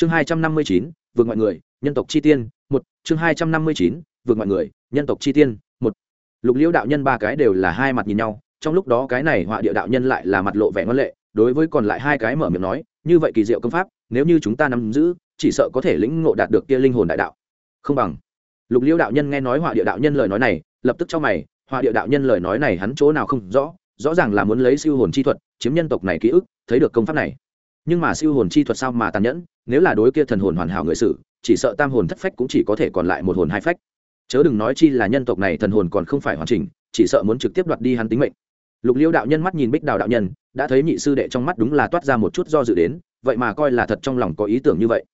chương hai trăm năm mươi chín, vượt mọi người, nhân tộc chi tiên, một. Chương hai trăm năm mươi chín, vượt mọi người, nhân tộc chi tiên, một. Lục liễu đạo nhân ba cái đều là hai mặt nhìn nhau, trong lúc đó cái này họa địa đạo nhân lại là mặt lộ vẻ ngân lệ, đối với còn lại hai cái mở miệng nói, như vậy kỳ diệu công pháp, nếu như chúng ta nắm giữ, chỉ sợ có thể lĩnh ngộ đạt được kia linh hồn đại đạo. Không bằng. Lục liễu đạo nhân nghe nói họa địa đạo nhân lời nói này, lập tức cho mày, họa địa đạo nhân lời nói này hắn chỗ nào không rõ rõ ràng là muốn lấy siêu hồn chi thuật chiếm nhân tộc này ký ức, thấy được công pháp này. Nhưng mà siêu hồn chi thuật sao mà tàn nhẫn? Nếu là đối kia thần hồn hoàn hảo người sử chỉ sợ tam hồn thất phách cũng chỉ có thể còn lại một hồn hai phách. Chớ đừng nói chi là nhân tộc này thần hồn còn không phải hoàn chỉnh, chỉ sợ muốn trực tiếp đoạt đi hắn tính mệnh. Lục liêu đạo nhân mắt nhìn bích đào đạo nhân, đã thấy nhị sư đệ trong mắt đúng là toát ra một chút do dự đến, vậy mà coi là thật trong lòng có ý tưởng như vậy.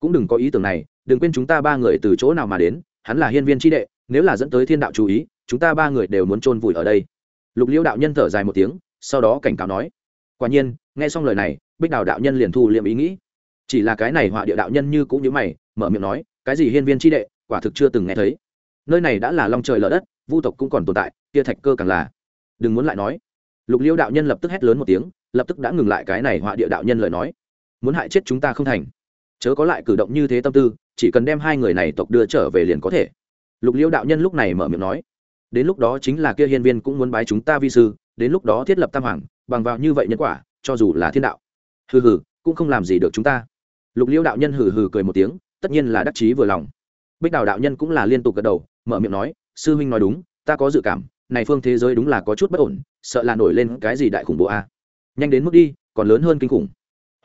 Cũng đừng có ý tưởng này, đừng quên chúng ta ba người từ chỗ nào mà đến, hắn là hiên viên tri đệ, nếu là dẫn tới thiên đạo chú ý, chúng ta ba người đều muốn chôn vùi ở đây. Lục liêu đạo nhân thở dài một tiếng, sau đó cảnh cáo nói, quả nhiên, nghe xong lời này, bích đào đạo nhân liền thu liệm ý nghĩ chỉ là cái này họa địa đạo nhân như cũng như mày, mở miệng nói, cái gì hiên viên tri đệ, quả thực chưa từng nghe thấy. Nơi này đã là long trời lở đất, vu tộc cũng còn tồn tại, kia thạch cơ càng là. Đừng muốn lại nói. Lục liêu đạo nhân lập tức hét lớn một tiếng, lập tức đã ngừng lại cái này họa địa đạo nhân lời nói. Muốn hại chết chúng ta không thành. Chớ có lại cử động như thế tâm tư, chỉ cần đem hai người này tộc đưa trở về liền có thể. Lục liêu đạo nhân lúc này mở miệng nói. Đến lúc đó chính là kia hiên viên cũng muốn bái chúng ta vi sư, đến lúc đó thiết lập tam hoàng, bằng vào như vậy nhân quả, cho dù là thiên đạo. Hừ hừ, cũng không làm gì được chúng ta lục liêu đạo nhân hừ hừ cười một tiếng, tất nhiên là đắc chí vừa lòng. Bích đào đạo nhân cũng là liên tục gật đầu, mở miệng nói, sư huynh nói đúng, ta có dự cảm, này phương thế giới đúng là có chút bất ổn, sợ là nổi lên cái gì đại khủng bố a. Nhanh đến mức đi, còn lớn hơn kinh khủng.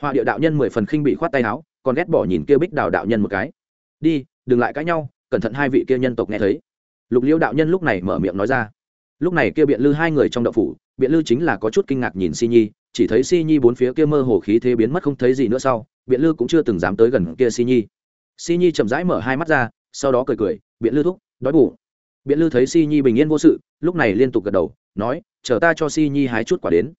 Hoa địa đạo nhân mười phần khinh bị khoát tay áo, còn ghét bỏ nhìn kia bích đào đạo nhân một cái. Đi, đừng lại cãi nhau, cẩn thận hai vị kia nhân tộc nghe thấy. Lục liêu đạo nhân lúc này mở miệng nói ra. Lúc này kia biện lư hai người trong đậu phủ, biện lư chính là có chút kinh ngạc nhìn si nhi, chỉ thấy si nhi bốn phía kia mơ hồ khí thế biến mất không thấy gì nữa sau biện lư cũng chưa từng dám tới gần kia si nhi. Si nhi chậm rãi mở hai mắt ra, sau đó cười cười, biện lư thúc, đói bụng. Biện lư thấy si nhi bình yên vô sự, lúc này liên tục gật đầu, nói, chờ ta cho si nhi hái chút quả đến.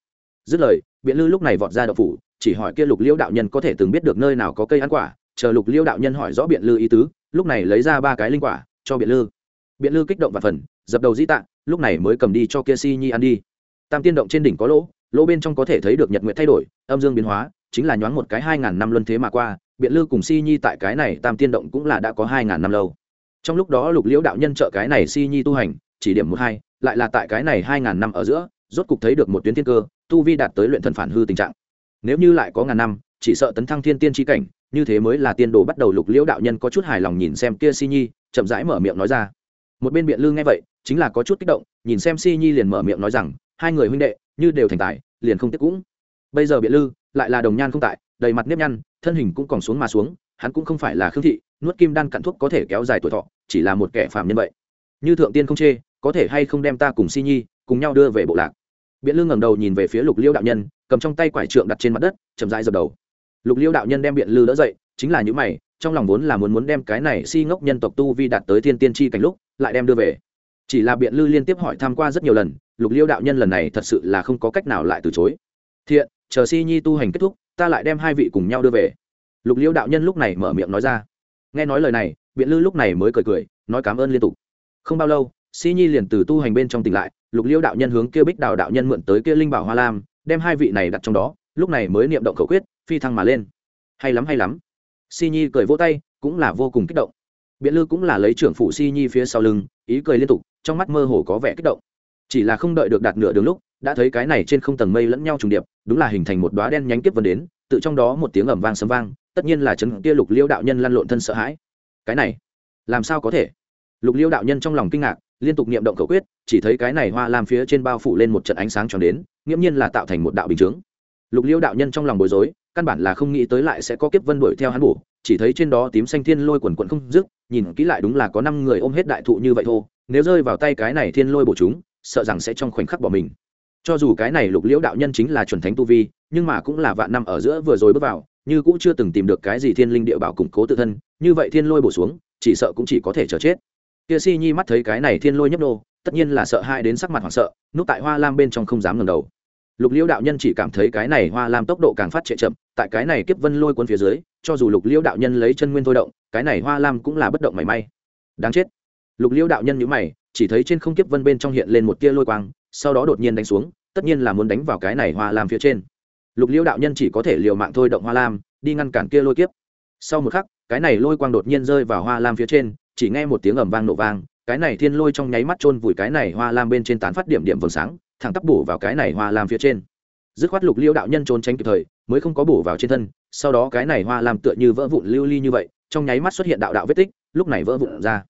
Dứt lời, biện lư lúc này vọt ra đậu phủ, chỉ hỏi kia lục liễu đạo nhân có thể từng biết được nơi nào có cây ăn quả, chờ lục liễu đạo nhân hỏi rõ biện lư ý tứ, lúc này lấy ra ba cái linh quả, cho biện lư. Biện lư kích động và phần, dập đầu di tạ, lúc này mới cầm đi cho kia si nhi ăn đi. Tam tiên động trên đỉnh có lỗ lỗ bên trong có thể thấy được nhật nguyện thay đổi, âm dương biến hóa chính là nhoáng một cái hai ngàn năm luân thế mà qua, biện lư cùng si nhi tại cái này tam tiên động cũng là đã có hai ngàn năm lâu. Trong lúc đó lục liễu đạo nhân trợ cái này si nhi tu hành, chỉ điểm một hai, lại là tại cái này hai ngàn năm ở giữa, rốt cục thấy được một tuyến thiên cơ, tu vi đạt tới luyện thần phản hư tình trạng. Nếu như lại có ngàn năm, chỉ sợ tấn thăng thiên tiên tri cảnh, như thế mới là tiên đồ bắt đầu lục liễu đạo nhân có chút hài lòng nhìn xem kia si nhi, chậm rãi mở miệng nói ra. Một bên biện lư nghe vậy, chính là có chút kích động, nhìn xem si nhi liền mở miệng nói rằng, hai người huynh đệ, như đều thành tài, liền không tiếc cũng bây giờ biện lư lại là đồng nhan không tại, đầy mặt nếp nhăn, thân hình cũng còn xuống mà xuống, hắn cũng không phải là khương thị, nuốt kim đan cặn thuốc có thể kéo dài tuổi thọ, chỉ là một kẻ phàm nhân vậy. Như thượng tiên không chê, có thể hay không đem ta cùng si nhi cùng nhau đưa về bộ lạc. Biện lư ngẩng đầu nhìn về phía lục liêu đạo nhân, cầm trong tay quải trượng đặt trên mặt đất, chậm rãi dập đầu. Lục liêu đạo nhân đem biện lư đỡ dậy, chính là những mày, trong lòng vốn là muốn muốn đem cái này si ngốc nhân tộc tu vi đạt tới thiên tiên tri cảnh lúc, lại đem đưa về. Chỉ là biện lư liên tiếp hỏi tham q u a rất nhiều lần, lục liêu đạo nhân lần này thật sự là không có cách nào lại từ chối. Thiện chờ si nhi tu hành kết thúc, ta lại đem hai vị cùng nhau đưa về. Lục liêu đạo nhân lúc này mở miệng nói ra. Nghe nói lời này, biện lư lúc này mới cười cười, nói cảm ơn liên tục. Không bao lâu, si nhi liền từ tu hành bên trong tỉnh lại, lục liêu đạo nhân hướng kia bích đào đạo nhân mượn tới kia linh bảo hoa lam, đem hai vị này đặt trong đó, lúc này mới niệm động khẩu quyết, phi thăng mà lên. Hay lắm hay lắm. Si nhi cười vỗ tay, cũng là vô cùng kích động. Biện lư cũng là lấy trưởng phụ si nhi phía sau lưng, ý cười liên tục, trong mắt mơ hồ có vẻ kích động. Chỉ là không đợi được đạt nửa đường lúc đã thấy cái này trên không tầng mây lẫn nhau trùng điệp, đúng là hình thành một đoá đen nhánh kiếp vân đến, tự trong đó một tiếng ẩm vang sấm vang, tất nhiên là chấn kia lục liêu đạo nhân lăn lộn thân sợ hãi. Cái này, làm sao có thể? Lục liêu đạo nhân trong lòng kinh ngạc, liên tục niệm động khẩu quyết, chỉ thấy cái này hoa làm phía trên bao phủ lên một trận ánh sáng tròn đến, nghiễm nhiên là tạo thành một đạo bình chướng. Lục liêu đạo nhân trong lòng bối rối, căn bản là không nghĩ tới lại sẽ có kiếp vân đuổi theo hắn bổ, chỉ thấy trên đó tím xanh thiên lôi quần quận không dứt, nhìn kỹ lại đúng là có năm người ôm hết đại thụ như vậy thô nếu rơi vào tay cái này thiên lôi bổ chúng, sợ rằng sẽ trong khoảnh khắc bỏ mình cho dù cái này lục liễu đạo nhân chính là chuẩn thánh tu vi, nhưng mà cũng là vạn năm ở giữa vừa rồi bước vào, như cũng chưa từng tìm được cái gì thiên linh địa bảo củng cố tự thân, như vậy thiên lôi bổ xuống, chỉ sợ cũng chỉ có thể chờ chết. Kia si nhi mắt thấy cái này thiên lôi nhấp nô, tất nhiên là sợ hai đến sắc mặt hoảng sợ, núp tại hoa lam bên trong không dám ngẩng đầu. Lục liễu đạo nhân chỉ cảm thấy cái này hoa lam tốc độ càng phát trệ chậm, tại cái này kiếp vân lôi cuốn phía dưới, cho dù lục liễu đạo nhân lấy chân nguyên thôi động, cái này hoa lam cũng là bất động mảy may. Đáng chết. Lục liễu đạo nhân nhữ mày, chỉ thấy trên không kiếp vân bên trong hiện lên một tia lôi quang sau đó đột nhiên đánh xuống, tất nhiên là muốn đánh vào cái này hoa lam phía trên. Lục liễu đạo nhân chỉ có thể liều mạng thôi động hoa lam, đi ngăn cản kia lôi kiếp. Sau một khắc, cái này lôi quang đột nhiên rơi vào hoa lam phía trên, chỉ nghe một tiếng ầm vang nổ vang, cái này thiên lôi trong nháy mắt chôn vùi cái này hoa lam bên trên tán phát điểm điểm vầng sáng, thẳng tắp bổ vào cái này hoa lam phía trên. Dứt khoát lục liêu đạo nhân trốn tránh kịp thời, mới không có bổ vào trên thân, sau đó cái này hoa lam tựa như vỡ vụn lưu ly như vậy, trong nháy mắt xuất hiện đạo đạo vết tích, lúc này vỡ vụn ra.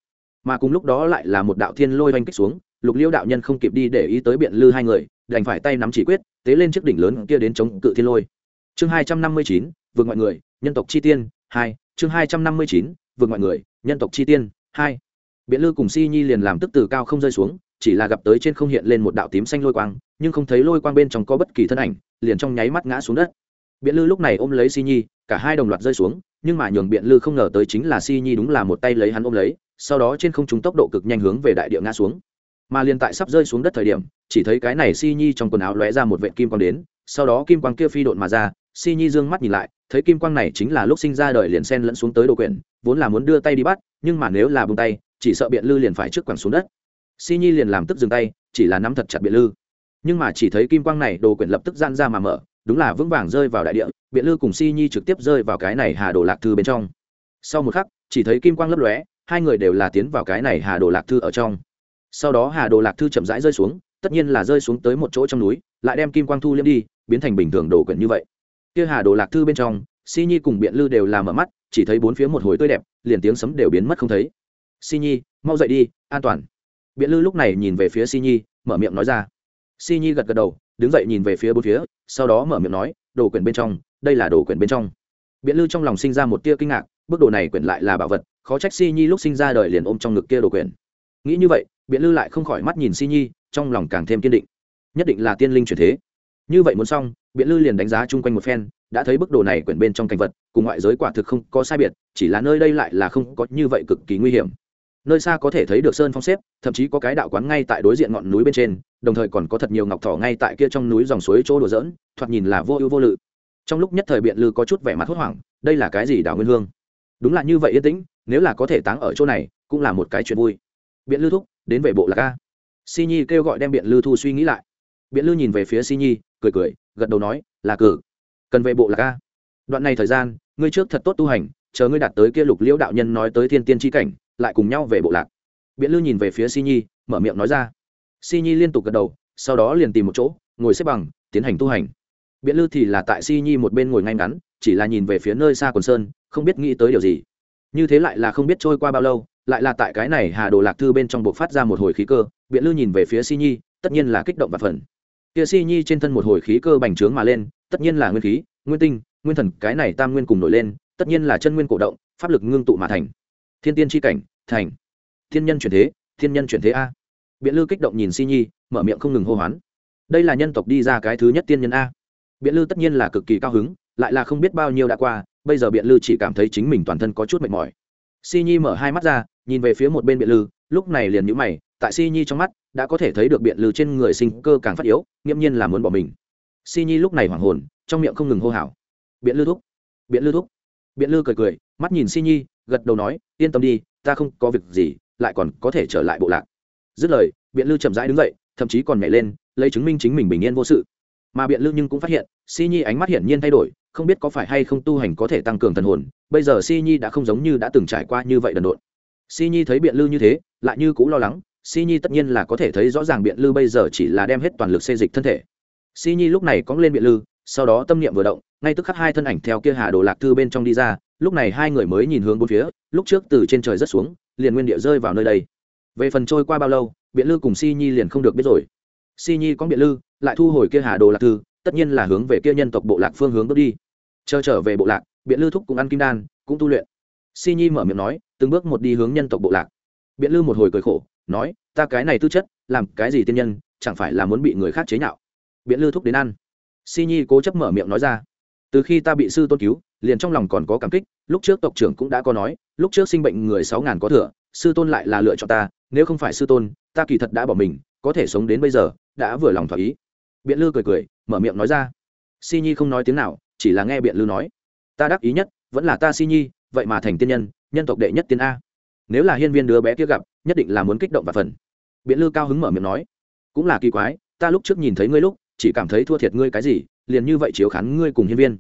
Mà cùng lúc đó lại là một đạo thiên lôi oanh kích xuống lục liêu đạo nhân không kịp đi để ý tới biện lư hai người, đành phải tay nắm chỉ quyết, tế lên chiếc đỉnh lớn kia đến chống cự thiên lôi. Chương hai trăm năm mươi chín, vượt mọi người, nhân tộc chi tiên, hai, chương hai trăm năm mươi chín, vượt mọi người, nhân tộc chi tiên, hai. Biện lư cùng si nhi liền làm tức từ cao không rơi xuống, chỉ là gặp tới trên không hiện lên một đạo tím xanh lôi quang, nhưng không thấy lôi quang bên trong có bất kỳ thân ảnh, liền trong nháy mắt ngã xuống đất. Biện lư lúc này ôm lấy si nhi, cả hai đồng loạt rơi xuống, nhưng mà nhường biện lư không ngờ tới chính là si nhi đúng là một tay lấy hắn ôm lấy, sau đó trên không trung tốc độ cực nhanh hướng về đại địa ngã xuống mà liền tại sắp rơi xuống đất thời điểm, chỉ thấy cái này si nhi trong quần áo lóe ra một vệ kim quang đến, sau đó kim quang kia phi độn mà ra, si nhi dương mắt nhìn lại, thấy kim quang này chính là lúc sinh ra đời liền sen lẫn xuống tới đồ quyển vốn là muốn đưa tay đi bắt, nhưng mà nếu là bông tay, chỉ sợ biện lư liền phải trước quẳng xuống đất. Si nhi liền làm tức dừng tay, chỉ là nắm thật chặt biện lư. Nhưng mà chỉ thấy kim quang này đồ quyển lập tức gian ra mà mở, đúng là vững vàng rơi vào đại địa, biện lư cùng si nhi trực tiếp rơi vào cái này hà đồ lạc thư bên trong. Sau một khắc, chỉ thấy kim quang lấp lóe, hai người đều là tiến vào cái này hà đồ lạc thư ở trong sau đó hà đồ lạc thư chậm rãi rơi xuống, tất nhiên là rơi xuống tới một chỗ trong núi, lại đem kim quang thu liêm đi, biến thành bình thường đồ quyển như vậy. Kia hà đồ lạc thư bên trong, si nhi cùng biện lư đều làm mở mắt, chỉ thấy bốn phía một hồi tươi đẹp, liền tiếng sấm đều biến mất không thấy. Si nhi, mau dậy đi, an toàn. Biện lư lúc này nhìn về phía si nhi, mở miệng nói ra. Si nhi gật gật đầu, đứng dậy nhìn về phía bốn phía, sau đó mở miệng nói, đồ quyển bên trong, đây là đồ quyển bên trong. Biện lư trong lòng sinh ra một tia kinh ngạc, bước đồ này quyển lại là bảo vật, khó trách si nhi lúc sinh ra đời liền ôm trong ngực kia đồ quyển. Nghĩ như vậy biện lư lại không khỏi mắt nhìn si nhi, trong lòng càng thêm kiên định. Nhất định là tiên linh chuyển thế. Như vậy muốn xong, biện lư liền đánh giá chung quanh một phen, đã thấy bức đồ này quyển bên trong cảnh vật, cùng ngoại giới quả thực không có sai biệt, chỉ là nơi đây lại là không có như vậy cực kỳ nguy hiểm. Nơi xa có thể thấy được sơn phong xếp, thậm chí có cái đạo quán ngay tại đối diện ngọn núi bên trên, đồng thời còn có thật nhiều ngọc thỏ ngay tại kia trong núi dòng suối chỗ đùa dỡn thoạt nhìn là vô ưu vô lự. Trong lúc nhất thời biện lư có chút vẻ mặt hốt hoảng, đây là cái gì đảo nguyên hương? Đúng là như vậy yên tĩnh, nếu là có thể táng ở chỗ này, cũng là một cái chuyện vui. Biện lư thúc đến về bộ là ca si nhi kêu gọi đem biện lư thu suy nghĩ lại. Biện lư nhìn về phía si nhi, cười cười, gật đầu nói, là cử. Cần về bộ là ca đoạn này thời gian, ngươi trước thật tốt tu hành, chờ ngươi đạt tới kia lục liễu đạo nhân nói tới thiên tiên tri cảnh, lại cùng nhau về bộ lạc. Biện lư nhìn về phía si nhi, mở miệng nói ra. Si nhi liên tục gật đầu, sau đó liền tìm một chỗ, ngồi xếp bằng, tiến hành tu hành. Biện lư thì là tại si nhi một bên ngồi ngay ngắn, chỉ là nhìn về phía nơi xa quần sơn, không biết nghĩ tới điều gì. Như thế lại là không biết trôi qua bao lâu lại là tại cái này hà đồ lạc thư bên trong buộc phát ra một hồi khí cơ, biện lư nhìn về phía si nhi, tất nhiên là kích động và phần kia si nhi trên thân một hồi khí cơ bành trướng mà lên, tất nhiên là nguyên khí, nguyên tinh, nguyên thần, cái này tam nguyên cùng nổi lên, tất nhiên là chân nguyên cổ động, pháp lực ngưng tụ mà thành. Thiên tiên tri cảnh, thành. Thiên nhân chuyển thế, thiên nhân chuyển thế a. Biện lư kích động nhìn si nhi, mở miệng không ngừng hô hoán. Đây là nhân tộc đi ra cái thứ nhất tiên nhân a. Biện lư tất nhiên là cực kỳ cao hứng, lại là không biết bao nhiêu đã qua, bây giờ biện lư chỉ cảm thấy chính mình toàn thân có chút mệt mỏi. Si nhi mở hai mắt ra nhìn về phía một bên biện lư, lúc này liền nhũ mày, tại si nhi trong mắt, đã có thể thấy được biện lư trên người sinh cơ càng phát yếu, nghiễm nhiên là muốn bỏ mình. Si nhi lúc này hoảng hồn, trong miệng không ngừng hô hào. Biện lư thúc, biện lư thúc. Biện lư cười cười, mắt nhìn si nhi, gật đầu nói, yên tâm đi, ta không có việc gì, lại còn có thể trở lại bộ lạc. Dứt lời, biện lư chậm rãi đứng dậy, thậm chí còn nhảy lên, lấy chứng minh chính mình bình yên vô sự. Mà biện lư nhưng cũng phát hiện, si nhi ánh mắt hiển nhiên thay đổi, không biết có phải hay không tu hành có thể tăng cường thần hồn, bây giờ si nhi đã không giống như đã từng trải qua như vậy đần độn si nhi thấy biện lư như thế, lại như cũng lo lắng, si nhi tất nhiên là có thể thấy rõ ràng biện lư bây giờ chỉ là đem hết toàn lực xê dịch thân thể. Si nhi lúc này cóng lên biện lư, sau đó tâm niệm vừa động, ngay tức khắc hai thân ảnh theo kia hà đồ lạc thư bên trong đi ra, lúc này hai người mới nhìn hướng bốn phía, lúc trước từ trên trời rất xuống, liền nguyên địa rơi vào nơi đây. Về phần trôi qua bao lâu, biện lư cùng si nhi liền không được biết rồi. Si nhi có biện lư, lại thu hồi kia hà đồ lạc thư, tất nhiên là hướng về kia nhân tộc bộ lạc phương hướng bước đi. Chờ trở về bộ lạc, biện lư thúc cũng ăn kim đan, cũng tu luyện. Si nhi mở miệng nói từng bước một đi hướng nhân tộc bộ lạc. Biện lư một hồi cười khổ, nói, ta cái này tư chất, làm cái gì tiên nhân, chẳng phải là muốn bị người khác chế nhạo? Biện lư thúc đến ăn. Si nhi cố chấp mở miệng nói ra, từ khi ta bị sư tôn cứu, liền trong lòng còn có cảm kích, lúc trước tộc trưởng cũng đã có nói, lúc trước sinh bệnh người sáu ngàn có thừa, sư tôn lại là lựa chọn ta, nếu không phải sư tôn, ta kỳ thật đã bỏ mình, có thể sống đến bây giờ, đã vừa lòng thỏa ý. Biện lư cười cười, mở miệng nói ra. Si nhi không nói tiếng nào, chỉ là nghe biện lư nói, ta đắc ý nhất, vẫn là ta si nhi, vậy mà thành tiên nhân nhân tộc đệ nhất tiên a. Nếu là hiên viên đứa bé kia gặp, nhất định là muốn kích động và phần. Biện lư cao hứng mở miệng nói, cũng là kỳ quái, ta lúc trước nhìn thấy ngươi lúc, chỉ cảm thấy thua thiệt ngươi cái gì, liền như vậy chiếu khán ngươi cùng hiên viên.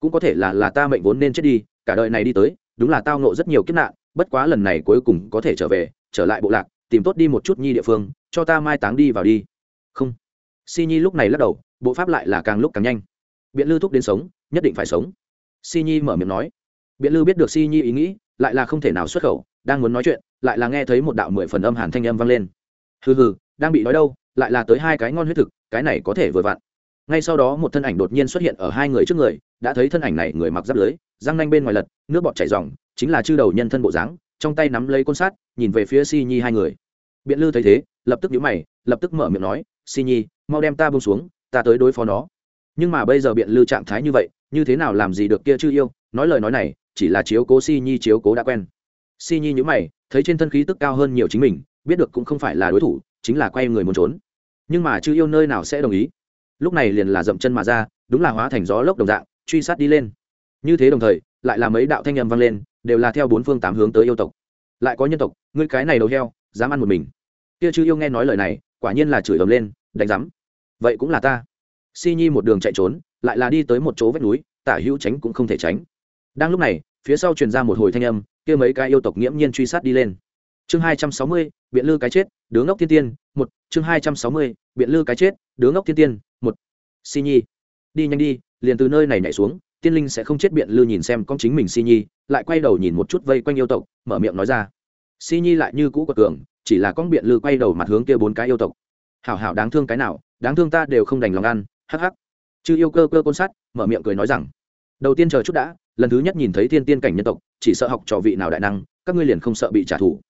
Cũng có thể là là ta mệnh vốn nên chết đi, cả đời này đi tới, đúng là tao nộ rất nhiều kiếp nạn, bất quá lần này cuối cùng có thể trở về, trở lại bộ lạc, tìm tốt đi một chút nhi địa phương, cho ta mai táng đi vào đi. Không. Si nhi lúc này lắc đầu, bộ pháp lại là càng lúc càng nhanh. Biện lư thúc đến sống, nhất định phải sống. Si nhi mở miệng nói. Biện lư biết được si nhi ý nghĩ lại là không thể nào xuất khẩu, đang muốn nói chuyện, lại là nghe thấy một đạo mười phần âm hàn thanh âm vang lên. Hừ hừ, đang bị nói đâu, lại là tới hai cái ngon huyết thực, cái này có thể vừa vặn. Ngay sau đó một thân ảnh đột nhiên xuất hiện ở hai người trước người, đã thấy thân ảnh này người mặc giáp lưới, răng nanh bên ngoài lật, nước bọt chảy dòng chính là chư đầu nhân thân bộ dáng, trong tay nắm lấy côn sát nhìn về phía si nhi hai người. Biện lư thấy thế, lập tức nhíu mày, lập tức mở miệng nói, si nhi, mau đem ta bông xuống, ta tới đối phó nó. Nhưng mà bây giờ biện lư trạng thái như vậy, như thế nào làm gì được kia chư yêu, nói lời nói này chỉ là chiếu cố si nhi chiếu cố đã quen. Si nhi nhữ mày, thấy trên thân khí tức cao hơn nhiều chính mình, biết được cũng không phải là đối thủ, chính là quay người muốn trốn. Nhưng mà chư yêu nơi nào sẽ đồng ý? Lúc này liền là dậm chân mà ra, đúng là hóa thành gió lốc đồng dạng, truy sát đi lên. Như thế đồng thời, lại là mấy đạo thanh nhầm vang lên, đều là theo bốn phương tám hướng tới yêu tộc. Lại có nhân tộc, ngươi cái này đầu heo, dám ăn một mình. Kia chư yêu nghe nói lời này, quả nhiên là chửi ầm lên, đánh rắm vậy cũng là ta. Si nhi một đường chạy trốn, lại là đi tới một chỗ vách núi, tả hữu tránh cũng không thể tránh. Đang lúc này phía sau truyền ra một hồi thanh âm, kia mấy cái yêu tộc nghiễm nhiên truy sát đi lên. Chương hai trăm sáu mươi, biện lư cái chết đứng ngốc thiên tiên, một. Chương hai trăm sáu mươi, biện lư cái chết đứng ngốc thiên tiên, một. Si nhi. Đi nhanh đi, liền từ nơi này nhảy xuống, tiên linh sẽ không chết biện lư nhìn xem con chính mình si nhi, lại quay đầu nhìn một chút vây quanh yêu tộc, mở miệng nói ra. Si nhi lại như cũ quật cường, chỉ là con biện lư quay đầu mặt hướng kia bốn cái yêu tộc. Hảo hảo đáng thương cái nào, đáng thương ta đều không đành lòng ăn, hắc hắc. Chư yêu cơ cơ côn sắt mở miệng cười nói rằng đầu tiên chờ chút đã, lần thứ nhất nhìn thấy thiên tiên cảnh nhân tộc, chỉ sợ học trò vị nào đại năng, các ngươi liền không sợ bị trả thù.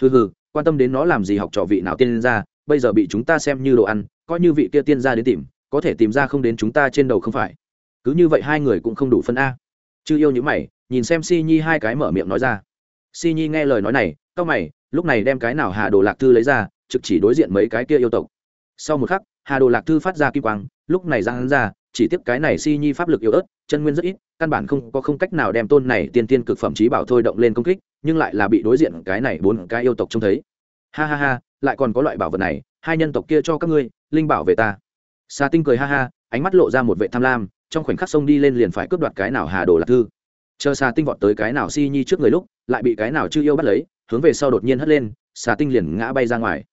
Hừ hừ, quan tâm đến nó làm gì học trò vị nào tiên ra, bây giờ bị chúng ta xem như đồ ăn, coi như vị kia tiên ra đến tìm, có thể tìm ra không đến chúng ta trên đầu không phải. Cứ như vậy hai người cũng không đủ phân a. Chư yêu những mày, nhìn xem si nhi hai cái mở miệng nói ra. Si nhi nghe lời nói này c mày, lúc này đem cái nào hà đồ lạc thư lấy ra, trực chỉ đối diện mấy cái kia yêu tộc. Sau một khắc, hà đồ lạc thư phát ra kim quang, lúc này ra hắn ra chỉ tiếp cái này si nhi pháp lực yếu ớt, chân nguyên rất ít, căn bản không có không cách nào đem tôn này tiên tiên cực phẩm trí bảo thôi động lên công kích, nhưng lại là bị đối diện cái này bốn cái yêu tộc trông thấy. Ha ha ha, lại còn có loại bảo vật này, hai nhân tộc kia cho các ngươi, linh bảo về ta. Sa tinh cười ha ha, ánh mắt lộ ra một vệ tham lam, trong khoảnh khắc sông đi lên liền phải cướp đoạt cái nào hà đồ lạc thư. Chờ sa tinh vọt tới cái nào si nhi trước người lúc, lại bị cái nào chưa yêu bắt lấy, hướng về sau đột nhiên hất lên xà tinh liền ngã bay ra ngoài.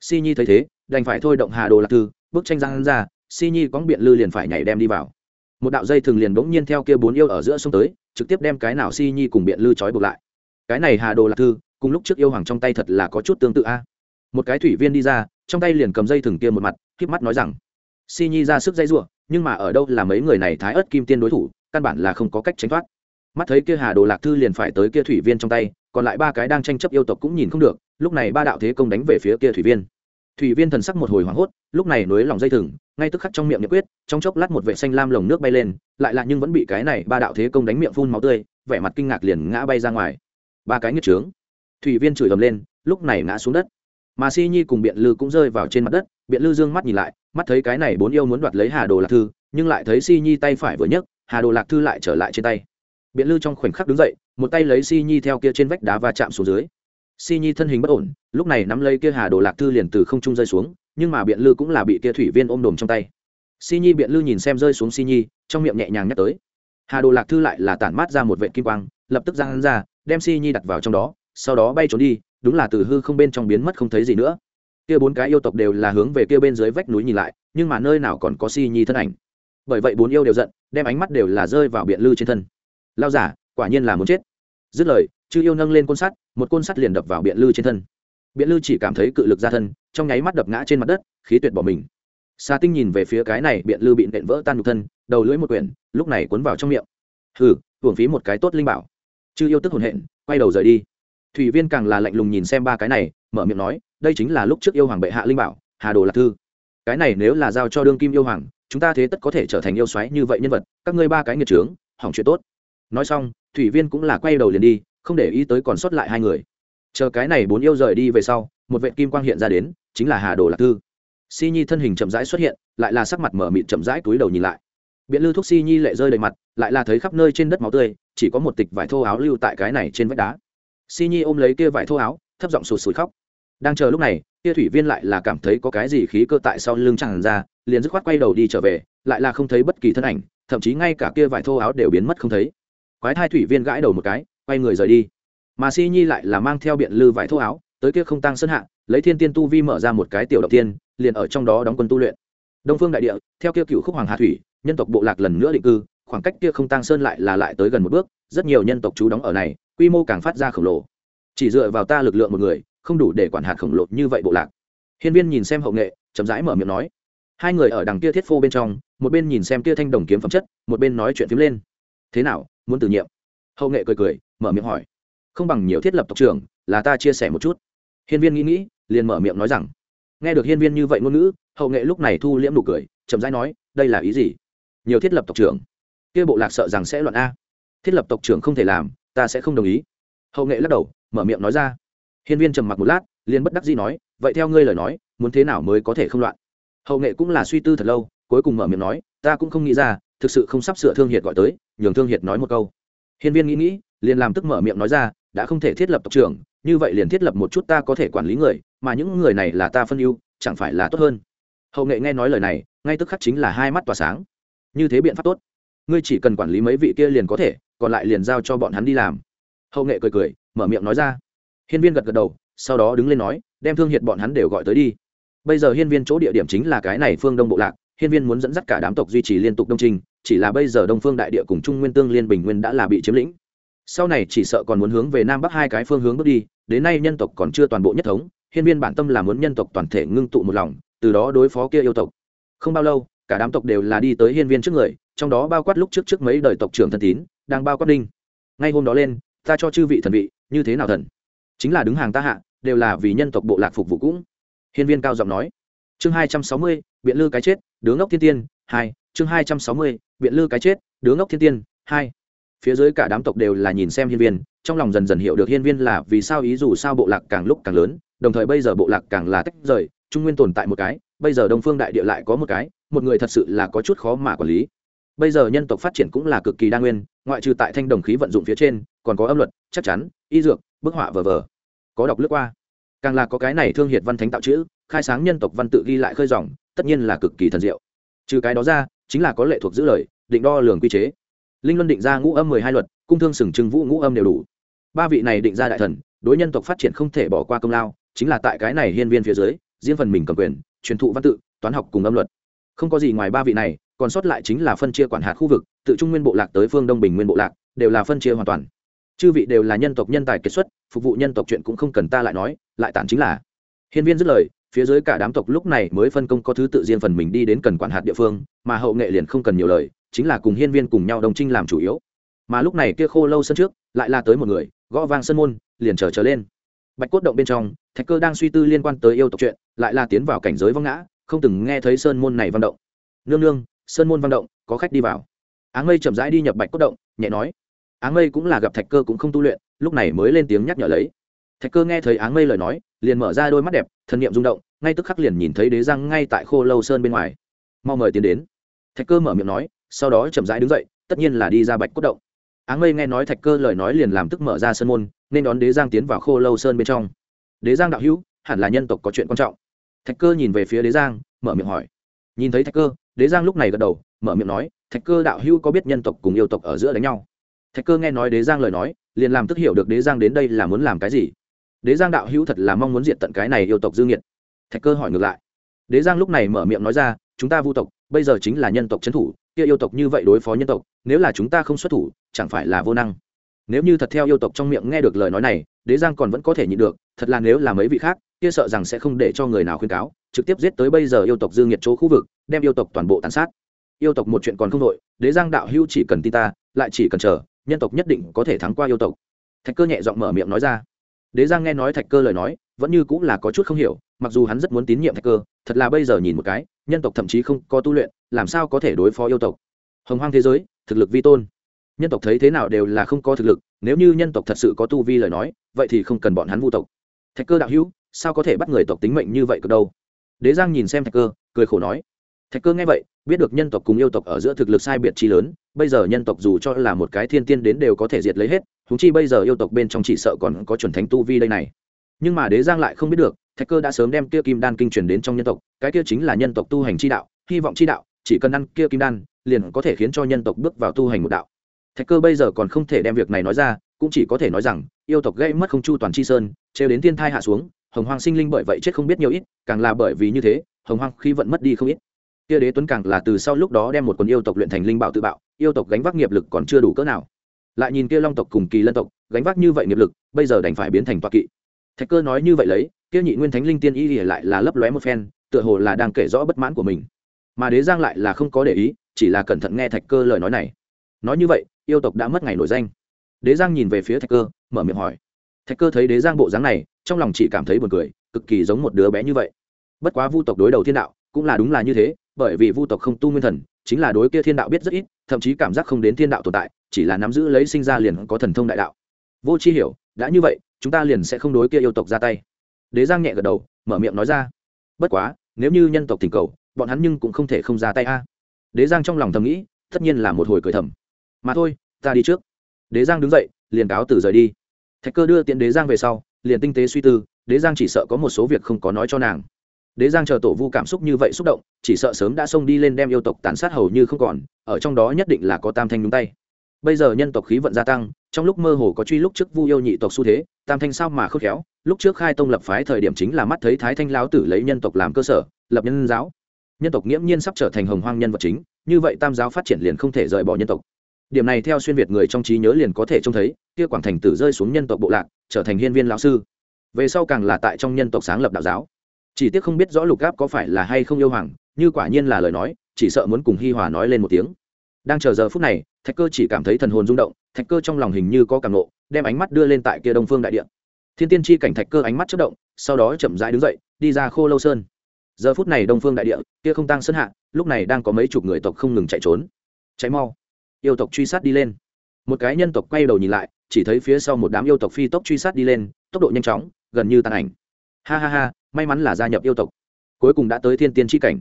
Si nhi thấy thế, đành phải thôi động hà đồ lạc thư bức tranh giang ra si nhi cóng biện lư liền phải nhảy đem đi vào. Một đạo dây thường liền bỗng nhiên theo kia bốn yêu ở giữa sông tới, trực tiếp đem cái nào si nhi cùng biện lư trói buộc lại. Cái này hà đồ lạc thư, cùng lúc trước yêu hoàng trong tay thật là có chút tương tự a. Một cái thủy viên đi ra, trong tay liền cầm dây thừng kia một mặt k mắt nói rằng, si nhi ra sức dây r nhưng mà ở đâu là mấy người này thái ớt kim tiên đối thủ, căn bản là không có cách tránh thoát. Mắt thấy kia hà đồ lạc thư liền phải tới kia thủy viên trong tay, còn lại ba cái đang tranh chấp yêu tộc cũng nhìn không được, lúc này ba đạo thế công đánh về phía kia thủy viên. Thủy viên thần sắc một hồi hoảng hốt, lúc này nối lòng dây thừng ngay tức khắc trong miệng nhiệt quyết, trong chốc lát một vệ xanh lam lồng nước bay lên, lại lạ nhưng vẫn bị cái này ba đạo thế công đánh miệng phun máu tươi, vẻ mặt kinh ngạc liền ngã bay ra ngoài. Ba cái nghiệt trướng. Thủy viên chửi ầm lên, lúc này ngã xuống đất. Mà si nhi cùng biện lư cũng rơi vào trên mặt đất, biện lư dương mắt nhìn lại, mắt thấy cái này bốn yêu muốn đoạt lấy hà đồ lạc thư, nhưng lại thấy si nhi tay phải vừa nhấc, hà đồ lạc thư lại trở lại trên tay. Biện lư trong khoảnh khắc đứng dậy, một tay lấy si nhi theo kia trên vách đá và chạm xuống dưới. Si nhi thân hình bất ổn, lúc này nắm lấy kia hà đồ lạc thư liền từ không trung rơi xuống nhưng mà biện lư cũng là bị kia thủy viên ôm đồm trong tay. Si nhi biện lư nhìn xem rơi xuống si nhi, trong miệng nhẹ nhàng nhắc tới. Hà đồ lạc thư lại là tản mát ra một vệ kim quang, lập tức giang hắn ra, đem si nhi đặt vào trong đó, sau đó bay trốn đi, đúng là từ hư không bên trong biến mất không thấy gì nữa. Kia bốn cái yêu tộc đều là hướng về kia bên dưới vách núi nhìn lại, nhưng mà nơi nào còn có si nhi thân ảnh. Bởi vậy bốn yêu đều giận, đem ánh mắt đều là rơi vào biện lư trên thân. Lao giả, quả nhiên là muốn chết. Dứt lời, chư yêu nâng lên côn sắt, một côn sắt liền đập vào biện lư trên thân. Biện lư chỉ cảm thấy cự lực ra thân trong nháy mắt đập ngã trên mặt đất, khí tuyệt bỏ mình. Xà tinh nhìn về phía cái này biện lư bị nện vỡ tan nhục thân, đầu lưỡi một quyển, lúc này cuốn vào trong miệng. Hừ, hưởng phí một cái tốt linh bảo. Chư yêu tức hồn hện, quay đầu rời đi. Thủy viên càng là lạnh lùng nhìn xem ba cái này, mở miệng nói, đây chính là lúc trước yêu hoàng bệ hạ linh bảo, hà đồ lạc thư. Cái này nếu là giao cho đương kim yêu hoàng, chúng ta thế tất có thể trở thành yêu xoáy như vậy nhân vật, các ngươi ba cái nghiệt trướng hỏng chuyện tốt. Nói xong, thủy viên cũng là quay đầu liền đi, không để ý tới còn sót lại hai người. Chờ cái này bốn yêu rời đi về sau, một vệ kim quang hiện ra đến chính là hà đồ lạc thư. Si nhi thân hình chậm rãi xuất hiện, lại là sắc mặt mở mịt chậm rãi túi đầu nhìn lại. Biện lư thuốc si nhi lệ rơi đầy mặt, lại là thấy khắp nơi trên đất máu tươi, chỉ có một tịch vải thô áo lưu tại cái này trên vách đá. Si nhi ôm lấy kia vải thô áo, thấp giọng sụt sùi khóc. Đang chờ lúc này, kia thủy viên lại là cảm thấy có cái gì khí cơ tại sau lưng chẳng ra, liền dứt khoát quay đầu đi trở về, lại là không thấy bất kỳ thân ảnh, thậm chí ngay cả kia vải thô áo đều biến mất không thấy. Quái thai thủy viên gãi đầu một cái, quay người rời đi. Mà si nhi lại là mang theo biện lư vải thô áo, tới kia không tăng sân hạ lấy thiên tiên tu vi mở ra một cái tiểu động tiên liền ở trong đó đóng quân tu luyện. Đông phương đại địa, theo kia cựu khúc hoàng hà thủy, nhân tộc bộ lạc lần nữa định cư, khoảng cách kia không tăng sơn lại là lại tới gần một bước, rất nhiều nhân tộc trú đóng ở này, quy mô càng phát ra khổng lồ. Chỉ dựa vào ta lực lượng một người, không đủ để quản hạt khổng lồ như vậy bộ lạc. Hiên viên nhìn xem hậu nghệ, chậm rãi mở miệng nói, hai người ở đằng kia thiết phô bên trong, một bên nhìn xem kia thanh đồng kiếm phẩm chất, một bên nói chuyện phím lên. Thế nào, muốn từ nhiệm hậu nghệ cười cười, mở miệng hỏi, không bằng nhiều thiết lập tộc trưởng, là ta chia sẻ một chút. Hiên viên nghĩ nghĩ liền mở miệng nói rằng, nghe được hiên viên như vậy ngôn ngữ, hậu nghệ lúc này thu liễm nụ cười, chậm rãi nói, đây là ý gì? Nhiều thiết lập tộc trưởng. Kia bộ lạc sợ rằng sẽ loạn a. Thiết lập tộc trưởng không thể làm, ta sẽ không đồng ý. Hậu nghệ lắc đầu, mở miệng nói ra. Hiên viên trầm mặc một lát, liền bất đắc dĩ nói, vậy theo ngươi lời nói, muốn thế nào mới có thể không loạn? Hậu nghệ cũng là suy tư thật lâu, cuối cùng mở miệng nói, ta cũng không nghĩ ra, thực sự không sắp sửa thương hiệt gọi tới, nhường thương hiệt nói một câu. Hiên viên nghĩ nghĩ, liền làm tức mở miệng nói ra, đã không thể thiết lập tộc trưởng như vậy liền thiết lập một chút ta có thể quản lý người, mà những người này là ta phân ưu, chẳng phải là tốt hơn? Hậu nghệ nghe nói lời này, ngay tức khắc chính là hai mắt tỏa sáng. Như thế biện pháp tốt. Ngươi chỉ cần quản lý mấy vị kia liền có thể, còn lại liền giao cho bọn hắn đi làm. Hậu nghệ cười cười, mở miệng nói ra. Hiên viên gật gật đầu, sau đó đứng lên nói, đem thương hiệt bọn hắn đều gọi tới đi. Bây giờ hiên viên chỗ địa điểm chính là cái này phương đông bộ lạc, hiên viên muốn dẫn dắt cả đám tộc duy trì liên tục đông trình, chỉ là bây giờ đông phương đại địa cùng trung nguyên tương liên bình nguyên đã là bị chiếm lĩnh sau này chỉ sợ còn muốn hướng về nam bắc hai cái phương hướng bước đi, đến nay nhân tộc còn chưa toàn bộ nhất thống, hiên viên bản tâm là muốn nhân tộc toàn thể ngưng tụ một lòng, từ đó đối phó kia yêu tộc. Không bao lâu, cả đám tộc đều là đi tới hiên viên trước người, trong đó bao quát lúc trước trước mấy đời tộc trưởng thân tín, đang bao quát đinh. Ngay hôm đó lên, ta cho chư vị thần vị, như thế nào thần? Chính là đứng hàng ta hạ, đều là vì nhân tộc bộ lạc phục vụ cũng. Hiên viên cao giọng nói. Chương hai trăm sáu mươi, biện lư cái chết, đứa ngốc thiên tiên, hai. Chương hai trăm sáu mươi, biện lư cái chết, đứa ngốc thiên tiên, hai phía dưới cả đám tộc đều là nhìn xem hiên viên, trong lòng dần dần hiểu được hiên viên là vì sao ý dù sao bộ lạc càng lúc càng lớn, đồng thời bây giờ bộ lạc càng là tách rời, trung nguyên tồn tại một cái, bây giờ đông phương đại địa lại có một cái, một người thật sự là có chút khó mà quản lý. Bây giờ nhân tộc phát triển cũng là cực kỳ đa nguyên, ngoại trừ tại thanh đồng khí vận dụng phía trên, còn có âm luật, chắc chắn, y dược, bức họa vờ vờ. Có đọc lướt qua. Càng là có cái này thương hiệt văn thánh tạo chữ, khai sáng nhân tộc văn tự ghi lại khơi dòng, tất nhiên là cực kỳ thần diệu. Trừ cái đó ra, chính là có lệ thuộc giữ lời, định đo lường quy chế linh luân định ra ngũ âm mười hai luật, cung thương sừng trưng vũ ngũ âm đều đủ. Ba vị này định ra đại thần, đối nhân tộc phát triển không thể bỏ qua công lao, chính là tại cái này hiên viên phía dưới, riêng phần mình cầm quyền, truyền thụ văn tự, toán học cùng âm luật. Không có gì ngoài ba vị này, còn sót lại chính là phân chia quản hạt khu vực, tự trung nguyên bộ lạc tới phương đông bình nguyên bộ lạc, đều là phân chia hoàn toàn. Chư vị đều là nhân tộc nhân tài kết xuất, phục vụ nhân tộc chuyện cũng không cần ta lại nói, lại tản chính là. Hiên viên dứt lời, phía dưới cả đám tộc lúc này mới phân công có thứ tự riêng phần mình đi đến cần quản hạt địa phương, mà hậu nghệ liền không cần nhiều lời chính là cùng hiên viên cùng nhau đồng trinh làm chủ yếu. Mà lúc này kia khô lâu sân trước, lại là tới một người, gõ vang sân môn, liền trở trở lên. Bạch cốt động bên trong, thạch cơ đang suy tư liên quan tới yêu tộc chuyện, lại là tiến vào cảnh giới vong ngã, không từng nghe thấy sơn môn này văn động. Nương nương, sơn môn văn động, có khách đi vào. Áng mây chậm rãi đi nhập bạch cốt động, nhẹ nói. Áng mây cũng là gặp thạch cơ cũng không tu luyện, lúc này mới lên tiếng nhắc nhở lấy. Thạch cơ nghe thấy áng mây lời nói, liền mở ra đôi mắt đẹp thân niệm rung động, ngay tức khắc liền nhìn thấy đế răng ngay tại khô lâu sơn bên ngoài. Mau mời tiến đến. Thạch cơ mở miệng nói sau đó chậm rãi đứng dậy, tất nhiên là đi ra bạch cốt động. Áng mây nghe nói thạch cơ lời nói liền làm tức mở ra sân môn, nên đón đế giang tiến vào khô lâu sơn bên trong. Đế giang đạo hữu, hẳn là nhân tộc có chuyện quan trọng. Thạch cơ nhìn về phía đế giang, mở miệng hỏi. Nhìn thấy thạch cơ, đế giang lúc này gật đầu, mở miệng nói, thạch cơ đạo hữu có biết nhân tộc cùng yêu tộc ở giữa đánh nhau? Thạch cơ nghe nói đế giang lời nói, liền làm tức hiểu được đế giang đến đây là muốn làm cái gì. Đế giang đạo hữu thật là mong muốn diện tận cái này yêu tộc dư nghiệt. Thạch cơ hỏi ngược lại. Đế giang lúc này mở miệng nói ra, chúng ta vu tộc, bây giờ chính là nhân tộc trấn thủ kia yêu tộc như vậy đối phó nhân tộc, nếu là chúng ta không xuất thủ, chẳng phải là vô năng. Nếu như thật theo yêu tộc trong miệng nghe được lời nói này, đế giang còn vẫn có thể nhịn được, thật là nếu là mấy vị khác, kia sợ rằng sẽ không để cho người nào khuyên cáo, trực tiếp giết tới bây giờ yêu tộc dư nghiệt chỗ khu vực, đem yêu tộc toàn bộ tàn sát. Yêu tộc một chuyện còn không đội, đế giang đạo hưu chỉ cần tin ta, lại chỉ cần chờ, nhân tộc nhất định có thể thắng qua yêu tộc. Thạch cơ nhẹ giọng mở miệng nói ra. Đế giang nghe nói thạch cơ lời nói, vẫn như cũng là có chút không hiểu, mặc dù hắn rất muốn tín nhiệm thạch cơ, thật là bây giờ nhìn một cái nhân tộc thậm chí không có tu luyện, làm sao có thể đối phó yêu tộc? Hồng hoang thế giới, thực lực vi tôn. Nhân tộc thấy thế nào đều là không có thực lực, nếu như nhân tộc thật sự có tu vi lời nói, vậy thì không cần bọn hắn vu tộc. Thạch cơ đạo hữu, sao có thể bắt người tộc tính mệnh như vậy cơ đâu? Đế giang nhìn xem thạch cơ, cười khổ nói. Thạch cơ nghe vậy, biết được nhân tộc cùng yêu tộc ở giữa thực lực sai biệt chi lớn, bây giờ nhân tộc dù cho là một cái thiên tiên đến đều có thể diệt lấy hết thú chi bây giờ yêu tộc bên trong chỉ sợ còn có chuẩn thánh tu vi đây này nhưng mà đế giang lại không biết được, thạch cơ đã sớm đem kia kim đan kinh truyền đến trong nhân tộc, cái kia chính là nhân tộc tu hành chi đạo, hy vọng chi đạo, chỉ cần ăn kia kim đan, liền có thể khiến cho nhân tộc bước vào tu hành một đạo. Thạch cơ bây giờ còn không thể đem việc này nói ra, cũng chỉ có thể nói rằng, yêu tộc gây mất không chu toàn chi sơn, trêu đến thiên thai hạ xuống, hồng hoang sinh linh bởi vậy chết không biết nhiều ít, càng là bởi vì như thế, hồng hoang khi vận mất đi không ít. Kia đế tuấn càng là từ sau lúc đó đem một quần yêu tộc luyện thành linh bảo tự bạo, yêu tộc gánh vác nghiệp lực còn chưa đủ cỡ nào. Lại nhìn kia long tộc cùng kỳ lân tộc, gánh vác như vậy nghiệp lực, bây giờ đành phải biến thành toa kỵ thạch cơ nói như vậy lấy, kia nhị nguyên thánh linh tiên y lại là lấp lóe một phen, tựa hồ là đang kể rõ bất mãn của mình. Mà đế giang lại là không có để ý, chỉ là cẩn thận nghe thạch cơ lời nói này. Nói như vậy, yêu tộc đã mất ngày nổi danh. Đế giang nhìn về phía thạch cơ, mở miệng hỏi. Thạch cơ thấy đế giang bộ dáng này, trong lòng chỉ cảm thấy buồn cười, cực kỳ giống một đứa bé như vậy. Bất quá vu tộc đối đầu thiên đạo, cũng là đúng là như thế, bởi vì vu tộc không tu nguyên thần, chính là đối kia thiên đạo biết rất ít, thậm chí cảm giác không đến thiên đạo tồn tại, chỉ là nắm giữ lấy sinh ra liền có thần thông đại đạo. Vô chi hiểu, đã như vậy chúng ta liền sẽ không đối kia yêu tộc ra tay. Đế giang nhẹ gật đầu, mở miệng nói ra. Bất quá, nếu như nhân tộc thỉnh cầu, bọn hắn nhưng cũng không thể không ra tay a. Đế giang trong lòng thầm nghĩ, tất nhiên là một hồi cười thầm. Mà thôi, ta đi trước. Đế giang đứng dậy, liền cáo từ rời đi. Thạch cơ đưa tiện đế giang về sau, liền tinh tế suy tư, đế giang chỉ sợ có một số việc không có nói cho nàng. Đế giang chờ tổ vu cảm xúc như vậy xúc động, chỉ sợ sớm đã xông đi lên đem yêu tộc tàn sát hầu như không còn, ở trong đó nhất định là có tam thanh nhúng tay. Bây giờ nhân tộc khí vận gia tăng trong lúc mơ hồ có truy lúc trước vu yêu nhị tộc xu thế, tam thanh sao mà khớp khéo, lúc trước khai tông lập phái thời điểm chính là mắt thấy thái thanh lão tử lấy nhân tộc làm cơ sở, lập nhân giáo. Nhân tộc nghiễm nhiên sắp trở thành hồng hoang nhân vật chính, như vậy tam giáo phát triển liền không thể rời bỏ nhân tộc. Điểm này theo xuyên việt người trong trí nhớ liền có thể trông thấy, kia quảng thành tử rơi xuống nhân tộc bộ lạc, trở thành hiên viên lão sư. Về sau càng là tại trong nhân tộc sáng lập đạo giáo. Chỉ tiếc không biết rõ lục gáp có phải là hay không yêu hoàng, như quả nhiên là lời nói, chỉ sợ muốn cùng hi hòa nói lên một tiếng. Đang chờ giờ phút này, thạch cơ chỉ cảm thấy thần hồn rung động thạch cơ trong lòng hình như có cảm nộ, đem ánh mắt đưa lên tại kia đông phương đại địa. Thiên tiên Chi cảnh thạch cơ ánh mắt chất động, sau đó chậm rãi đứng dậy, đi ra khô lâu sơn. Giờ phút này đông phương đại địa, kia không tăng sân hạ, lúc này đang có mấy chục người tộc không ngừng chạy trốn. Cháy mau. Yêu tộc truy sát đi lên. Một cái nhân tộc quay đầu nhìn lại, chỉ thấy phía sau một đám yêu tộc phi tốc truy sát đi lên, tốc độ nhanh chóng, gần như tàn ảnh. Ha ha ha, may mắn là gia nhập yêu tộc. Cuối cùng đã tới thiên tiên tri cảnh.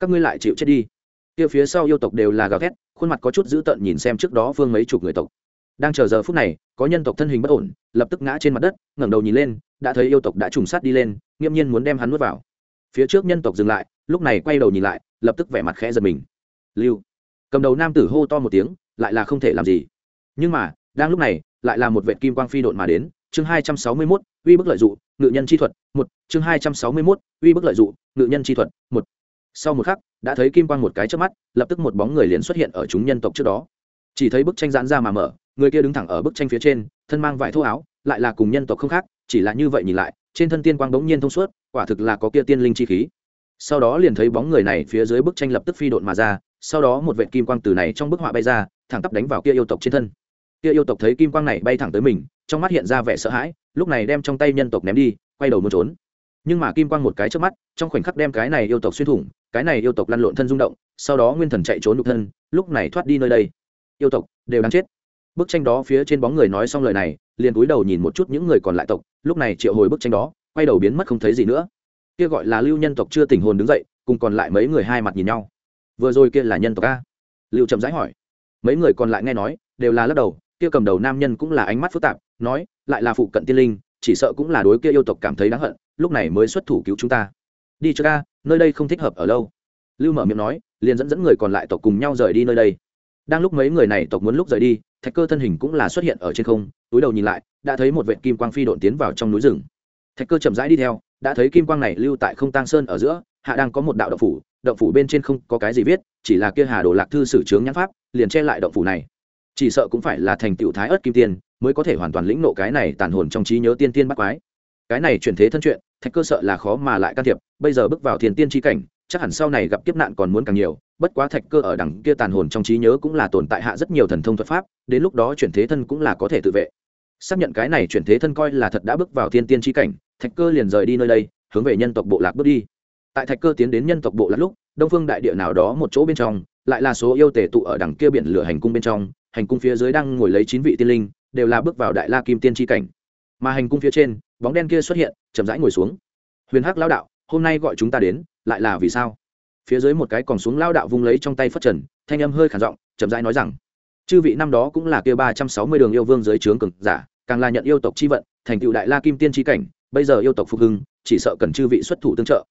Các ngươi lại chịu chết đi. Kia phía sau yêu tộc đều là gào ghét khuôn mặt có chút dữ tợn nhìn xem trước đó phương mấy chục người tộc đang chờ giờ phút này có nhân tộc thân hình bất ổn lập tức ngã trên mặt đất ngẩng đầu nhìn lên đã thấy yêu tộc đã trùng sát đi lên nghiêm nhiên muốn đem hắn nuốt vào. Phía trước nhân tộc dừng lại lúc này quay đầu nhìn lại lập tức vẻ mặt khẽ giật mình. Lưu. Cầm đầu nam tử hô to một tiếng lại là không thể làm gì. Nhưng mà đang lúc này lại là một vệ kim quang phi độn mà đến chương hai trăm sáu mươi mốt uy bức lợi dụ, ngự nhân chi thuật một chương hai trăm sáu mươi mốt uy bức lợi dụ, ngự nhân chi thuật một. Sau một khắc đã thấy kim quang một cái trước mắt lập tức một bóng người liền xuất hiện ở chúng nhân tộc trước đó. Chỉ thấy bức tranh giãn ra mà mở người kia đứng thẳng ở bức tranh phía trên, thân mang vải thô áo, lại là cùng nhân tộc không khác, chỉ là như vậy nhìn lại, trên thân tiên quang bỗng nhiên thông suốt, quả thực là có kia tiên linh chi khí. Sau đó liền thấy bóng người này phía dưới bức tranh lập tức phi độn mà ra, sau đó một vệ kim quang từ này trong bức họa bay ra, thẳng tắp đánh vào kia yêu tộc trên thân. Kia yêu tộc thấy kim quang này bay thẳng tới mình, trong mắt hiện ra vẻ sợ hãi, lúc này đem trong tay nhân tộc ném đi, quay đầu muốn trốn. Nhưng mà kim quang một cái trước mắt, trong khoảnh khắc đem cái này yêu tộc xuyên thủng, cái này yêu tộc lăn lộn thân rung động, sau đó nguyên thần chạy trốn đục thân, lúc này thoát đi nơi đây. Yêu tộc, đều đang chết bức tranh đó phía trên bóng người nói xong lời này, liền cúi đầu nhìn một chút những người còn lại tộc, lúc này triệu hồi bức tranh đó, quay đầu biến mất không thấy gì nữa. Kia gọi là lưu nhân tộc chưa tỉnh hồn đứng dậy, cùng còn lại mấy người hai mặt nhìn nhau. Vừa rồi kia là nhân tộc a. Lưu chậm rãi hỏi. Mấy người còn lại nghe nói, đều là lắc đầu, kia cầm đầu nam nhân cũng là ánh mắt phức tạp, nói, lại là phụ cận tiên linh, chỉ sợ cũng là đối kia yêu tộc cảm thấy đáng hận, lúc này mới xuất thủ cứu chúng ta. Đi cho ca nơi đây không thích hợp ở lâu. Lưu mở miệng nói, liền dẫn dẫn người còn lại tộc cùng nhau rời đi nơi đây. Đang lúc mấy người này tộc muốn lúc rời đi thạch cơ thân hình cũng là xuất hiện ở trên không, túi đầu nhìn lại, đã thấy một vệ kim quang phi độn tiến vào trong núi rừng. Thạch cơ chậm rãi đi theo, đã thấy kim quang này lưu tại không tang sơn ở giữa, hạ đang có một đạo động phủ động phủ bên trên không có cái gì viết, chỉ là kia hà đồ lạc thư sử trướng nhãn pháp, liền che lại động phủ này. Chỉ sợ cũng phải là thành tựu thái ớt kim tiên, mới có thể hoàn toàn lĩnh nộ cái này tàn hồn trong trí nhớ tiên tiên bắt quái. Cái này chuyển thế thân chuyện, thạch cơ sợ là khó mà lại can thiệp, bây giờ bước vào thiền tiên tri cảnh, chắc hẳn sau này gặp kiếp nạn còn muốn càng nhiều bất quá thạch cơ ở đằng kia tàn hồn trong trí nhớ cũng là tồn tại hạ rất nhiều thần thông thuật pháp, đến lúc đó chuyển thế thân cũng là có thể tự vệ. Xác nhận cái này chuyển thế thân coi là thật đã bước vào thiên tiên tri cảnh, thạch cơ liền rời đi nơi đây, hướng về nhân tộc bộ lạc bước đi. Tại thạch cơ tiến đến nhân tộc bộ lạc lúc, đông phương đại địa nào đó một chỗ bên trong, lại là số yêu tể tụ ở đằng kia biển lửa hành cung bên trong, hành cung phía dưới đang ngồi lấy chín vị tiên linh, đều là bước vào đại la kim tiên tri cảnh. Mà hành cung phía trên, bóng đen kia xuất hiện, chậm rãi ngồi xuống. Huyền hắc lao đạo, hôm nay gọi chúng ta đến, lại là vì sao? Phía dưới một cái còn xuống lao đạo vung lấy trong tay phất trần, thanh âm hơi khản giọng, chậm rãi nói rằng, chư vị năm đó cũng là kia ba trăm sáu mươi đường yêu vương dưới trướng cực giả, càng là nhận yêu tộc chi vận, thành tựu đại la kim tiên tri cảnh, bây giờ yêu tộc phục hưng, chỉ sợ cần chư vị xuất thủ tương trợ.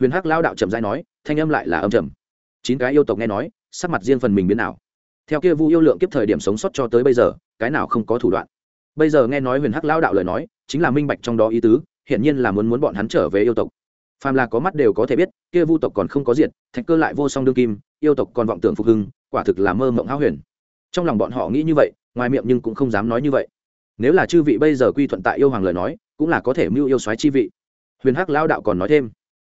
Huyền hắc lao đạo chậm rãi nói, thanh âm lại là âm trầm. Chín cái yêu tộc nghe nói, sắc mặt riêng phần mình biến nào theo kia vu yêu lượng kiếp thời điểm sống sót cho tới bây giờ, cái nào không có thủ đoạn. Bây giờ nghe nói huyền hắc lao đạo lời nói, chính là minh bạch trong đó ý tứ hiện nhiên là muốn muốn bọn hắn trở về yêu tộc. Phàm là có mắt đều có thể biết kia vu tộc còn không có diệt, thạch cơ lại vô song đương kim, yêu tộc còn vọng tưởng phục hưng, quả thực là mơ mộng háo huyền. Trong lòng bọn họ nghĩ như vậy, ngoài miệng nhưng cũng không dám nói như vậy. Nếu là chư vị bây giờ quy thuận tại yêu hoàng lời nói, cũng là có thể mưu yêu soái chi vị. Huyền hắc lao đạo còn nói thêm,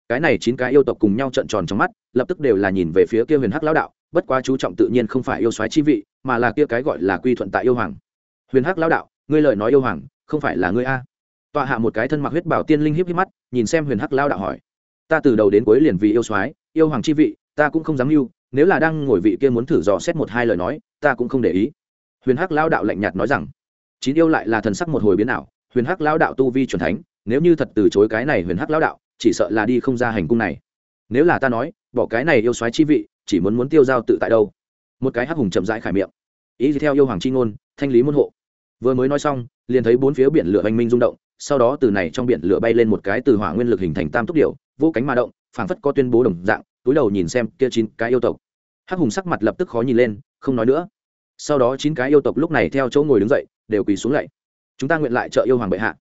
cái này chín cái yêu tộc cùng nhau trận tròn trong mắt, lập tức đều là nhìn về phía kia huyền hắc lao đạo, bất quá chú trọng tự nhiên không phải yêu soái chi vị, mà là kia cái gọi là quy thuận tại yêu hoàng. Huyền hắc lao đạo, ngươi lời nói yêu hoàng, không phải là ngươi a? Tọa hạ một cái thân mặc huyết bảo tiên linh hiếp hiếp mắt, nhìn xem huyền hắc lao đạo hỏi ta từ đầu đến cuối liền vì yêu soái, yêu hoàng chi vị, ta cũng không dám mưu, nếu là đang ngồi vị kia muốn thử dò xét một hai lời nói, ta cũng không để ý. Huyền hắc lao đạo lạnh nhạt nói rằng, chín yêu lại là thần sắc một hồi biến ảo, huyền hắc lao đạo tu vi c thánh, nếu như thật từ chối cái này huyền hắc lao đạo, chỉ sợ là đi không ra hành cung này. Nếu là ta nói, bỏ cái này yêu soái chi vị, chỉ muốn muốn tiêu giao tự tại đâu? Một cái hắc hùng chậm rãi khải miệng. Ý gì theo yêu hoàng chi ngôn, thanh lý môn hộ. Vừa mới nói xong, liền thấy bốn phía biển lửa oanh minh rung động, sau đó từ này trong biển lửa bay lên một cái từ hỏa nguyên lực hình thành tam túc điệu vô cánh mà động, phảng phất có tuyên bố đồng dạng, túi đầu nhìn xem kia chín cái yêu tộc. Hắc hùng sắc mặt lập tức khó nhìn lên, không nói nữa. Sau đó chín cái yêu tộc lúc này theo chỗ ngồi đứng dậy, đều quỳ xuống lạy chúng ta nguyện lại trợ yêu hoàng bệ hạ.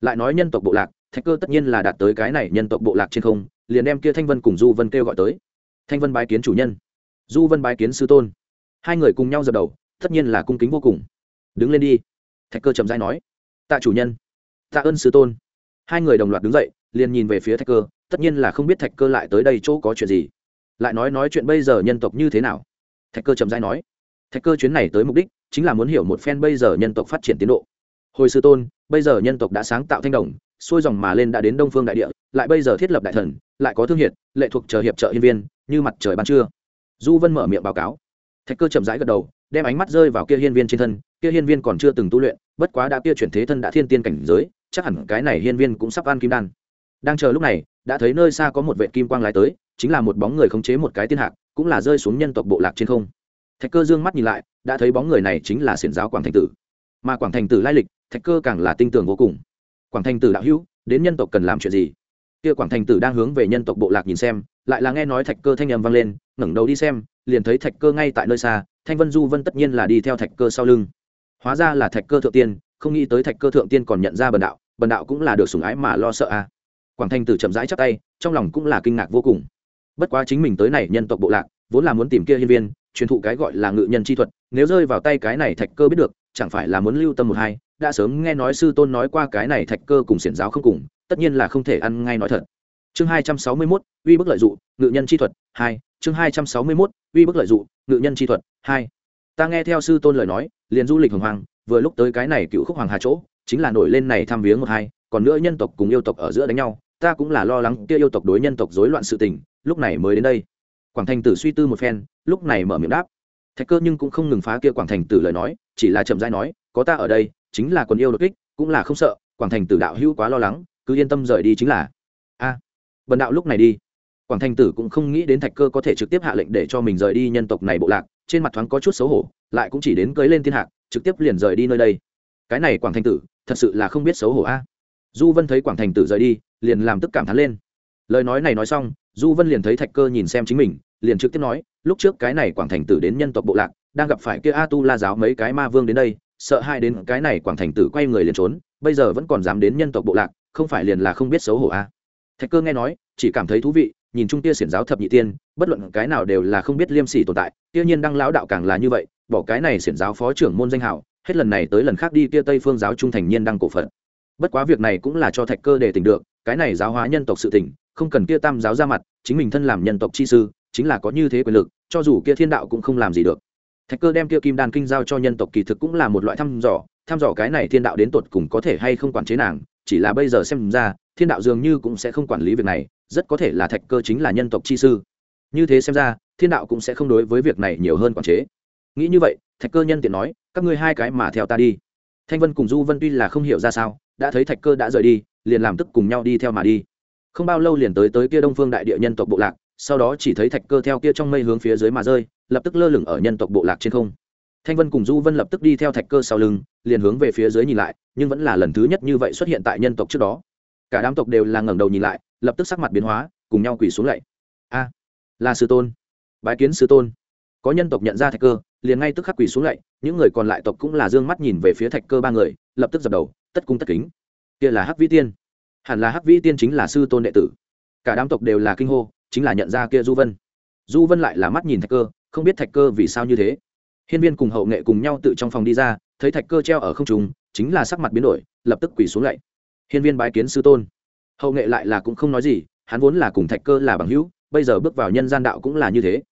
Lại nói nhân tộc bộ lạc, thạch cơ tất nhiên là đạt tới cái này nhân tộc bộ lạc trên không, liền đem kia thanh vân cùng du vân kêu gọi tới. Thanh vân bái kiến chủ nhân. Du vân bái kiến sư tôn. Hai người cùng nhau dập đầu, tất nhiên là cung kính vô cùng. Đứng lên đi. Thạch cơ chậm dãi nói. Tạ chủ nhân. Tạ ơn sư tôn. Hai người đồng loạt đứng dậy, liền nhìn về phía thạch cơ tất nhiên là không biết thạch cơ lại tới đây chỗ có chuyện gì. Lại nói nói chuyện bây giờ nhân tộc như thế nào? Thạch cơ chậm dãi nói. Thạch cơ chuyến này tới mục đích chính là muốn hiểu một phen bây giờ nhân tộc phát triển tiến độ. Hồi sư tôn, bây giờ nhân tộc đã sáng tạo thanh đồng, xuôi dòng mà lên đã đến đông phương đại địa, lại bây giờ thiết lập đại thần, lại có thương hiệt, lệ thuộc chờ hiệp trợ hiên viên, như mặt trời ban trưa. Du vân mở miệng báo cáo. Thạch cơ chậm rãi gật đầu, đem ánh mắt rơi vào kia hiên viên trên thân, kia hiên viên còn chưa từng tu luyện, bất quá đã kia chuyển thế thân đã thiên tiên cảnh giới, chắc hẳn cái này hiên viên cũng sắp ăn kim đan đang chờ lúc này, đã thấy nơi xa có một vệ kim quang lái tới, chính là một bóng người khống chế một cái tiên hạc, cũng là rơi xuống nhân tộc bộ lạc trên không. Thạch cơ dương mắt nhìn lại, đã thấy bóng người này chính là xiển giáo quảng thành tử. Mà quảng thành tử lai lịch, thạch cơ càng là tinh tường vô cùng. Quảng thành tử đạo hữu, đến nhân tộc cần làm chuyện gì? Kia quảng thành tử đang hướng về nhân tộc bộ lạc nhìn xem, lại là nghe nói thạch cơ thanh âm vang lên, ngẩng đầu đi xem, liền thấy thạch cơ ngay tại nơi xa, thanh vân du vân tất nhiên là đi theo thạch cơ sau lưng. Hóa ra là thạch cơ thượng tiên, không nghĩ tới thạch cơ thượng tiên còn nhận ra bần đạo bần đạo cũng là được sùng ái mà lo sợ à quảng thanh tử chậm rãi chắp tay trong lòng cũng là kinh ngạc vô cùng. Bất quá chính mình tới này nhân tộc bộ lạc vốn là muốn tìm kia hiên viên truyền thụ cái gọi là ngự nhân chi thuật nếu rơi vào tay cái này thạch cơ biết được chẳng phải là muốn lưu tâm một hai đã sớm nghe nói sư tôn nói qua cái này thạch cơ cùng xiển giáo không cùng tất nhiên là không thể ăn ngay nói thật. Chương hai trăm sáu mươi 261, uy bức lợi dụ, ngự nhân chi thuật hai chương hai trăm sáu mươi 261, uy bức lợi dụ, ngự nhân chi thuật hai. Ta nghe theo sư tôn lời nói liền du lịch hồng hoàng vừa lúc tới cái này cựu khúc hoàng hà chỗ chính là nổi lên này tham viếng một hai còn nữa nhân tộc cùng yêu tộc ở giữa đánh nhau ta cũng là lo lắng kia yêu tộc đối nhân tộc rối loạn sự tình lúc này mới đến đây. Quảng thành tử suy tư một phen lúc này mở miệng đáp. Thạch cơ nhưng cũng không ngừng phá kia quảng thành tử lời nói chỉ là chậm rãi nói có ta ở đây chính là quần yêu đột kích cũng là không sợ quảng thành tử đạo hữu quá lo lắng cứ yên tâm rời đi chính là. A à, bần đạo lúc này đi. Quảng thành tử cũng không nghĩ đến thạch cơ có thể trực tiếp hạ lệnh để cho mình rời đi nhân tộc này bộ lạc trên mặt thoáng có chút xấu hổ lại cũng chỉ đến cưới lên thiên hạc trực tiếp liền rời đi nơi đây. Cái này quảng thành tử thật sự là không biết xấu hổ a du vân thấy quảng thành tử rời đi, liền làm tức cảm thán lên. Lời nói này nói xong, du vân liền thấy thạch cơ nhìn xem chính mình, liền trực tiếp nói, lúc trước cái này quảng thành tử đến nhân tộc bộ lạc, đang gặp phải kia a tu la giáo mấy cái ma vương đến đây, sợ hai đến cái này quảng thành tử quay người liền trốn, bây giờ vẫn còn dám đến nhân tộc bộ lạc, không phải liền là không biết xấu hổ a thạch cơ nghe nói, chỉ cảm thấy thú vị, nhìn chung tia xiển giáo thập nhị tiên, bất luận cái nào đều là không biết liêm sỉ tồn tại tiêu nhiên đăng lão đạo càng là như vậy, bỏ cái này xiển giáo phó trưởng môn danh hào hết lần này tới lần khác đi kia tây phương giáo trung thành nhiên đăng cổ phận bất quá việc này cũng là cho thạch cơ để tỉnh được, cái này giáo hóa nhân tộc sự tỉnh, không cần kia tam giáo ra mặt, chính mình thân làm nhân tộc chi sư, chính là có như thế quyền lực, cho dù kia thiên đạo cũng không làm gì được. Thạch cơ đem kia kim đan kinh giao cho nhân tộc kỳ thực cũng là một loại thăm dò thăm dò cái này thiên đạo đến tột cùng có thể hay không quản chế nàng, chỉ là bây giờ xem ra, thiên đạo dường như cũng sẽ không quản lý việc này, rất có thể là thạch cơ chính là nhân tộc chi sư. Như thế xem ra, thiên đạo cũng sẽ không đối với việc này nhiều hơn quản chế. Nghĩ như vậy, thạch cơ nhân tiện nói, các ngươi hai cái mà theo ta đi thanh vân cùng du vân tuy là không hiểu ra sao, đã thấy thạch cơ đã rời đi, liền làm tức cùng nhau đi theo mà đi. Không bao lâu liền tới tới kia đông phương đại địa nhân tộc bộ lạc, sau đó chỉ thấy thạch cơ theo kia trong mây hướng phía dưới mà rơi, lập tức lơ lửng ở nhân tộc bộ lạc trên không. Thanh vân cùng du vân lập tức đi theo thạch cơ sau lưng, liền hướng về phía dưới nhìn lại, nhưng vẫn là lần thứ nhất như vậy xuất hiện tại nhân tộc trước đó. Cả đám tộc đều là ngẩng đầu nhìn lại, lập tức sắc mặt biến hóa, cùng nhau quỳ xuống lạy. A, là sư tôn, bái kiến sư tôn có nhân tộc nhận ra thạch cơ, liền ngay tức khắc quỳ xuống lạy những người còn lại tộc cũng là d ư ơ n g mắt nhìn về phía thạch cơ ba người, lập tức dập đầu, tất cung tất kính. Kia là hắc vĩ tiên. Hẳn là hắc vĩ tiên chính là sư tôn đệ tử. Cả đám tộc đều là kinh hô, chính là nhận ra kia du vân. Du vân lại là mắt nhìn thạch cơ, không biết thạch cơ vì sao như thế. Hiên viên cùng hậu nghệ cùng nhau tự trong phòng đi ra, thấy thạch cơ treo ở không trùng chính là sắc mặt biến đổi, lập tức quỳ xuống lạy hiên viên bái kiến sư tôn. Hậu nghệ lại là cũng không nói gì, hắn vốn là cùng thạch cơ là bằng hữu, bây giờ bước vào nhân gian đạo cũng là như thế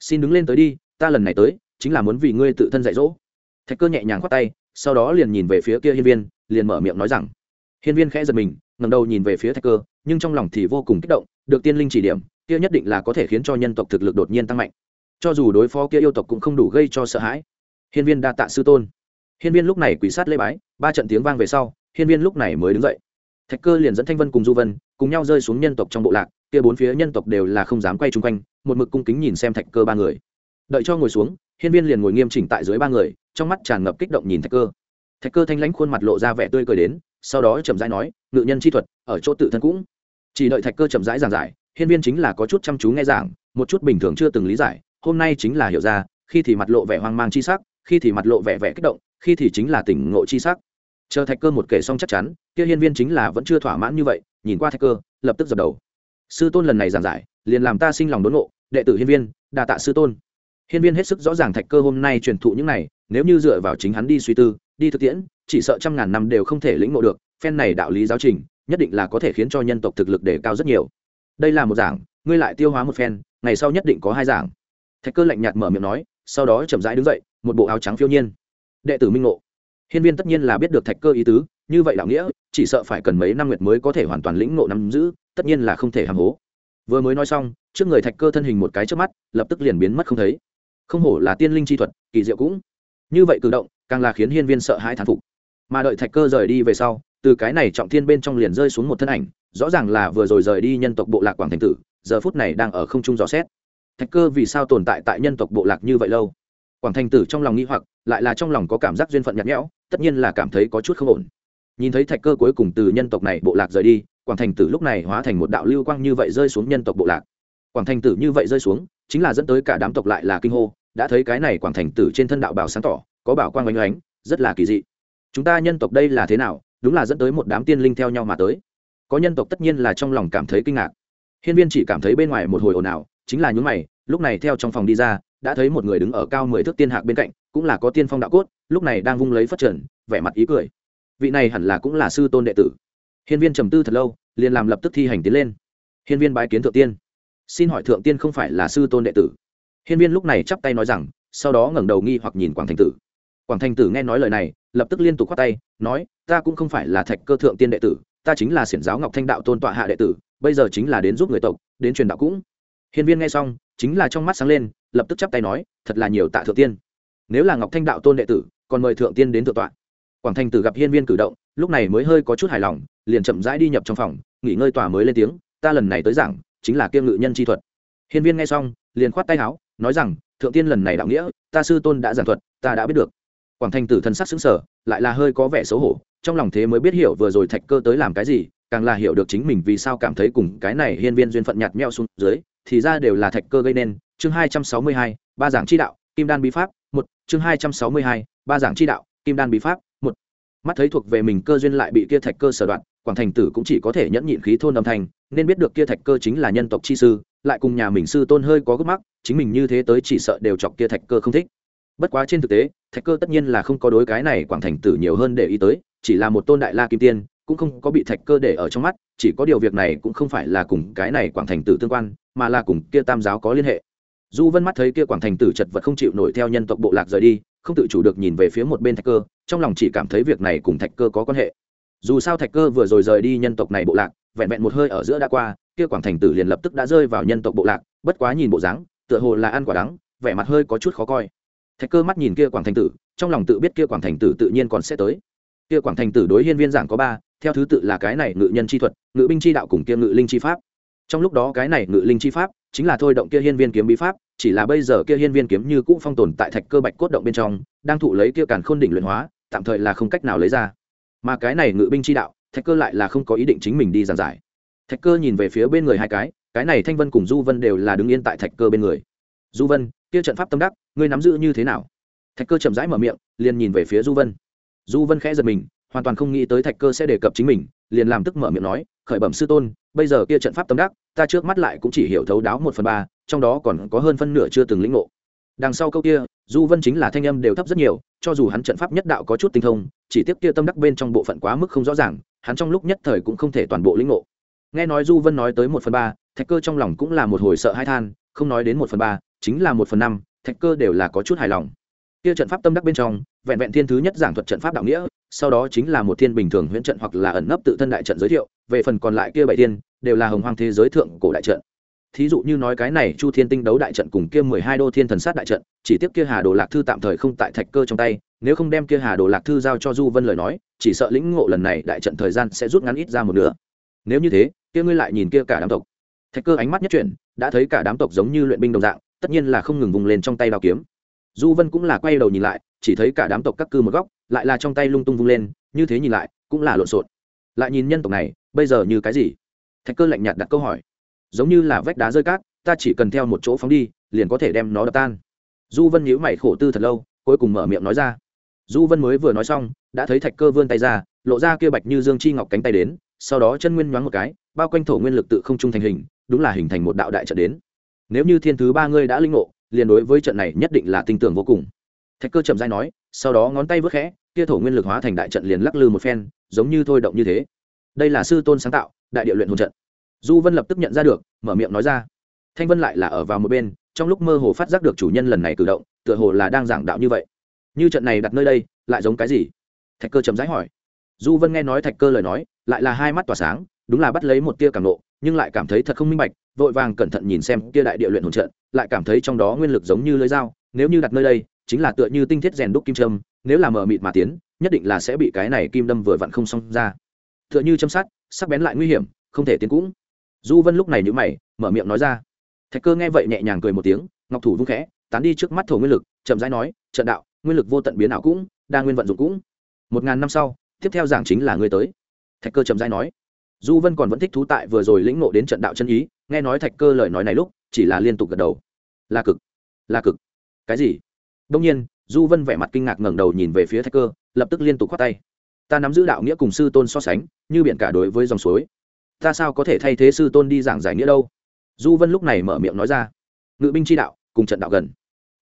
xin đứng lên tới đi, ta lần này tới, chính là muốn vì ngươi tự thân dạy dỗ. Thạch cơ nhẹ nhàng khoát tay, sau đó liền nhìn về phía kia hiên viên, liền mở miệng nói rằng. Hiên viên khẽ giật mình ngầm đầu nhìn về phía thạch cơ, nhưng trong lòng thì vô cùng kích động, được tiên linh chỉ điểm, kia nhất định là có thể khiến cho nhân tộc thực lực đột nhiên tăng mạnh. Cho dù đối phó kia yêu tộc cũng không đủ gây cho sợ hãi. Hiên viên đa tạ sư tôn. Hiên viên lúc này quỷ sát lê bái, ba trận tiếng vang về sau, hiên viên lúc này mới đứng dậy. Thạch cơ liền dẫn thanh vân cùng du vân cùng nhau rơi xuống nhân tộc trong bộ lạc, kia bốn phía nhân tộc đều là không dám quay chung quanh, một mực cung kính nhìn xem thạch cơ ba người. Đợi cho ngồi xuống, hiên viên liền ngồi nghiêm chỉnh tại dưới ba người, trong mắt tràn ngập kích động nhìn thạch cơ. Thạch cơ thanh lãnh khuôn mặt lộ ra vẻ tươi cười đến, sau đó chậm rãi nói, ngự nhân chi thuật, ở chỗ tự thân cũng. Chỉ đợi thạch cơ chậm rãi giảng giải, hiên viên chính là có chút chăm chú nghe giảng, một chút bình thường chưa từng lý giải, hôm nay chính là hiểu ra, khi thì mặt lộ vẻ hoang mang chi sắc, khi thì mặt lộ vẻ vẻ kích động, khi thì chính là tỉnh ngộ chi sắc. Chờ thạch cơ một kể xong chắc chắn, kia hiên viên chính là vẫn chưa thỏa mãn như vậy nhìn qua thạch cơ lập tức dập đầu. Sư tôn lần này giảng giải, liền làm ta sinh lòng đốn ngộ, đệ tử hiên viên, đa tạ sư tôn. Hiên viên hết sức rõ ràng thạch cơ hôm nay truyền thụ những này, nếu như dựa vào chính hắn đi suy tư, đi thực tiễn, chỉ sợ trăm ngàn năm đều không thể lĩnh ngộ được, phen này đạo lý giáo trình, nhất định là có thể khiến cho nhân tộc thực lực đề cao rất nhiều. Đây là một giảng, ngươi lại tiêu hóa một phen, ngày sau nhất định có hai giảng. Thạch cơ lạnh nhạt mở miệng nói, sau đó chậm rãi đứng dậy, một bộ áo trắng phiêu nhiên. Đệ tử minh ngộ. Hiên viên tất nhiên là biết được thạch cơ ý tứ như vậy đạo nghĩa, chỉ sợ phải cần mấy năm nguyệt mới có thể hoàn toàn lĩnh ngộ nắm giữ, tất nhiên là không thể hàm hố. Vừa mới nói xong, trước người thạch cơ thân hình một cái trước mắt, lập tức liền biến mất không thấy. Không hổ là tiên linh chi thuật, kỳ diệu cũng. Như vậy cử động, càng là khiến hiên viên sợ hãi thán phục. Mà đợi thạch cơ rời đi về sau, từ cái này trọng thiên bên trong liền rơi xuống một thân ảnh, rõ ràng là vừa rồi rời đi nhân tộc bộ lạc quảng thành tử, giờ phút này đang ở không trung dò xét. Thạch cơ vì sao tồn tại tại nhân tộc bộ lạc như vậy lâu? Quảng thành tử trong lòng nghĩ hoặc, lại là trong lòng có cảm giác duyên phận nhạt nhẽo, tất nhiên là cảm thấy có chút không ổn nhìn thấy thạch cơ cuối cùng từ nhân tộc này bộ lạc rời đi, quảng thành tử lúc này hóa thành một đạo lưu quang như vậy rơi xuống nhân tộc bộ lạc. Quảng thành tử như vậy rơi xuống, chính là dẫn tới cả đám tộc lại là kinh hô, đã thấy cái này quảng thành tử trên thân đạo bảo sáng tỏ, có bảo quang oanh oánh rất là kỳ dị. Chúng ta nhân tộc đây là thế nào? Đúng là dẫn tới một đám tiên linh theo nhau mà tới. Có nhân tộc tất nhiên là trong lòng cảm thấy kinh ngạc. Hiên viên chỉ cảm thấy bên ngoài một hồi ồn ào, chính là những mày, lúc này theo trong phòng đi ra, đã thấy một người đứng ở cao mười thước tiên hạc bên cạnh, cũng là có tiên phong đạo cốt, lúc này đang vung lấy phát trần, vẻ mặt ý cười vị này hẳn là cũng là sư tôn đệ tử. Hiên viên trầm tư thật lâu, liền làm lập tức thi hành tiến lên. Hiên viên bái kiến thượng tiên. Xin hỏi thượng tiên không phải là sư tôn đệ tử? Hiên viên lúc này chắp tay nói rằng, sau đó ngẩng đầu nghi hoặc nhìn quảng thành tử. Quảng thành tử nghe nói lời này, lập tức liên tục khoát tay, nói, ta cũng không phải là thạch cơ thượng tiên đệ tử, ta chính là xiển giáo ngọc thanh đạo tôn tọa hạ đệ tử, bây giờ chính là đến giúp người tộc, đến truyền đạo cũng. Hiên viên nghe xong, chính là trong mắt sáng lên, lập tức chắp tay nói, thật là nhiều tạ thượng tiên. Nếu là ngọc thanh đạo tôn đệ tử, còn mời thượng tiên đến thượng tọa quảng thành tử gặp hiên viên cử động, lúc này mới hơi có chút hài lòng, liền chậm rãi đi nhập trong phòng, nghỉ ngơi tòa mới lên tiếng, ta lần này tới giảng, chính là kiêm ngự nhân chi thuật. Hiên viên nghe xong, liền khoát tay áo, nói rằng, thượng tiên lần này đạo nghĩa, ta sư tôn đã giảng thuật, ta đã biết được. Quảng thành tử thân sắc xứng sở lại là hơi có vẻ xấu hổ, trong lòng thế mới biết hiểu vừa rồi thạch cơ tới làm cái gì, càng là hiểu được chính mình vì sao cảm thấy cùng cái này hiên viên duyên phận nhạt meo xuống dưới, thì ra đều là thạch cơ gây nên. Chương hai trăm sáu mươi hai, ba giảng chi đạo, kim đan bí pháp, một, chương hai trăm sáu mươi hai, ba giảng chi đạo, kim đan bí pháp mắt thấy thuộc về mình cơ duyên lại bị kia thạch cơ sở đoạn quảng thành tử cũng chỉ có thể nhẫn nhịn khí thôn âm thanh, nên biết được kia thạch cơ chính là nhân tộc chi sư, lại cùng nhà mình sư tôn hơi có gấp mắc, chính mình như thế tới chỉ sợ đều chọc kia thạch cơ không thích. Bất quá trên thực tế, thạch cơ tất nhiên là không có đối cái này quảng thành tử nhiều hơn để ý tới, chỉ là một tôn đại la kim tiên, cũng không có bị thạch cơ để ở trong mắt, chỉ có điều việc này cũng không phải là cùng cái này quảng thành tử tương quan, mà là cùng kia tam giáo có liên hệ du vân mắt thấy kia quảng thành tử chật vật không chịu nổi theo nhân tộc bộ lạc rời đi, không tự chủ được nhìn về phía một bên thạch cơ, trong lòng chỉ cảm thấy việc này cùng thạch cơ có quan hệ. Dù sao thạch cơ vừa rồi rời đi nhân tộc này bộ lạc, vẹn vẹn một hơi ở giữa đã qua, kia quảng thành tử liền lập tức đã rơi vào nhân tộc bộ lạc, bất quá nhìn bộ dáng, tựa hồ là ăn quả đắng, vẻ mặt hơi có chút khó coi. Thạch cơ mắt nhìn kia quảng thành tử, trong lòng tự biết kia quảng thành tử tự nhiên còn sẽ tới. Kia quảng thành tử đối hiên viên giảng có ba, theo thứ tự là cái này ngự nhân chi thuật, ngự binh chi đạo cùng kia ngự linh chi pháp. Trong lúc đó cái này ngự linh chi pháp, chính là thôi động kia hiên viên kiếm bí pháp chỉ là bây giờ kia hiên viên kiếm như cũ phong tồn tại thạch cơ bạch cốt động bên trong, đang thụ lấy kia càn khôn đỉnh luyện hóa, tạm thời là không cách nào lấy ra. Mà cái này ngự binh chi đạo, thạch cơ lại là không có ý định chính mình đi giảng giải. Thạch cơ nhìn về phía bên người hai cái cái này thanh vân cùng du vân đều là đứng yên tại thạch cơ bên người. Du vân, kia trận pháp tâm đắc, ngươi nắm giữ như thế nào? Thạch cơ chậm rãi mở miệng, liền nhìn về phía du vân. Du vân khẽ giật mình, hoàn toàn không nghĩ tới thạch cơ sẽ đề cập chính mình liền làm tức mở miệng nói, khởi bẩm sư tôn, bây giờ kia trận pháp tâm đắc, ta trước mắt lại cũng chỉ hiểu thấu đáo một phần ba, trong đó còn có hơn phân nửa chưa từng lĩnh ngộ. Đằng sau câu kia, du vân chính là thanh âm đều thấp rất nhiều, cho dù hắn trận pháp nhất đạo có chút tinh thông, chỉ tiếp kia tâm đắc bên trong bộ phận quá mức không rõ ràng, hắn trong lúc nhất thời cũng không thể toàn bộ lĩnh ngộ. Nghe nói du vân nói tới một phần ba, thạch cơ trong lòng cũng là một hồi sợ hai than, không nói đến một phần ba, chính là một phần năm, thạch cơ đều là có chút hài lòng kia trận pháp tâm đắc bên trong, vẹn vẹn thiên thứ nhất giảng thuật trận pháp đạo nghĩa, sau đó chính là một thiên bình thường huyễn trận hoặc là ẩn nấp tự thân đại trận giới thiệu, về phần còn lại kia bảy thiên, đều là hồng hoang thế giới thượng cổ đại trận. Thí dụ như nói cái này chu thiên tinh đấu đại trận cùng kia mười hai đô thiên thần sát đại trận, chỉ tiếp kia hà đồ lạc thư tạm thời không tại thạch cơ trong tay, nếu không đem kia hà đồ lạc thư giao cho du vân lời nói, chỉ sợ lĩnh ngộ lần này đại trận thời gian sẽ rút ngắn ít ra một nửa. Nếu như thế, kia ngươi lại nhìn kia cả đám tộc. Thạch cơ ánh mắt nhất chuyển, đã thấy cả đám tộc giống như luyện binh đồng dạng, tất nhiên là không ngừng vùng lên trong tay đao kiếm du vân cũng là quay đầu nhìn lại, chỉ thấy cả đám tộc các cư một góc, lại là trong tay lung tung vung lên, như thế nhìn lại, cũng là lộn xộn. Lại nhìn nhân tộc này, bây giờ như cái gì? Thạch cơ lạnh nhạt đặt câu hỏi. Giống như là vách đá rơi cát, ta chỉ cần theo một chỗ phóng đi, liền có thể đem nó đập tan. Du vân nhíu mày khổ tư thật lâu, cuối cùng mở miệng nói ra. Du vân mới vừa nói xong, đã thấy thạch cơ vươn tay ra, lộ ra kia bạch như dương chi ngọc cánh tay đến, sau đó chân nguyên nhoáng một cái, bao quanh thổ nguyên lực tự không trung thành hình, đúng là hình thành một đạo đại trận đến. Nếu như thiên thứ ba ngươi đã linh ngộ liền đối với trận này nhất định là tinh tưởng vô cùng. Thạch cơ chậm dai nói, sau đó ngón tay vớt khẽ, kia thổ nguyên lực hóa thành đại trận liền lắc lư một phen, giống như thôi động như thế. Đây là sư tôn sáng tạo, đại địa luyện hồn trận. Du vân lập tức nhận ra được, mở miệng nói ra. Thanh vân lại là ở vào một bên, trong lúc mơ hồ phát giác được chủ nhân lần này cử động, tựa hồ là đang giảng đạo như vậy. Như trận này đặt nơi đây, lại giống cái gì? Thạch cơ chậm rãi hỏi. Du vân nghe nói thạch cơ lời nói, lại là hai mắt tỏa sáng, đúng là bắt lấy một tia cảm nộ, nhưng lại cảm thấy thật không minh bạch vội vàng cẩn thận nhìn xem kia đại địa luyện hồn trận, lại cảm thấy trong đó nguyên lực giống như lưỡi dao, nếu như đặt nơi đây, chính là tựa như tinh thiết rèn đúc kim trâm nếu là mờ mịt mà tiến, nhất định là sẽ bị cái này kim đâm vừa vặn không xong ra. Tựa như châm sát sắc bén lại nguy hiểm, không thể tiến cũng. Du vân lúc này nhữ mày, mở miệng nói ra. Thạch cơ nghe vậy nhẹ nhàng cười một tiếng, ngọc thủ vung khẽ, tán đi trước mắt thổ nguyên lực, chậm rãi nói, trận đạo, nguyên lực vô tận biến ảo cũng, đa nguyên vận dụng cũng. Một ngàn năm sau, tiếp theo giảng chính là ngươi tới. Thạch cơ chậm rãi nói. Du vân còn vẫn thích thú tại vừa rồi lĩnh ngộ đến trận đạo chân ý nghe nói thạch cơ lời nói này lúc, chỉ là liên tục gật đầu. Là cực là cực. Cái gì? Đông nhiên, du vân vẻ mặt kinh ngạc ngẩng đầu nhìn về phía thạch cơ, lập tức liên tục khoát tay. Ta nắm giữ đạo nghĩa cùng sư tôn so sánh, như biển cả đối với dòng suối. Ta sao có thể thay thế sư tôn đi giảng giải nghĩa đâu? Du vân lúc này mở miệng nói ra. Ngự binh chi đạo, cùng trận đạo gần.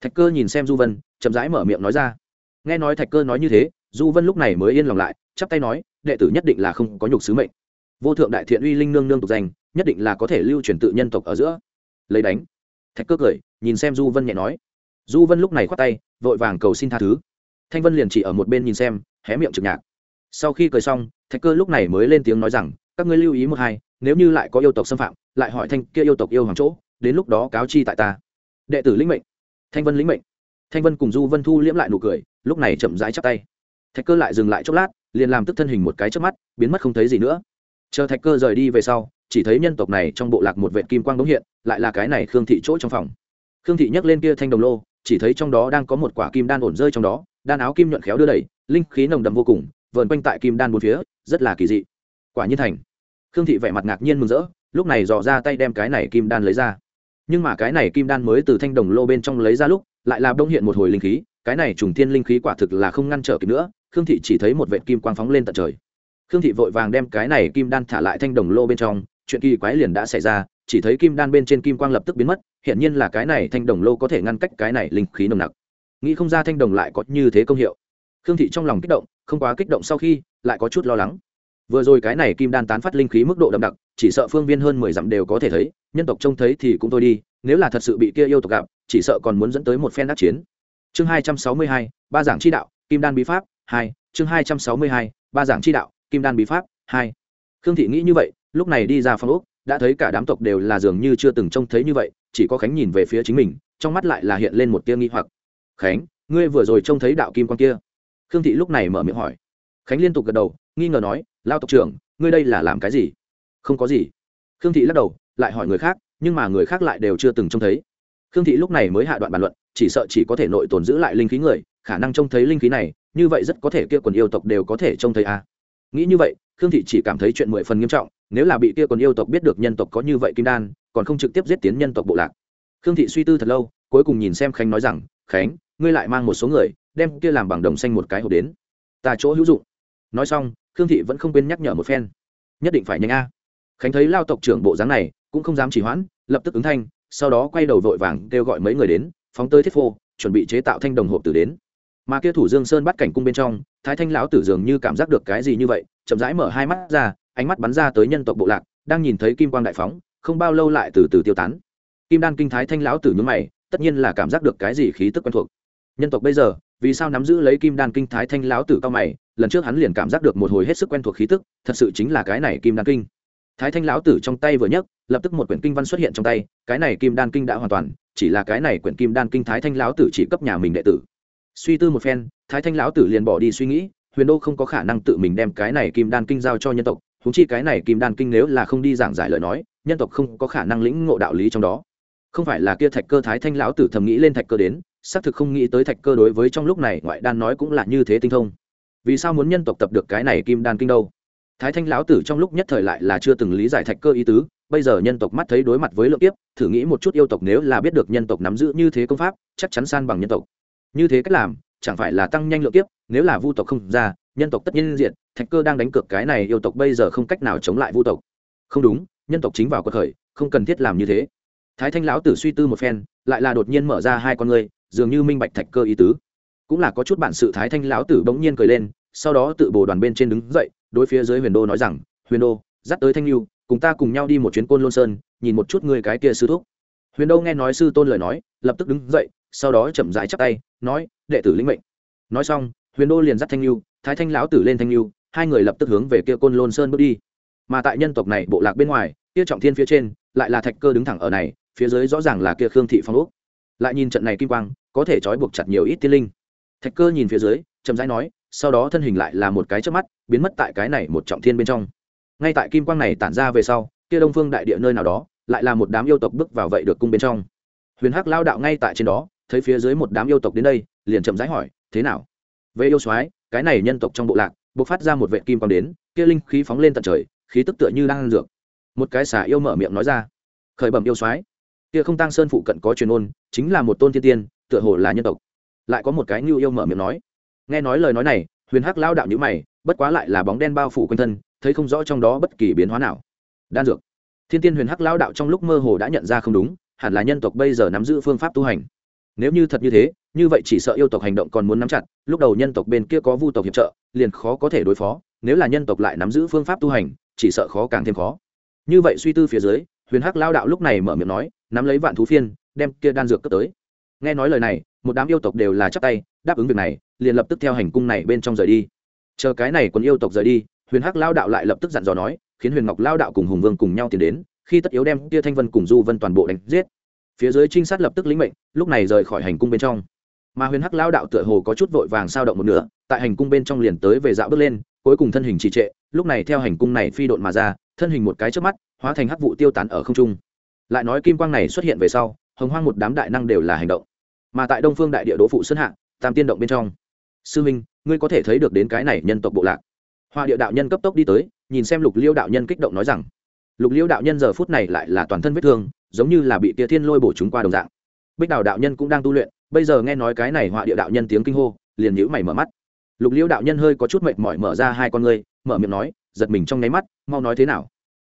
Thạch cơ nhìn xem du vân, chậm rãi mở miệng nói ra. Nghe nói thạch cơ nói như thế, du vân lúc này mới yên lòng lại, chắp tay nói, đệ tử nhất định là không có nhục sứ mệnh. Vô thượng đại thiện uy linh nương nương tục danh nhất định là có thể lưu truyền tự nhân tộc ở giữa. Lấy đánh. Thạch cơ cười, nhìn xem du vân nhẹ nói. Du vân lúc này khoát tay, vội vàng cầu xin tha thứ. Thanh vân liền chỉ ở một bên nhìn xem, hé miệng trực nhạc. Sau khi cười xong, thạch cơ lúc này mới lên tiếng nói rằng, các ngươi lưu ý một hai, nếu như lại có yêu tộc xâm phạm, lại hỏi thanh kia yêu tộc yêu hoàng chỗ, đến lúc đó cáo chi tại ta. Đệ tử lĩnh mệnh. Thanh vân lĩnh mệnh. Thanh vân cùng du vân thu liễm lại nụ cười, lúc này chậm rãi chắp tay. Thạch cơ lại dừng lại chốc lát, liền làm tức thân hình một cái trước mắt, biến mất không thấy gì nữa. Chờ thạch cơ rời đi về sau chỉ thấy nhân tộc này trong bộ lạc một vệ kim quang đống hiện, lại là cái này khương thị chỗ trong phòng. Khương thị nhấc lên kia thanh đồng lô, chỉ thấy trong đó đang có một quả kim đan ổn rơi trong đó, đan áo kim nhuận khéo đưa đẩy, linh khí nồng đậm vô cùng, vờn quanh tại kim đan bốn phía, rất là kỳ dị. Quả nhiên thành. Khương thị vẻ mặt ngạc nhiên mừng rỡ, lúc này dò ra tay đem cái này kim đan lấy ra. Nhưng mà cái này kim đan mới từ thanh đồng lô bên trong lấy ra lúc, lại là đông hiện một hồi linh khí, cái này trùng thiên linh khí quả thực là không ngăn trở kịp nữa, khương thị chỉ thấy một vệ kim quang phóng lên tận trời. Khương thị vội vàng đem cái này kim đan thả lại thanh đồng lô bên trong chuyện kỳ quái liền đã xảy ra, chỉ thấy kim đan bên trên kim quang lập tức biến mất hiện nhiên là cái này thanh đồng lô có thể ngăn cách cái này linh khí nồng nặc. Nghĩ không ra thanh đồng lại có như thế công hiệu. Khương thị trong lòng kích động, không quá kích động sau khi, lại có chút lo lắng. Vừa rồi cái này kim đan tán phát linh khí mức độ đậm đặc, chỉ sợ phương viên hơn mười dặm đều có thể thấy, nhân tộc trông thấy thì cũng thôi đi, nếu là thật sự bị kia yêu tộc gặp, chỉ sợ còn muốn dẫn tới một phen đắc chiến. Chương hai trăm sáu mươi hai, ba giảng chi đạo, kim đan bí pháp, hai, chương hai trăm sáu mươi hai, ba giảng chi đạo, kim đan bí pháp, hai. Khương thị nghĩ như vậy lúc này đi ra phòng úc đã thấy cả đám tộc đều là dường như chưa từng trông thấy như vậy, chỉ có khánh nhìn về phía chính mình, trong mắt lại là hiện lên một tia nghi hoặc. Khánh, ngươi vừa rồi trông thấy đạo kim quan kia? Khương thị lúc này mở miệng hỏi. Khánh liên tục gật đầu, nghi ngờ nói, lao tộc trưởng, ngươi đây là làm cái gì? Không có gì. Khương thị lắc đầu, lại hỏi người khác, nhưng mà người khác lại đều chưa từng trông thấy. Khương thị lúc này mới hạ đoạn bàn luận, chỉ sợ chỉ có thể nội tồn giữ lại linh khí người, khả năng trông thấy linh khí này, như vậy rất có thể kia quần yêu tộc đều có thể trông thấy a à. nghĩ như vậy, khương thị chỉ cảm thấy chuyện mười phần nghiêm trọng nếu là bị kia còn yêu tộc biết được nhân tộc có như vậy kim đan, còn không trực tiếp giết tiến nhân tộc bộ lạc. Khương thị suy tư thật lâu, cuối cùng nhìn xem khánh nói rằng, khánh, ngươi lại mang một số người, đem kia làm bằng đồng xanh một cái hộp đến. Ta chỗ hữu dụng. Nói xong, khương thị vẫn không quên nhắc nhở một phen. Nhất định phải nhanh a. Khánh thấy lao tộc trưởng bộ dáng này, cũng không dám chỉ hoãn, lập tức ứng thanh, sau đó quay đầu vội vàng kêu gọi mấy người đến, phóng tới thiết phô, chuẩn bị chế tạo thanh đồng hộp tử đến. Mà kia thủ dương sơn bắt cảnh cung bên trong, thái thanh lão tử dường như cảm giác được cái gì như vậy, chậm rãi mở hai mắt ra ánh mắt bắn ra tới nhân tộc bộ lạc, đang nhìn thấy kim quang đại phóng, không bao lâu lại từ từ tiêu tán. Kim đan kinh thái thanh lão tử nhúng mày, tất nhiên là cảm giác được cái gì khí tức quen thuộc. Nhân tộc bây giờ, vì sao nắm giữ lấy kim đan kinh thái thanh lão tử cao mày, lần trước hắn liền cảm giác được một hồi hết sức quen thuộc khí tức, thật sự chính là cái này kim đan kinh. Thái thanh lão tử trong tay vừa nhấc, lập tức một quyển kinh văn xuất hiện trong tay, cái này kim đan kinh đã hoàn toàn, chỉ là cái này quyển kim đan kinh thái thanh lão tử chỉ cấp nhà mình đệ tử. Suy tư một phen, thái thanh lão tử liền bỏ đi suy nghĩ, huyền đô không có khả năng tự mình đem cái này kim đan kinh giao cho nhân tộc húng chi cái này kim đan kinh nếu là không đi giảng giải lời nói, nhân tộc không có khả năng lĩnh ngộ đạo lý trong đó. Không phải là kia thạch cơ thái thanh lão tử thầm nghĩ lên thạch cơ đến, xác thực không nghĩ tới thạch cơ đối với trong lúc này ngoại đan nói cũng là như thế tinh thông. Vì sao muốn nhân tộc tập được cái này kim đan kinh đâu? Thái thanh lão tử trong lúc nhất thời lại là chưa từng lý giải thạch cơ ý tứ, bây giờ nhân tộc mắt thấy đối mặt với lượng tiếp thử nghĩ một chút yêu tộc nếu là biết được nhân tộc nắm giữ như thế công pháp, chắc chắn san bằng nhân tộc. Như thế cách làm, chẳng phải là tăng nhanh lượng tiếp nếu là vu tộc không ra, nhân tộc tất nhiên diện thạch cơ đang đánh cược cái này yêu tộc bây giờ không cách nào chống lại vu tộc. Không đúng, nhân tộc chính vào cuộc khởi, không cần thiết làm như thế. Thái thanh lão tử suy tư một phen, lại là đột nhiên mở ra hai con ngươi, dường như minh bạch thạch cơ ý tứ. Cũng là có chút bản sự thái thanh lão tử bỗng nhiên cười lên, sau đó tự bồ đoàn bên trên đứng dậy, đối phía dưới huyền đô nói rằng, huyền đô, dắt tới thanh lưu cùng ta cùng nhau đi một chuyến côn lôn sơn, nhìn một chút người cái kia sư thúc. Huyền đô nghe nói sư tôn lời nói, lập tức đứng dậy, sau đó chậm rãi chắp tay, nói, đệ tử lĩnh mệnh. Nói xong huyền đô liền dắt thanh lưu thái thanh lão tử lên thanh lưu hai người lập tức hướng về kia côn lôn sơn bước đi. Mà tại nhân tộc này bộ lạc bên ngoài, kia trọng thiên phía trên, lại là thạch cơ đứng thẳng ở này, phía dưới rõ ràng là kia khương thị phong úc. Lại nhìn trận này kim quang, có thể trói buộc chặt nhiều ít tiên linh. Thạch cơ nhìn phía dưới, chậm rãi nói, sau đó thân hình lại là một cái trước mắt, biến mất tại cái này một trọng thiên bên trong. Ngay tại kim quang này tản ra về sau, kia đông phương đại địa nơi nào đó, lại là một đám yêu tộc bước vào vậy được cung bên trong. Huyền hắc lao đạo ngay tại trên đó, thấy phía dưới một đám yêu tộc đến đây, liền chậm rãi hỏi, thế nào? Về yêu soái, cái này nhân tộc trong bộ lạc, bộc phát ra một vệ kim quang đến, kia linh khí phóng lên tận trời, khí tức tựa như đang ăn dược. Một cái xà yêu mở miệng nói ra. Khởi bẩm yêu soái, kia không tăng sơn phụ cận có truyền ôn, chính là một tôn thiên tiên, tựa hồ là nhân tộc. Lại có một cái ngưu yêu mở miệng nói. Nghe nói lời nói này, huyền hắc lao đạo nhữ mày, bất quá lại là bóng đen bao phủ quanh thân, thấy không rõ trong đó bất kỳ biến hóa nào. Đan dược. Thiên tiên huyền hắc lao đạo trong lúc mơ hồ đã nhận ra không đúng, hẳn là nhân tộc bây giờ nắm giữ phương pháp tu hành nếu như thật như thế, như vậy chỉ sợ yêu tộc hành động còn muốn nắm chặt, lúc đầu nhân tộc bên kia có vu tộc hiệp trợ, liền khó có thể đối phó, nếu là nhân tộc lại nắm giữ phương pháp tu hành, chỉ sợ khó càng thêm khó. Như vậy suy tư phía dưới, huyền hắc lao đạo lúc này mở miệng nói, nắm lấy vạn thú phiên, đem kia đan dược cất tới. Nghe nói lời này, một đám yêu tộc đều là chắc tay, đáp ứng việc này, liền lập tức theo hành cung này bên trong rời đi. Chờ cái này quân yêu tộc rời đi, huyền hắc lao đạo lại lập tức dặn dò nói, khiến huyền ngọc lao đạo cùng hùng vương cùng nhau tiến đến, khi tất yếu đem kia thanh vân cùng du vân toàn bộ đánh giết phía dưới trinh sát lập tức lĩnh mệnh, lúc này rời khỏi hành cung bên trong. Mà huyền hắc lao đạo tựa hồ có chút vội vàng sao động một nửa, tại hành cung bên trong liền tới về dạo bước lên, cuối cùng thân hình trì trệ, lúc này theo hành cung này phi độn mà ra, thân hình một cái trước mắt, hóa thành hắc vụ tiêu tán ở không trung. Lại nói kim quang này xuất hiện về sau, hồng hoang một đám đại năng đều là hành động. Mà tại đông phương đại địa đỗ phụ sơn hạ, tam tiên động bên trong. Sư minh, ngươi có thể thấy được đến cái này nhân tộc bộ lạc. Hoa địa đạo nhân cấp tốc đi tới, nhìn xem lục liêu đạo nhân kích động nói rằng lục Liễu đạo nhân giờ phút này lại là toàn thân vết thương, giống như là bị tia thiên lôi bổ chúng qua đồng dạng. Bích đào đạo nhân cũng đang tu luyện, bây giờ nghe nói cái này họa địa đạo nhân tiếng kinh hô, liền nhữ mày mở mắt. Lục Liễu đạo nhân hơi có chút mệt mỏi mở ra hai con ngươi, mở miệng nói, giật mình trong nháy mắt, mau nói thế nào?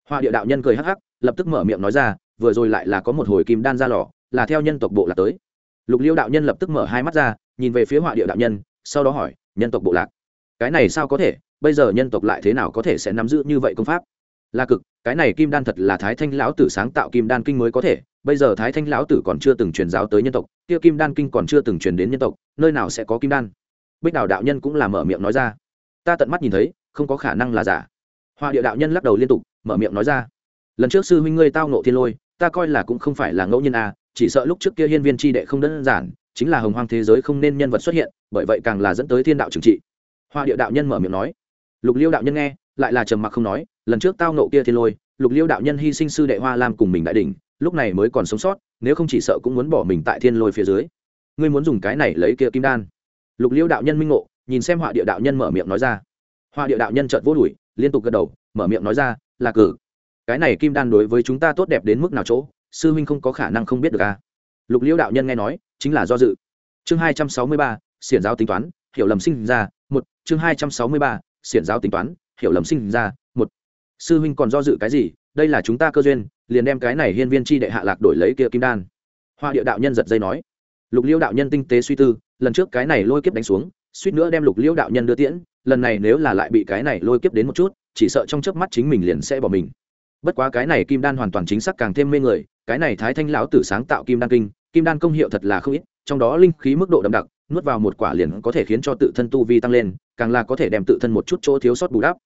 Họa địa đạo nhân cười hắc hắc, lập tức mở miệng nói ra, vừa rồi lại là có một hồi kim đan ra lò, là theo nhân tộc bộ lạc tới. Lục Liễu đạo nhân lập tức mở hai mắt ra, nhìn về phía họa địa đạo nhân, sau đó hỏi, nhân tộc bộ lạc, cái này sao có thể? Bây giờ nhân tộc lại thế nào có thể sẽ nắm giữ như vậy công pháp? Là cực, cái này kim đan thật là thái thanh lão tử sáng tạo kim đan kinh mới có thể, bây giờ thái thanh lão tử còn chưa từng truyền giáo tới nhân tộc, kia kim đan kinh còn chưa từng truyền đến nhân tộc, nơi nào sẽ có kim đan? Bích đào đạo nhân cũng là mở miệng nói ra. Ta tận mắt nhìn thấy, không có khả năng là giả. Hoa địa đạo nhân lắc đầu liên tục, mở miệng nói ra. Lần trước sư huynh ngươi tao nộ thiên lôi, ta coi là cũng không phải là ngẫu nhiên à chỉ sợ lúc trước kia hiên viên tri đệ không đơn giản, chính là hồng hoang thế giới không nên nhân vật xuất hiện, bởi vậy càng là dẫn tới thiên đạo trừng trị. Hoa địa đạo nhân mở miệng nói. Lục liêu đạo nhân nghe lại là trầm mặc không nói, lần trước tao nộ kia thiên lôi, lục liêu đạo nhân hy sinh sư đệ hoa lam cùng mình đại đỉnh, lúc này mới còn sống sót, nếu không chỉ sợ cũng muốn bỏ mình tại thiên lôi phía dưới. Ngươi muốn dùng cái này lấy kia kim đan. Lục liêu đạo nhân minh ngộ, nhìn xem họa địa đạo nhân mở miệng nói ra. Họa địa đạo nhân trợt vô đùi liên tục gật đầu, mở miệng nói ra là cử, cái này kim đan đối với chúng ta tốt đẹp đến mức nào chỗ, sư huynh không có khả năng không biết được à? Lục liễu đạo nhân nghe nói, chính là do dự. Chương hai trăm sáu mươi ba, xiển giáo tính toán, hiểu lầm sinh ra, một, chương hai trăm sáu mươi ba, xiển giáo tính toán hiểu lầm sinh ra, một, sư huynh còn do dự cái gì? Đây là chúng ta cơ duyên, liền đem cái này hiên viên chi đệ hạ lạc đổi lấy kia kim đan. Hoa địa đạo nhân giật dây nói. Lục liêu đạo nhân tinh tế suy tư, lần trước cái này lôi kiếp đánh xuống, suýt nữa đem lục liêu đạo nhân đưa tiễn, lần này nếu là lại bị cái này lôi kiếp đến một chút, chỉ sợ trong chớp mắt chính mình liền sẽ bỏ mình. Bất quá cái này kim đan hoàn toàn chính xác càng thêm mê người, cái này thái thanh lão tử sáng tạo kim đan kinh, kim đan công hiệu thật là không ít, trong đó linh khí mức độ đậm đặc, nuốt vào một quả liền có thể khiến cho tự thân tu vi tăng lên, càng là có thể đem tự thân một chút chỗ thiếu sót bù đắp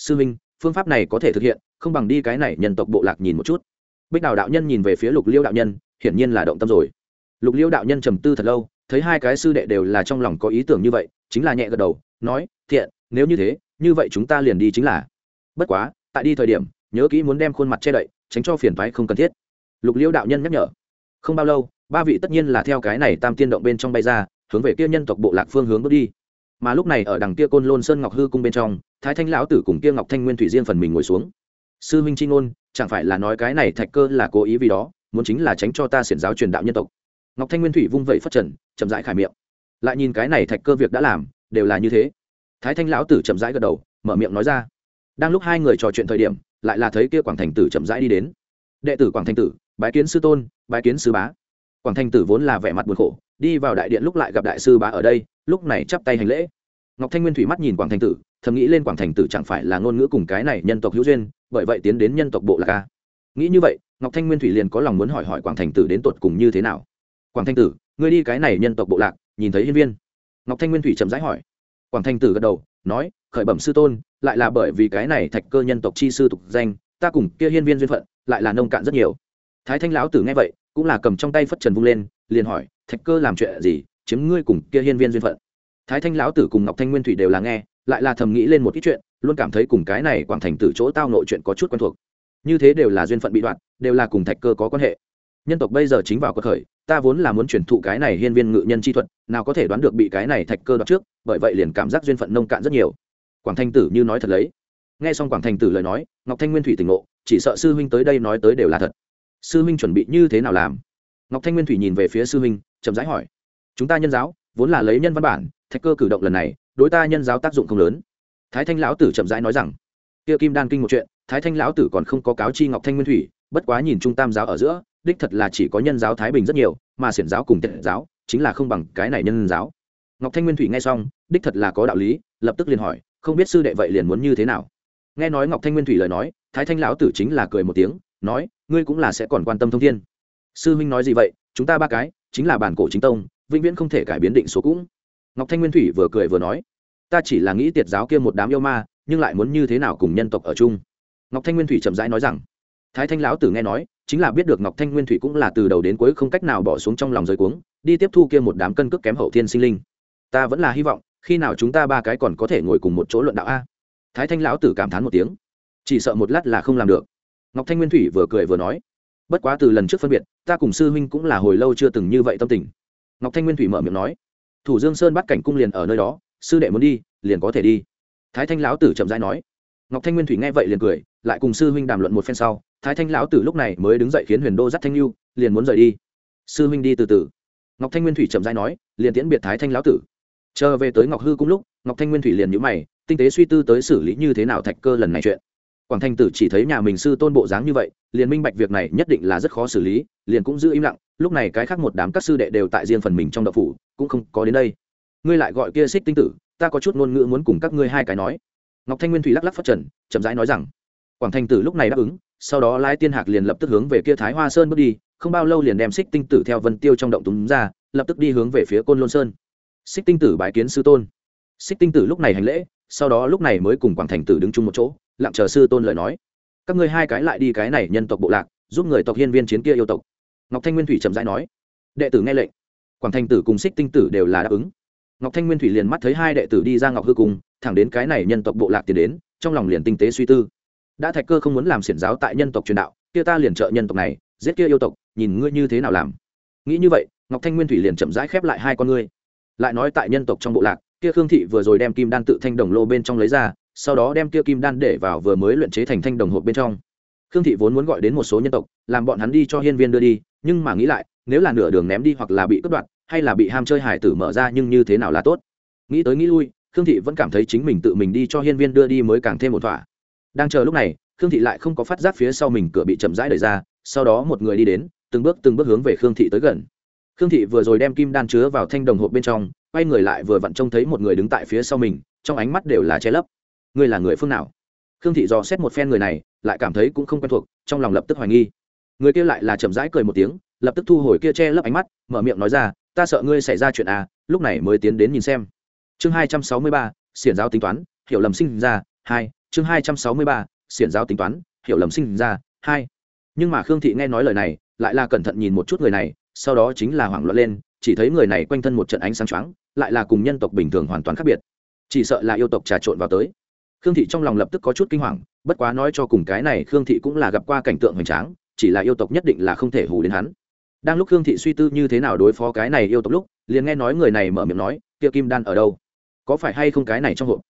sư minh phương pháp này có thể thực hiện, không bằng đi cái này nhân tộc bộ lạc nhìn một chút. Bích đào đạo nhân nhìn về phía lục liêu đạo nhân, hiển nhiên là động tâm rồi. Lục liêu đạo nhân trầm tư thật lâu, thấy hai cái sư đệ đều là trong lòng có ý tưởng như vậy, chính là nhẹ gật đầu, nói, thiện, nếu như thế, như vậy chúng ta liền đi chính là. Bất quá, tại đi thời điểm, nhớ kỹ muốn đem khuôn mặt che đậy, tránh cho phiền thoái không cần thiết. Lục liêu đạo nhân nhắc nhở. Không bao lâu, ba vị tất nhiên là theo cái này tam tiên động bên trong bay ra, hướng về kia nhân tộc bộ lạc phương hướng bước đi. Mà lúc này ở đằng kia côn lôn sơn ngọc hư cung bên trong thái thanh lão tử cùng kia ngọc thanh nguyên thủy riêng phần mình ngồi xuống. Sư minh c ngôn, chẳng phải là nói cái này thạch cơ là cố ý vì đó, muốn chính là tránh cho ta xiển giáo truyền đạo nhân tộc. Ngọc thanh nguyên thủy vung vẩy phất trần, chậm rãi khải miệng. Lại nhìn cái này thạch cơ việc đã làm, đều là như thế. Thái thanh lão tử chậm rãi gật đầu, mở miệng nói ra. Đang lúc hai người trò chuyện thời điểm, lại là thấy kia quảng thành tử chậm rãi đi đến. Đệ tử quảng thành tử, bái kiến sư tôn, bái kiến sư bá. Quảng thành tử vốn là vẻ mặt buồn khổ, đi vào đại điện lúc lại gặp đại sư bá ở đây, lúc này chắp tay hành lễ. Ngọc thanh nguyên thủy mắt nhìn quảng thành tử thầm nghĩ lên quảng thành tử chẳng phải là ngôn ngữ cùng cái này nhân tộc hữu duyên, bởi vậy tiến đến nhân tộc bộ là ca nghĩ như vậy, ngọc thanh nguyên thủy liền có lòng muốn hỏi hỏi quảng thành tử đến tột cùng như thế nào. Quảng thanh tử, ngươi đi cái này nhân tộc bộ lạc, nhìn thấy hiên viên. Ngọc thanh nguyên thủy chậm rãi hỏi. Quảng thanh tử gật đầu, nói, khởi bẩm sư tôn, lại là bởi vì cái này thạch cơ nhân tộc chi sư tục danh, ta cùng kia hiên viên duyên phận, lại là nông cạn rất nhiều. Thái thanh lão tử nghe vậy, cũng là cầm trong tay phất trần vung lên, liền hỏi, thạch cơ làm chuyện gì, chiếm ngươi cùng kia hiên viên duyên phận? Thái thanh lão tử cùng ngọc thanh nguyên thủy đều là nghe lại là thầm nghĩ lên một ít chuyện, luôn cảm thấy cùng cái này quảng thành tử chỗ tao nội chuyện có chút quen thuộc. Như thế đều là duyên phận bị đoạn, đều là cùng thạch cơ có quan hệ. Nhân tộc bây giờ chính vào cuộc khởi, ta vốn là muốn truyền thụ cái này hiên viên ngự nhân chi thuật, nào có thể đoán được bị cái này thạch cơ đoạt trước, bởi vậy liền cảm giác duyên phận nông cạn rất nhiều. Quảng thanh tử như nói thật lấy. Nghe xong quảng thanh tử lời nói, ngọc thanh nguyên thủy tỉnh ngộ, chỉ sợ sư huynh tới đây nói tới đều là thật. Sư huynh chuẩn bị như thế nào làm? Ngọc thanh nguyên thủy nhìn về phía sư huynh, chậm rãi hỏi. Chúng ta nhân giáo, vốn là lấy nhân văn bản, thạch cơ cử động lần này đối ta nhân giáo tác dụng không lớn. Thái thanh lão tử chậm rãi nói rằng, kia kim đan kinh một chuyện, thái thanh lão tử còn không có cáo chi ngọc thanh nguyên thủy, bất quá nhìn trung tam giáo ở giữa, đích thật là chỉ có nhân giáo thái bình rất nhiều, mà xiển giáo cùng tiện giáo chính là không bằng cái này nhân giáo. Ngọc thanh nguyên thủy nghe xong, đích thật là có đạo lý, lập tức liền hỏi, không biết sư đệ vậy liền muốn như thế nào? Nghe nói ngọc thanh nguyên thủy lời nói, thái thanh lão tử chính là cười một tiếng, nói, ngươi cũng là sẽ còn quan tâm thông thiên. Sư huynh nói gì vậy? Chúng ta ba cái, chính là bản cổ chính tông, vĩnh viễn không thể cải biến định số cũng ngọc thanh nguyên thủy vừa cười vừa nói, ta chỉ là nghĩ tiệt giáo kia một đám yêu ma, nhưng lại muốn như thế nào cùng nhân tộc ở chung? Ngọc thanh nguyên thủy chậm rãi nói rằng, thái thanh lão tử nghe nói, chính là biết được ngọc thanh nguyên thủy cũng là từ đầu đến cuối không cách nào bỏ xuống trong lòng giới cuống, đi tiếp thu kia một đám cân cước kém hậu thiên sinh linh. Ta vẫn là hy vọng, khi nào chúng ta ba cái còn có thể ngồi cùng một chỗ luận đạo a? Thái thanh lão tử cảm thán một tiếng, chỉ sợ một lát là không làm được. Ngọc thanh nguyên thủy vừa cười vừa nói, bất quá từ lần trước phân biệt, ta cùng sư huynh cũng là hồi lâu chưa từng như vậy tâm tình. Ngọc thanh nguyên thủy mở miệng nói thủ dương sơn bắt cảnh cung liền ở nơi đó, sư đệ muốn đi, liền có thể đi. Thái thanh lão tử chậm rãi nói. Ngọc thanh nguyên thủy nghe vậy liền cười, lại cùng sư huynh đàm luận một phen sau, thái thanh lão tử lúc này mới đứng dậy khiến huyền đô dắt thanh lưu liền muốn rời đi. Sư huynh đi từ từ. Ngọc thanh nguyên thủy chậm rãi nói, liền tiễn biệt thái thanh lão tử. Chờ về tới ngọc hư cung lúc, ngọc thanh nguyên thủy liền nhữ mày, tinh tế suy tư tới xử lý như thế nào thạch cơ lần này chuyện quảng thanh tử chỉ thấy nhà mình sư tôn bộ dáng như vậy, liền minh bạch việc này nhất định là rất khó xử lý, liền cũng giữ im lặng, lúc này cái khác một đám các sư đệ đều tại riêng phần mình trong đậu phủ, cũng không có đến đây. Ngươi lại gọi kia xích tinh tử, ta có chút ngôn ngữ muốn cùng các ngươi hai cái nói. Ngọc thanh nguyên thủy lắc lắc phát trần, chậm rãi nói rằng, quảng thanh tử lúc này đáp ứng, sau đó lái tiên hạc liền lập tức hướng về kia thái hoa sơn bước đi, không bao lâu liền đem xích tinh tử theo vân tiêu trong động túng ra, lập tức đi hướng về phía côn lôn sơn. Xích tinh tử bái kiến sư tôn. Xích tinh tử lúc này hành lễ, sau đó lúc này mới cùng quảng thành tử đứng chung một chỗ lặng chờ sư tôn lời nói. Các ngươi hai cái lại đi cái này nhân tộc bộ lạc, giúp người tộc hiên viên chiến kia yêu tộc. Ngọc thanh nguyên thủy chậm rãi nói. Đệ tử nghe lệnh. Quảng Thanh tử cùng xích tinh tử đều là đáp ứng. Ngọc thanh nguyên thủy liền mắt thấy hai đệ tử đi ra ngọc hư cùng thẳng đến cái này nhân tộc bộ lạc tiến đến, trong lòng liền tinh tế suy tư. Đã thạch cơ không muốn làm xiển giáo tại nhân tộc truyền đạo, kia ta liền trợ nhân tộc này, giết kia yêu tộc, nhìn ngươi như thế nào làm. Nghĩ như vậy, ngọc thanh nguyên thủy liền chậm rãi khép lại hai con ngươi. Lại nói tại nhân tộc trong bộ lạc, kia khương thị vừa rồi đem kim đan tự thanh đồng lô bên trong lấy ra sau đó đem kia kim đan để vào vừa mới luyện chế thành thanh đồng hộp bên trong. Khương thị vốn muốn gọi đến một số nhân tộc, làm bọn hắn đi cho hiên viên đưa đi, nhưng mà nghĩ lại, nếu là nửa đường ném đi hoặc là bị cướp đoạt, hay là bị ham chơi hải tử mở ra nhưng như thế nào là tốt. Nghĩ tới nghĩ lui, khương thị vẫn cảm thấy chính mình tự mình đi cho hiên viên đưa đi mới càng thêm một thỏa. Đang chờ lúc này, khương thị lại không có phát giác phía sau mình cửa bị chậm rãi đẩy ra, sau đó một người đi đến, từng bước từng bước hướng về khương thị tới gần. Khương thị vừa rồi đem kim đan chứa vào thanh đồng hộp bên trong, quay người lại vừa vặn trông thấy một người đứng tại phía sau mình, trong ánh mắt đều là che lấp ngươi là người phương nào? Khương thị dò xét một phen người này, lại cảm thấy cũng không quen thuộc, trong lòng lập tức hoài nghi. Người kia lại là chậm rãi cười một tiếng, lập tức thu hồi kia che lấp ánh mắt, mở miệng nói ra, ta sợ ngươi xảy ra chuyện à lúc này mới tiến đến nhìn xem. Chương hai trăm sáu mươi ba, xiển giáo tính toán, hiểu lầm sinh ra, hai. Chương hai trăm sáu mươi ba, xiển giáo tính toán, hiểu lầm sinh ra, hai. Nhưng mà khương thị nghe nói lời này, lại là cẩn thận nhìn một chút người này, sau đó chính là hoảng loạn lên, chỉ thấy người này quanh thân một trận ánh sáng choáng, lại là cùng nhân tộc bình thường hoàn toàn khác biệt. Chỉ sợ là yêu tộc trà trộn vào tới khương thị trong lòng lập tức có chút kinh hoàng, bất quá nói cho cùng cái này khương thị cũng là gặp qua cảnh tượng hoành tráng, chỉ là yêu tộc nhất định là không thể hù đến hắn. Đang lúc khương thị suy tư như thế nào đối phó cái này yêu tộc lúc, liền nghe nói người này mở miệng nói, kia kim đan ở đâu? Có phải hay không cái này trong hộp?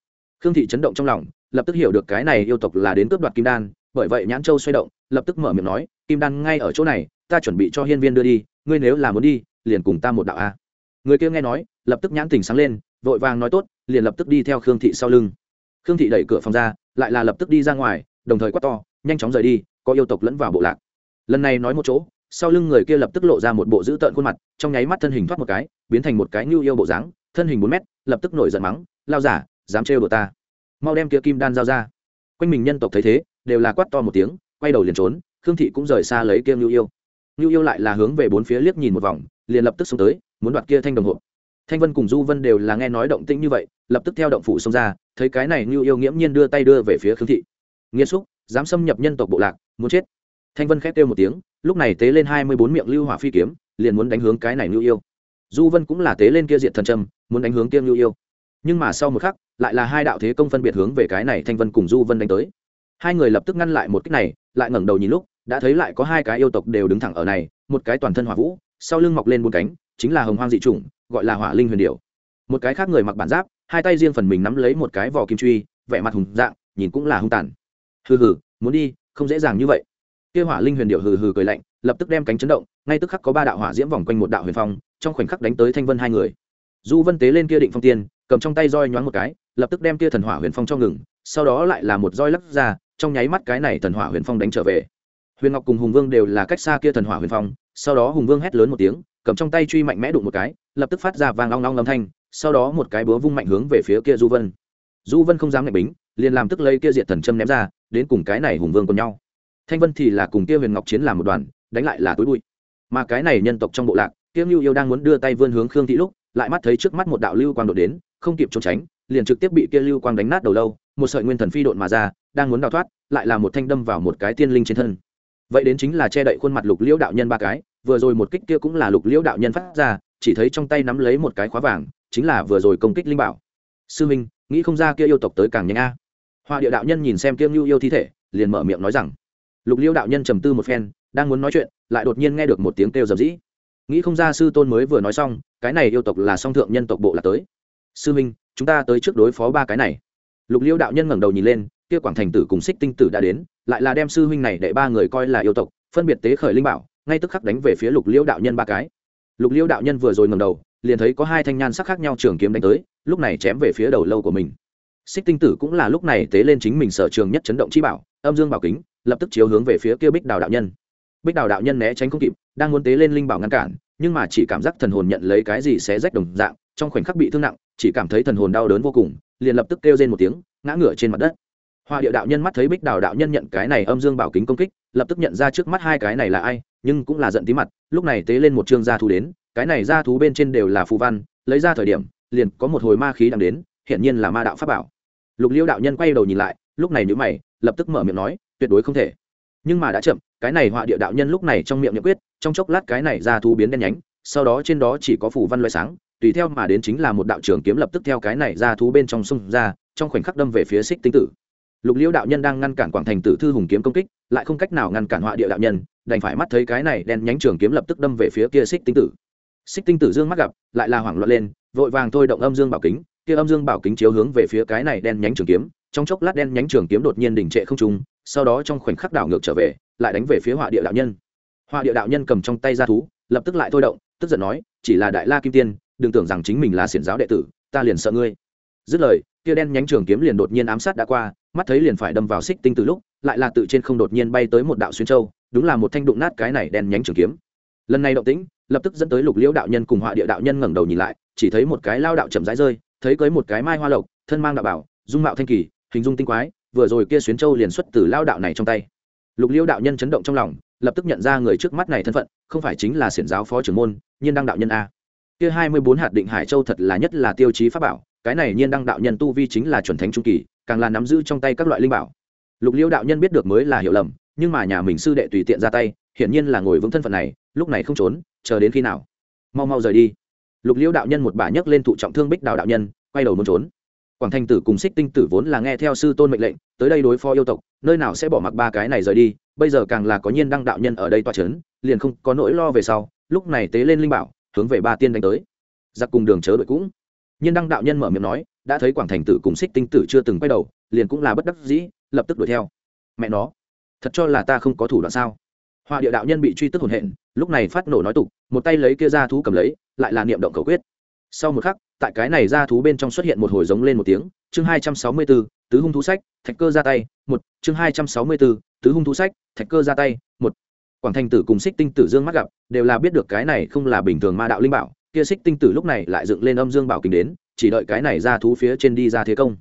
Khương thị chấn động trong lòng, lập tức hiểu được cái này yêu tộc là đến cướp đoạt kim đan, bởi vậy nhãn châu xoay động, lập tức mở miệng nói, kim đan ngay ở chỗ này, ta chuẩn bị cho hiên viên đưa đi, ngươi nếu là muốn đi, liền cùng ta một đạo a. Người kia nghe nói, lập tức nhãn tình sáng lên, vội vàng nói tốt, liền lập tức đi theo khương thị sau lưng khương thị đẩy cửa phòng ra, lại là lập tức đi ra ngoài, đồng thời quát to, nhanh chóng rời đi, có yêu tộc lẫn vào bộ lạc. Lần này nói một chỗ, sau lưng người kia lập tức lộ ra một bộ dữ tợn khuôn mặt, trong nháy mắt thân hình thoát một cái, biến thành một cái ngưu yêu bộ dáng, thân hình bốn mét, lập tức nổi giận mắng, lao giả, dám trêu đồ ta. Mau đem kia kim đan giao ra. Quanh mình nhân tộc thấy thế, đều là quát to một tiếng, quay đầu liền trốn, khương thị cũng rời xa lấy kia ngưu yêu. Ngưu yêu lại là hướng về bốn phía liếc nhìn một vòng, liền lập tức xông tới, muốn đoạt kia thanh đồng hộ. Thanh vân cùng du vân đều là nghe nói động tĩnh như vậy, lập tức theo động phủ xông ra thấy cái này như yêu nghiễm nhiên đưa tay đưa về phía khương thị. Nghiêm xúc, dám xâm nhập nhân tộc bộ lạc, muốn chết. Thanh vân khét kêu một tiếng, lúc này tế lên hai mươi bốn miệng lưu hỏa phi kiếm, liền muốn đánh hướng cái này như yêu. Du vân cũng là tế lên kia diện thần trâm, muốn đánh hướng kia như yêu. Nhưng mà sau một khắc, lại là hai đạo thế công phân biệt hướng về cái này thanh vân cùng du vân đánh tới. Hai người lập tức ngăn lại một cách này, lại ngẩng đầu nhìn lúc, đã thấy lại có hai cái yêu tộc đều đứng thẳng ở này, một cái toàn thân hỏa vũ, sau lưng mọc lên bốn cánh, chính là hồng hoang dị chủng, gọi là hỏa linh huyền điệu một cái khác người mặc bản giáp hai tay riêng phần mình nắm lấy một cái vỏ kim truy, vẻ mặt hùng dạng, nhìn cũng là hung tàn. Hừ hừ, muốn đi, không dễ dàng như vậy. Kia hỏa linh huyền điệu hừ hừ cười lạnh, lập tức đem cánh chấn động, ngay tức khắc có ba đạo hỏa diễm vòng quanh một đạo huyền phong, trong khoảnh khắc đánh tới thanh vân hai người. Du vân tế lên kia định phong tiên, cầm trong tay roi nhoáng một cái, lập tức đem kia thần hỏa huyền phong cho ngừng, sau đó lại là một roi lắc ra, trong nháy mắt cái này thần hỏa huyền phong đánh trở về. Huyền ngọc cùng hùng vương đều là cách xa kia thần hỏa huyền phong, sau đó hùng vương hét lớn một tiếng, cầm trong tay truy mạnh mẽ đụng một cái, lập tức phát ra vàng long long âm thanh sau đó một cái búa vung mạnh hướng về phía kia du vân. Du vân không dám ngạch bính, liền làm tức lấy kia diệt thần châm ném ra, đến cùng cái này hùng vương còn nhau. Thanh vân thì là cùng kia huyền ngọc chiến làm một đoàn, đánh lại là túi bụi. Mà cái này nhân tộc trong bộ lạc, kia lưu yêu đang muốn đưa tay vươn hướng khương thị lúc, lại mắt thấy trước mắt một đạo lưu quang đột đến, không kịp trốn tránh, liền trực tiếp bị kia lưu quang đánh nát đầu lâu, một sợi nguyên thần phi độn mà ra, đang muốn đào thoát, lại là một thanh đâm vào một cái tiên linh trên thân. Vậy đến chính là che đậy khuôn mặt lục liễu đạo nhân ba cái, vừa rồi một kích kia cũng là lục liễu đạo nhân phát ra, chỉ thấy trong tay nắm lấy một cái khóa vàng chính là vừa rồi công kích linh bảo. Sư minh, nghĩ không ra kia yêu tộc tới càng nhanh a. À. hoa địa đạo nhân nhìn xem kiêm nhu yêu thi thể, liền mở miệng nói rằng, lục liêu đạo nhân trầm tư một phen, đang muốn nói chuyện, lại đột nhiên nghe được một tiếng kêu dầm dĩ nghĩ không ra sư tôn mới vừa nói xong, cái này yêu tộc là song thượng nhân tộc bộ là tới. Sư minh, chúng ta tới trước đối phó ba cái này. Lục liêu đạo nhân ngẩng đầu nhìn lên, kia quảng thành tử cùng xích tinh tử đã đến, lại là đem sư huynh này để ba người coi là yêu tộc, phân biệt tế khởi linh bảo, ngay tức khắc đánh về phía lục liêu đạo nhân ba cái. Lục liêu đạo nhân vừa rồi ngẩng đầu liền thấy có hai thanh nhan sắc khác nhau trường kiếm đánh tới, lúc này chém về phía đầu lâu của mình. Xích tinh tử cũng là lúc này tế lên chính mình sở trường nhất chấn động chi bảo, âm dương bảo kính, lập tức chiếu hướng về phía kia bích đào đạo nhân. Bích đào đạo nhân né tránh không kịp, đang muốn tế lên linh bảo ngăn cản, nhưng mà chỉ cảm giác thần hồn nhận lấy cái gì xé rách đồng dạng, trong khoảnh khắc bị thương nặng, chỉ cảm thấy thần hồn đau đớn vô cùng, liền lập tức kêu lên một tiếng, ngã ngửa trên mặt đất. Hoa địa đạo nhân mắt thấy bích đào đạo nhân nhận cái này âm dương bảo kính công kích, lập tức nhận ra trước mắt hai cái này là ai, nhưng cũng là giận tí mặt, lúc này tế lên một chương gia thu đến cái này gia thú bên trên đều là phù văn, lấy ra thời điểm, liền có một hồi ma khí đang đến hiện nhiên là ma đạo pháp bảo. Lục liêu đạo nhân quay đầu nhìn lại, lúc này nhữ mày, lập tức mở miệng nói, tuyệt đối không thể. Nhưng mà đã chậm, cái này họa địa đạo nhân lúc này trong miệng nhậm quyết, trong chốc lát cái này gia thú biến đen nhánh, sau đó trên đó chỉ có phù văn loại sáng, tùy theo mà đến chính là một đạo trường kiếm lập tức theo cái này ra thú bên trong sông ra, trong khoảnh khắc đâm về phía xích tinh tử. Lục liễu đạo nhân đang ngăn cản quảng thành tử thư hùng kiếm công kích, lại không cách nào ngăn cản họa địa đạo nhân, đành phải mắt thấy cái này đen nhánh trường kiếm lập tức đâm về phía kia xích tinh tử xích tinh tử dương mắt gặp, lại là hoảng loạn lên, vội vàng thôi động âm dương bảo kính, kia âm dương bảo kính chiếu hướng về phía cái này đen nhánh trường kiếm, trong chốc lát đen nhánh trường kiếm đột nhiên đình trệ không trung, sau đó trong khoảnh khắc đảo ngược trở về, lại đánh về phía họa địa đạo nhân. Họa địa đạo nhân cầm trong tay ra thú, lập tức lại thôi động, tức giận nói, chỉ là đại la kim tiên, đừng tưởng rằng chính mình là xiển giáo đệ tử, ta liền sợ ngươi. Dứt lời, kia đen nhánh trường kiếm liền đột nhiên ám sát đã qua, mắt thấy liền phải đâm vào xích tinh từ lúc, lại là tự trên không đột nhiên bay tới một đạo xuyên châu, đúng là một thanh đụng nát cái này đen nhánh trường kiếm. Lần này động tĩnh lập tức dẫn tới lục liễu đạo nhân cùng họa địa đạo nhân ngẩng đầu nhìn lại, chỉ thấy một cái lao đạo chậm rãi rơi, thấy cưới một cái mai hoa lộc, thân mang đạo bảo, dung mạo thanh kỳ, hình dung tinh quái, vừa rồi kia xuyến châu liền xuất từ lao đạo này trong tay. Lục liễu đạo nhân chấn động trong lòng, lập tức nhận ra người trước mắt này thân phận, không phải chính là xiển giáo phó trưởng môn, nhiên đăng đạo nhân a. Kia hai mươi bốn hạt định hải châu thật là nhất là tiêu chí pháp bảo, cái này nhiên đăng đạo nhân tu vi chính là chuẩn thánh trung kỳ, càng là nắm giữ trong tay các loại linh bảo. Lục liễu đạo nhân biết được mới là hiểu lầm, nhưng mà nhà mình sư đệ tùy tiện ra tay, hiển nhiên là ngồi vững thân phận này, lúc này không trốn chờ đến khi nào? Mau mau rời đi. Lục liễu đạo nhân một bà nhấc lên thụ trọng thương bích đào đạo nhân, quay đầu muốn trốn. Quảng thành tử cùng xích tinh tử vốn là nghe theo sư tôn mệnh lệnh, tới đây đối phó yêu tộc, nơi nào sẽ bỏ mặc ba cái này rời đi, bây giờ càng là có nhiên đăng đạo nhân ở đây toa c h ấ n liền không có nỗi lo về sau, lúc này tế lên linh bảo, hướng về ba tiên đánh tới. Giặc cùng đường chớ đội cũng. Nhiên đăng đạo nhân mở miệng nói, đã thấy quảng thành tử cùng xích tinh tử chưa từng quay đầu, liền cũng là bất đắc dĩ, lập tức đuổi theo. Mẹ nó, thật cho là ta không có thủ đoạn sao? Họa địa đạo nhân bị truy tức hồn hện, lúc này phát nổ nói tục, một tay lấy kia ra thú cầm lấy, lại là niệm động cầu quyết. Sau một khắc, tại cái này ra thú bên trong xuất hiện một hồi giống lên một tiếng, chương hai trăm sáu mươi bốn tứ hung thú sách, thạch cơ ra tay, một, chương hai trăm sáu mươi bốn tứ hung thú sách, thạch cơ ra tay, một. Quảng thành tử cùng xích tinh tử dương mắt gặp, đều là biết được cái này không là bình thường ma đạo linh bảo, kia xích tinh tử lúc này lại dựng lên âm dương bảo kính đến, chỉ đợi cái này ra thú phía trên đi ra thế công.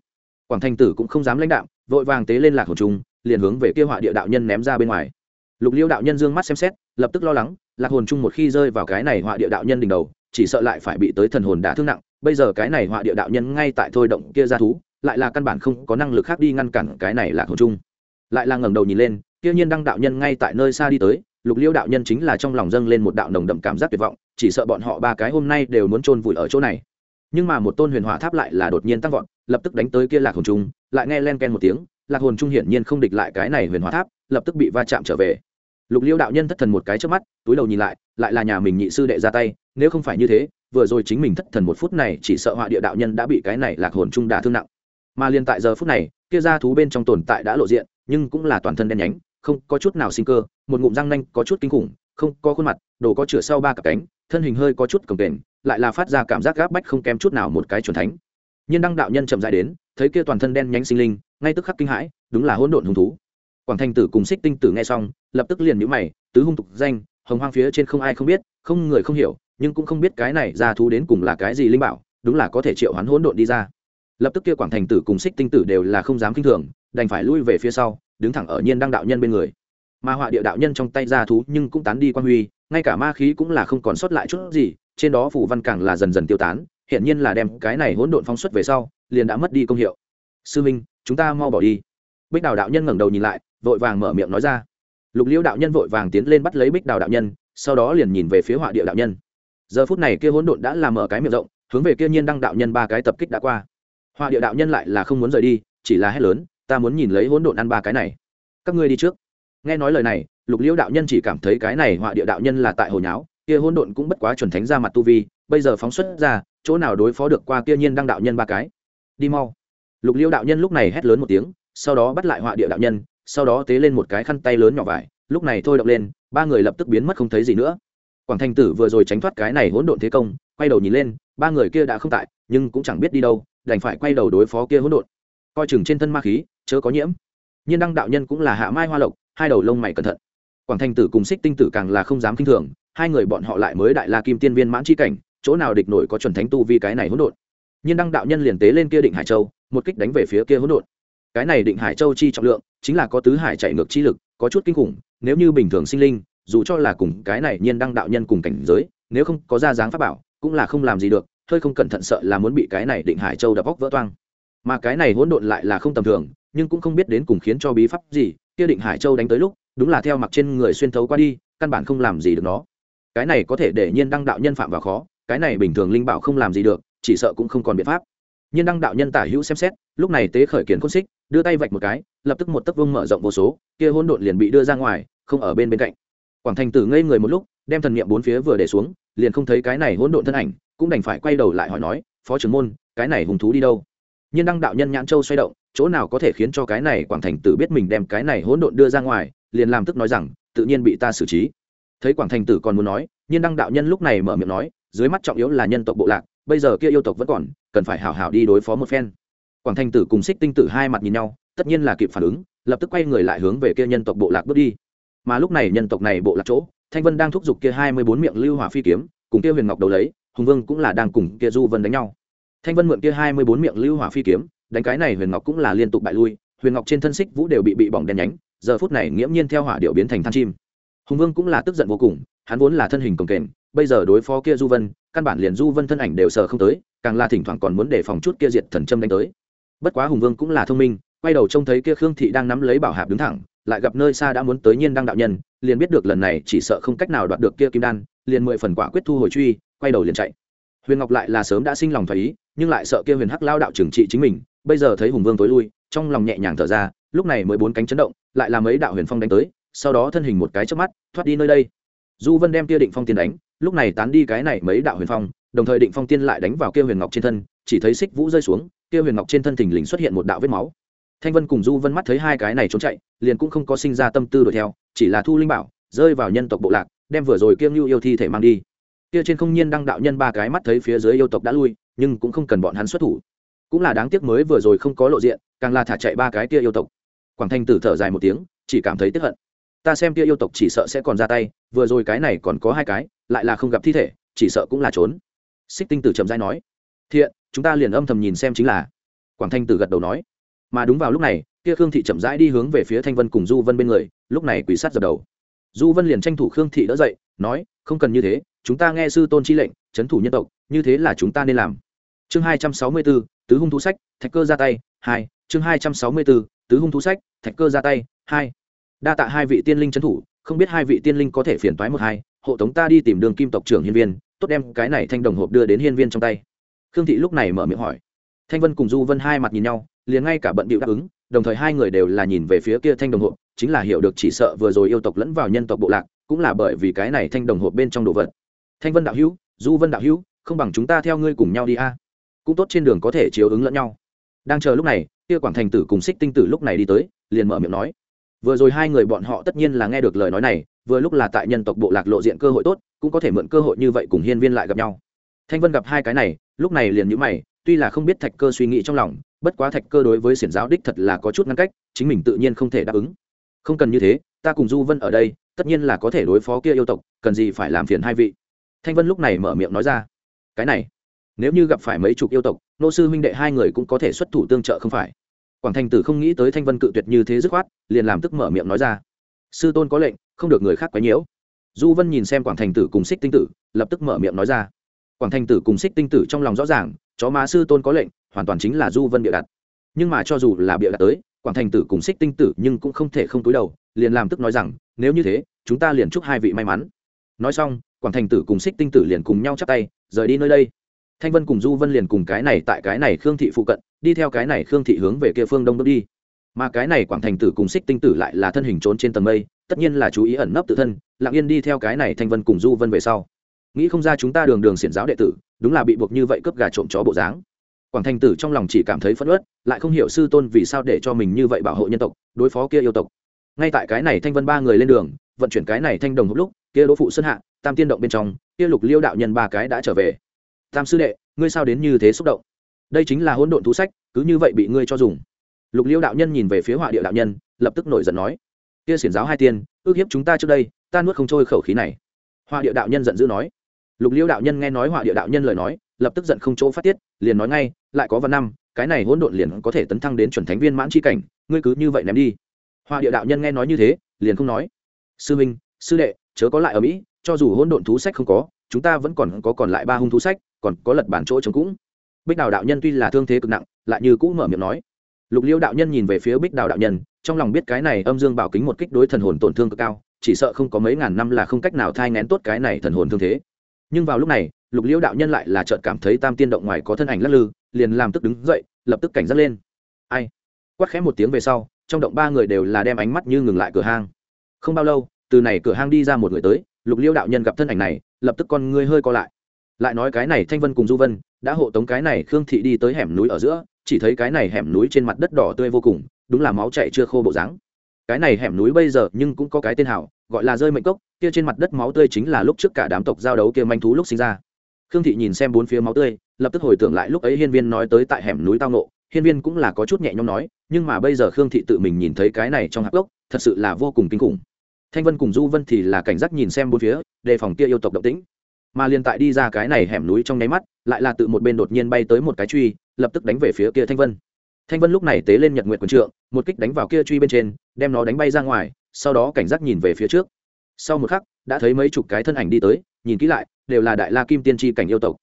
Quảng thành tử cũng không dám lãnh đạo, vội vàng tế lên lạc hồn trung liền hướng về kia họa địa đạo nhân ném ra bên ngoài lục liêu đạo nhân dương mắt xem xét, lập tức lo lắng, lạc hồn trung một khi rơi vào cái này họa địa đạo nhân đỉnh đầu, chỉ sợ lại phải bị tới thần hồn đả thương nặng. Bây giờ cái này họa địa đạo nhân ngay tại thôi động kia ra thú, lại là căn bản không có năng lực khác đi ngăn cản cái này là hồn chung lại là ngẩng đầu nhìn lên, kia nhiên đăng đạo nhân ngay tại nơi xa đi tới, lục liêu đạo nhân chính là trong lòng dâng lên một đạo nồng đậm cảm giác tuyệt vọng, chỉ sợ bọn họ ba cái hôm nay đều muốn chôn vùi ở chỗ này. Nhưng mà một tôn huyền hỏa tháp lại là đột nhiên tăng vọt, lập tức đánh tới kia lạc hồn trung, lại nghe len ken một tiếng, lạc hồn trung hiển nhiên không địch lại cái này huyền hỏa tháp, lập tức bị va chạm trở về lục liêu đạo nhân thất thần một cái trước mắt, túi đầu nhìn lại lại là nhà mình nhị sư đệ ra tay, nếu không phải như thế, vừa rồi chính mình thất thần một phút này chỉ sợ họa địa đạo nhân đã bị cái này lạc hồn trung đả thương nặng. Mà liền tại giờ phút này, kia ra thú bên trong tồn tại đã lộ diện, nhưng cũng là toàn thân đen nhánh, không có chút nào sinh cơ, một ngụm răng nanh có chút kinh khủng, không có khuôn mặt, đồ có chửa sau ba cặp cánh, thân hình hơi có chút cồng kềnh, lại là phát ra cảm giác gáp bách không kém chút nào một cái chuẩn thánh. Nhiên đăng đạo nhân chậm dại đến, thấy kia toàn thân đen nhánh sinh linh, ngay tức khắc kinh hãi, đúng là hỗn độn hung thú quảng thành tử cùng xích tinh tử nghe xong, lập tức liền nhíu mày, tứ hung tục danh, hồng hoang phía trên không ai không biết, không người không hiểu, nhưng cũng không biết cái này ra thú đến cùng là cái gì linh bảo, đúng là có thể triệu hoán hỗn độn đi ra. Lập tức kia quảng thành tử cùng xích tinh tử đều là không dám kinh thường, đành phải lui về phía sau, đứng thẳng ở nhiên đăng đạo nhân bên người. Ma họa địa đạo nhân trong tay ra thú nhưng cũng tán đi quan huy, ngay cả ma khí cũng là không còn sót lại chút gì, trên đó phủ văn càng là dần dần tiêu tán hiện nhiên là đem cái này hỗn độn phóng xuất về sau, liền đã mất đi công hiệu. Sư minh, chúng ta mau bỏ đi bích đào đạo nhân ngẩng đầu nhìn lại, vội vàng mở miệng nói ra. Lục liễu đạo nhân vội vàng tiến lên bắt lấy bích đào đạo nhân, sau đó liền nhìn về phía họa địa đạo nhân. Giờ phút này kia hỗn độn đã làm mở cái miệng rộng, hướng về kia nhiên đăng đạo nhân ba cái tập kích đã qua. Họa địa đạo nhân lại là không muốn rời đi, chỉ là hét lớn, ta muốn nhìn lấy hỗn độn ăn ba cái này. Các ngươi đi trước. Nghe nói lời này, lục liễu đạo nhân chỉ cảm thấy cái này họa địa đạo nhân là tại hồi nháo, kia hỗn độn cũng bất quá chuẩn thánh ra mặt tu vi, bây giờ phóng xuất ra, chỗ nào đối phó được qua kia nhiên đăng đạo nhân ba cái? Đi mau. Lục liễu đạo nhân lúc này hét lớn một tiếng sau đó bắt lại họa địa đạo nhân, sau đó tế lên một cái khăn tay lớn nhỏ vải, lúc này thôi động lên, ba người lập tức biến mất không thấy gì nữa. Quảng thành tử vừa rồi tránh thoát cái này hỗn độn thế công, quay đầu nhìn lên, ba người kia đã không tại, nhưng cũng chẳng biết đi đâu, đành phải quay đầu đối phó kia hỗn độn. Coi chừng trên thân ma khí, chớ có nhiễm. Nhiên đăng đạo nhân cũng là hạ mai hoa lộc, hai đầu lông mày cẩn thận. Quảng thành tử cùng xích tinh tử càng là không dám kinh thường, hai người bọn họ lại mới đại la kim tiên viên mãn chi cảnh, chỗ nào địch nổi có chuẩn thánh tu vì cái này hỗn độn. Nhiên đăng đạo nhân liền tế lên kia định hải châu, một kích đánh về phía kia hỗn độn cái này định hải châu chi trọng lượng, chính là có tứ hải chạy ngược chi lực, có chút kinh khủng, nếu như bình thường sinh linh, dù cho là cùng cái này nhiên đăng đạo nhân cùng cảnh giới, nếu không có ra dáng pháp bảo, cũng là không làm gì được, hơi không cẩn thận sợ là muốn bị cái này định hải châu đập vóc vỡ toang. Mà cái này hỗn độn lại là không tầm thường, nhưng cũng không biết đến cùng khiến cho bí pháp gì, kia định hải châu đánh tới lúc, đúng là theo mặc trên người xuyên thấu qua đi, căn bản không làm gì được nó. Cái này có thể để nhiên đăng đạo nhân phạm vào khó, cái này bình thường linh bảo không làm gì được, chỉ sợ cũng không còn biện pháp nhiên đăng đạo nhân tả hữu xem xét, lúc này tế khởi kiến khôn xích, đưa tay vạch một cái, lập tức một tấc vương mở rộng vô số, kia hỗn độn liền bị đưa ra ngoài, không ở bên bên cạnh. Quảng thành tử ngây người một lúc, đem thần niệm bốn phía vừa để xuống, liền không thấy cái này hỗn độn thân ảnh, cũng đành phải quay đầu lại hỏi nói, phó trưởng môn, cái này hùng thú đi đâu? Nhiên đăng đạo nhân nhãn châu xoay động, chỗ nào có thể khiến cho cái này quảng thành tử biết mình đem cái này hỗn độn đưa ra ngoài, liền làm tức nói rằng, tự nhiên bị ta xử trí. Thấy quảng thành tử còn muốn nói, nhiên đăng đạo nhân lúc này mở miệng nói, dưới mắt trọng yếu là nhân tộc bộ lạc bây giờ kia yêu tộc vẫn còn, cần phải hảo hảo đi đối phó một phen. Quảng Thanh tử cùng xích tinh tử hai mặt nhìn nhau, tất nhiên là kịp phản ứng, lập tức quay người lại hướng về kia nhân tộc bộ lạc bước đi. Mà lúc này nhân tộc này bộ lạc chỗ, thanh vân đang thúc giục kia hai mươi bốn miệng lưu hỏa phi kiếm, cùng kia huyền ngọc đầu lấy, hùng vương cũng là đang cùng kia du vân đánh nhau. Thanh vân mượn kia hai mươi bốn miệng lưu hỏa phi kiếm, đánh cái này huyền ngọc cũng là liên tục bại lui, huyền ngọc trên thân xích vũ đều bị bị bỏng đen nhánh, giờ phút này nghiễm nhiên theo hỏa điệu biến thành than chim. Hùng vương cũng là tức giận vô cùng, hắn vốn là thân hình cồng kềnh, bây giờ đối phó kia du vân căn bản liền du vân thân ảnh đều sợ không tới, càng là thỉnh thoảng còn muốn để phòng chút kia diệt thần châm đánh tới. Bất quá hùng vương cũng là thông minh, quay đầu trông thấy kia khương thị đang nắm lấy bảo hạp đứng thẳng, lại gặp nơi xa đã muốn tới nhiên đăng đạo nhân, liền biết được lần này chỉ sợ không cách nào đoạt được kia kim đan, liền mười phần quả quyết thu hồi truy, quay đầu liền chạy. Huyền ngọc lại là sớm đã sinh lòng thoái ý, nhưng lại sợ kia huyền hắc lao đạo trừng trị chính mình, bây giờ thấy hùng vương tối lui, trong lòng nhẹ nhàng thở ra, lúc này mới bốn cánh chấn động, lại là mấy đạo huyền phong đánh tới, sau đó thân hình một cái trước mắt, thoát đi nơi đây. Du vân đem kia định phong tiên đánh lúc này tán đi cái này mấy đạo huyền phong, đồng thời định phong tiên lại đánh vào kia huyền ngọc trên thân, chỉ thấy xích vũ rơi xuống, kia huyền ngọc trên thân thình lình xuất hiện một đạo vết máu. Thanh vân cùng du vân mắt thấy hai cái này trốn chạy, liền cũng không có sinh ra tâm tư đuổi theo, chỉ là thu linh bảo, rơi vào nhân tộc bộ lạc, đem vừa rồi kiêng lưu yêu thi thể mang đi. Kia trên không nhiên đăng đạo nhân ba cái mắt thấy phía dưới yêu tộc đã lui, nhưng cũng không cần bọn hắn xuất thủ. Cũng là đáng tiếc mới vừa rồi không có lộ diện, càng là thả chạy ba cái kia yêu tộc. Quảng thanh tử thở dài một tiếng, chỉ cảm thấy tiếc hận. Ta xem kia yêu tộc chỉ sợ sẽ còn ra tay, vừa rồi cái này còn có hai cái lại là không gặp thi thể, chỉ sợ cũng là trốn. Xích tinh tử chậm dai nói, thiện, chúng ta liền âm thầm nhìn xem chính là. Quảng thanh tử gật đầu nói, mà đúng vào lúc này, kia khương thị chậm rãi đi hướng về phía thanh vân cùng du vân bên người, lúc này quỷ sát dập đầu. Du vân liền tranh thủ khương thị đỡ dậy, nói, không cần như thế, chúng ta nghe sư tôn chi lệnh trấn thủ nhân tộc, như thế là chúng ta nên làm. Chương hai trăm sáu mươi bốn, tứ hung thú sách, thạch cơ ra tay, hai. Chương hai trăm sáu mươi bốn, tứ hung thú sách, thạch cơ ra tay, hai. Đa tạ hai vị tiên linh trấn thủ, không biết hai vị tiên linh có thể phiền toái một hai hộ tống ta đi tìm đường kim tộc trưởng hiên viên, tốt đem cái này thanh đồng hộp đưa đến hiên viên trong tay. Khương thị lúc này mở miệng hỏi. Thanh vân cùng du vân hai mặt nhìn nhau, liền ngay cả bận bịu đáp ứng, đồng thời hai người đều là nhìn về phía kia thanh đồng hộp, chính là hiểu được chỉ sợ vừa rồi yêu tộc lẫn vào nhân tộc bộ lạc, cũng là bởi vì cái này thanh đồng hộp bên trong đồ vật. Thanh vân đạo hữu, du vân đạo hữu, không bằng chúng ta theo ngươi cùng nhau đi a. Cũng tốt trên đường có thể chiếu ứng lẫn nhau. Đang chờ lúc này, kia quảng thành tử cùng xích tinh tử lúc này đi tới, liền mở miệng nói. Vừa rồi hai người bọn họ tất nhiên là nghe được lời nói này vừa lúc là tại nhân tộc bộ lạc lộ diện cơ hội tốt, cũng có thể mượn cơ hội như vậy cùng hiên viên lại gặp nhau. Thanh vân gặp hai cái này, lúc này liền nhữ mày, tuy là không biết thạch cơ suy nghĩ trong lòng, bất quá thạch cơ đối với xiển giáo đích thật là có chút ngăn cách, chính mình tự nhiên không thể đáp ứng. Không cần như thế, ta cùng du vân ở đây, tất nhiên là có thể đối phó kia yêu tộc, cần gì phải làm phiền hai vị. Thanh vân lúc này mở miệng nói ra, cái này, nếu như gặp phải mấy chục yêu tộc, nô sư huynh đệ hai người cũng có thể xuất thủ tương trợ không phải? Quảng thành tử không nghĩ tới thanh vân cự tuyệt như thế dứt khoát, liền làm tức mở miệng nói ra, sư tôn có lệnh không được người khác quấy nhiễu. Du vân nhìn xem quảng thành tử cùng xích tinh tử, lập tức mở miệng nói ra. Quảng thành tử cùng xích tinh tử trong lòng rõ ràng, chó má sư tôn có lệnh, hoàn toàn chính là du vân bịa đặt. Nhưng mà cho dù là bịa đặt tới, quảng thành tử cùng xích tinh tử nhưng cũng không thể không túi đầu, liền làm tức nói rằng, nếu như thế, chúng ta liền chúc hai vị may mắn. Nói xong, quảng thành tử cùng xích tinh tử liền cùng nhau chắp tay, rời đi nơi đây. Thanh vân cùng du vân liền cùng cái này tại cái này khương thị phụ cận, đi theo cái này khương thị hướng về kia phương đông bước đi mà cái này quảng thành tử cùng xích tinh tử lại là thân hình trốn trên tầng mây, tất nhiên là chú ý ẩn nấp tự thân, lặng yên đi theo cái này thanh vân cùng du vân về sau. Nghĩ không ra chúng ta đường đường xiển giáo đệ tử, đúng là bị buộc như vậy cướp gà trộm chó bộ dáng. Quảng thành tử trong lòng chỉ cảm thấy phẫn ớt lại không hiểu sư tôn vì sao để cho mình như vậy bảo hộ nhân tộc, đối phó kia yêu tộc. Ngay tại cái này thanh vân ba người lên đường, vận chuyển cái này thanh đồng một lúc, kia đỗ phụ sơn hạ, tam tiên động bên trong, kia lục liêu đạo nhân ba cái đã trở về. Tam sư đệ, ngươi sao đến như thế xúc động? Đây chính là hỗn độn thú sách, cứ như vậy bị ngươi cho dùng lục liêu đạo nhân nhìn về phía họa địa đạo nhân, lập tức nổi giận nói, kia xiển giáo hai tiên, ước hiếp chúng ta trước đây, ta nuốt không trôi khẩu khí này. Họa địa đạo nhân giận dữ nói. Lục liêu đạo nhân nghe nói họa địa đạo nhân lời nói, lập tức giận không chỗ phát tiết, liền nói ngay, lại có văn năm, cái này hỗn độn liền có thể tấn thăng đến chuẩn thánh viên mãn c h i cảnh, ngươi cứ như vậy ném đi. Họa địa đạo nhân nghe nói như thế, liền không nói. Sư minh, sư đệ, chớ có lại ở mỹ, cho dù hỗn độn thú sách không có, chúng ta vẫn còn có còn lại ba hung thú sách, còn có lật bản chỗ chống cũng. Bích đào đạo nhân tuy là thương thế cực nặng, lại như cũ mở miệng nói lục liêu đạo nhân nhìn về phía bích đào đạo nhân, trong lòng biết cái này âm dương bảo kính một kích đối thần hồn tổn thương cực cao, chỉ sợ không có mấy ngàn năm là không cách nào thai ngén tốt cái này thần hồn thương thế. Nhưng vào lúc này, lục liêu đạo nhân lại là chợt cảm thấy tam tiên động ngoài có thân ảnh lắc lư, liền làm tức đứng dậy, lập tức cảnh giác lên. Ai? Quát khẽ một tiếng về sau, trong động ba người đều là đem ánh mắt như ngừng lại cửa hang. Không bao lâu, từ này cửa hang đi ra một người tới, lục liêu đạo nhân gặp thân ảnh này, lập tức con ngươi hơi co lại. Lại nói cái này thanh vân cùng du vân, đã hộ tống cái này khương thị đi tới hẻm núi ở giữa chỉ thấy cái này hẻm núi trên mặt đất đỏ tươi vô cùng, đúng là máu chạy chưa khô bộ dáng. Cái này hẻm núi bây giờ nhưng cũng có cái tên hảo, gọi là rơi mệnh cốc, kia trên mặt đất máu tươi chính là lúc trước cả đám tộc giao đấu kia manh thú lúc sinh ra. Khương thị nhìn xem bốn phía máu tươi, lập tức hồi tưởng lại lúc ấy hiên viên nói tới tại hẻm núi tao nộ hiên viên cũng là có chút nhẹ nhõm nói, nhưng mà bây giờ khương thị tự mình nhìn thấy cái này trong hạc gốc thật sự là vô cùng kinh khủng. Thanh vân cùng du vân thì là cảnh giác nhìn xem bốn phía, đề phòng kia yêu tộc động tĩnh. Mà liền tại đi ra cái này hẻm núi trong nháy mắt, lại là tự một bên đột nhiên bay tới một cái truy lập tức đánh về phía kia thanh vân. Thanh vân lúc này tế lên nhật nguyện quần trượng, một kích đánh vào kia truy bên trên, đem nó đánh bay ra ngoài, sau đó cảnh giác nhìn về phía trước. Sau một khắc, đã thấy mấy chục cái thân ảnh đi tới, nhìn kỹ lại, đều là đại la kim tiên tri cảnh yêu tộc.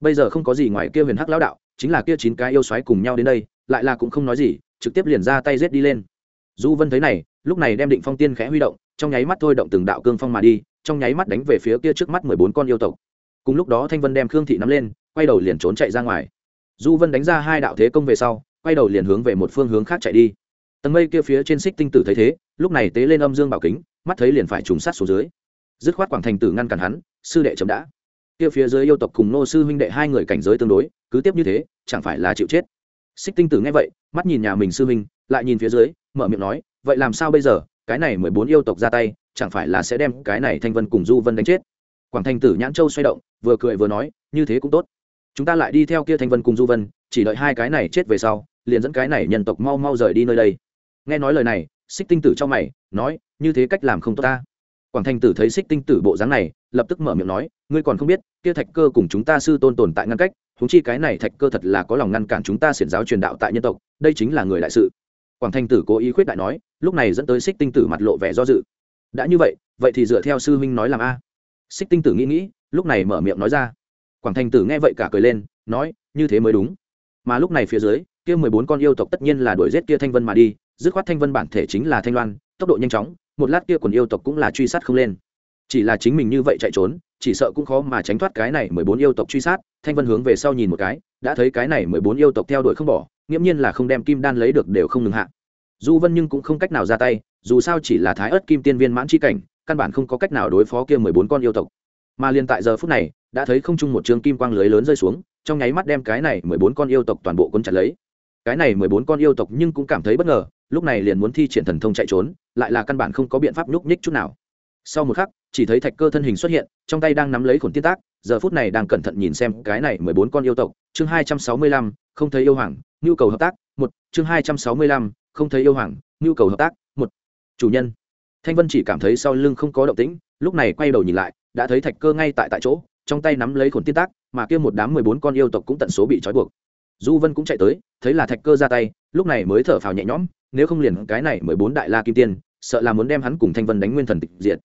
Bây giờ không có gì ngoài kia huyền hắc lão đạo, chính là kia chín cái yêu xoáy cùng nhau đến đây, lại là cũng không nói gì, trực tiếp liền ra tay giết đi lên. Du vân thấy này, lúc này đem định phong tiên khẽ huy động, trong nháy mắt thôi động từng đạo cương phong mà đi, trong nháy mắt đánh về phía kia trước mắt mười bốn con yêu tộc. Cùng lúc đó thanh vân đem khương thị nắm lên, quay đầu liền trốn chạy ra ngoài du vân đánh ra hai đạo thế công về sau, quay đầu liền hướng về một phương hướng khác chạy đi. Tầng mây kia phía trên xích tinh tử thấy thế, lúc này tế lên âm dương bảo kính, mắt thấy liền phải trùng sát xuống dưới. Dứt khoát quảng thành tử ngăn cản hắn, sư đệ chấm đã. Kia phía dưới yêu tộc cùng nô sư huynh đệ hai người cảnh giới tương đối, cứ tiếp như thế, chẳng phải là chịu chết. Xích tinh tử nghe vậy, mắt nhìn nhà mình sư huynh, lại nhìn phía dưới, mở miệng nói, vậy làm sao bây giờ? Cái này mười bốn yêu tộc ra tay, chẳng phải là sẽ đem cái này thanh vân cùng du vân đánh chết? Quảng thành tử nhãn châu xoay động, vừa cười vừa nói, như thế cũng tốt chúng ta lại đi theo kia thanh vân cùng du vân, chỉ đợi hai cái này chết về sau, liền dẫn cái này nhân tộc mau mau rời đi nơi đây. Nghe nói lời này xích tinh tử trong mày, nói, như thế cách làm không tốt ta. Quảng thanh tử thấy xích tinh tử bộ dáng này, lập tức mở miệng nói, ngươi còn không biết, kia thạch cơ cùng chúng ta sư tôn tồn tại ngăn cách húng chi cái này thạch cơ thật là có lòng ngăn cản chúng ta xiển giáo truyền đạo tại nhân tộc, đây chính là người đại sự. Quảng thanh tử cố ý khuyết đại nói, lúc này dẫn tới xích tinh tử mặt lộ vẻ do dự. Đã như vậy vậy thì dựa theo sư huynh nói làm a. Xích tinh tử nghĩ nghĩ, lúc này mở miệng nói ra quảng thành tử nghe vậy cả cười lên, nói, như thế mới đúng. Mà lúc này phía dưới, kia mười bốn con yêu tộc tất nhiên là đuổi giết kia thanh vân mà đi, dứt khoát thanh vân bản thể chính là thanh loan, tốc độ nhanh chóng, một lát kia quần yêu tộc cũng là truy sát không lên. Chỉ là chính mình như vậy chạy trốn, chỉ sợ cũng khó mà tránh thoát cái này mười bốn yêu tộc truy sát. Thanh vân hướng về sau nhìn một cái, đã thấy cái này mười bốn yêu tộc theo đuổi không bỏ, nghiễm nhiên là không đem kim đan lấy được đều không ngừng hạ. Du vân nhưng cũng không cách nào ra tay, dù sao chỉ là thái ớt kim tiên viên mãn c h i cảnh, căn bản không có cách nào đối phó kia mười bốn con yêu tộc. Mà liền tại giờ phút này đã thấy không chung một trường kim quang lưới lớn rơi xuống, trong nháy mắt đem cái này mười bốn con yêu tộc toàn bộ quân chặt lấy. Cái này mười bốn con yêu tộc nhưng cũng cảm thấy bất ngờ, lúc này liền muốn thi triển thần thông chạy trốn, lại là căn bản không có biện pháp nhúc nhích chút nào. Sau một khắc, chỉ thấy thạch cơ thân hình xuất hiện, trong tay đang nắm lấy khổn tiên tác, giờ phút này đang cẩn thận nhìn xem cái này mười bốn con yêu tộc. Chương hai trăm sáu mươi lăm, không thấy yêu hoàng, nhu cầu hợp tác, một. Chương hai trăm sáu mươi lăm, không thấy yêu hoàng, nhu cầu hợp tác, một. Chủ nhân. Thanh vân chỉ cảm thấy sau lưng không có động tĩnh, lúc này quay đầu nhìn lại, đã thấy thạch cơ ngay tại tại chỗ trong tay nắm lấy khổn tiên tác, mà kia một đám mười bốn con yêu tộc cũng tận số bị trói buộc. Du vân cũng chạy tới, thấy là thạch cơ ra tay, lúc này mới thở phào nhẹ nhõm, nếu không liền cái này mười bốn đại la kim tiên, sợ là muốn đem hắn cùng thanh vân đánh nguyên thần tịch diệt.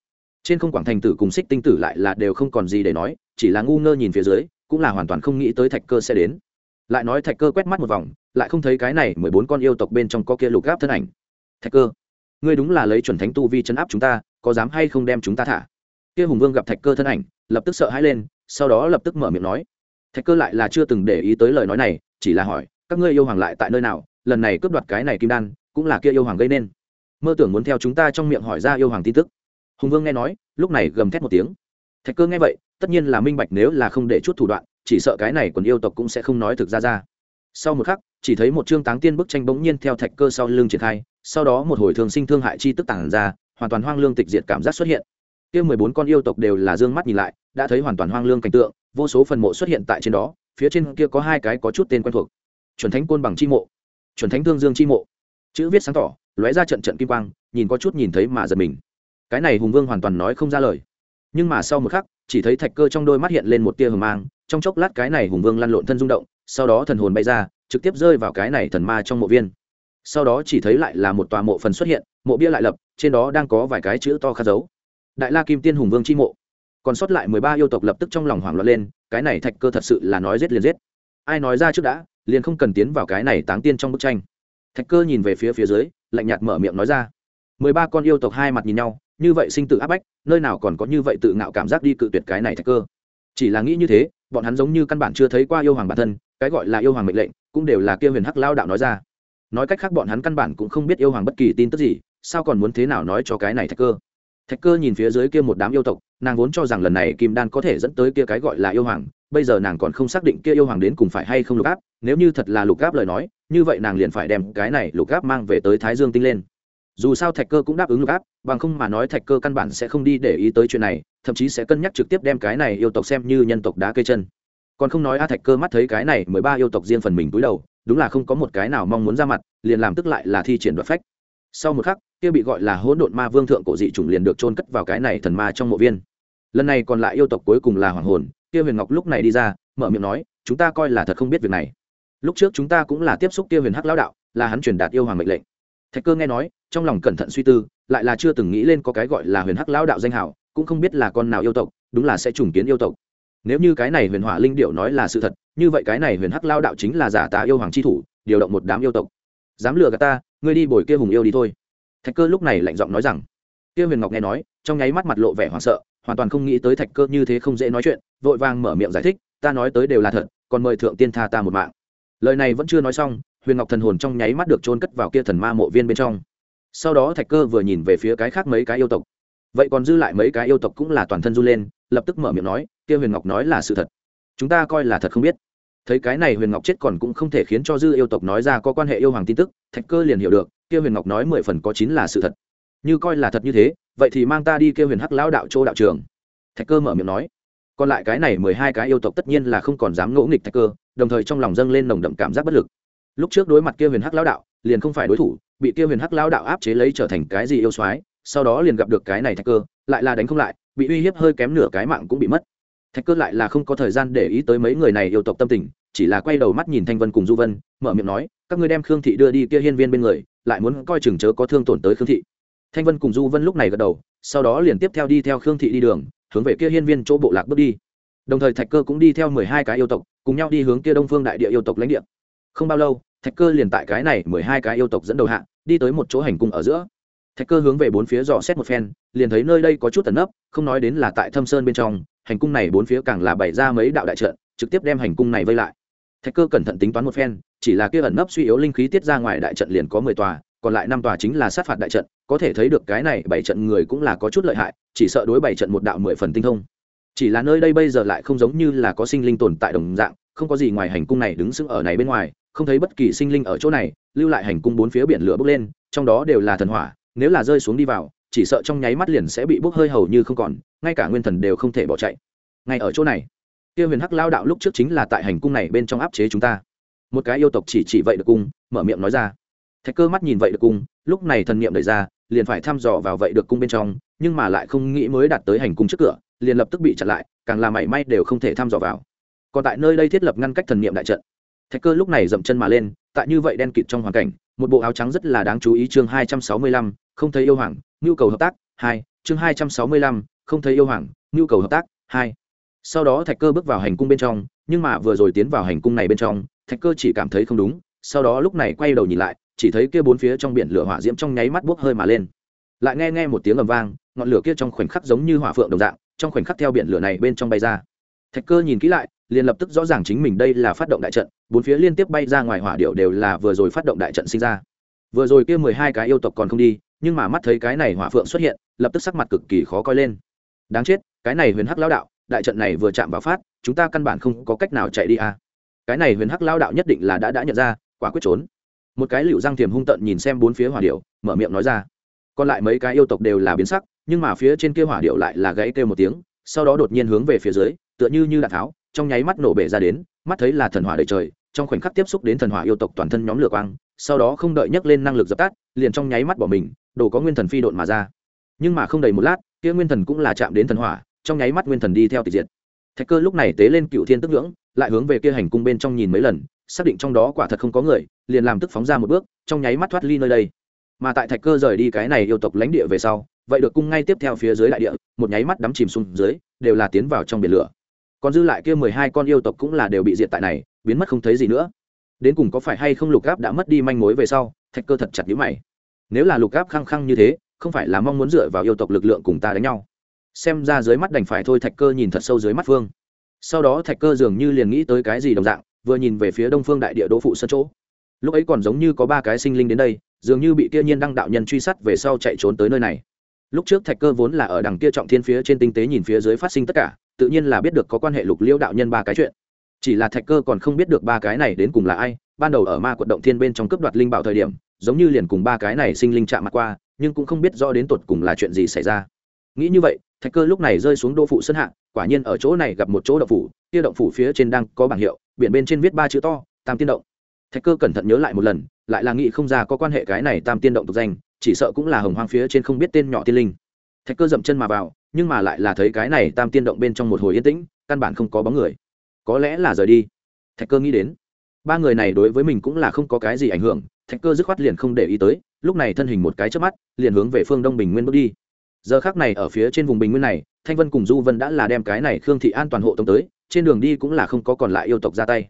Trên không quảng thành tử cùng xích tinh tử lại là đều không còn gì để nói, chỉ là ngu ngơ nhìn phía dưới, cũng là hoàn toàn không nghĩ tới thạch cơ sẽ đến. Lại nói thạch cơ quét mắt một vòng, lại không thấy cái này mười bốn con yêu tộc bên trong có kia lục gáp thân ảnh. Thạch cơ, ngươi đúng là lấy chuẩn thánh tu vi chấn áp chúng ta, có dám hay không đem chúng ta thả? Kia hùng vương gặp thạch cơ thân ảnh, lập tức sợ hãi lên, sau đó lập tức mở miệng nói. Thạch cơ lại là chưa từng để ý tới lời nói này, chỉ là hỏi, các ngươi yêu hoàng lại tại nơi nào? Lần này cướp đoạt cái này kim đan, cũng là kia yêu hoàng gây nên. Mơ tưởng muốn theo chúng ta trong miệng hỏi ra yêu hoàng tin tức. Hùng vương nghe nói, lúc này gầm thét một tiếng. Thạch cơ nghe vậy, tất nhiên là minh bạch nếu là không để chút thủ đoạn, chỉ sợ cái này quần yêu tộc cũng sẽ không nói thực ra ra. Sau một khắc, chỉ thấy một chương táng tiên bức tranh bỗng nhiên theo thạch cơ sau lưng triển khai, sau đó một hồi thường sinh thương hại chi tức tản ra, hoàn toàn hoang lương tịch diệt cảm giác xuất hiện kia mười bốn con yêu tộc đều là d ư ơ n g mắt nhìn lại, đã thấy hoàn toàn hoang lương cảnh tượng, vô số phần mộ xuất hiện tại trên đó, phía trên kia có hai cái có chút tên quen thuộc. Chuẩn thánh côn bằng chi mộ, chuẩn thánh thương dương chi mộ. Chữ viết sáng tỏ, lóe ra trận trận kim quang, nhìn có chút nhìn thấy mà giật mình. Cái này hùng vương hoàn toàn nói không ra lời. Nhưng mà sau một khắc, chỉ thấy thạch cơ trong đôi mắt hiện lên một tia hờ mang, trong chốc lát cái này hùng vương lăn lộn thân rung động, sau đó thần hồn bay ra, trực tiếp rơi vào cái này thần ma trong mộ viên. Sau đó chỉ thấy lại là một tòa mộ phần xuất hiện, mộ bia lại lập, trên đó đang có vài cái chữ to khắc dấu đại la kim tiên hùng vương chi mộ. Còn sót lại mười ba yêu tộc lập tức trong lòng hoảng loạn lên, cái này thạch cơ thật sự là nói rết liền rết. ai nói ra trước đã, liền không cần tiến vào cái này táng tiên trong bức tranh. Thạch cơ nhìn về phía phía dưới, lạnh nhạt mở miệng nói ra. Mười ba con yêu tộc hai mặt nhìn nhau, như vậy sinh tự áp bách, nơi nào còn có như vậy tự ngạo cảm giác đi cự tuyệt cái này thạch cơ. Chỉ là nghĩ như thế, bọn hắn giống như căn bản chưa thấy qua yêu hoàng bản thân, cái gọi là yêu hoàng mệnh lệnh, cũng đều là kia huyền hắc lao đạo nói ra. Nói cách khác bọn hắn căn bản cũng không biết yêu hoàng bất kỳ tin tức gì, sao còn muốn thế nào nói cho cái này thạch cơ? Thạch cơ nhìn phía dưới kia một đám yêu tộc, nàng vốn cho rằng lần này kim đan có thể dẫn tới kia cái gọi là yêu hoàng, bây giờ nàng còn không xác định kia yêu hoàng đến cùng phải hay không lục áp, nếu như thật là lục áp lời nói, như vậy nàng liền phải đem cái này lục áp mang về tới thái dương tinh lên. Dù sao thạch cơ cũng đáp ứng lục áp, bằng không mà nói thạch cơ căn bản sẽ không đi để ý tới chuyện này, thậm chí sẽ cân nhắc trực tiếp đem cái này yêu tộc xem như nhân tộc đá cây chân. Còn không nói a thạch cơ mắt thấy cái này mười ba yêu tộc riêng phần mình túi đầu, đúng là không có một cái nào mong muốn ra mặt, liền làm tức lại là thi triển đoạt phách. Sau một khắc kia bị gọi là hỗn độn ma vương thượng cổ dị chủng liền được trôn cất vào cái này thần ma trong mộ viên. Lần này còn lại yêu tộc cuối cùng là hoàng hồn, kia huyền ngọc lúc này đi ra, mở miệng nói, chúng ta coi là thật không biết việc này. Lúc trước chúng ta cũng là tiếp xúc kia huyền hắc lão đạo, là hắn truyền đạt yêu hoàng mệnh lệnh. Thạch cơ nghe nói, trong lòng cẩn thận suy tư, lại là chưa từng nghĩ lên có cái gọi là huyền hắc lão đạo danh hào, cũng không biết là con nào yêu tộc, đúng là sẽ trùng kiến yêu tộc. Nếu như cái này huyền hỏa linh điệu nói là sự thật, như vậy cái này huyền hắc lao đạo chính là giả tá yêu hoàng chi thủ, điều động một đám yêu tộc. Dám lừa gạt ta, ngươi đi bồi kia hùng yêu đi thôi thạch cơ lúc này lạnh giọng nói rằng kia huyền ngọc nghe nói, trong nháy mắt mặt lộ vẻ hoảng sợ, hoàn toàn không nghĩ tới thạch cơ như thế không dễ nói chuyện, vội vàng mở miệng giải thích, ta nói tới đều là thật, còn mời thượng tiên tha ta một mạng. Lời này vẫn chưa nói xong, huyền ngọc thần hồn trong nháy mắt được trôn cất vào kia thần ma mộ viên bên trong. Sau đó thạch cơ vừa nhìn về phía cái khác mấy cái yêu tộc. Vậy còn dư lại mấy cái yêu tộc cũng là toàn thân run lên, lập tức mở miệng nói kia huyền ngọc nói là sự thật. Chúng ta coi là thật không biết thấy cái này huyền ngọc chết còn cũng không thể khiến cho dư yêu tộc nói ra có quan hệ yêu hoàng tin tức, thạch cơ liền hiểu được, kia huyền ngọc nói mười phần có chín là sự thật. Như coi là thật như thế, vậy thì mang ta đi kêu huyền hắc lão đạo chỗ đạo trường. Thạch cơ mở miệng nói. Còn lại cái này mười hai cái yêu tộc tất nhiên là không còn dám ngỗ nghịch thạch cơ, đồng thời trong lòng dâng lên nồng đậm cảm giác bất lực. Lúc trước đối mặt kia huyền hắc lão đạo, liền không phải đối thủ, bị kia huyền hắc lão đạo áp chế lấy trở thành cái gì yêu soái, sau đó liền gặp được cái này thạch cơ, lại là đánh không lại, bị uy hiếp hơi kém nửa cái mạng cũng bị mất thạch cơ lại là không có thời gian để ý tới mấy người này yêu tộc tâm tình, chỉ là quay đầu mắt nhìn thanh vân cùng du vân, mở miệng nói, các ngươi đem khương thị đưa đi kia hiên viên bên người, lại muốn coi chừng chớ có thương tổn tới khương thị. Thanh vân cùng du vân lúc này gật đầu, sau đó liền tiếp theo đi theo khương thị đi đường, hướng về kia hiên viên chỗ bộ lạc bước đi. Đồng thời thạch cơ cũng đi theo mười hai cái yêu tộc, cùng nhau đi hướng kia đông phương đại địa yêu tộc lãnh địa. Không bao lâu, thạch cơ liền tại cái này mười hai cái yêu tộc dẫn đầu hạ, đi tới một chỗ hành cung ở giữa. Thạch cơ hướng về bốn phía dò xét một phen, liền thấy nơi đây có chút tần nấp, không nói đến là tại thâm sơn bên trong hành cung này bốn phía càng là bày ra mấy đạo đại trận, trực tiếp đem hành cung này vây lại. Thạch cơ cẩn thận tính toán một phen, chỉ là kia ẩn nấp suy yếu linh khí tiết ra ngoài đại trận liền có mười tòa, còn lại năm tòa chính là sát phạt đại trận, có thể thấy được cái này bảy trận người cũng là có chút lợi hại, chỉ sợ đối bảy trận một đạo mười phần tinh thông. Chỉ là nơi đây bây giờ lại không giống như là có sinh linh tồn tại đồng dạng, không có gì ngoài hành cung này đứng sững ở này bên ngoài, không thấy bất kỳ sinh linh ở chỗ này, lưu lại hành cung bốn phía biển lửa bốc lên, trong đó đều là thần hỏa, nếu là rơi xuống đi vào chỉ sợ trong nháy mắt liền sẽ bị bốc hơi hầu như không còn, ngay cả nguyên thần đều không thể bỏ chạy. Ngay ở chỗ này, kia huyền hắc lao đạo lúc trước chính là tại hành cung này bên trong áp chế chúng ta. Một cái yêu tộc chỉ chỉ vậy được cung mở miệng nói ra. Thạch cơ mắt nhìn vậy được cung lúc này thần niệm đẩy ra, liền phải thăm dò vào vậy được cung bên trong, nhưng mà lại không nghĩ mới đạt tới hành cung trước cửa, liền lập tức bị chặn lại, càng là mảy may đều không thể thăm dò vào. Còn tại nơi đây thiết lập ngăn cách thần niệm đại trận. Thạch cơ lúc này dậm chân mà lên, tại như vậy đen kịt trong hoàn cảnh, một bộ áo trắng rất là đáng chú ý chương hai trăm sáu mươi lăm, không thấy yêu hoàng nhu cầu hợp tác, hai, chương hai trăm sáu mươi lăm, không thấy yêu hoàng, nhu cầu hợp tác, hai. Sau đó thạch cơ bước vào hành cung bên trong, nhưng mà vừa rồi tiến vào hành cung này bên trong, thạch cơ chỉ cảm thấy không đúng, sau đó lúc này quay đầu nhìn lại, chỉ thấy kia bốn phía trong biển lửa hỏa diễm trong nháy mắt bốc hơi mà lên. Lại nghe nghe một tiếng ầm vang, ngọn lửa kia trong khoảnh khắc giống như hỏa phượng đồng dạng, trong khoảnh khắc theo biển lửa này bên trong bay ra. Thạch cơ nhìn kỹ lại, liền lập tức rõ ràng chính mình đây là phát động đại trận, bốn phía liên tiếp bay ra ngoài hỏa điệu đều là vừa rồi phát động đại trận sinh ra. Vừa rồi kia mười hai cái yêu tộc còn không đi nhưng mà mắt thấy cái này hỏa phượng xuất hiện, lập tức sắc mặt cực kỳ khó coi lên. Đáng chết, cái này huyền hắc lão đạo, đại trận này vừa chạm vào phát, chúng ta căn bản không có cách nào chạy đi à. Cái này huyền hắc lão đạo nhất định là đã đã nhận ra, quả quyết trốn. Một cái liễu răng tiềm hung tận nhìn xem bốn phía hỏa điệu mở miệng nói ra. Còn lại mấy cái yêu tộc đều là biến sắc, nhưng mà phía trên kia hỏa điệu lại là gãy kêu một tiếng, sau đó đột nhiên hướng về phía dưới, tựa như như đạn tháo, trong nháy mắt nổ bể ra đến, mắt thấy là thần hỏa đầy trời, trong khoảnh khắc tiếp xúc đến thần hỏa yêu tộc toàn thân nhóm lửa quang, sau đó không đợi nhấc lên năng lực dập tắt, liền trong nháy mắt bỏ mình đồ có nguyên thần phi độn mà ra. Nhưng mà không đầy một lát, kia nguyên thần cũng là chạm đến thần hỏa, trong nháy mắt nguyên thần đi theo tịch diệt. Thạch cơ lúc này tế lên cựu thiên tức ngưỡng, lại hướng về kia hành cung bên trong nhìn mấy lần, xác định trong đó quả thật không có người, liền làm tức phóng ra một bước, trong nháy mắt thoát ly nơi đây. Mà tại thạch cơ rời đi cái này yêu tộc lãnh địa về sau, vậy được cung ngay tiếp theo phía dưới đại địa, một nháy mắt đắm chìm xuống dưới, đều là tiến vào trong biển lửa. Còn dư lại kia mười hai con yêu tộc cũng là đều bị diệt tại này, biến mất không thấy gì nữa. Đến cùng có phải hay không lục gáp đã mất đi manh mối về sau, thạch cơ thật chặt nhữ mày nếu là lục gáp khăng khăng như thế, không phải là mong muốn dựa vào yêu tộc lực lượng cùng ta đánh nhau. Xem ra dưới mắt đành phải thôi, thạch cơ nhìn thật sâu dưới mắt phương. Sau đó thạch cơ dường như liền nghĩ tới cái gì đồng dạng, vừa nhìn về phía đông phương đại địa đỗ phụ sân chỗ. Lúc ấy còn giống như có ba cái sinh linh đến đây, dường như bị kia nhiên đăng đạo nhân truy sát về sau chạy trốn tới nơi này. Lúc trước thạch cơ vốn là ở đằng kia trọng thiên phía trên tinh tế nhìn phía dưới phát sinh tất cả, tự nhiên là biết được có quan hệ lục liễu đạo nhân ba cái chuyện. Chỉ là thạch cơ còn không biết được ba cái này đến cùng là ai, ban đầu ở ma quận động thiên bên trong cướp đoạt linh bảo thời điểm giống như liền cùng ba cái này sinh linh chạm mặt qua, nhưng cũng không biết rõ đến tột cùng là chuyện gì xảy ra. Nghĩ như vậy, thạch cơ lúc này rơi xuống đô phụ sân hạ, quả nhiên ở chỗ này gặp một chỗ động phủ, kia động phủ phía trên đang có bảng hiệu, biển bên trên viết ba chữ to, tam tiên động. Thạch cơ cẩn thận nhớ lại một lần, lại là nghĩ không ra có quan hệ cái này tam tiên động tục danh, chỉ sợ cũng là hồng hoang phía trên không biết tên nhỏ tiên linh. Thạch cơ dậm chân mà vào, nhưng mà lại là thấy cái này tam tiên động bên trong một hồi yên tĩnh, căn bản không có bóng người. Có lẽ là rời đi. Thạch cơ nghĩ đến, ba người này đối với mình cũng là không có cái gì ảnh hưởng thạch cơ dứt khoát liền không để ý tới, lúc này thân hình một cái trước mắt, liền hướng về phương đông bình nguyên bước đi. Giờ khác này ở phía trên vùng bình nguyên này, thanh vân cùng du vân đã là đem cái này khương thị an toàn hộ tống tới, trên đường đi cũng là không có còn lại yêu tộc ra tay.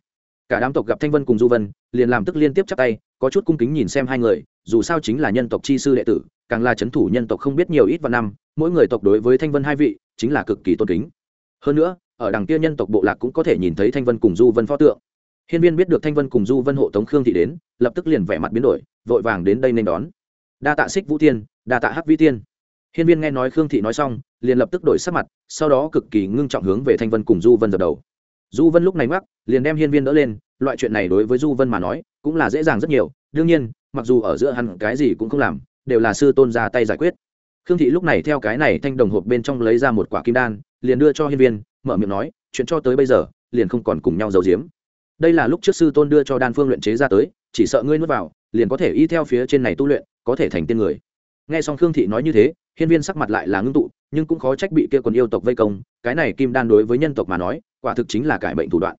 Cả đám tộc gặp thanh vân cùng du vân, liền làm tức liên tiếp chắp tay, có chút cung kính nhìn xem hai người, dù sao chính là nhân tộc chi sư đệ tử, càng là c h ấ n thủ nhân tộc không biết nhiều ít và năm, mỗi người tộc đối với thanh vân hai vị, chính là cực kỳ tôn kính. Hơn nữa, ở đằng kia nhân tộc bộ lạc cũng có thể nhìn thấy thanh vân cùng du vân pho tượng hiên viên biết được thanh vân cùng du vân hộ tống khương thị đến, lập tức liền vẻ mặt biến đổi, vội vàng đến đây nên đón. Đa tạ xích vũ tiên, đa tạ hắc vĩ tiên. Hiên viên nghe nói khương thị nói xong, liền lập tức đổi sắc mặt, sau đó cực kỳ ngưng trọng hướng về thanh vân cùng du vân dập đầu. Du vân lúc này mắc liền đem hiên viên đỡ lên, loại chuyện này đối với du vân mà nói, cũng là dễ dàng rất nhiều, đương nhiên, mặc dù ở giữa hắn cái gì cũng không làm, đều là sư tôn ra tay giải quyết. Khương thị lúc này theo cái này thanh đồng hộp bên trong lấy ra một quả kim đan, liền đưa cho hiên viên, mở miệng nói, chuyện cho tới bây giờ, liền không còn cùng nhau giấu giếm đây là lúc trước sư tôn đưa cho đan phương luyện chế ra tới, chỉ sợ ngươi nuốt vào, liền có thể y theo phía trên này tu luyện, có thể thành tiên người. Nghe xong khương thị nói như thế, hiên viên sắc mặt lại là ngưng tụ, nhưng cũng khó trách bị kia quần yêu tộc vây công, cái này kim đan đối với nhân tộc mà nói, quả thực chính là cải bệnh thủ đoạn.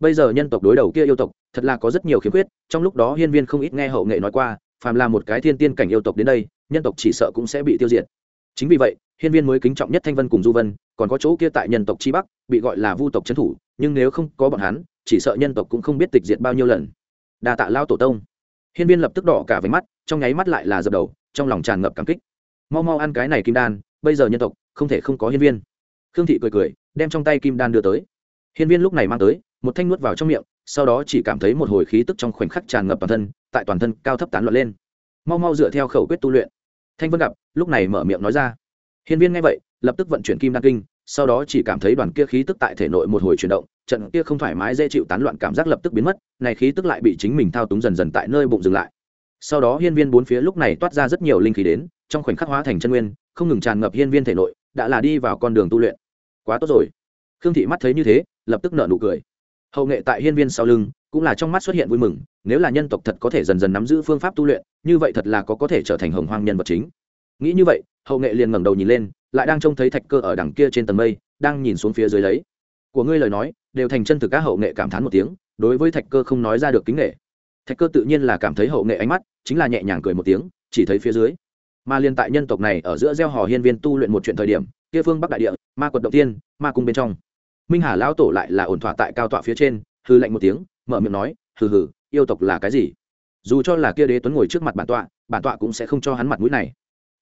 Bây giờ nhân tộc đối đầu kia yêu tộc, thật là có rất nhiều khiếm khuyết, trong lúc đó hiên viên không ít nghe hậu nghệ nói qua, phàm là một cái thiên tiên cảnh yêu tộc đến đây, nhân tộc chỉ sợ cũng sẽ bị tiêu diệt. Chính vì vậy, hiên viên mới kính trọng nhất thanh vân cùng du vân, còn có chỗ kia tại nhân tộc chi bắc, bị gọi là vu tộc trấn thủ, nhưng nếu không có bọn hắn chỉ sợ nhân tộc cũng không biết tịch diệt bao nhiêu lần. Đa tạ lao tổ tông. Hiên viên lập tức đỏ cả váy mắt, trong nháy mắt lại là dập đầu, trong lòng tràn ngập cảm kích. Mau mau ăn cái này kim đan, bây giờ nhân tộc không thể không có hiên viên. Khương thị cười cười, đem trong tay kim đan đưa tới. Hiên viên lúc này mang tới, một thanh nuốt vào trong miệng, sau đó chỉ cảm thấy một hồi khí tức trong khoảnh khắc tràn ngập toàn thân, tại toàn thân cao thấp tán loạn lên. Mau mau dựa theo khẩu quyết tu luyện. Thanh vân gặp, lúc này mở miệng nói ra. Hiên viên nghe vậy, lập tức vận chuyển kim đan kinh, sau đó chỉ cảm thấy đoàn kia khí tức tại thể nội một hồi chuyển động trận kia không thoải mái dễ chịu tán loạn cảm giác lập tức biến mất, này khí tức lại bị chính mình thao túng dần dần tại nơi bụng dừng lại. Sau đó hiên viên bốn phía lúc này toát ra rất nhiều linh khí đến, trong khoảnh khắc hóa thành chân nguyên, không ngừng tràn ngập hiên viên thể nội, đã là đi vào con đường tu luyện. Quá tốt rồi. Khương thị mắt thấy như thế, lập tức nở nụ cười. Hậu nghệ tại hiên viên sau lưng, cũng là trong mắt xuất hiện vui mừng, nếu là nhân tộc thật có thể dần dần nắm giữ phương pháp tu luyện, như vậy thật là có có thể trở thành hồng hoang nhân vật chính. Nghĩ như vậy, hậu nghệ liền ngẩng đầu nhìn lên, lại đang trông thấy thạch cơ ở đằng kia trên tầng mây, đang nhìn xuống phía dưới lấy. Của ngươi lời nói đều thành chân thực các hậu nghệ cảm thán một tiếng, đối với thạch cơ không nói ra được kính nghệ. Thạch cơ tự nhiên là cảm thấy hậu nghệ ánh mắt chính là nhẹ nhàng cười một tiếng, chỉ thấy phía dưới. Mà liên tại nhân tộc này ở giữa gieo hò hiên viên tu luyện một chuyện thời điểm, kia phương bắc đại địa, ma quật động tiên ma cung bên trong. Minh hà lão tổ lại là ổn thỏa tại cao tọa phía trên, hư lạnh một tiếng, mở miệng nói, hừ hừ, yêu tộc là cái gì? Dù cho là kia đế tuấn ngồi trước mặt bản tọa bản tọa cũng sẽ không cho hắn mặt mũi này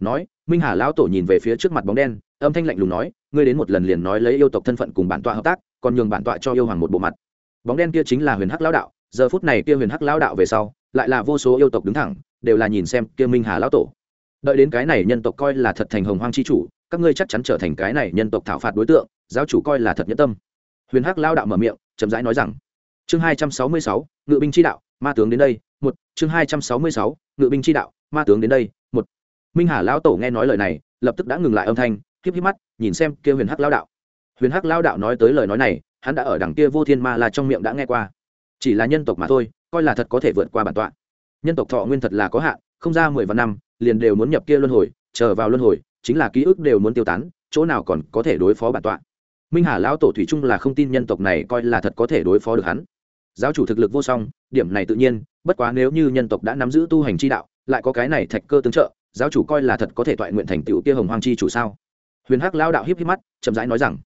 nói, minh hà lão tổ nhìn về phía trước mặt bóng đen, âm thanh lạnh lùng nói, ngươi đến một lần liền nói lấy yêu tộc thân phận cùng bản tọa hợp tác, còn nhường bản tọa cho yêu hoàng một bộ mặt. Bóng đen kia chính là huyền hắc lão đạo, giờ phút này kia huyền hắc lão đạo về sau, lại là vô số yêu tộc đứng thẳng, đều là nhìn xem kia minh hà lão tổ. Đợi đến cái này nhân tộc coi là thật thành hồng hoang chi chủ, các ngươi chắc chắn trở thành cái này nhân tộc thảo phạt đối tượng, giáo chủ coi là thật nhẫn tâm. Huyền hắc lao đạo mở miệng, chậm rãi nói rằng, chương hai trăm sáu mươi sáu, ngự binh chi đạo, ma tướng đến đây, một, chương hai trăm sáu mươi sáu, ngự binh chi đạo, ma tướng đến đây minh hà lão tổ nghe nói lời này, lập tức đã ngừng lại âm thanh, khiếp khiếp mắt, nhìn xem kia huyền hắc lao đạo. Huyền hắc lao đạo nói tới lời nói này, hắn đã ở đằng kia vô thiên ma là trong miệng đã nghe qua. Chỉ là nhân tộc mà thôi, coi là thật có thể vượt qua bản tọa. Nhân tộc thọ nguyên thật là có hạn, không ra mười vạn năm, liền đều muốn nhập kia luân hồi, chờ vào luân hồi, chính là ký ức đều muốn tiêu tán, chỗ nào còn có thể đối phó bản tọa. Minh hà lão tổ thủy trung là không tin nhân tộc này coi là thật có thể đối phó được hắn. Giáo chủ thực lực vô song, điểm này tự nhiên, bất quá nếu như nhân tộc đã nắm giữ tu hành chi đạo, lại có cái này thạch cơ tướng trợ giáo chủ coi là thật có thể toại nguyện thành tựu kia hồng hoang chi chủ sao? Huyền hắc lão đạo hiếp híp mắt, chậm rãi nói rằng,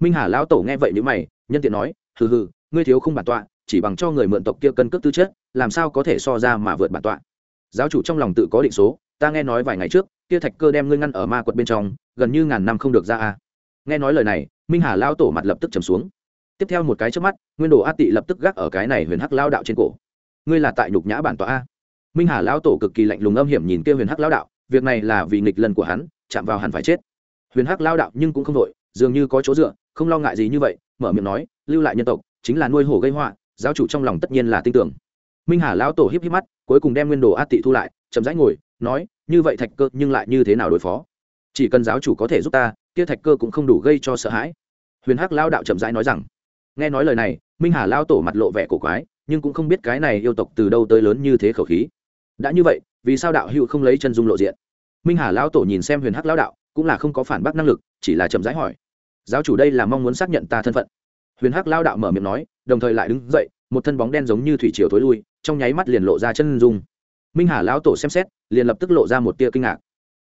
minh hà lão tổ nghe vậy nếu mày, nhân tiện nói, hừ hừ, ngươi thiếu không bản tọa, chỉ bằng cho người mượn tộc kia cân cước tư chất, làm sao có thể so ra mà vượt bản tọa? Giáo chủ trong lòng tự có định số, ta nghe nói vài ngày trước, kia thạch cơ đem ngươi ngăn ở ma quật bên trong, gần như ngàn năm không được ra a. Nghe nói lời này, minh hà lao tổ mặt lập tức trầm xuống. Tiếp theo một cái trước mắt, nguyên đồ a tị lập tức gác ở cái này huyền hắc lao đạo trên cổ. Ngươi là tại nhục nhã bản tọa a? Minh hà Lão tổ cực kỳ lạnh lùng âm hiểm nhìn kia huyền hắc Lão đạo, việc này là vì nghịch lần của hắn, chạm vào hẳn phải chết. Huyền hắc lao đạo nhưng cũng không đội dường như có chỗ dựa, không lo ngại gì như vậy, mở miệng nói, lưu lại nhân tộc, chính là nuôi hổ gây họa, giáo chủ trong lòng tất nhiên là tin tưởng. Minh hà Lão tổ híp híp mắt, cuối cùng đem nguyên đồ át tị thu lại, chậm rãi ngồi, nói, như vậy thạch cơ, nhưng lại như thế nào đối phó? Chỉ cần giáo chủ có thể giúp ta, kia thạch cơ cũng không đủ gây cho sợ hãi. Huyền hắc lao đạo chậm rãi nói rằng. Nghe nói lời này, minh hà lao tổ mặt lộ vẻ cổ quái, nhưng cũng không biết cái này yêu tộc từ đâu tới lớn như thế khẩu khí đã như vậy, vì sao đạo hữu không lấy chân dung lộ diện? Minh hà Lão tổ nhìn xem huyền hắc Lão đạo, cũng là không có phản bác năng lực, chỉ là chậm rãi hỏi. Giáo chủ đây là mong muốn xác nhận ta thân phận. Huyền hắc lao đạo mở miệng nói, đồng thời lại đứng dậy, một thân bóng đen giống như thủy triều thối lui, trong nháy mắt liền lộ ra chân dung. Minh hà lão tổ xem xét, liền lập tức lộ ra một tia kinh ngạc.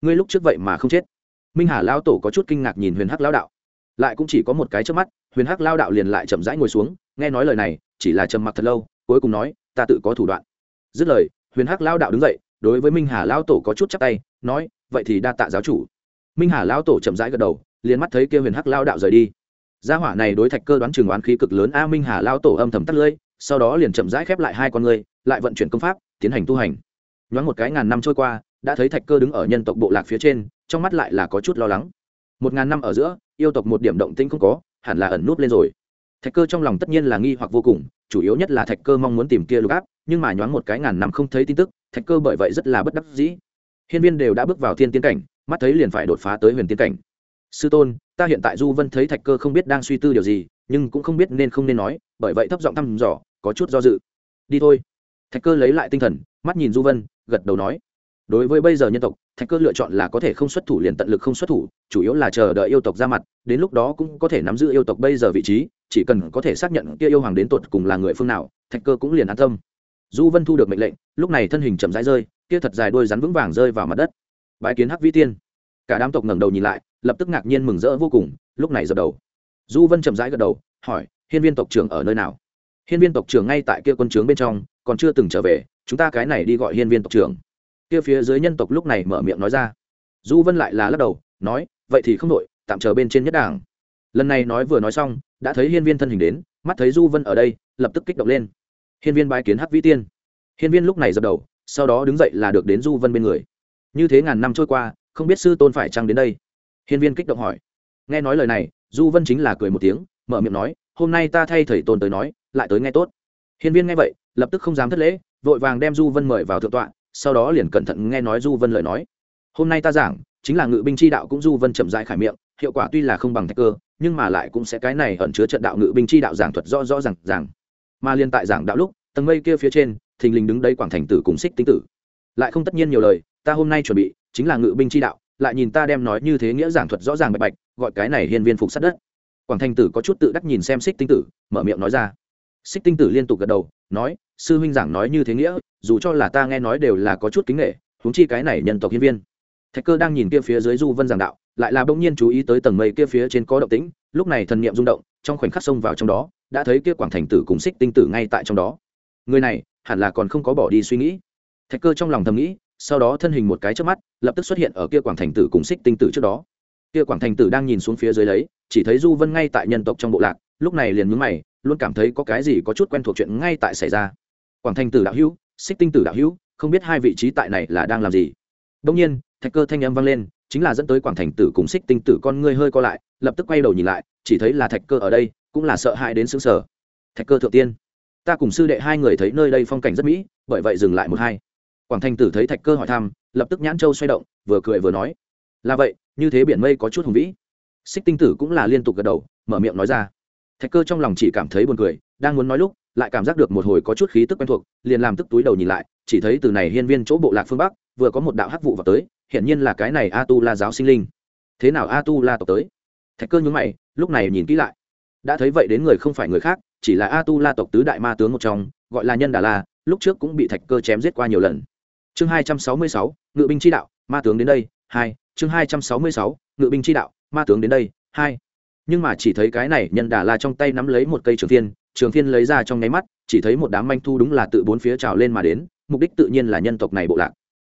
Ngươi lúc trước vậy mà không chết. Minh hà lão tổ có chút kinh ngạc nhìn huyền hắc lão đạo. Lại cũng chỉ có một cái trước mắt, huyền hắc lao đạo liền lại chậm rãi ngồi xuống, nghe nói lời này, chỉ là trầm mặc thật lâu, cuối cùng nói, ta tự có thủ đoạn. Dứt lời huyền hắc lao đạo đứng dậy, đối với minh hà lao tổ có chút chắc tay, nói, vậy thì đa tạ giáo chủ. Minh hà lao tổ chậm rãi gật đầu, liền mắt thấy kia huyền hắc lao đạo rời đi. Gia hỏa này đối thạch cơ đoán chừng oán khí cực lớn, a minh hà lao tổ âm thầm tắt lưỡi, sau đó liền chậm rãi khép lại hai con người lại vận chuyển công pháp, tiến hành tu hành. Nhoáng một cái ngàn năm trôi qua, đã thấy thạch cơ đứng ở nhân tộc bộ lạc phía trên, trong mắt lại là có chút lo lắng. Một ngàn năm ở giữa, yêu tộc một điểm động tĩnh không có, hẳn là ẩn núp lên rồi thạch cơ trong lòng tất nhiên là nghi hoặc vô cùng, chủ yếu nhất là thạch cơ mong muốn tìm kia lục áp, nhưng mà nhoáng một cái ngàn năm không thấy tin tức, thạch cơ bởi vậy rất là bất đắc dĩ. Hiên viên đều đã bước vào thiên tiến cảnh, mắt thấy liền phải đột phá tới huyền tiến cảnh. Sư tôn, ta hiện tại du vân thấy thạch cơ không biết đang suy tư điều gì, nhưng cũng không biết nên không nên nói, bởi vậy thấp giọng thăm dò, có chút do dự. Đi thôi. Thạch cơ lấy lại tinh thần, mắt nhìn du vân, gật đầu nói. Đối với bây giờ nhân tộc thạch cơ lựa chọn là có thể không xuất thủ liền tận lực không xuất thủ, chủ yếu là chờ đợi yêu tộc ra mặt, đến lúc đó cũng có thể nắm giữ yêu tộc bây giờ vị trí, chỉ cần có thể xác nhận kia yêu hoàng đến tột cùng là người phương nào, thạch cơ cũng liền an tâm. Du vân thu được mệnh lệnh, lúc này thân hình chậm rãi rơi, kia thật dài đôi rắn vững vàng rơi vào mặt đất. Bãi kiến hắc vĩ tiên. Cả đám tộc ngẩng đầu nhìn lại, lập tức ngạc nhiên mừng rỡ vô cùng, lúc này dập đầu. Du vân chậm rãi gật đầu, hỏi, hiên viên tộc trưởng ở nơi nào? Hiên viên tộc trưởng ngay tại kia quân trướng bên trong, còn chưa từng trở về, chúng ta cái này đi gọi hiên viên tộc trưởng kia phía dưới nhân tộc lúc này mở miệng nói ra. Du vân lại là lắc đầu, nói, vậy thì không đội tạm chờ bên trên nhất đảng. Lần này nói vừa nói xong, đã thấy hiên viên thân hình đến, mắt thấy du vân ở đây, lập tức kích động lên. Hiên viên bái kiến hắc vĩ tiên. Hiên viên lúc này dập đầu, sau đó đứng dậy là được đến du vân bên người. Như thế ngàn năm trôi qua, không biết sư tôn phải chăng đến đây? Hiên viên kích động hỏi. Nghe nói lời này, du vân chính là cười một tiếng, mở miệng nói, hôm nay ta thay thầy tôn tới nói, lại tới nghe tốt. Hiên viên nghe vậy, lập tức không dám thất lễ, vội vàng đem du vân mời vào thượng tọa sau đó liền cẩn thận nghe nói du vân lời nói. Hôm nay ta giảng, chính là ngự binh chi đạo cũng du vân chậm rãi khải miệng, hiệu quả tuy là không bằng thạch cơ, nhưng mà lại cũng sẽ cái này ẩn chứa trận đạo ngự binh chi đạo giảng thuật rõ rõ rằng rằng mà liên tại giảng đạo lúc, tầng mây kia phía trên, thình lình đứng đây quảng thành tử cùng xích tinh tử. Lại không tất nhiên nhiều lời, ta hôm nay chuẩn bị, chính là ngự binh chi đạo, lại nhìn ta đem nói như thế nghĩa giảng thuật rõ ràng bạch bạch, gọi cái này hiên viên phục sát đất. Quảng thành tử có chút tự đắc nhìn xem xích tinh tử, mở miệng nói ra. Xích tinh tử liên tục gật đầu, nói sư huynh giảng nói như thế nghĩa, dù cho là ta nghe nói đều là có chút kính nghệ huống chi cái này nhân tộc hiến viên. Thạch cơ đang nhìn kia phía dưới du vân giảng đạo, lại là bỗng nhiên chú ý tới tầng mây kia phía trên có động tĩnh, lúc này thần niệm rung động, trong khoảnh khắc xông vào trong đó, đã thấy kia quảng thành tử cùng xích tinh tử ngay tại trong đó. Người này, hẳn là còn không có bỏ đi suy nghĩ. Thạch cơ trong lòng thầm nghĩ, sau đó thân hình một cái trước mắt, lập tức xuất hiện ở kia quảng thành tử cùng xích tinh tử trước đó. Kia quảng thành tử đang nhìn xuống phía dưới lấy, chỉ thấy du vân ngay tại nhân tộc trong bộ lạc, lúc này liền mướn mày, luôn cảm thấy có cái gì có chút quen thuộc chuyện ngay tại xảy ra quảng thành tử đạo hữu, xích tinh tử đạo hữu, không biết hai vị trí tại này là đang làm gì? Đông nhiên, thạch cơ thanh âm vang lên, chính là dẫn tới quảng thành tử cùng xích tinh tử con ngươi hơi co lại, lập tức quay đầu nhìn lại, chỉ thấy là thạch cơ ở đây, cũng là sợ hãi đến xứng sở thạch cơ thượng tiên, ta cùng sư đệ hai người thấy nơi đây phong cảnh rất mỹ, bởi vậy dừng lại một hai. Quảng thành tử thấy thạch cơ hỏi thăm, lập tức nhãn châu xoay động, vừa cười vừa nói, là vậy, như thế biển mây có chút hùng vĩ. Xích tinh tử cũng là liên tục gật đầu, mở miệng nói ra. Thạch cơ trong lòng chỉ cảm thấy buồn cười, đang muốn nói lúc lại cảm giác được một hồi có chút khí tức quen thuộc, liền làm tức túi đầu nhìn lại, chỉ thấy từ này hiên viên chỗ bộ lạc phương bắc, vừa có một đạo hắc vụ vào tới, hiển nhiên là cái này a tu la giáo sinh linh. Thế nào a tu la tộc tới? Thạch cơ nhướng mày, lúc này nhìn kỹ lại. Đã thấy vậy đến người không phải người khác, chỉ là a tu la tộc tứ đại ma tướng một trong, gọi là nhân đà la, lúc trước cũng bị thạch cơ chém giết qua nhiều lần. Chương hai trăm sáu mươi sáu, ngự binh chi đạo, ma tướng đến đây, hai. Chương hai trăm sáu mươi sáu, ngự binh chi đạo, ma tướng đến đây, hai. Nhưng mà chỉ thấy cái này nhân đà la trong tay nắm lấy một cây trường thiên trường thiên lấy ra trong nháy mắt, chỉ thấy một đám manh thu đúng là tự bốn phía trào lên mà đến, mục đích tự nhiên là nhân tộc này bộ lạc.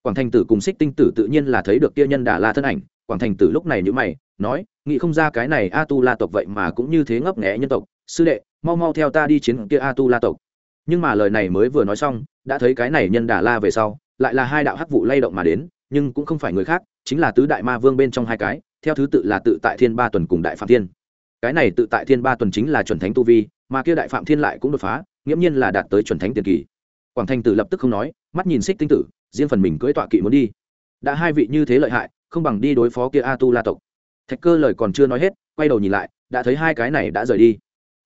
Quảng thành tử cùng xích tinh tử tự nhiên là thấy được kia nhân đà la thân ảnh, quảng thành tử lúc này nhữ mày, nói, nghĩ không ra cái này a tu la tộc vậy mà cũng như thế ngấp nghẽ nhân tộc. Sư đệ, mau mau theo ta đi chiến kia a tu la tộc. Nhưng mà lời này mới vừa nói xong, đã thấy cái này nhân đà la về sau, lại là hai đạo hắc vụ lay động mà đến, nhưng cũng không phải người khác, chính là tứ đại ma vương bên trong hai cái, theo thứ tự là tự tại thiên ba tuần cùng đại phạm thiên. Cái này tự tại thiên ba tuần chính là chuẩn thánh tu vi mà kia đại phạm thiên lại cũng đột phá nghiễm nhiên là đạt tới chuẩn thánh tiền kỳ. Quảng thành tử lập tức không nói mắt nhìn xích tinh tử riêng phần mình cưỡi tọa kỵ muốn đi. Đã hai vị như thế lợi hại không bằng đi đối phó kia a tu la tộc. Thạch cơ lời còn chưa nói hết quay đầu nhìn lại đã thấy hai cái này đã rời đi.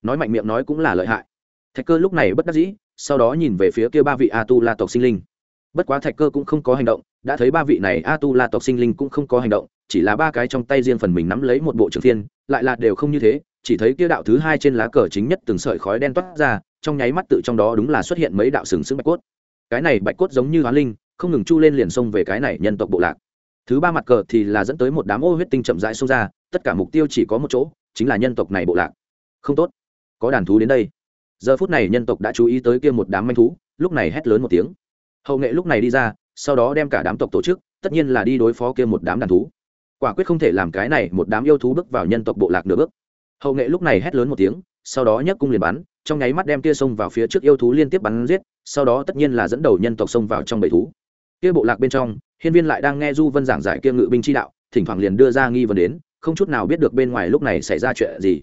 Nói mạnh miệng nói cũng là lợi hại. Thạch cơ lúc này bất đắc dĩ sau đó nhìn về phía kia ba vị a tu la tộc sinh linh. Bất quá thạch cơ cũng không có hành động đã thấy ba vị này a tu la tộc sinh linh cũng không có hành động chỉ là ba cái trong tay riêng phần mình nắm lấy một bộ trường thiên, lại là đều không như thế chỉ thấy kia đạo thứ hai trên lá cờ chính nhất từng sợi khói đen toát ra, trong nháy mắt tự trong đó đúng là xuất hiện mấy đạo sừng sững bạch cốt. Cái này bạch cốt giống như hoán linh, không ngừng chu lên liền xông về cái này nhân tộc bộ lạc. Thứ ba mặt cờ thì là dẫn tới một đám ô huyết tinh chậm rãi xông ra, tất cả mục tiêu chỉ có một chỗ, chính là nhân tộc này bộ lạc. Không tốt, có đàn thú đến đây. Giờ phút này nhân tộc đã chú ý tới kia một đám manh thú, lúc này hét lớn một tiếng. Hậu nghệ lúc này đi ra, sau đó đem cả đám tộc tổ chức, tất nhiên là đi đối phó kia một đám đàn thú. Quả quyết không thể làm cái này một đám yêu thú bước vào nhân tộc bộ lạc nửa bước hậu nghệ lúc này hét lớn một tiếng, sau đó nhấc cung liền bắn, trong nháy mắt đem kia sông vào phía trước yêu thú liên tiếp bắn giết, sau đó tất nhiên là dẫn đầu nhân tộc sông vào trong bầy thú. Kia bộ lạc bên trong, hiên viên lại đang nghe du vân giảng giải kia ngự binh chi đạo, thỉnh thoảng liền đưa ra nghi vấn đến, không chút nào biết được bên ngoài lúc này xảy ra chuyện gì.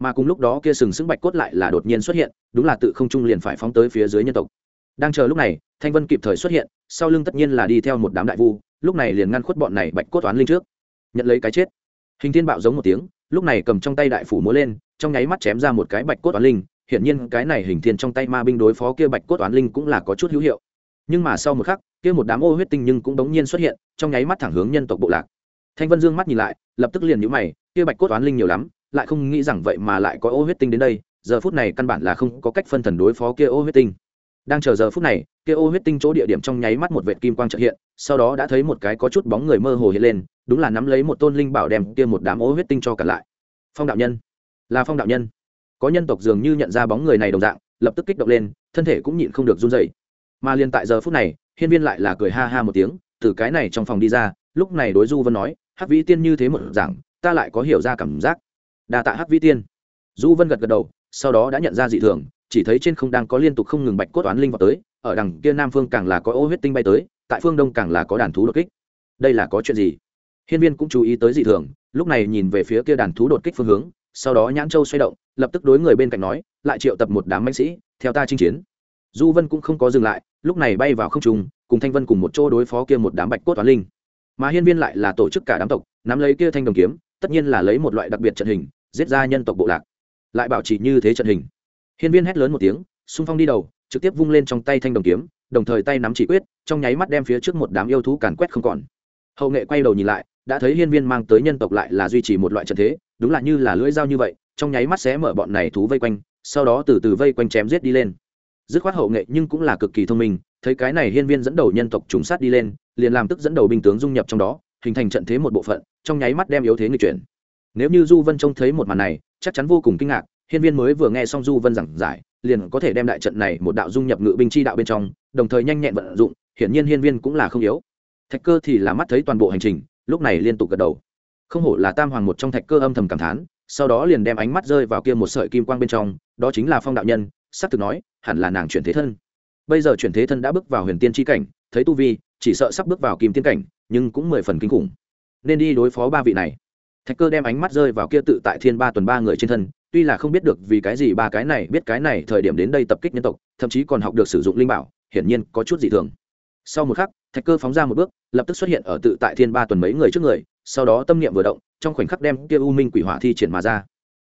Mà cùng lúc đó kia sừng sững bạch cốt lại là đột nhiên xuất hiện, đúng là tự không trung liền phải phóng tới phía dưới nhân tộc. Đang chờ lúc này, thanh vân kịp thời xuất hiện, sau lưng tất nhiên là đi theo một đám đại vu, lúc này liền ngăn khuất bọn này bạch cốt toán linh trước. Nhận lấy cái chết. Hình thiên bạo giống một tiếng lúc này cầm trong tay đại phủ múa lên, trong nháy mắt chém ra một cái bạch cốt toán linh, hiển nhiên cái này hình thiên trong tay ma binh đối phó kia bạch cốt toán linh cũng là có chút hữu hiệu. Nhưng mà sau một khắc, kia một đám ô huyết tinh nhưng cũng đống nhiên xuất hiện, trong nháy mắt thẳng hướng nhân tộc bộ lạc. Thanh vân dương mắt nhìn lại, lập tức liền nhíu mày, kia bạch cốt toán linh nhiều lắm, lại không nghĩ rằng vậy mà lại có ô huyết tinh đến đây, giờ phút này căn bản là không có cách phân thần đối phó kia ô huyết tinh đang chờ giờ phút này, kia ô huyết tinh chỗ địa điểm trong nháy mắt một vệt kim quang trợ hiện, sau đó đã thấy một cái có chút bóng người mơ hồ hiện lên, đúng là nắm lấy một tôn linh bảo đem kia một đám ô huyết tinh cho cả lại. Phong đạo nhân. Là phong đạo nhân. Có nhân tộc dường như nhận ra bóng người này đồng dạng, lập tức kích động lên, thân thể cũng nhịn không được run dậy mà liền tại giờ phút này, hiên viên lại là cười ha ha một tiếng, từ cái này trong phòng đi ra, lúc này đối du vân nói, hắc vĩ tiên như thế một dạng, ta lại có hiểu ra cảm giác. Đa tạ hắc vĩ tiên. Du vân gật gật đầu, sau đó đã nhận ra dị thường chỉ thấy trên không đang có liên tục không ngừng bạch cốt oán linh vào tới, ở đằng kia nam phương càng là có ô huyết tinh bay tới, tại phương đông càng là có đàn thú đột kích. Đây là có chuyện gì? Hiên viên cũng chú ý tới dị thường, lúc này nhìn về phía kia đàn thú đột kích phương hướng, sau đó nhãn châu xoay động, lập tức đối người bên cạnh nói, lại triệu tập một đám binh sĩ, theo ta chinh chiến. Du vân cũng không có dừng lại, lúc này bay vào không trung, cùng thanh vân cùng một chỗ đối phó kia một đám bạch cốt toán linh. Mà hiên viên lại là tổ chức cả đám tộc, nắm lấy kia thanh đồng kiếm, tất nhiên là lấy một loại đặc biệt trận hình, giết ra nhân tộc bộ lạc. Lại bảo trì như thế trận hình hiên viên hét lớn một tiếng, xung phong đi đầu, trực tiếp vung lên trong tay thanh đồng kiếm, đồng thời tay nắm chỉ quyết, trong nháy mắt đem phía trước một đám yêu thú càn quét không còn. Hậu nghệ quay đầu nhìn lại, đã thấy hiên viên mang tới nhân tộc lại là duy trì một loại trận thế, đúng là như là lưỡi dao như vậy, trong nháy mắt sẽ mở bọn này thú vây quanh, sau đó từ từ vây quanh chém giết đi lên. Dứt khoát hậu nghệ nhưng cũng là cực kỳ thông minh, thấy cái này hiên viên dẫn đầu nhân tộc trùng sát đi lên, liền làm tức dẫn đầu binh tướng dung nhập trong đó, hình thành trận thế một bộ phận, trong nháy mắt đem yếu thế người chuyển. Nếu như du vân trông thấy một màn này, chắc chắn vô cùng kinh ngạc hiên viên mới vừa nghe xong du vân giảng giải, liền có thể đem đại trận này một đạo dung nhập ngự binh chi đạo bên trong, đồng thời nhanh nhẹn vận dụng, hiển nhiên hiên viên cũng là không yếu. Thạch cơ thì là mắt thấy toàn bộ hành trình, lúc này liên tục gật đầu. Không hổ là tam hoàng một trong thạch cơ âm thầm cảm thán, sau đó liền đem ánh mắt rơi vào kia một sợi kim quang bên trong, đó chính là phong đạo nhân s ắ c thực nói, hẳn là nàng chuyển thế thân. Bây giờ chuyển thế thân đã bước vào huyền tiên tri cảnh, thấy tu vi, chỉ sợ sắp bước vào kim tiên cảnh, nhưng cũng mười phần kinh khủng. Nên đi đối phó ba vị này. Thạch cơ đem ánh mắt rơi vào kia tự tại thiên ba tuần ba người trên thân tuy là không biết được vì cái gì ba cái này, biết cái này thời điểm đến đây tập kích nhân tộc, thậm chí còn học được sử dụng linh bảo, hiển nhiên có chút dị thường. Sau một khắc, thạch cơ phóng ra một bước, lập tức xuất hiện ở tự tại thiên ba tuần mấy người trước người, sau đó tâm niệm vừa động, trong khoảnh khắc đem kia u minh quỷ hỏa thi triển mà ra.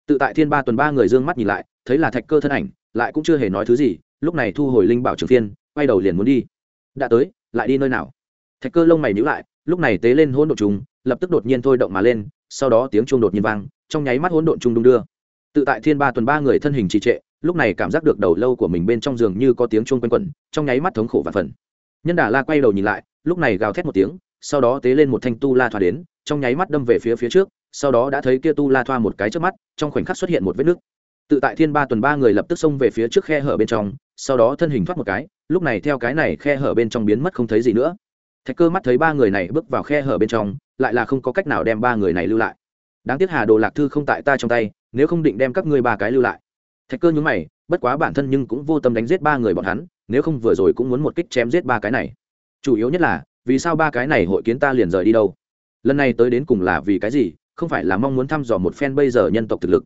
Tự tại thiên ba tuần ba người d ư ơ n g mắt nhìn lại, thấy là thạch cơ thân ảnh, lại cũng chưa hề nói thứ gì, lúc này thu hồi linh bảo trường phiên quay đầu liền muốn đi. Đã tới, lại đi nơi nào? Thạch cơ lông mày nhữ lại, lúc này tế lên hỗn độn chúng lập tức đột nhiên thôi động mà lên, sau đó tiếng chuông đột nhiên vang, trong nháy mắt hỗn độn chung đung đưa tự tại thiên ba tuần ba người thân hình trì trệ, lúc này cảm giác được đầu lâu của mình bên trong giường như có tiếng chuông quanh quẩn, trong nháy mắt thống khổ và phần. Nhân đà la quay đầu nhìn lại, lúc này gào thét một tiếng, sau đó tế lên một thanh tu la thoa đến, trong nháy mắt đâm về phía phía trước, sau đó đã thấy kia tu la thoa một cái trước mắt, trong khoảnh khắc xuất hiện một vết nước. tự tại thiên ba tuần ba người lập tức xông về phía trước khe hở bên trong, sau đó thân hình thoát một cái, lúc này theo cái này khe hở bên trong biến mất không thấy gì nữa. Thạch cơ mắt thấy ba người này bước vào khe hở bên trong, lại là không có cách nào đem ba người này lưu lại. Đáng tiếc hà đồ lạc thư không tại ta trong tay nếu không định đem các ngươi ba cái lưu lại. Thạch cơ nhún mày, bất quá bản thân nhưng cũng vô tâm đánh giết ba người bọn hắn, nếu không vừa rồi cũng muốn một kích chém giết ba cái này. Chủ yếu nhất là, vì sao ba cái này hội kiến ta liền rời đi đâu? Lần này tới đến cùng là vì cái gì, không phải là mong muốn thăm dò một phen bây giờ nhân tộc thực lực?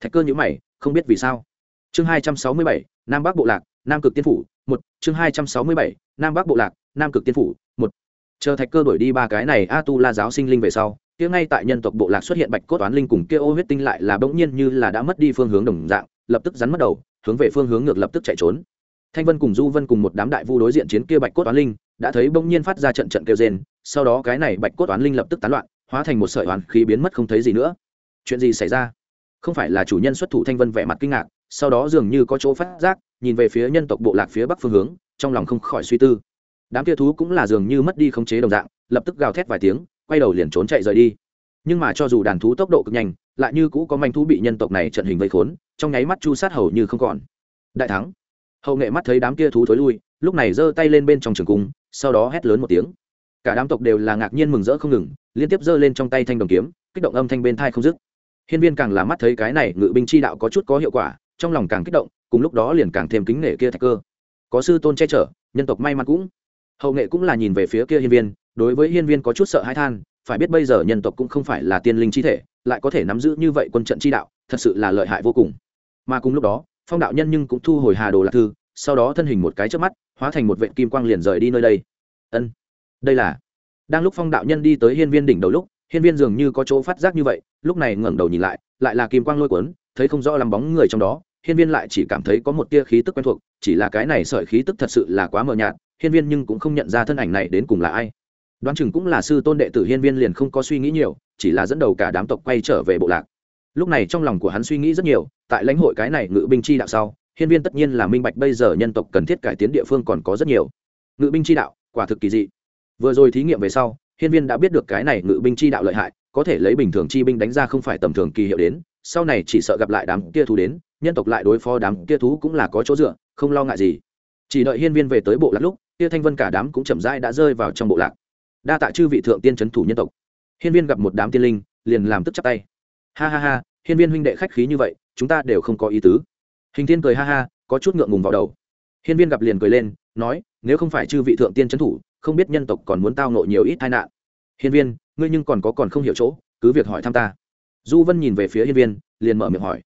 Thạch cơ nhữ mày, không biết vì sao. Chương hai trăm sáu mươi bảy, nam bắc bộ lạc, nam cực tiên phủ, một. Chương hai trăm sáu mươi bảy, nam bắc bộ lạc, nam cực tiên phủ, một. Chờ thạch cơ đổi đi ba cái này a tu la giáo sinh linh về sau kia ngay tại nhân tộc bộ lạc xuất hiện bạch cốt toán linh cùng kia ô huyết tinh lại là bỗng nhiên như là đã mất đi phương hướng đồng dạng, lập tức rắn mất đầu, hướng về phương hướng ngược lập tức chạy trốn. Thanh vân cùng du vân cùng một đám đại vu đối diện chiến kia bạch cốt toán linh, đã thấy bỗng nhiên phát ra trận trận kêu rên, sau đó cái này bạch cốt toán linh lập tức tán loạn, hóa thành một sợi hoàn khí biến mất không thấy gì nữa. Chuyện gì xảy ra? Không phải là chủ nhân xuất thủ thanh vân vẻ mặt kinh ngạc, sau đó dường như có chỗ phát giác, nhìn về phía nhân tộc bộ lạc phía bắc phương hướng, trong lòng không khỏi suy tư. Đám kia thú cũng là dường như mất đi khống chế đồng dạng, lập tức gào thét vài tiếng quay đầu liền trốn chạy rời đi. Nhưng mà cho dù đàn thú tốc độ cực nhanh, lại như cũ có manh thú bị nhân tộc này trận hình vây khốn, trong nháy mắt chu sát hầu như không còn. Đại thắng. Hậu nghệ mắt thấy đám kia thú thối lui, lúc này giơ tay lên bên trong trường cung, sau đó hét lớn một tiếng. Cả đám tộc đều là ngạc nhiên mừng rỡ không ngừng, liên tiếp giơ lên trong tay thanh đồng kiếm, kích động âm thanh bên thai không dứt. Hiên viên càng là mắt thấy cái này ngự binh chi đạo có chút có hiệu quả, trong lòng càng kích động, cùng lúc đó liền càng thêm kính nể kia thạch cơ. Có sư tôn che chở, nhân tộc may mắn cũng. Hậu nghệ cũng là nhìn về phía kia hiên viên đối với hiên viên có chút sợ hãi than, phải biết bây giờ nhân tộc cũng không phải là tiên linh chi thể, lại có thể nắm giữ như vậy quân trận chi đạo, thật sự là lợi hại vô cùng. Mà cùng lúc đó, phong đạo nhân nhưng cũng thu hồi hà đồ lạc thư, sau đó thân hình một cái trước mắt, hóa thành một vệ kim quang liền rời đi nơi đây. Ân, đây là. Đang lúc phong đạo nhân đi tới hiên viên đỉnh đầu lúc, hiên viên dường như có chỗ phát giác như vậy, lúc này ngẩng đầu nhìn lại lại là kim quang lôi cuốn, thấy không rõ làm bóng người trong đó, hiên viên lại chỉ cảm thấy có một tia khí tức quen thuộc, chỉ là cái này sợi khí tức thật sự là quá mờ nhạt, hiên viên nhưng cũng không nhận ra thân ảnh này đến cùng là ai đoán chừng cũng là sư tôn đệ tử hiên viên liền không có suy nghĩ nhiều, chỉ là dẫn đầu cả đám tộc quay trở về bộ lạc. Lúc này trong lòng của hắn suy nghĩ rất nhiều, tại lãnh hội cái này ngự binh chi đạo sau, hiên viên tất nhiên là minh bạch bây giờ nhân tộc cần thiết cải tiến địa phương còn có rất nhiều. Ngự binh chi đạo, quả thực kỳ dị. Vừa rồi thí nghiệm về sau, hiên viên đã biết được cái này ngự binh chi đạo lợi hại, có thể lấy bình thường chi binh đánh ra không phải tầm thường kỳ hiệu đến, sau này chỉ sợ gặp lại đám kia thú đến, nhân tộc lại đối phó đám kia thú cũng là có chỗ dựa, không lo ngại gì. Chỉ đợi hiên viên về tới bộ lạc lúc, kia thanh vân cả đám cũng chậm rãi đã rơi vào trong bộ lạc đa tạ chư vị thượng tiên trấn thủ nhân tộc. Hiên viên gặp một đám tiên linh, liền làm tức chắp tay. Ha ha ha, hiên viên huynh đệ khách khí như vậy, chúng ta đều không có ý tứ. Hình thiên cười ha ha, có chút ngượng ngùng vào đầu. Hiên viên gặp liền cười lên, nói, nếu không phải chư vị thượng tiên trấn thủ, không biết nhân tộc còn muốn tao nộ nhiều ít tai nạn. Hiên viên, ngươi nhưng còn có còn không hiểu chỗ, cứ việc hỏi thăm ta. Du vân nhìn về phía hiên viên, liền mở miệng hỏi.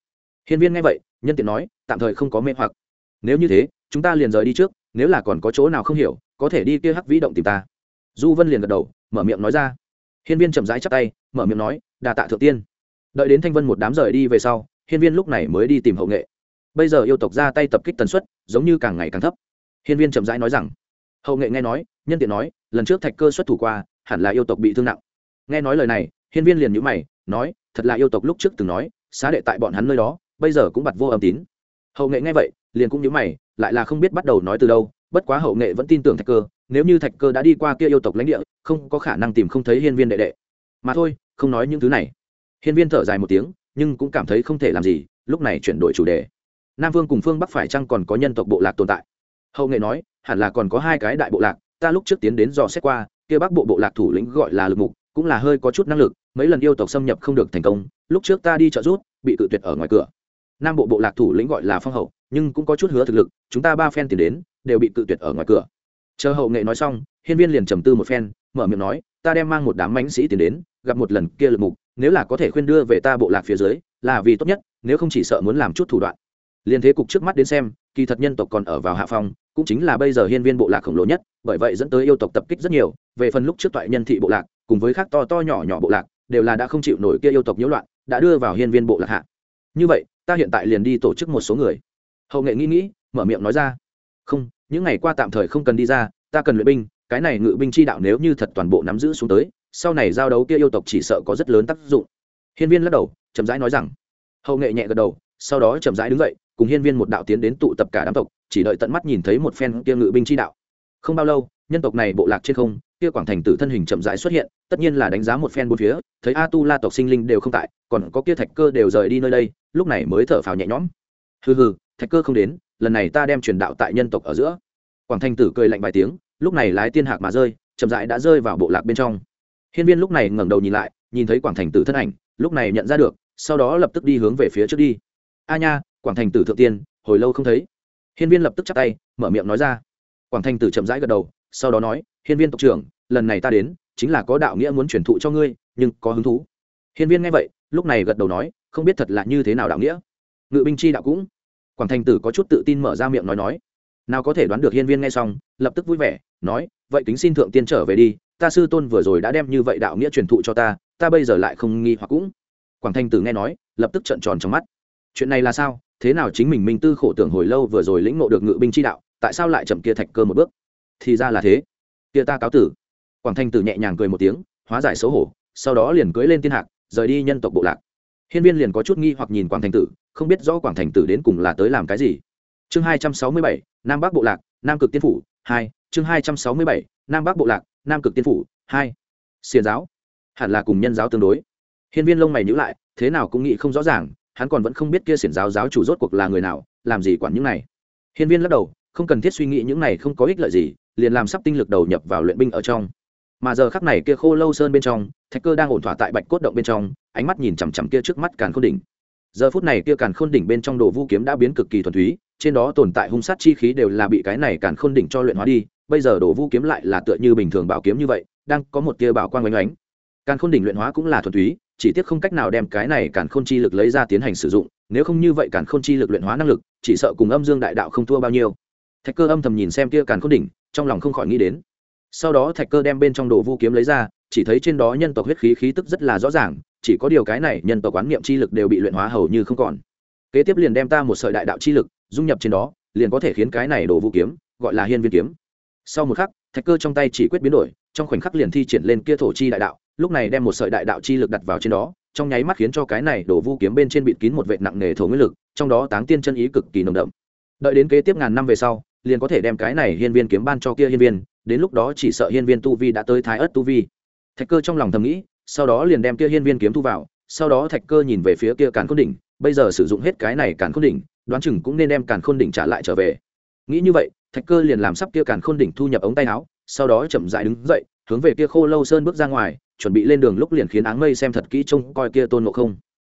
Hiên viên nghe vậy, nhân tiện nói, tạm thời không có mê hoặc. Nếu như thế, chúng ta liền rời đi trước, nếu là còn có chỗ nào không hiểu, có thể đi kia hắc vĩ động tìm ta du vân liền gật đầu, mở miệng nói ra. Hiên viên chậm rãi chắp tay, mở miệng nói đà tạ thượng tiên. Đợi đến thanh vân một đám rời đi về sau, hiên viên lúc này mới đi tìm hậu nghệ. Bây giờ yêu tộc ra tay tập kích tần suất, giống như càng ngày càng thấp. Hiên viên chậm rãi nói rằng, hậu nghệ nghe nói, nhân tiện nói, lần trước thạch cơ xuất thủ qua, hẳn là yêu tộc bị thương nặng. Nghe nói lời này, hiên viên liền nhữ mày, nói, thật là yêu tộc lúc trước từng nói, xá đệ tại bọn hắn nơi đó, bây giờ cũng bặt vô âm tín. Hậu nghệ nghe vậy, liền cũng nhữ mày, lại là không biết bắt đầu nói từ đâu bất quá hậu nghệ vẫn tin tưởng thạch cơ, nếu như thạch cơ đã đi qua kia yêu tộc lãnh địa, không có khả năng tìm không thấy hiên viên đệ đệ. Mà thôi, không nói những thứ này. Hiên viên thở dài một tiếng, nhưng cũng cảm thấy không thể làm gì, lúc này chuyển đổi chủ đề. Nam vương cùng phương bắc phải chăng còn có nhân tộc bộ lạc tồn tại. Hậu nghệ nói, hẳn là còn có hai cái đại bộ lạc, ta lúc trước tiến đến dò xét qua, kia bắc bộ bộ lạc thủ lĩnh gọi là lực mục, cũng là hơi có chút năng lực, mấy lần yêu tộc xâm nhập không được thành công, lúc trước ta đi trợ rút bị cự tuyệt ở ngoài cửa. Nam bộ bộ lạc thủ lĩnh gọi là phong hậu, nhưng cũng có chút hứa thực lực, chúng ta ba phen tiền đến đều bị cự tuyệt ở ngoài cửa. Chờ hậu nghệ nói xong, hiên viên liền trầm tư một phen, mở miệng nói, ta đem mang một đám mãnh sĩ tiến đến, gặp một lần kia lực mục, nếu là có thể khuyên đưa về ta bộ lạc phía dưới, là vì tốt nhất, nếu không chỉ sợ muốn làm chút thủ đoạn. Liên thế cục trước mắt đến xem, kỳ thật nhân tộc còn ở vào hạ phong, cũng chính là bây giờ hiên viên bộ lạc khổng lồ nhất, bởi vậy dẫn tới yêu tộc tập kích rất nhiều, về phần lúc trước toại nhân thị bộ lạc, cùng với khác to to nhỏ nhỏ bộ lạc, đều là đã không chịu nổi kia yêu tộc nhiễu loạn, đã đưa vào hiên viên bộ lạc hạ. Như vậy, ta hiện tại liền đi tổ chức một số người. Hậu nghệ nghĩ nghĩ, mở miệng nói ra. Không những ngày qua tạm thời không cần đi ra, ta cần luyện binh, cái này ngự binh chi đạo nếu như thật toàn bộ nắm giữ xuống tới, sau này giao đấu kia yêu tộc chỉ sợ có rất lớn tác dụng. Hiên viên lắc đầu, chậm rãi nói rằng. Hậu nghệ nhẹ gật đầu, sau đó chậm rãi đứng dậy, cùng hiên viên một đạo tiến đến tụ tập cả đám tộc, chỉ đợi tận mắt nhìn thấy một phen kia ngự binh chi đạo. Không bao lâu, nhân tộc này bộ lạc trên không, kia quảng thành tử thân hình chậm rãi xuất hiện, tất nhiên là đánh giá một phen bốn phía, thấy a tu la tộc sinh linh đều không tại, còn có kia thạch cơ đều rời đi nơi đây, lúc này mới thở phào nhẹ nhõm. Hừ hừ, thạch cơ không đến lần này ta đem truyền đạo tại nhân tộc ở giữa. Quảng Thanh tử cười lạnh vài tiếng, lúc này lái tiên hạc mà rơi, chậm rãi đã rơi vào bộ lạc bên trong. Hiên viên lúc này ngẩng đầu nhìn lại, nhìn thấy quảng thành tử thân ảnh, lúc này nhận ra được, sau đó lập tức đi hướng về phía trước đi. A nha, quảng thành tử thượng tiên, hồi lâu không thấy. Hiên viên lập tức chắp tay, mở miệng nói ra. Quảng thành tử chậm rãi gật đầu, sau đó nói, hiên viên tộc trưởng, lần này ta đến, chính là có đạo nghĩa muốn truyền thụ cho ngươi, nhưng có hứng thú. Hiên viên nghe vậy, lúc này gật đầu nói, không biết thật là như thế nào đạo nghĩa. Ngự binh chi đạo cũng quảng thành tử có chút tự tin mở ra miệng nói nói. Nào có thể đoán được hiên viên nghe xong, lập tức vui vẻ, nói, vậy kính xin thượng tiên trở về đi, ta sư tôn vừa rồi đã đem như vậy đạo nghĩa truyền thụ cho ta ta bây giờ lại không nghi hoặc cũng. Quảng thanh tử nghe nói, lập tức trợn tròn trong mắt. Chuyện này là sao? Thế nào chính mình minh tư khổ tưởng hồi lâu vừa rồi lĩnh ngộ được ngự binh chi đạo, tại sao lại chậm kia thạch cơ một bước? Thì ra là thế. Kia ta cáo tử. Quảng thanh tử nhẹ nhàng cười một tiếng, hóa giải xấu hổ, sau đó liền cưỡi lên tiên hạc, rời đi nhân tộc bộ lạc hiên viên liền có chút nghi hoặc nhìn quảng thành tử, không biết rõ quảng thành tử đến cùng là tới làm cái gì. Chương hai trăm sáu mươi bảy, nam bắc bộ lạc, nam cực tiên phủ, hai, chương hai trăm sáu mươi bảy, nam bắc bộ lạc, nam cực tiên phủ, hai. Xiền giáo, hẳn là cùng nhân giáo tương đối. Hiên viên lông mày nhữ lại, thế nào cũng nghĩ không rõ ràng, hắn còn vẫn không biết kia xiển giáo giáo chủ rốt cuộc là người nào, làm gì quản những này. Hiên viên lắc đầu, không cần thiết suy nghĩ những này không có ích lợi gì, liền làm sắp tinh lực đầu nhập vào luyện binh ở trong. Mà giờ khắc này kia khô lâu sơn bên trong, thạch cơ đang ổn thỏa tại bạch cốt động bên trong ánh mắt nhìn chằm chằm kia trước mắt càn khôn đỉnh. Giờ phút này kia càn khôn đỉnh bên trong đồ vũ kiếm đã biến cực kỳ thuần túy, trên đó tồn tại hung sát chi khí đều là bị cái này càn khôn đỉnh cho luyện hóa đi, bây giờ đồ vũ kiếm lại là tựa như bình thường bảo kiếm như vậy, đang có một tia bảo quang oanh oánh càn khôn đỉnh luyện hóa cũng là thuần túy, chỉ tiếc không cách nào đem cái này càn khôn chi lực lấy ra tiến hành sử dụng, nếu không như vậy càn khôn chi lực luyện hóa năng lực, chỉ sợ cùng âm dương đại đạo không thua bao nhiêu. Thạch cơ âm thầm nhìn xem kia càn khôn đỉnh, trong lòng không khỏi nghĩ đến. Sau đó thạch cơ đem bên trong đồ vu kiếm lấy ra, chỉ thấy trên đó nhân tộc huyết khí khí tức rất là rõ ràng chỉ có điều cái này nhân tộc quán niệm chi lực đều bị luyện hóa hầu như không còn. Kế tiếp liền đem ta một sợi đại đạo chi lực dung nhập trên đó, liền có thể khiến cái này đồ vu kiếm, gọi là hiên viên kiếm. Sau một khắc, thạch cơ trong tay chỉ quyết biến đổi, trong khoảnh khắc liền thi triển lên kia thổ chi đại đạo, lúc này đem một sợi đại đạo chi lực đặt vào trên đó, trong nháy mắt khiến cho cái này đổ vu kiếm bên trên bịt kín một vệt nặng nề thổ nguyên lực, trong đó táng tiên chân ý cực kỳ nồng đậm. Đợi đến kế tiếp ngàn năm về sau, liền có thể đem cái này hiên viên kiếm ban cho kia hiên viên, đến lúc đó chỉ sợ hiên viên tu vi đã tới thái ớt tu vi. Thạch cơ trong lòng thầm nghĩ sau đó liền đem kia hiên viên kiếm thu vào, sau đó thạch cơ nhìn về phía kia càn khôn đỉnh, bây giờ sử dụng hết cái này càn khôn đỉnh, đoán chừng cũng nên đem càn khôn đỉnh trả lại trở về. Nghĩ như vậy, thạch cơ liền làm sắp kia càn khôn đỉnh thu nhập ống tay áo, sau đó chậm dại đứng dậy, hướng về kia khô lâu sơn bước ra ngoài, chuẩn bị lên đường lúc liền khiến áng mây xem thật kỹ trông coi kia tôn ngộ không.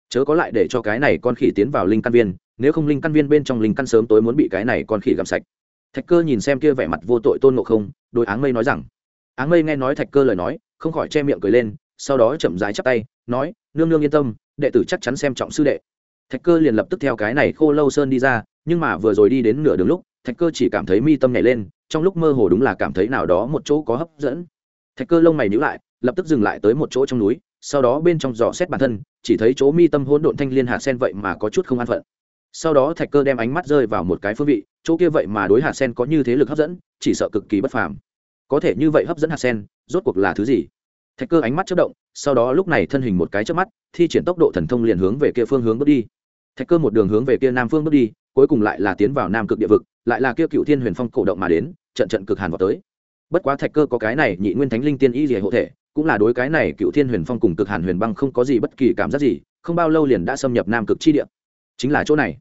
Chớ có lại để cho cái này con khỉ tiến vào linh căn viên, nếu không linh căn viên bên trong linh căn sớm tối muốn bị cái này con khỉ gặm sạch. Thạch cơ nhìn xem kia vẻ mặt vô tội tôn ngộ không đôi áng mây nói rằng. Áng mây nghe nói thạch cơ lời nói, không khỏi che miệng cười lên sau đó chậm rãi chắp tay, nói, nương nương yên tâm, đệ tử chắc chắn xem trọng sư đệ. Thạch cơ liền lập tức theo cái này khô lâu sơn đi ra, nhưng mà vừa rồi đi đến nửa đường lúc, thạch cơ chỉ cảm thấy mi tâm nhảy lên, trong lúc mơ hồ đúng là cảm thấy nào đó một chỗ có hấp dẫn. Thạch cơ lông mày nhữ lại, lập tức dừng lại tới một chỗ trong núi, sau đó bên trong dò xét bản thân, chỉ thấy chỗ mi tâm hỗn độn thanh liên hạt sen vậy mà có chút không an phận. Sau đó thạch cơ đem ánh mắt rơi vào một cái phương vị, chỗ kia vậy mà đối hạt sen có như thế lực hấp dẫn, chỉ sợ cực kỳ bất phàm. Có thể như vậy hấp dẫn hạt sen, rốt cuộc là thứ gì? Thạch cơ ánh mắt chất động, sau đó lúc này thân hình một cái trước mắt, thi triển tốc độ thần thông liền hướng về kia phương hướng bước đi. Thạch cơ một đường hướng về kia nam phương bước đi, cuối cùng lại là tiến vào nam cực địa vực, lại là kia cựu thiên huyền phong cổ động mà đến, trận trận cực hàn vào tới. Bất quá thạch cơ có cái này nhị nguyên thánh linh tiên y gì hộ thể, cũng là đối cái này cựu thiên huyền phong cùng cực hàn huyền băng không có gì bất kỳ cảm giác gì, không bao lâu liền đã xâm nhập nam cực chi địa. Chính là chỗ này.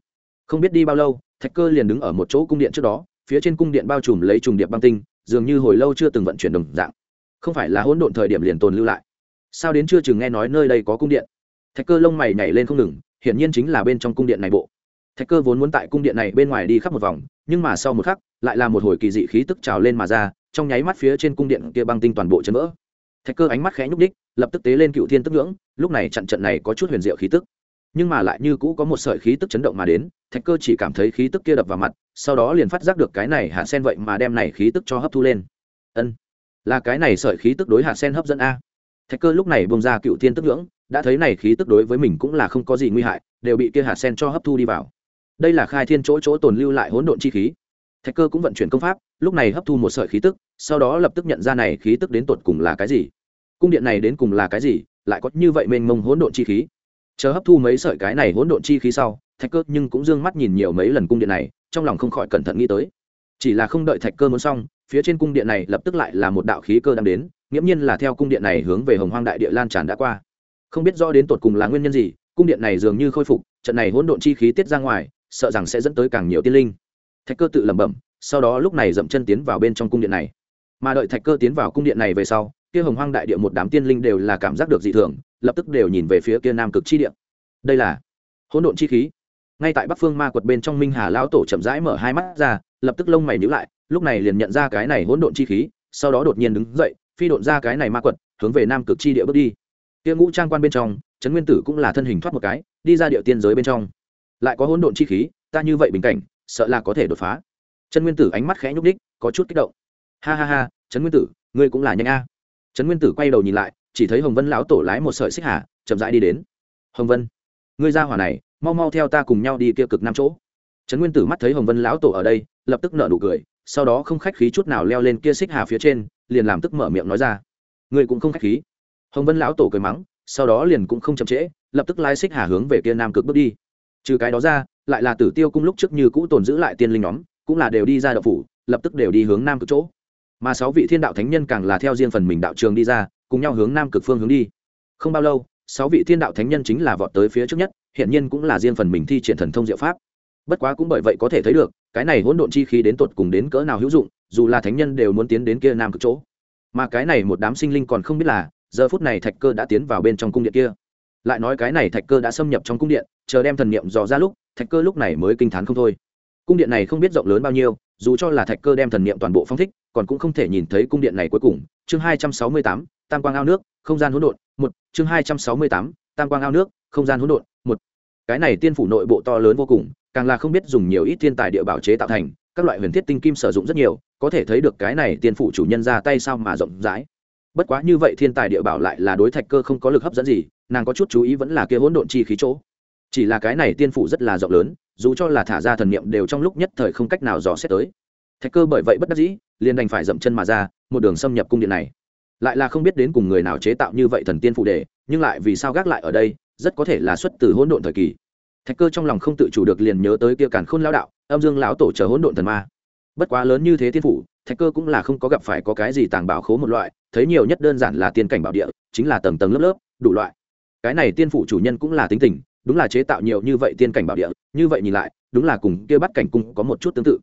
Không biết đi bao lâu, thạch cơ liền đứng ở một chỗ cung điện trước đó, phía trên cung điện bao trùm lấy trùng điệp băng tinh, dường như hồi lâu chưa từng vận chuyển đồng dạng không phải là hỗn độn thời điểm liền tồn lưu lại. Sao đến chưa chừng nghe nói nơi đây có cung điện? Thạch cơ lông mày nhảy lên không ngừng, hiển nhiên chính là bên trong cung điện này bộ. Thạch cơ vốn muốn tại cung điện này bên ngoài đi khắp một vòng, nhưng mà sau một khắc, lại là một hồi kỳ dị khí tức trào lên mà ra, trong nháy mắt phía trên cung điện kia băng tinh toàn bộ chấn vỡ. Thạch cơ ánh mắt khẽ nhúc đích lập tức tế lên cựu thiên tức ngưỡng, lúc này trận trận này có chút huyền diệu khí tức. Nhưng mà lại như cũ có một sợi khí tức chấn động mà đến, thạch cơ chỉ cảm thấy khí tức kia đập vào mặt, sau đó liền phát giác được cái này hạ sen vậy mà đem này khí tức cho hấp thu lên. Ân là cái này sợi khí tức đối hạt sen hấp dẫn a. Thạch cơ lúc này bông ra cựu thiên tức ngưỡng, đã thấy này khí tức đối với mình cũng là không có gì nguy hại, đều bị kia hạt sen cho hấp thu đi vào. Đây là khai thiên chỗ chỗ tồn lưu lại hỗn độn chi khí. Thạch cơ cũng vận chuyển công pháp, lúc này hấp thu một sợi khí tức, sau đó lập tức nhận ra này khí tức đến tột cùng là cái gì. Cung điện này đến cùng là cái gì, lại có như vậy mênh mông hỗn độn chi khí. Chờ hấp thu mấy sợi cái này hỗn độn chi khí sau, thạch cơ nhưng cũng d ư ơ n g mắt nhìn nhiều mấy lần cung điện này, trong lòng không khỏi cẩn thận nghĩ tới. Chỉ là không đợi thạch cơ muốn xong phía trên cung điện này lập tức lại là một đạo khí cơ đang đến, nghiễm nhiên là theo cung điện này hướng về hồng hoang đại địa lan tràn đã qua. Không biết rõ đến tột cùng là nguyên nhân gì, cung điện này dường như khôi phục, trận này hỗn độn chi khí tiết ra ngoài, sợ rằng sẽ dẫn tới càng nhiều tiên linh. Thạch cơ tự lẩm bẩm, sau đó lúc này dậm chân tiến vào bên trong cung điện này. Mà đợi thạch cơ tiến vào cung điện này về sau, kia hồng hoang đại địa một đám tiên linh đều là cảm giác được dị thường, lập tức đều nhìn về phía kia nam cực chi địa. Đây là hỗn độn chi khí. Ngay tại bắc phương ma quật bên trong minh hà lão tổ chậm rãi mở hai mắt ra lập tức lông mày nhíu lại lúc này liền nhận ra cái này hỗn độn chi khí sau đó đột nhiên đứng dậy phi độn ra cái này ma quật hướng về nam cực chi địa bước đi. Kia ngũ trang quan bên trong trấn nguyên tử cũng là thân hình thoát một cái đi ra địa tiên giới bên trong. Lại có hỗn độn chi khí ta như vậy bình cảnh sợ là có thể đột phá. Trấn nguyên tử ánh mắt khẽ nhúc nhích, có chút kích động. Ha ha ha trấn nguyên tử ngươi cũng là nhanh a. Trấn nguyên tử quay đầu nhìn lại chỉ thấy hồng vân lão tổ lái một sợi xích hà chậm rãi đi đến. Hồng vân ngươi ra hỏa này mau mau theo ta cùng nhau đi kia cực nam chỗ trấn nguyên tử mắt thấy hồng vân lão tổ ở đây, lập tức nở nụ cười, sau đó không khách khí chút nào leo lên kia xích hà phía trên, liền làm tức mở miệng nói ra. Ngươi cũng không khách khí. Hồng vân lão tổ cười mắng, sau đó liền cũng không chậm trễ, lập tức lái xích hà hướng về kia nam cực bước đi. Trừ cái đó ra, lại là tử tiêu cung lúc trước như cũ tồn giữ lại tiên linh nhóm, cũng là đều đi ra đậu phủ, lập tức đều đi hướng nam cực chỗ. Mà sáu vị thiên đạo thánh nhân càng là theo riêng phần mình đạo trường đi ra, cùng nhau hướng nam cực phương hướng đi. Không bao lâu, sáu vị thiên đạo thánh nhân chính là vọt tới phía trước nhất hiện nhiên cũng là riêng phần mình thi triển thần thông diệu pháp bất quá cũng bởi vậy có thể thấy được, cái này hỗn độn chi khí đến tột cùng đến cỡ nào hữu dụng, dù là thánh nhân đều muốn tiến đến kia nam cực chỗ. Mà cái này một đám sinh linh còn không biết là, giờ phút này thạch cơ đã tiến vào bên trong cung điện kia. Lại nói cái này thạch cơ đã xâm nhập trong cung điện, chờ đem thần niệm dò ra lúc, thạch cơ lúc này mới kinh t h á n không thôi. Cung điện này không biết rộng lớn bao nhiêu, dù cho là thạch cơ đem thần niệm toàn bộ phong thích, còn cũng không thể nhìn thấy cung điện này cuối cùng. Chương hai trăm sáu mươi tám, tam quang ao nước, không gian hỗn độn, một. Chương hai trăm sáu mươi tám, tam quang ao nước, không gian hỗn độn, một. Cái này tiên phủ nội bộ to lớn vô cùng càng là không biết dùng nhiều ít thiên tài địa bảo chế tạo thành, các loại huyền thiết tinh kim sử dụng rất nhiều, có thể thấy được cái này tiên phủ chủ nhân ra tay sao mà rộng rãi. Bất quá như vậy thiên tài địa bảo lại là đối thạch cơ không có lực hấp dẫn gì, nàng có chút chú ý vẫn là kia hỗn độn chi khí chỗ. Chỉ là cái này tiên phủ rất là rộng lớn, dù cho là thả ra thần niệm đều trong lúc nhất thời không cách nào dò xét tới. Thạch cơ bởi vậy bất đắc dĩ, liền đành phải dậm chân mà ra, một đường xâm nhập cung điện này. Lại là không biết đến cùng người nào chế tạo như vậy thần tiên phụ đề, nhưng lại vì sao gác lại ở đây, rất có thể là xuất từ hỗn độn thời kỳ thạch cơ trong lòng không tự chủ được liền nhớ tới kia càn khôn lão đạo, âm dương lão tổ chờ hỗn độn thần ma. Bất quá lớn như thế tiên phủ, thạch cơ cũng là không có gặp phải có cái gì tàng bảo khố một loại, thấy nhiều nhất đơn giản là tiên cảnh bảo địa, chính là tầng tầng lớp lớp, đủ loại. Cái này tiên phủ chủ nhân cũng là tính tình, đúng là chế tạo nhiều như vậy tiên cảnh bảo địa, như vậy nhìn lại, đúng là cùng kia bắt cảnh cung có một chút tương tự.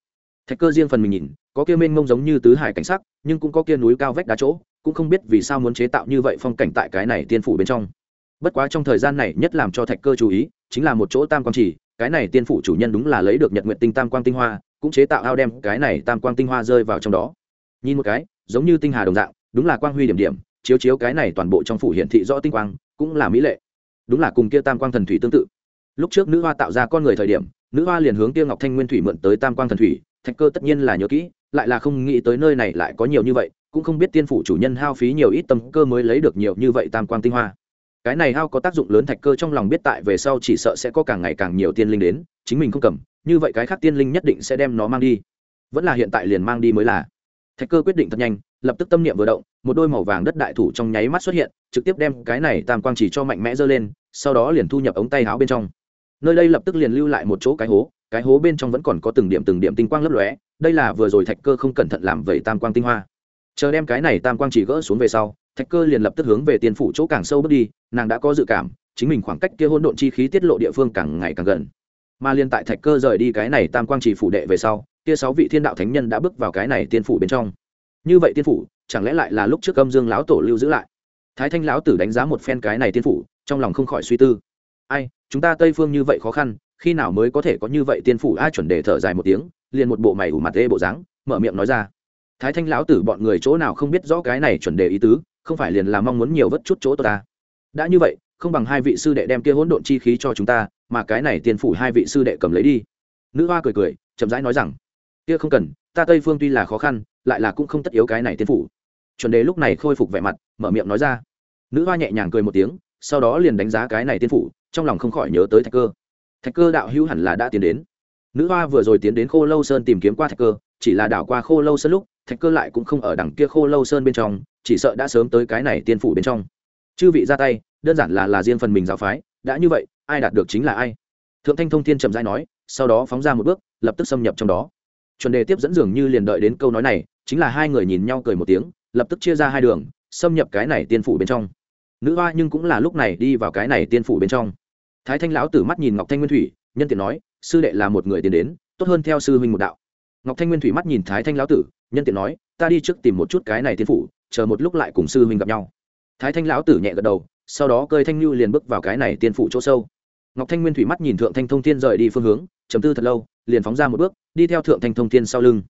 Thạch cơ riêng phần mình nhìn, có kia mênh mông giống như tứ hải cảnh sắc, nhưng cũng có kia núi cao vách đá chỗ, cũng không biết vì sao muốn chế tạo như vậy phong cảnh tại cái này tiên phủ bên trong. Bất quá trong thời gian này nhất làm cho thạch cơ chú ý chính là một chỗ tam quang chỉ cái này tiên phủ chủ nhân đúng là lấy được nhật nguyện tinh tam quang tinh hoa, cũng chế tạo ao đem cái này tam quang tinh hoa rơi vào trong đó. Nhìn một cái, giống như tinh hà đồng dạng, đúng là quang huy điểm điểm, chiếu chiếu cái này toàn bộ trong phủ hiển thị rõ tinh quang, cũng là mỹ lệ. Đúng là cùng kia tam quang thần thủy tương tự. Lúc trước nữ hoa tạo ra con người thời điểm, nữ hoa liền hướng kia ngọc thanh nguyên thủy mượn tới tam quang thần thủy, thạch cơ tất nhiên là nhớ kỹ, lại là không nghĩ tới nơi này lại có nhiều như vậy, cũng không biết tiên phủ chủ nhân hao phí nhiều ít tâm cơ mới lấy được nhiều như vậy tam quang tinh hoa cái này hao có tác dụng lớn thạch cơ trong lòng biết tại về sau chỉ sợ sẽ có càng ngày càng nhiều tiên linh đến, chính mình không cầm, như vậy cái khác tiên linh nhất định sẽ đem nó mang đi. Vẫn là hiện tại liền mang đi mới là. Thạch cơ quyết định thật nhanh, lập tức tâm niệm vừa động, một đôi màu vàng đất đại thủ trong nháy mắt xuất hiện, trực tiếp đem cái này tam quang chỉ cho mạnh mẽ giơ lên, sau đó liền thu nhập ống tay áo bên trong. Nơi đây lập tức liền lưu lại một chỗ cái hố cái hố bên trong vẫn còn có từng điểm từng điểm tinh quang lấp lóe, đây là vừa rồi thạch cơ không cẩn thận làm vậy tam quang tinh hoa. Chờ đem cái này tam quang chỉ gỡ xuống về sau thạch cơ liền lập tức hướng về tiên phủ chỗ càng sâu bước đi, nàng đã có dự cảm, chính mình khoảng cách kia hỗn độn chi khí tiết lộ địa phương càng ngày càng gần. Mà liên tại thạch cơ rời đi cái này tam quang trì phủ đệ về sau, kia sáu vị thiên đạo thánh nhân đã bước vào cái này tiên phủ bên trong. Như vậy tiên phủ, chẳng lẽ lại là lúc trước âm dương lão tổ lưu giữ lại? Thái thanh lão tử đánh giá một phen cái này tiên phủ, trong lòng không khỏi suy tư. Ai, chúng ta tây phương như vậy khó khăn, khi nào mới có thể có như vậy tiên phủ? Ai chuẩn đề thở dài một tiếng, liền một bộ mày ủ mặt ê bộ dáng, mở miệng nói ra. Thái thanh lão tử bọn người chỗ nào không biết rõ cái này chuẩn đề ý tứ không phải liền là mong muốn nhiều vất chút chỗ ta. Đã như vậy, không bằng hai vị sư đệ đem kia hỗn độn chi khí cho chúng ta, mà cái này tiên phủ hai vị sư đệ cầm lấy đi. Nữ hoa cười cười, chậm rãi nói rằng, kia không cần, ta tây phương tuy là khó khăn, lại là cũng không tất yếu cái này tiên phủ. Chuẩn đề lúc này khôi phục vẻ mặt, mở miệng nói ra. Nữ hoa nhẹ nhàng cười một tiếng, sau đó liền đánh giá cái này tiên phủ, trong lòng không khỏi nhớ tới thạch cơ. Thạch cơ đạo hữu hẳn là đã tiến đến. Nữ hoa vừa rồi tiến đến khô lâu sơn tìm kiếm qua thạch cơ, chỉ là đảo qua khô lâu sơn lúc thạch cơ lại cũng không ở đằng kia khô lâu sơn bên trong, chỉ sợ đã sớm tới cái này tiên phủ bên trong. Chư vị ra tay, đơn giản là là riêng phần mình giáo phái, đã như vậy, ai đạt được chính là ai. Thượng thanh thông thiên trầm dai nói, sau đó phóng ra một bước, lập tức xâm nhập trong đó. Chuẩn đề tiếp dẫn dường như liền đợi đến câu nói này, chính là hai người nhìn nhau cười một tiếng, lập tức chia ra hai đường, xâm nhập cái này tiên phủ bên trong. Nữ hoa nhưng cũng là lúc này đi vào cái này tiên phủ bên trong. Thái thanh lão tử mắt nhìn ngọc thanh nguyên thủy, nhân tiện nói, sư đệ là một người tiến đến, tốt hơn theo sư huynh một đạo ngọc thanh nguyên thủy mắt nhìn thái thanh lão tử, nhân tiện nói, ta đi trước tìm một chút cái này tiên phủ, chờ một lúc lại cùng sư huynh gặp nhau. Thái thanh lão tử nhẹ gật đầu, sau đó cơi thanh lưu liền bước vào cái này tiên phủ chỗ sâu. Ngọc thanh nguyên thủy mắt nhìn thượng thanh thông thiên rời đi phương hướng chấm tư thật lâu, liền phóng ra một bước, đi theo thượng thanh thông thiên sau lưng.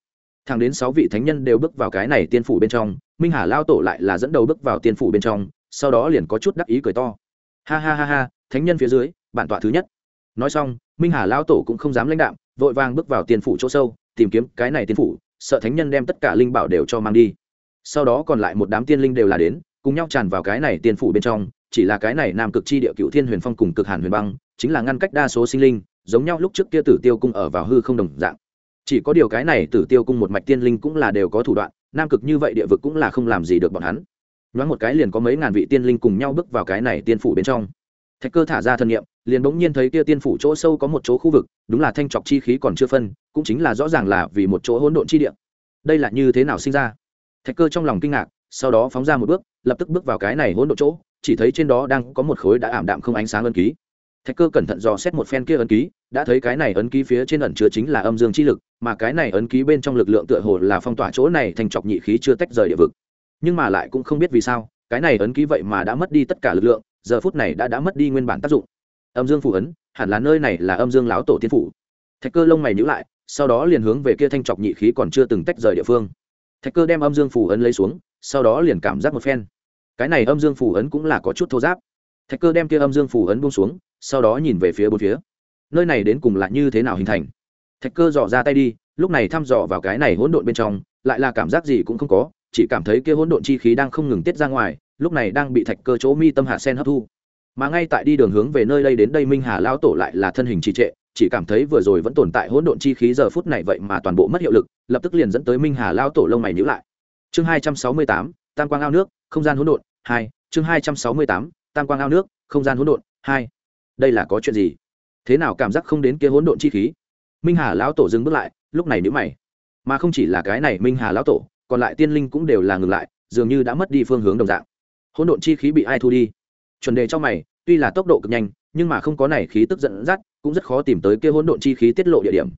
Thẳng đến sáu vị thánh nhân đều bước vào cái này tiên phủ bên trong, minh hà lao tổ lại là dẫn đầu bước vào tiên phủ bên trong, sau đó liền có chút đắc ý cười to. Ha ha ha ha, thánh nhân phía dưới, bản tọa thứ nhất. Nói xong, minh hà lao tổ cũng không dám lãnh đạm, vội vàng bước vào tiên phủ chỗ sâu tìm kiếm cái này tiên phủ, sợ thánh nhân đem tất cả linh bảo đều cho mang đi. Sau đó còn lại một đám tiên linh đều là đến, cùng nhau tràn vào cái này tiên phủ bên trong, chỉ là cái này nam cực chi địa cựu thiên huyền phong cùng cực hàn huyền băng, chính là ngăn cách đa số sinh linh, giống nhau lúc trước kia tử tiêu cung ở vào hư không đồng dạng. Chỉ có điều cái này tử tiêu cung một mạch tiên linh cũng là đều có thủ đoạn, nam cực như vậy địa vực cũng là không làm gì được bọn hắn. Nhoáng một cái liền có mấy ngàn vị tiên linh cùng nhau bước vào cái này tiên phủ bên trong thạch cơ thả ra thần niệm, liền bỗng nhiên thấy kia tiên phủ chỗ sâu có một chỗ khu vực đúng là thanh trọc chi khí còn chưa phân cũng chính là rõ ràng là vì một chỗ hỗn độn chi địa. Đây là như thế nào sinh ra? Thạch cơ trong lòng kinh ngạc sau đó phóng ra một bước lập tức bước vào cái này hỗn độn chỗ chỉ thấy trên đó đang có một khối đã ảm đạm không ánh sáng ân ký. Thạch cơ cẩn thận dò xét một phen kia ấn ký đã thấy cái này ấn ký phía trên ẩn chứa chính là âm dương chi lực mà cái này ấn ký bên trong lực lượng tựa hồ là phong tỏa chỗ này thành trọc nhị khí chưa tách rời địa vực. Nhưng mà lại cũng không biết vì sao cái này ấn ký vậy mà đã mất đi tất cả lực lượng, giờ phút này đã đã mất đi nguyên bản tác dụng. Âm dương phủ ấn, hẳn là nơi này là âm dương lão tổ tiên phủ. Thạch cơ lông mày nhữ lại, sau đó liền hướng về kia thanh trọc nhị khí còn chưa từng tách rời địa phương. Thạch cơ đem âm dương phủ ấn lấy xuống, sau đó liền cảm giác một phen. Cái này âm dương phủ ấn cũng là có chút thô giáp. Thạch cơ đem kia âm dương phủ ấn buông xuống, sau đó nhìn về phía bốn phía. Nơi này đến cùng là như thế nào hình thành? Thạch cơ dò ra tay đi, lúc này thăm dò vào cái này hỗn độn bên trong, lại là cảm giác gì cũng không có chỉ cảm thấy kia hỗn độn chi khí đang không ngừng tiết ra ngoài, lúc này đang bị thạch cơ chỗ mi tâm hạ sen hấp thu. Mà ngay tại đi đường hướng về nơi đây đến đây minh hà lao tổ lại là thân hình trì trệ, chỉ cảm thấy vừa rồi vẫn tồn tại hỗn độn chi khí giờ phút này vậy mà toàn bộ mất hiệu lực, lập tức liền dẫn tới minh hà lao tổ lông mày nhữ lại. Chương hai trăm sáu mươi tám, tam quang ao nước, không gian hỗn độn, hai, chương hai trăm sáu mươi tám, tam quang ao nước, không gian hỗn độn, hai. Đây là có chuyện gì? Thế nào cảm giác không đến kia hỗn độn chi khí? Minh hà lão tổ dừng bước lại, lúc này nhữ mày. Mà không chỉ là cái này minh hà lão tổ còn lại tiên linh cũng đều là ngừng lại, dường như đã mất đi phương hướng đồng dạng. Hỗn độn chi khí bị ai thu đi? Chuẩn đề cho mày, tuy là tốc độ cực nhanh, nhưng mà không có này khí tức dẫn dắt, cũng rất khó tìm tới kia hỗn độn chi khí tiết lộ địa điểm.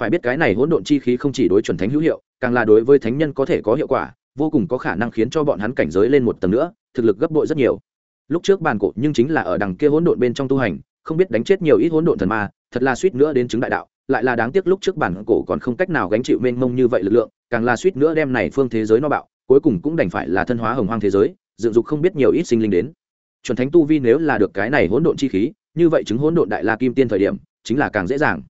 Phải biết cái này hỗn độn chi khí không chỉ đối chuẩn thánh hữu hiệu, càng là đối với thánh nhân có thể có hiệu quả, vô cùng có khả năng khiến cho bọn hắn cảnh giới lên một tầng nữa, thực lực gấp bội rất nhiều. Lúc trước bàn cổ nhưng chính là ở đằng kia hỗn độn bên trong tu hành, không biết đánh chết nhiều ít hỗn độn thần ma, thật là suýt nữa đến chứng đại đạo lại là đáng tiếc lúc trước bản cổ còn không cách nào gánh chịu mênh mông như vậy lực lượng, càng là suýt nữa đem này phương thế giới nó bạo, cuối cùng cũng đành phải là thân hóa hồng hoang thế giới, dựng dục không biết nhiều ít sinh linh đến. Chuẩn thánh tu vi nếu là được cái này hỗn độn chi khí, như vậy chứng hỗn độn đại la kim tiên thời điểm, chính là càng dễ dàng.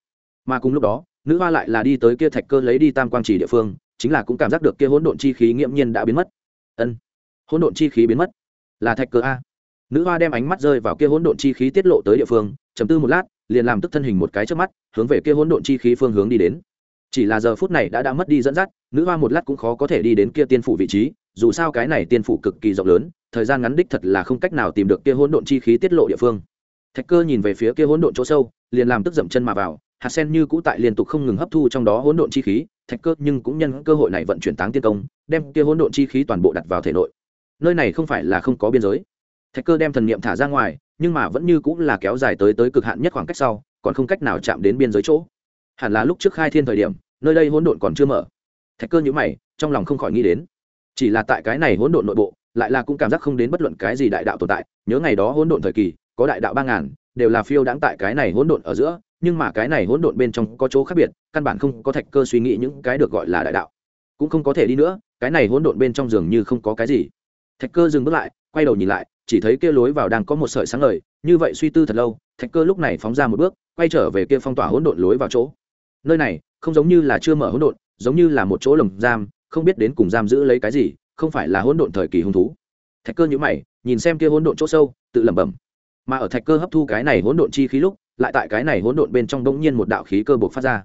Mà cùng lúc đó, nữ hoa lại là đi tới kia thạch cơ lấy đi tam quang chỉ địa phương, chính là cũng cảm giác được kia hỗn độn chi khí nghiễm nhiên đã biến mất. Ân, hỗn độn chi khí biến mất. Là thạch cơ a. Nữ hoa đem ánh mắt rơi vào kia hỗn độn chi khí tiết lộ tới địa phương chấm tư một lát liền làm tức thân hình một cái trước mắt, hướng về kia hỗn độn chi khí phương hướng đi đến. Chỉ là giờ phút này đã đã mất đi dẫn dắt, nữ hoa một lát cũng khó có thể đi đến kia tiên phủ vị trí, dù sao cái này tiên phủ cực kỳ rộng lớn, thời gian ngắn đích thật là không cách nào tìm được kia hỗn độn chi khí tiết lộ địa phương. Thạch cơ nhìn về phía kia hỗn độn chỗ sâu, liền làm tức dậm chân mà vào, hạt sen như cũ tại liên tục không ngừng hấp thu trong đó hỗn độn chi khí, thạch cơ nhưng cũng nhân cơ hội này vận chuyển táng tiên công, đem kia hỗn độn chi khí toàn bộ đặt vào thể nội. Nơi này không phải là không có biên giới thạch cơ đem thần niệm thả ra ngoài, nhưng mà vẫn như cũng là kéo dài tới tới cực hạn nhất khoảng cách sau, còn không cách nào chạm đến biên giới chỗ. Hẳn là lúc trước khai thiên thời điểm, nơi đây hỗn độn còn chưa mở. Thạch cơ nhữ mày, trong lòng không khỏi nghĩ đến. Chỉ là tại cái này hỗn độn nội bộ, lại là cũng cảm giác không đến bất luận cái gì đại đạo tồn tại. Nhớ ngày đó hỗn độn thời kỳ, có đại đạo ba ngàn, đều là phiêu đãng tại cái này hỗn độn ở giữa, nhưng mà cái này hỗn độn bên trong có chỗ khác biệt, căn bản không có thạch cơ suy nghĩ những cái được gọi là đại đạo. Cũng không có thể đi nữa, cái này hỗn độn bên trong dường như không có cái gì. Thạch cơ dừng bước lại, quay đầu nhìn lại chỉ thấy kia lối vào đang có một sợi sáng ngời, như vậy suy tư thật lâu, thạch cơ lúc này phóng ra một bước, quay trở về kia phong tỏa hỗn độn lối vào chỗ. Nơi này, không giống như là chưa mở hỗn độn, giống như là một chỗ lồng giam, không biết đến cùng giam giữ lấy cái gì, không phải là hỗn độn thời kỳ hung thú. Thạch cơ nhíu mày, nhìn xem kia hỗn độn chỗ sâu, tự lẩm bẩm. Mà ở thạch cơ hấp thu cái này hỗn độn chi khí lúc, lại tại cái này hỗn độn bên trong đống nhiên một đạo khí cơ buộc phát ra.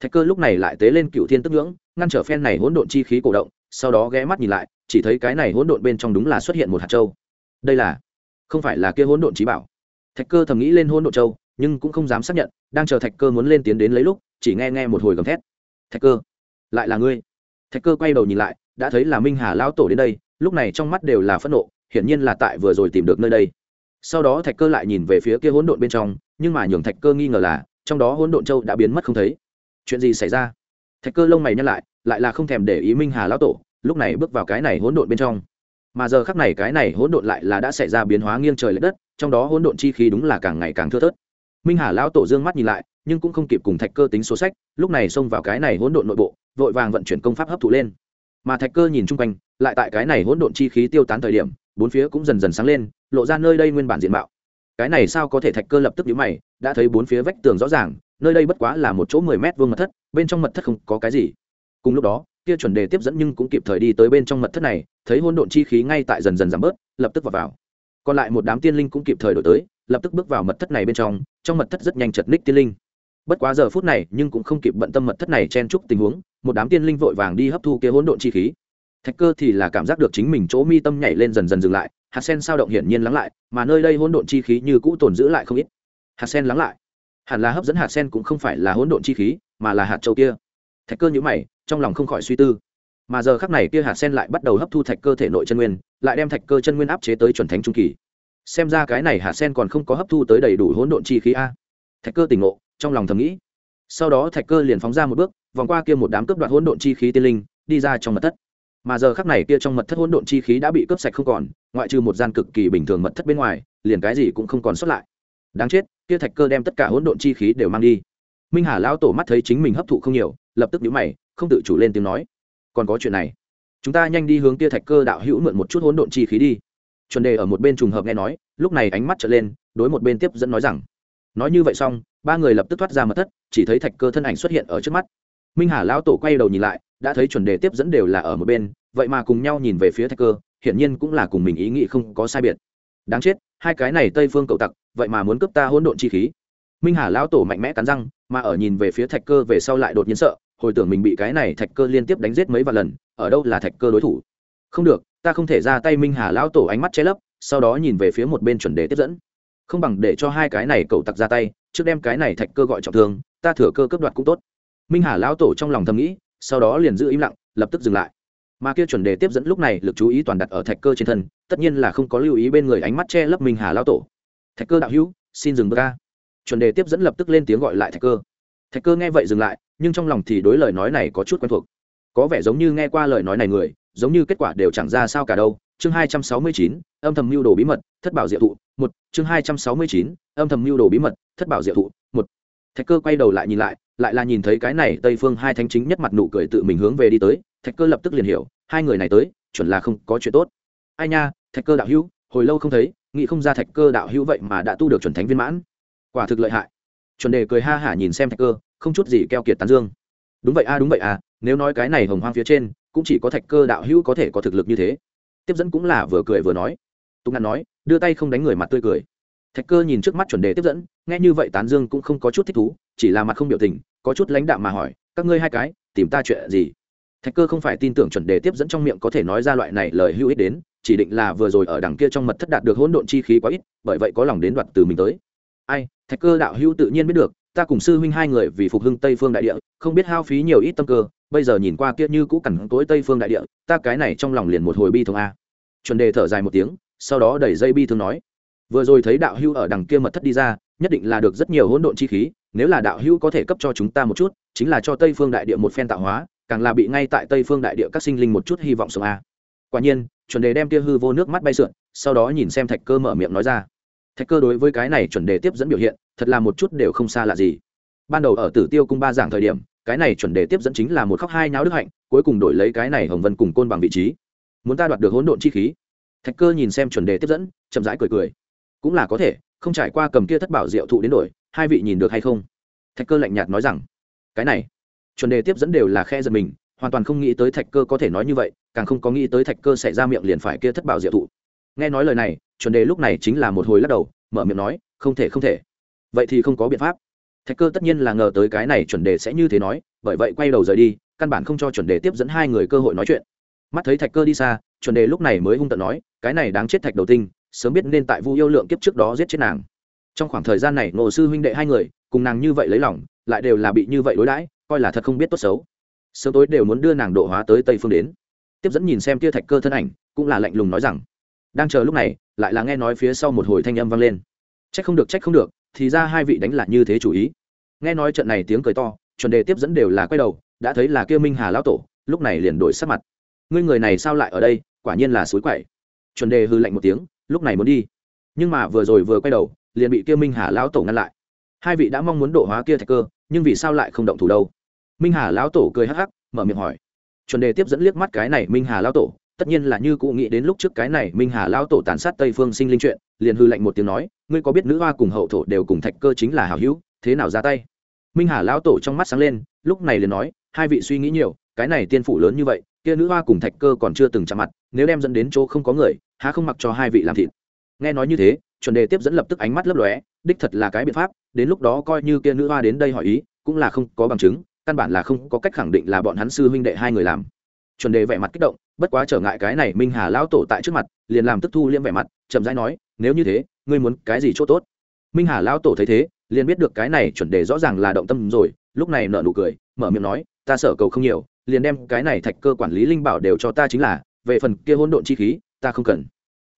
Thạch cơ lúc này lại tế lên cựu thiên tức ngưỡng, ngăn trở phen này hỗn độn chi khí cổ động, sau đó ghé mắt nhìn lại, chỉ thấy cái này hỗn độn bên trong đúng là xuất hiện một hạt châu đây là, không phải là kia hỗn độn trí bảo. Thạch cơ thầm nghĩ lên hỗn độn châu, nhưng cũng không dám xác nhận, đang chờ thạch cơ muốn lên tiến đến lấy lúc, chỉ nghe nghe một hồi gầm thét. Thạch cơ, lại là ngươi. Thạch cơ quay đầu nhìn lại, đã thấy là minh hà lão tổ đến đây, lúc này trong mắt đều là phẫn nộ, hiển nhiên là tại vừa rồi tìm được nơi đây. Sau đó thạch cơ lại nhìn về phía kia hỗn độn bên trong, nhưng mà nhường thạch cơ nghi ngờ là, trong đó hỗn độn châu đã biến mất không thấy. Chuyện gì xảy ra? Thạch cơ lông mày nhăn lại lại là không thèm để ý minh hà lão tổ, lúc này bước vào cái này hỗn độn bên trong mà giờ khắc này cái này hỗn độn lại là đã xảy ra biến hóa nghiêng trời l ệ đất, trong đó hỗn độn chi khí đúng là càng ngày càng thưa thớt. Minh hà lão tổ dương mắt nhìn lại, nhưng cũng không kịp cùng thạch cơ tính số sách, lúc này xông vào cái này hỗn độn nội bộ, vội vàng vận chuyển công pháp hấp thụ lên. Mà thạch cơ nhìn chung quanh, lại tại cái này hỗn độn chi khí tiêu tán thời điểm, bốn phía cũng dần dần sáng lên, lộ ra nơi đây nguyên bản diện mạo. Cái này sao có thể thạch cơ lập tức nhíu mày, đã thấy bốn phía vách tường rõ ràng, nơi đây bất quá là một chỗ mười mét vuông mật thất, bên trong mật thất không có cái gì. Cùng lúc đó, kia chuẩn đề tiếp dẫn nhưng cũng kịp thời đi tới bên trong mật thất này thấy hỗn độn chi khí ngay tại dần dần giảm bớt, lập tức vào vào. Còn lại một đám tiên linh cũng kịp thời đổi tới, lập tức bước vào mật thất này bên trong trong mật thất rất nhanh chật ních tiên linh. Bất quá giờ phút này nhưng cũng không kịp bận tâm mật thất này chen chúc tình huống, một đám tiên linh vội vàng đi hấp thu kia hỗn độn chi khí. Thạch cơ thì là cảm giác được chính mình chỗ mi tâm nhảy lên dần dần dừng lại, hạt sen sao động hiển nhiên lắng lại, mà nơi đây hỗn độn chi khí như cũ tồn giữ lại không ít. Hạt sen lắng lại. Hẳn là hấp dẫn hạt sen cũng không phải là hỗn độn chi khí, mà là hạt châu kia. Thạch cơ nhữ mày, trong lòng không khỏi suy tư mà giờ khắc này kia hạt sen lại bắt đầu hấp thu thạch cơ thể nội chân nguyên, lại đem thạch cơ chân nguyên áp chế tới chuẩn thánh trung kỳ. Xem ra cái này hạt sen còn không có hấp thu tới đầy đủ hỗn độn chi khí a. Thạch cơ tỉnh ngộ, trong lòng thầm nghĩ. Sau đó thạch cơ liền phóng ra một bước, vòng qua kia một đám cướp đoạt hỗn độn chi khí tiên linh, đi ra trong mật thất. Mà giờ khắc này kia trong mật thất hỗn độn chi khí đã bị cướp sạch không còn, ngoại trừ một gian cực kỳ bình thường mật thất bên ngoài, liền cái gì cũng không còn sót lại. Đáng chết, kia thạch cơ đem tất cả hỗn độn chi khí đều mang đi. Minh hà lão tổ mắt thấy chính mình hấp thụ không nhiều, lập tức nhíu mày, không tự chủ lên tiếng nói còn có chuyện này. Chúng ta nhanh đi hướng Tia thạch cơ đạo hữu mượn một chút hỗn độn chi khí đi. Chuẩn đề ở một bên trùng hợp nghe nói, lúc này ánh mắt trở lên, đối một bên tiếp dẫn nói rằng, nói như vậy xong, ba người lập tức thoát ra mật thất, chỉ thấy thạch cơ thân ảnh xuất hiện ở trước mắt. Minh hà lão tổ quay đầu nhìn lại, đã thấy chuẩn đề tiếp dẫn đều là ở một bên, vậy mà cùng nhau nhìn về phía thạch cơ, hiển nhiên cũng là cùng mình ý nghĩ không có sai biệt. Đáng chết, hai cái này tây phương cậu tặc, vậy mà muốn cướp ta hỗn độn chi khí. Minh hà lão tổ mạnh mẽ cắn răng, mà ở nhìn về phía thạch cơ về sau lại đột nhiên sợ hồi tưởng mình bị cái này thạch cơ liên tiếp đánh giết mấy vài lần, ở đâu là thạch cơ đối thủ? Không được, ta không thể ra tay minh hà lão tổ ánh mắt che lấp, sau đó nhìn về phía một bên chuẩn đề tiếp dẫn. Không bằng để cho hai cái này cậu tặc ra tay, trước đem cái này thạch cơ gọi trọng thương, ta thừa cơ cướp đoạt cũng tốt. Minh hà lão tổ trong lòng thầm nghĩ, sau đó liền giữ im lặng, lập tức dừng lại. Mà kia chuẩn đề tiếp dẫn lúc này lực chú ý toàn đặt ở thạch cơ trên thân, tất nhiên là không có lưu ý bên người ánh mắt che lấp minh hà lão tổ. Thạch cơ đạo hữu, xin dừng bước ca chuẩn đề tiếp dẫn lập tức lên tiếng gọi lại thạch cơ thạch cơ nghe vậy dừng lại, nhưng trong lòng thì đối lời nói này có chút quen thuộc. Có vẻ giống như nghe qua lời nói này người, giống như kết quả đều chẳng ra sao cả đâu. Chương hai trăm sáu mươi chín, âm thầm mưu đồ bí mật, thất bảo diệu thụ, một. Chương hai trăm sáu mươi chín, âm thầm mưu đồ bí mật, thất bảo diệu thụ, một. Thạch cơ quay đầu lại nhìn lại lại là nhìn thấy cái này tây phương hai thánh chính nhất mặt nụ cười tự mình hướng về đi tới. Thạch cơ lập tức liền hiểu, hai người này tới, chuẩn là không có chuyện tốt. Ai nha, thạch cơ đạo hữu, hồi lâu không thấy, nghĩ không ra thạch cơ đạo hữu vậy mà đã tu được chuẩn thánh viên mãn. Quả thực lợi hại chuẩn đề cười ha hả nhìn xem thạch cơ, không chút gì keo kiệt tán dương. Đúng vậy a, đúng vậy a, nếu nói cái này hồng hoang phía trên, cũng chỉ có thạch cơ đạo hữu có thể có thực lực như thế. Tiếp dẫn cũng là vừa cười vừa nói. Túc ngạn nói, đưa tay không đánh người mặt tươi cười. Thạch cơ nhìn trước mắt chuẩn đề tiếp dẫn, nghe như vậy tán dương cũng không có chút thích thú, chỉ là mặt không biểu tình, có chút lãnh đạm mà hỏi, các ngươi hai cái, tìm ta chuyện gì? Thạch cơ không phải tin tưởng chuẩn đề tiếp dẫn trong miệng có thể nói ra loại này lời hữu ích đến, chỉ định là vừa rồi ở đằng kia trong mật thất đạt được hỗn độn chi khí quá ít, bởi vậy có lòng đến đoạt từ mình tới ai, thạch cơ đạo hữu tự nhiên biết được, ta cùng sư huynh hai người vì phục hưng tây phương đại địa, không biết hao phí nhiều ít tâm cơ, bây giờ nhìn qua kia như cũ cẳng tối tây phương đại địa, ta cái này trong lòng liền một hồi bi thương a. Chuẩn đề thở dài một tiếng, sau đó đẩy dây bi thương nói, vừa rồi thấy đạo hữu ở đằng kia mật thất đi ra, nhất định là được rất nhiều hỗn độn chi khí, nếu là đạo hữu có thể cấp cho chúng ta một chút, chính là cho tây phương đại địa một phen tạo hóa, càng là bị ngay tại tây phương đại địa các sinh linh một chút hy vọng sống a. Quả nhiên, chuẩn đề đem kia hư vô nước mắt bay sượn, sau đó nhìn xem thạch cơ mở miệng nói ra thạch cơ đối với cái này chuẩn đề tiếp dẫn biểu hiện, thật là một chút đều không xa lạ gì. Ban đầu ở tử tiêu cung ba giảng thời điểm, cái này chuẩn đề tiếp dẫn chính là một khóc hai nháo đức hạnh, cuối cùng đổi lấy cái này hồng vân cùng côn bằng vị trí. Muốn ta đoạt được hỗn độn chi khí? Thạch cơ nhìn xem chuẩn đề tiếp dẫn, chậm rãi cười cười. Cũng là có thể, không trải qua cầm kia thất bảo diệu thụ đến đổi, hai vị nhìn được hay không? Thạch cơ lạnh nhạt nói rằng, cái này, chuẩn đề tiếp dẫn đều là khe giật mình, hoàn toàn không nghĩ tới thạch cơ có thể nói như vậy, càng không có nghĩ tới thạch cơ sẽ ra miệng liền phải kia thất bảo diệu thụ nghe nói lời này, chuẩn đề lúc này chính là một hồi lắc đầu, mở miệng nói, không thể không thể. Vậy thì không có biện pháp. Thạch cơ tất nhiên là ngờ tới cái này chuẩn đề sẽ như thế nói, bởi vậy quay đầu rời đi, căn bản không cho chuẩn đề tiếp dẫn hai người cơ hội nói chuyện. Mắt thấy thạch cơ đi xa, chuẩn đề lúc này mới hung tận nói, cái này đáng chết thạch đầu tinh, sớm biết nên tại vu yêu lượng kiếp trước đó giết chết nàng. Trong khoảng thời gian này ngộ sư huynh đệ hai người, cùng nàng như vậy lấy lòng, lại đều là bị như vậy đối đãi, coi là thật không biết tốt xấu. Sớm tối đều muốn đưa nàng độ hóa tới tây phương đến. Tiếp dẫn nhìn xem tia thạch cơ thân ảnh, cũng là lạnh lùng nói rằng đang chờ lúc này, lại là nghe nói phía sau một hồi thanh âm vang lên. Trách không được, trách không được, thì ra hai vị đánh là như thế chủ ý. Nghe nói trận này tiếng cười to, chuẩn đề tiếp dẫn đều là quay đầu, đã thấy là kia minh hà lão tổ, lúc này liền đổi sắc mặt. Ngươi người này sao lại ở đây, quả nhiên là suối quậy. Chuẩn đề hư lạnh một tiếng, lúc này muốn đi. Nhưng mà vừa rồi vừa quay đầu, liền bị kia minh hà lão tổ ngăn lại. Hai vị đã mong muốn độ hóa kia thạch cơ, nhưng vì sao lại không động thủ đâu? Minh hà lão tổ cười hắc hắc, mở miệng hỏi. Chuẩn đề tiếp dẫn liếc mắt cái này minh hà lão tổ tất nhiên là như cụ nghĩ đến lúc trước cái này minh hà lão tổ tàn sát tây phương sinh linh chuyện, liền hư lệnh một tiếng nói, ngươi có biết nữ hoa cùng hậu thổ đều cùng thạch cơ chính là hảo hữu, thế nào ra tay? Minh hà lão tổ trong mắt sáng lên, lúc này liền nói, hai vị suy nghĩ nhiều, cái này tiên phủ lớn như vậy, kia nữ hoa cùng thạch cơ còn chưa từng chạm mặt, nếu đem dẫn đến chỗ không có người, há không mặc cho hai vị làm thịt? Nghe nói như thế, chuẩn đề tiếp dẫn lập tức ánh mắt lấp lóe, đích thật là cái biện pháp, đến lúc đó coi như kia nữ hoa đến đây hỏi ý, cũng là không có bằng chứng, căn bản là không có cách khẳng định là bọn hắn sư huynh đệ hai người làm chuẩn đề vẻ mặt kích động, bất quá trở ngại cái này minh hà lão tổ tại trước mặt, liền làm tức thu liêm vẻ mặt, chậm rãi nói, nếu như thế, ngươi muốn cái gì chỗ tốt? Minh hà lão tổ thấy thế, liền biết được cái này chuẩn đề rõ ràng là động tâm rồi, lúc này nợ nụ cười, mở miệng nói, ta sợ cầu không nhiều, liền đem cái này thạch cơ quản lý linh bảo đều cho ta chính là, về phần kia hỗn độn chi khí, ta không cần.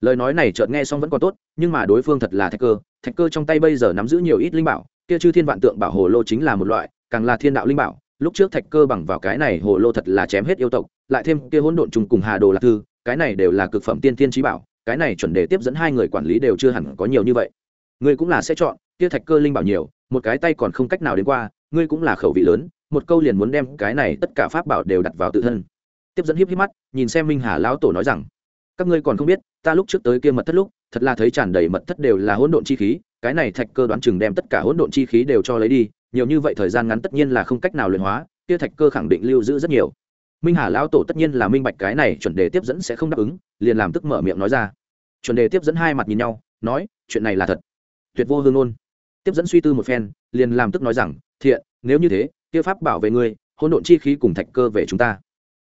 Lời nói này chợt nghe xong vẫn còn tốt, nhưng mà đối phương thật là thạch cơ thạch cơ trong tay bây giờ nắm giữ nhiều ít linh bảo, kia chư thiên vạn tượng bảo hồ lô chính là một loại, càng là thiên đạo linh bảo lúc trước thạch cơ bằng vào cái này hồ lô thật là chém hết yêu tộc, lại thêm kia hỗn độn trùng cùng hà đồ lạc thư, cái này đều là cực phẩm tiên tiên trí bảo, cái này chuẩn đề tiếp dẫn hai người quản lý đều chưa hẳn có nhiều như vậy. Ngươi cũng là sẽ chọn, kia thạch cơ linh bảo nhiều, một cái tay còn không cách nào đến qua, ngươi cũng là khẩu vị lớn, một câu liền muốn đem cái này tất cả pháp bảo đều đặt vào tự thân. Tiếp dẫn hiếp hiếp mắt, nhìn xem minh hà lão tổ nói rằng, các ngươi còn không biết, ta lúc trước tới kia mật thất lúc, thật là thấy tràn đầy mật thất đều là hỗn độn chi khí, cái này thạch cơ đoán chừng đem tất cả hỗn độn chi khí đều cho lấy đi nhiều như vậy thời gian ngắn tất nhiên là không cách nào luyện hóa, kia thạch cơ khẳng định lưu giữ rất nhiều. Minh hà lão tổ tất nhiên là minh bạch cái này, chuẩn đề tiếp dẫn sẽ không đáp ứng, liền làm tức mở miệng nói ra. Chuẩn đề tiếp dẫn hai mặt nhìn nhau, nói, chuyện này là thật. Tuyệt vô hương ôn tiếp dẫn suy tư một phen, liền làm tức nói rằng, thiện, nếu như thế, kia pháp bảo vệ ngươi, hỗn độn chi khí cùng thạch cơ về chúng ta.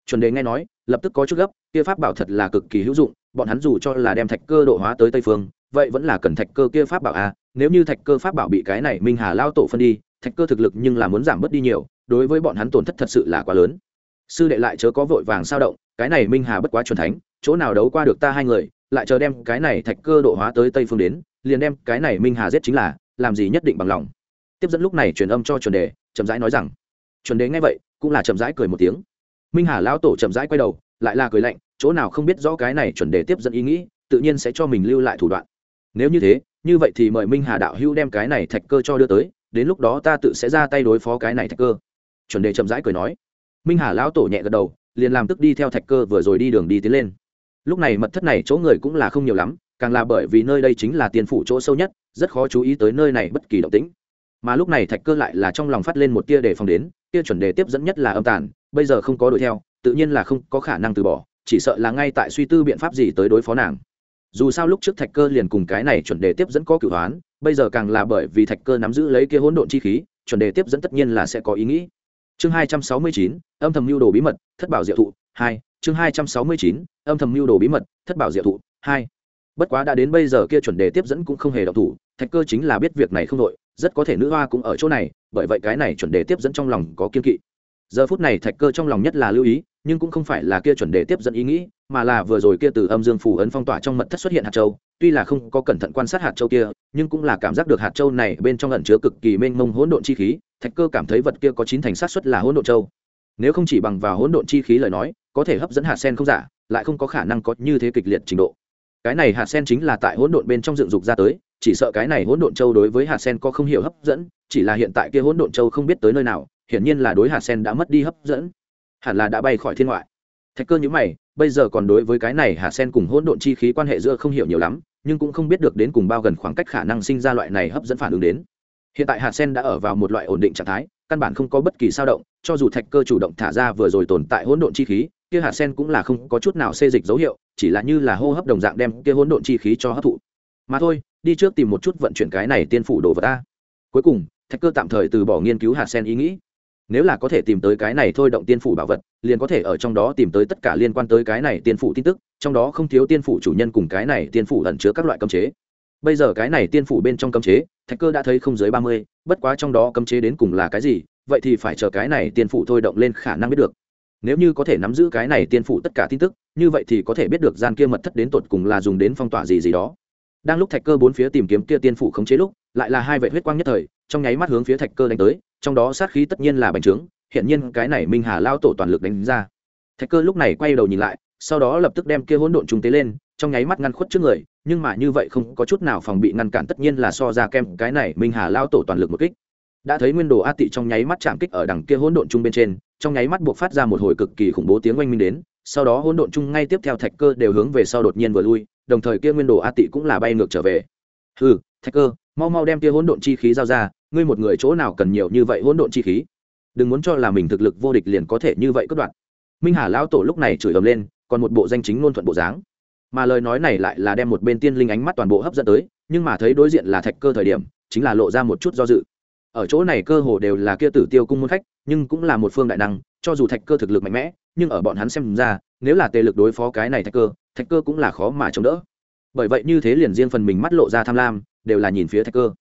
Chuẩn đề nghe nói, lập tức có chút gấp, kia pháp bảo thật là cực kỳ hữu dụng, bọn hắn dù cho là đem thạch cơ độ hóa tới tây phương, vậy vẫn là cần thạch cơ kia pháp bảo à nếu như thạch cơ pháp bảo bị cái này minh hà lao tổ phân đi thạch cơ thực lực nhưng là muốn giảm bớt đi nhiều, đối với bọn hắn tổn thất thật sự là quá lớn. Sư đệ lại chớ có vội vàng sao động, cái này minh hà bất quá chuẩn thánh, chỗ nào đấu qua được ta hai người, lại chờ đem cái này thạch cơ độ hóa tới tây phương đến, liền đem cái này minh hà giết chính là, làm gì nhất định bằng lòng. Tiếp dẫn lúc này truyền âm cho chuẩn đề, chậm rãi nói rằng, chuẩn đề nghe vậy, cũng là chậm rãi cười một tiếng. Minh hà lão tổ chậm rãi quay đầu, lại là cười lạnh, chỗ nào không biết rõ cái này chuẩn đề tiếp dẫn ý nghĩ, tự nhiên sẽ cho mình lưu lại thủ đoạn. Nếu như thế, như vậy thì mời minh hà đạo hữu đem cái này thạch cơ cho đưa tới đến lúc đó ta tự sẽ ra tay đối phó cái này thạch cơ. Chuẩn đề chậm rãi cười nói. Minh hà lão tổ nhẹ gật đầu, liền làm tức đi theo thạch cơ vừa rồi đi đường đi tiến lên. Lúc này mật thất này chỗ người cũng là không nhiều lắm, càng là bởi vì nơi đây chính là tiền phủ chỗ sâu nhất, rất khó chú ý tới nơi này bất kỳ động tĩnh. Mà lúc này thạch cơ lại là trong lòng phát lên một tia đề phòng đến, tia chuẩn đề tiếp dẫn nhất là âm tàn, bây giờ không có đuổi theo, tự nhiên là không có khả năng từ bỏ, chỉ sợ là ngay tại suy tư biện pháp gì tới đối phó nàng. Dù sao lúc trước thạch cơ liền cùng cái này chuẩn đề tiếp dẫn có cửu hoán bây giờ càng là bởi vì thạch cơ nắm giữ lấy kia hỗn độn chi khí, chuẩn đề tiếp dẫn tất nhiên là sẽ có ý nghĩ. Chương hai trăm sáu mươi chín, âm thầm mưu đồ bí mật, thất bảo diệu thụ, hai. Chương hai trăm sáu mươi chín, âm thầm mưu đồ bí mật, thất bảo diệu thụ, hai. Bất quá đã đến bây giờ kia chuẩn đề tiếp dẫn cũng không hề độc thủ, thạch cơ chính là biết việc này không đội rất có thể nữ hoa cũng ở chỗ này, bởi vậy cái này chuẩn đề tiếp dẫn trong lòng có kiên kỵ. Giờ phút này thạch cơ trong lòng nhất là lưu ý, nhưng cũng không phải là kia chuẩn đề tiếp dẫn ý nghĩ, mà là vừa rồi kia từ âm dương phủ ấn phong tỏa trong mật thất xuất hiện hạt châu tuy là không có cẩn thận quan sát hạt châu kia, nhưng cũng là cảm giác được hạt châu này bên trong ẩn chứa cực kỳ mênh mông hỗn độn chi khí, thạch cơ cảm thấy vật kia có chín thành sát xuất là hỗn độn châu. Nếu không chỉ bằng vào hỗn độn chi khí lời nói, có thể hấp dẫn hạt sen không giả, lại không có khả năng có như thế kịch liệt trình độ. Cái này hạt sen chính là tại hỗn độn bên trong dựng dục ra tới, chỉ sợ cái này hỗn độn châu đối với hạt sen có không hiểu hấp dẫn, chỉ là hiện tại kia hỗn độn châu không biết tới nơi nào, hiển nhiên là đối hạt sen đã mất đi hấp dẫn. Hẳn là đã bay khỏi thiên ngoại. Thạch cơ nhữ mày, bây giờ còn đối với cái này hạt sen cùng hỗn độn chi khí quan hệ giữa không hiểu nhiều lắm nhưng cũng không biết được đến cùng bao gần khoảng cách khả năng sinh ra loại này hấp dẫn phản ứng đến. Hiện tại hạt sen đã ở vào một loại ổn định trạng thái, căn bản không có bất kỳ sao động, cho dù thạch cơ chủ động thả ra vừa rồi tồn tại hỗn độn chi khí, kia hạt sen cũng là không có chút nào xê dịch dấu hiệu, chỉ là như là hô hấp đồng dạng đem kia hỗn độn chi khí cho hấp thụ. Mà thôi, đi trước tìm một chút vận chuyển cái này tiên phủ đồ vật ta. Cuối cùng, thạch cơ tạm thời từ bỏ nghiên cứu hạt sen ý nghĩ nếu là có thể tìm tới cái này thôi động tiên phủ bảo vật, liền có thể ở trong đó tìm tới tất cả liên quan tới cái này tiên phủ tin tức, trong đó không thiếu tiên phủ chủ nhân cùng cái này tiên phủ ẩn chứa các loại cấm chế. Bây giờ cái này tiên phủ bên trong cấm chế, thạch cơ đã thấy không dưới ba mươi, bất quá trong đó cấm chế đến cùng là cái gì, vậy thì phải chờ cái này tiên phủ thôi động lên khả năng biết được. Nếu như có thể nắm giữ cái này tiên phủ tất cả tin tức, như vậy thì có thể biết được gian kia mật thất đến tột cùng là dùng đến phong tỏa gì gì đó. Đang lúc thạch cơ bốn phía tìm kiếm kia tiên phủ khống chế lúc, lại là hai vệ huyết quang nhất thời, trong nháy mắt hướng phía thạch cơ đánh tới trong đó sát khí tất nhiên là bành trướng hiện nhiên cái này minh hà lao tổ toàn lực đánh ra. Thạch cơ lúc này quay đầu nhìn lại, sau đó lập tức đem kia hỗn độn trung tế lên, trong nháy mắt ngăn khuất trước người, nhưng mà như vậy không có chút nào phòng bị ngăn cản tất nhiên là so ra kem cái này minh hà lao tổ toàn lực một kích. Đã thấy nguyên đồ a tị trong nháy mắt chạm kích ở đằng kia hỗn độn trung bên trên, trong nháy mắt buộc phát ra một hồi cực kỳ khủng bố tiếng oanh minh đến, sau đó hỗn độn chung ngay tiếp theo thạch cơ đều hướng về sau đột nhiên vừa lui, đồng thời kia nguyên đồ a tị cũng là bay ngược trở về. Ừ thạch cơ, mau mau đem kia hỗn độn chi khí giao ra ngươi một người chỗ nào cần nhiều như vậy hỗn độn chi khí? Đừng muốn cho là mình thực lực vô địch liền có thể như vậy cất đoạn. Minh hà lão tổ lúc này chửi ầm lên, còn một bộ danh chính ngôn thuận bộ dáng. Mà lời nói này lại là đem một bên tiên linh ánh mắt toàn bộ hấp dẫn tới, nhưng mà thấy đối diện là thạch cơ thời điểm, chính là lộ ra một chút do dự. Ở chỗ này cơ hồ đều là kia tử tiêu cung môn khách, nhưng cũng là một phương đại năng, cho dù thạch cơ thực lực mạnh mẽ, nhưng ở bọn hắn xem ra, nếu là tề lực đối phó cái này thạch cơ thạch cơ cũng là khó mà chống đỡ. Bởi vậy như thế liền riêng phần mình mắt lộ ra tham lam, đều là nhìn phía thạch cơ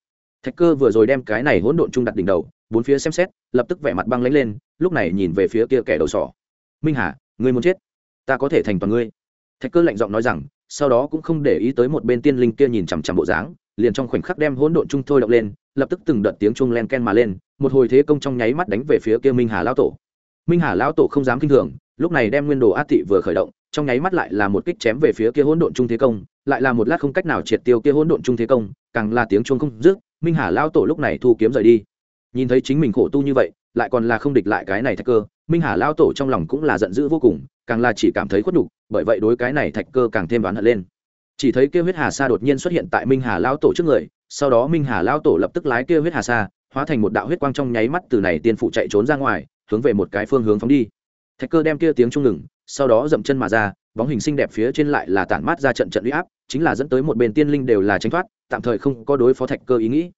thạch cơ vừa rồi đem cái này hỗn độn trung đặt đỉnh đầu, bốn phía xem xét, lập tức vẻ mặt băng lãnh lên, lúc này nhìn về phía kia kẻ đầu sỏ. Minh hà, ngươi muốn chết? Ta có thể thành toàn ngươi. Thạch cơ lạnh giọng nói rằng, sau đó cũng không để ý tới một bên tiên linh kia nhìn chằm chằm bộ dáng, liền trong khoảnh khắc đem hỗn độn trung thôi động lên, lập tức từng đợt tiếng chuông len ken mà lên, một hồi thế công trong nháy mắt đánh về phía kia minh hà lão tổ. Minh hà lão tổ không dám kinh thường, lúc này đem nguyên đồ át thị vừa khởi động, trong nháy mắt lại là một kích chém về phía kia hỗn độn trung thế công, lại là một lát không cách nào triệt tiêu kia hỗn độn trung thế công, càng là tiếng chuông không dứt minh hà lão tổ lúc này thu kiếm rời đi. Nhìn thấy chính mình khổ tu như vậy, lại còn là không địch lại cái này thạch cơ, minh hà lão tổ trong lòng cũng là giận dữ vô cùng, càng là chỉ cảm thấy khuất nhục, bởi vậy đối cái này thạch cơ càng thêm oán hận lên. Chỉ thấy Kêu huyết hà sa đột nhiên xuất hiện tại minh hà lão tổ trước người, sau đó minh hà lão tổ lập tức lái Kêu huyết hà sa, hóa thành một đạo huyết quang trong nháy mắt từ này tiên phụ chạy trốn ra ngoài, hướng về một cái phương hướng phóng đi. Thạch cơ đem kia tiếng trung ngừng, sau đó dậm chân mà ra, bóng hình xinh đẹp phía trên lại là tản mát ra trận trận uy áp, chính là dẫn tới một bên tiên linh đều là tránh thoát tạm thời không có đối phó thạch cơ ý nghĩ.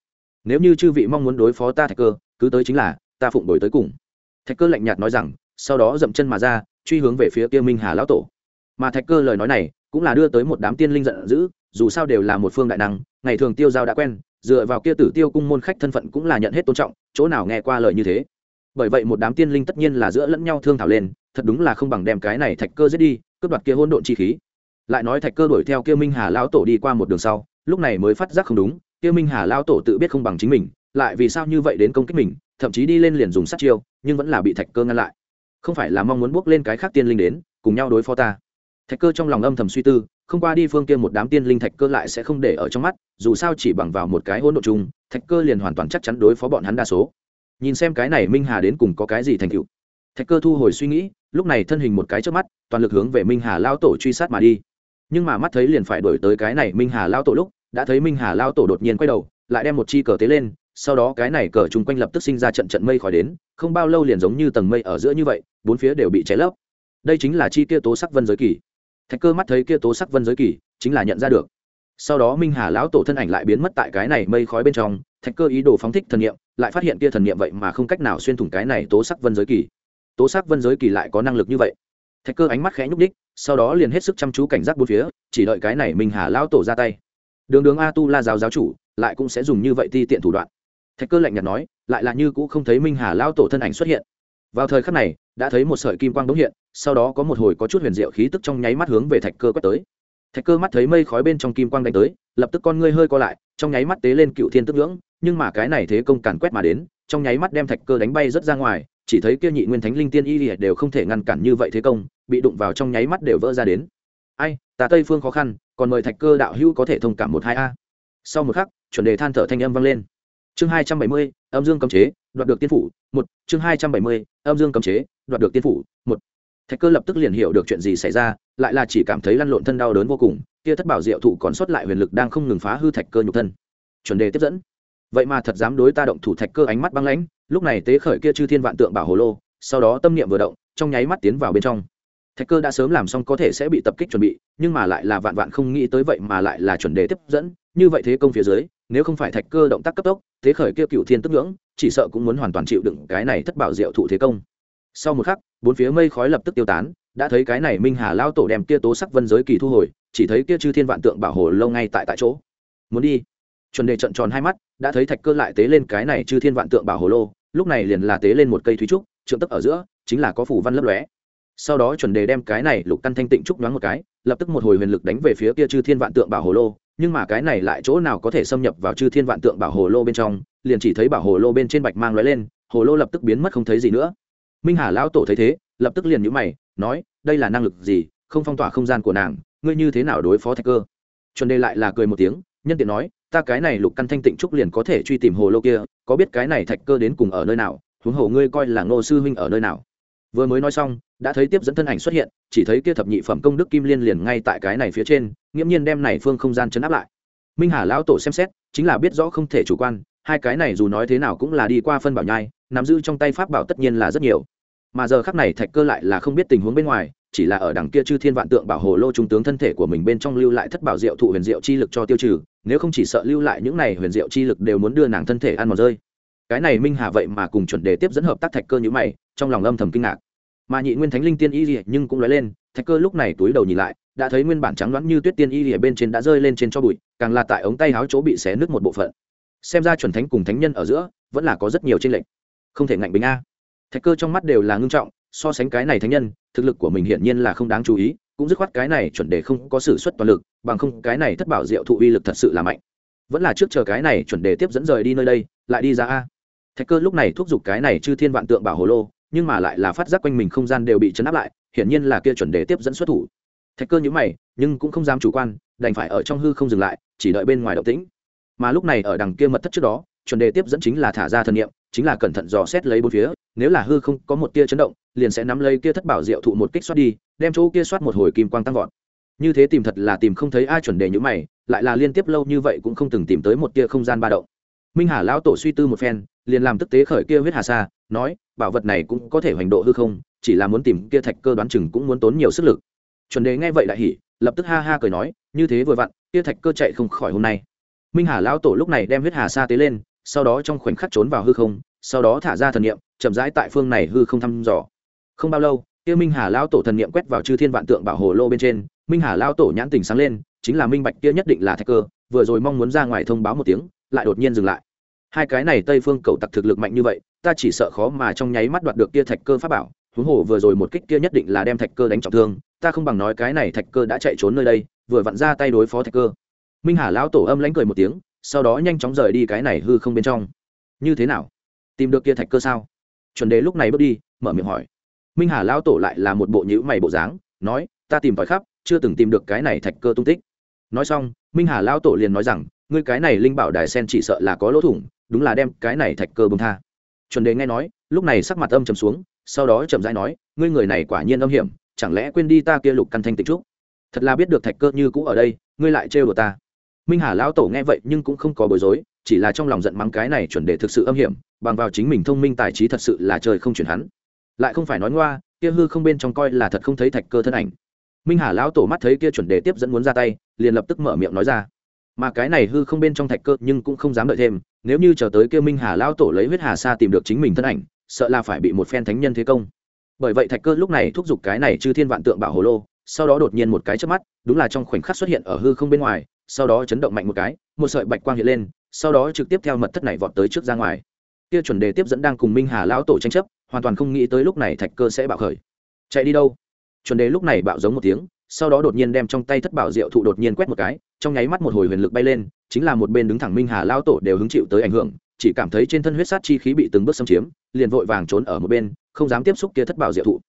Nếu như chư vị mong muốn đối phó ta thạch cơ, cứ tới chính là, ta phụng đổi tới cùng. Thạch cơ lạnh nhạt nói rằng, sau đó dậm chân mà ra, truy hướng về phía kia minh hà lão tổ. Mà thạch cơ lời nói này, cũng là đưa tới một đám tiên linh giận dữ, dù sao đều là một phương đại năng, ngày thường tiêu giao đã quen, dựa vào kia tử tiêu cung môn khách thân phận cũng là nhận hết tôn trọng, chỗ nào nghe qua lời như thế. Bởi vậy một đám tiên linh tất nhiên là giữa lẫn nhau thương thảo lên, thật đúng là không bằng đem cái này thạch cơ giết đi, cướp đoạt kia hôn độn chi khí. Lại nói thạch cơ đuổi theo kia minh hà lão tổ đi qua một đường sau lúc này mới phát giác không đúng, kia minh hà lao tổ tự biết không bằng chính mình, lại vì sao như vậy đến công kích mình, thậm chí đi lên liền dùng sát chiêu, nhưng vẫn là bị thạch cơ ngăn lại. Không phải là mong muốn bước lên cái khác tiên linh đến, cùng nhau đối phó ta. Thạch cơ trong lòng âm thầm suy tư, không qua đi phương kia một đám tiên linh thạch cơ lại sẽ không để ở trong mắt, dù sao chỉ bằng vào một cái hỗn độ chung, thạch cơ liền hoàn toàn chắc chắn đối phó bọn hắn đa số. Nhìn xem cái này minh hà đến cùng có cái gì thành cựu thạch cơ thu hồi suy nghĩ, lúc này thân hình một cái trước mắt, toàn lực hướng về minh hà lao tổ truy sát mà đi nhưng mà mắt thấy liền phải đổi tới cái này minh hà lao tổ lúc, đã thấy minh hà lao tổ đột nhiên quay đầu, lại đem một chi cờ tế lên, sau đó cái này cờ chung quanh lập tức sinh ra trận trận mây khỏi đến, không bao lâu liền giống như tầng mây ở giữa như vậy, bốn phía đều bị cháy lấp. Đây chính là chi kia tố sắc vân giới kỳ. Thạch cơ mắt thấy kia tố sắc vân giới kỳ, chính là nhận ra được. Sau đó minh hà lão tổ thân ảnh lại biến mất tại cái này mây khói bên trong, thạch cơ ý đồ phóng thích thần nghiệm lại phát hiện kia thần nghiệm vậy mà không cách nào xuyên thủng cái này tố sắc vân giới kỳ. Tố sắc vân giới kỳ lại có năng lực như vậy. Thạch cơ ánh mắt khẽ nhúc đích sau đó liền hết sức chăm chú cảnh giác bốn phía, chỉ đợi cái này minh hà lão tổ ra tay. Đường đường a tu la giáo giáo chủ, lại cũng sẽ dùng như vậy ti tiện thủ đoạn. Thạch cơ lạnh nhạt nói, lại là như cũ không thấy minh hà lão tổ thân ảnh xuất hiện. Vào thời khắc này, đã thấy một sợi kim quang bỗng hiện, sau đó có một hồi có chút huyền diệu khí tức trong nháy mắt hướng về thạch cơ quét tới. Thạch cơ mắt thấy mây khói bên trong kim quang đánh tới, lập tức con ngươi hơi co lại, trong nháy mắt tế lên cựu thiên tức ngưỡng, nhưng mà cái này thế công càn quét mà đến, trong nháy mắt đem thạch cơ đánh bay rất ra ngoài chỉ thấy kia nhị nguyên thánh linh tiên y đều không thể ngăn cản như vậy thế công, bị đụng vào trong nháy mắt đều vỡ ra đến. Ai, ta tây phương khó khăn, còn mời thạch cơ đạo hữu có thể thông cảm một hai a. Sau một khắc, chuẩn đề than thở thanh âm vang lên. Chương hai trăm bảy mươi, âm dương cấm chế, đoạt được tiên phủ, một, chương hai trăm bảy mươi, âm dương cấm chế, đoạt được tiên phủ, một. Thạch cơ lập tức liền hiểu được chuyện gì xảy ra, lại là chỉ cảm thấy lăn lộn thân đau đớn vô cùng, kia thất bảo diệu thụ còn sót lại huyền lực đang không ngừng phá hư thạch cơ nhục thân. Chuẩn đề tiếp dẫn vậy mà thật dám đối ta động thủ thạch cơ ánh mắt băng lãnh, lúc này tế khởi kia chư thiên vạn tượng bảo hồ lô, sau đó tâm niệm vừa động, trong nháy mắt tiến vào bên trong. Thạch cơ đã sớm làm xong có thể sẽ bị tập kích chuẩn bị, nhưng mà lại là vạn vạn không nghĩ tới vậy mà lại là chuẩn đề tiếp dẫn, như vậy thế công phía dưới, nếu không phải thạch cơ động tác cấp tốc thế khởi kia cựu thiên tức ngưỡng, chỉ sợ cũng muốn hoàn toàn chịu đựng cái này thất bảo diệu thụ thế công. Sau một khắc, bốn phía mây khói lập tức tiêu tán, đã thấy cái này minh hà lao tổ đem kia tố sắc vân giới kỳ thu hồi, chỉ thấy kia chư thiên vạn tượng bảo hồ lâu ngay tại tại chỗ. Muốn đi chuẩn đề trận tròn hai mắt, đã thấy thạch cơ lại tế lên cái này chư thiên vạn tượng bảo hồ lô, lúc này liền là tế lên một cây thúy trúc, trượng tấp ở giữa, chính là có phủ văn lấp lóe. Sau đó chuẩn đề đem cái này lục căn thanh tịnh trúc nhoáng một cái, lập tức một hồi huyền lực đánh về phía kia chư thiên vạn tượng bảo hồ lô, nhưng mà cái này lại chỗ nào có thể xâm nhập vào chư thiên vạn tượng bảo hồ lô bên trong, liền chỉ thấy bảo hồ lô bên trên bạch mang lóe lên, hồ lô lập tức biến mất không thấy gì nữa. Minh hà lão tổ thấy thế, lập tức liền nhũ mày, nói, đây là năng lực gì, không phong tỏa không gian của nàng, ngươi như thế nào đối phó thạch cơ? Chuẩn đề lại là cười một tiếng, nhân tiện nói ta cái này lục căn thanh tịnh trúc liền có thể truy tìm hồ lô kia, có biết cái này thạch cơ đến cùng ở nơi nào, huống hồ ngươi coi là ngô sư huynh ở nơi nào. Vừa mới nói xong, đã thấy tiếp dẫn thân ảnh xuất hiện, chỉ thấy kia thập nhị phẩm công đức kim liên liền ngay tại cái này phía trên, nghiễm nhiên đem này phương không gian chấn áp lại. Minh hà lão tổ xem xét, chính là biết rõ không thể chủ quan, hai cái này dù nói thế nào cũng là đi qua phân bảo nhai, nắm giữ trong tay pháp bảo tất nhiên là rất nhiều. Mà giờ khắc này thạch cơ lại là không biết tình huống bên ngoài chỉ là ở đằng kia chư thiên vạn tượng bảo hồ lô trung tướng thân thể của mình bên trong lưu lại thất bảo diệu thụ huyền diệu chi lực cho tiêu trừ, nếu không chỉ sợ lưu lại những này huyền diệu chi lực đều muốn đưa nàng thân thể ăn mòn rơi. Cái này minh hà vậy mà cùng chuẩn đề tiếp dẫn hợp tác thạch cơ như mày, trong lòng âm thầm kinh ngạc. Mà nhị nguyên thánh linh tiên y rỉa nhưng cũng nói lên, thạch cơ lúc này túi đầu nhìn lại, đã thấy nguyên bản trắng đoán như tuyết tiên y rỉa bên trên đã rơi lên trên cho bụi, càng là tại ống tay háo chỗ bị xé nứt một bộ phận. Xem ra chuẩn thánh cùng thánh nhân ở giữa, vẫn là có rất nhiều tranh lệch. Không thể ngạnh bình a. Thạch cơ trong mắt đều là ngưng trọng so sánh cái này thánh nhân, thực lực của mình hiển nhiên là không đáng chú ý, cũng dứt khoát cái này chuẩn đề không có sự xuất toàn lực, bằng không cái này thất bảo diệu thụ uy lực thật sự là mạnh. Vẫn là trước chờ cái này chuẩn đề tiếp dẫn rời đi nơi đây, lại đi ra a. Thạch cơ lúc này thúc giục cái này chư thiên vạn tượng bảo hồ lô, nhưng mà lại là phát giác quanh mình không gian đều bị chấn áp lại, hiển nhiên là kia chuẩn đề tiếp dẫn xuất thủ. Thạch cơ nhữ mày, nhưng cũng không dám chủ quan, đành phải ở trong hư không dừng lại, chỉ đợi bên ngoài động tĩnh. Mà lúc này ở đằng kia mật thất trước đó chuẩn đề tiếp dẫn chính là thả ra thần niệm, chính là cẩn thận dò xét lấy bốn phía, nếu là hư không có một tia chấn động, liền sẽ nắm lấy kia thất bảo diệu thụ một kích xoát đi, đem chỗ kia xoát một hồi kim quang tăng vọt. Như thế tìm thật là tìm không thấy ai chuẩn đề như mày, lại là liên tiếp lâu như vậy cũng không từng tìm tới một tia không gian ba động. Minh hà lão tổ suy tư một phen, liền làm tức tế khởi kia huyết hà sa, nói, bảo vật này cũng có thể hoành độ hư không, chỉ là muốn tìm kia thạch cơ đoán chừng cũng muốn tốn nhiều sức lực. Chuẩn đề nghe vậy đại hỉ, lập tức ha ha cười nói, như thế vừa vặn, kia thạch cơ chạy không khỏi hôm nay. Minh hà lão tổ lúc này đem huyết hà sa tế lên sau đó trong khoảnh khắc trốn vào hư không, sau đó thả ra thần niệm, chậm rãi tại phương này hư không thăm dò. Không bao lâu, kia minh hà lao tổ thần niệm quét vào chư thiên vạn tượng bảo hồ lô bên trên, minh hà lao tổ nhãn tình sáng lên, chính là minh bạch kia nhất định là thạch cơ, vừa rồi mong muốn ra ngoài thông báo một tiếng, lại đột nhiên dừng lại. Hai cái này tây phương cầu tặc thực lực mạnh như vậy, ta chỉ sợ khó mà trong nháy mắt đoạt được kia thạch cơ pháp bảo, huống hồ vừa rồi một kích kia nhất định là đem thạch cơ đánh trọng thương, ta không bằng nói cái này thạch cơ đã chạy trốn nơi đây, vừa vặn ra tay đối phó thạch cơ. Minh hà lão tổ âm lãnh cười một tiếng sau đó nhanh chóng rời đi cái này hư không bên trong. Như thế nào? Tìm được kia thạch cơ sao? Chuẩn đế lúc này bước đi, mở miệng hỏi. Minh hà lão tổ lại là một bộ nhữ mày bộ dáng, nói, ta tìm tòi khắp, chưa từng tìm được cái này thạch cơ tung tích. Nói xong, minh hà lão tổ liền nói rằng, ngươi cái này linh bảo đài sen chỉ sợ là có lỗ thủng, đúng là đem cái này thạch cơ bông tha. Chuẩn đề nghe nói, lúc này sắc mặt âm trầm xuống, sau đó chậm rãi nói, ngươi người này quả nhiên âm hiểm, chẳng lẽ quên đi ta kia lục căn thanh tịch trúc? Thật là biết được thạch cơ như cũ ở đây, ngươi lại trêu đồ ta minh hà lão tổ nghe vậy nhưng cũng không có bối rối, chỉ là trong lòng giận mắng cái này chuẩn đề thực sự âm hiểm, bằng vào chính mình thông minh tài trí thật sự là trời không chuyển hắn. Lại không phải nói ngoa, kia hư không bên trong coi là thật không thấy thạch cơ thân ảnh. Minh hà lão tổ mắt thấy kia chuẩn đề tiếp dẫn muốn ra tay, liền lập tức mở miệng nói ra. Mà cái này hư không bên trong thạch cơ nhưng cũng không dám đợi thêm, nếu như chờ tới kia minh hà lão tổ lấy huyết hà sa tìm được chính mình thân ảnh, sợ là phải bị một phen thánh nhân thế công. Bởi vậy thạch cơ lúc này thúc giục cái này chư thiên vạn tượng bảo hồ lô, sau đó đột nhiên một cái chớp mắt, đúng là trong khoảnh khắc xuất hiện ở hư không bên ngoài sau đó chấn động mạnh một cái, một sợi bạch quang hiện lên, sau đó trực tiếp theo mật thất này vọt tới trước ra ngoài. Kia chuẩn đề tiếp dẫn đang cùng minh hà lão tổ tranh chấp, hoàn toàn không nghĩ tới lúc này thạch cơ sẽ bạo khởi. Chạy đi đâu? Chuẩn đề lúc này bạo giống một tiếng, sau đó đột nhiên đem trong tay thất bảo diệu thụ đột nhiên quét một cái, trong nháy mắt một hồi huyền lực bay lên, chính là một bên đứng thẳng minh hà lão tổ đều hứng chịu tới ảnh hưởng, chỉ cảm thấy trên thân huyết sát chi khí bị từng bước xâm chiếm, liền vội vàng trốn ở một bên, không dám tiếp xúc kia thất bảo diệu thụ.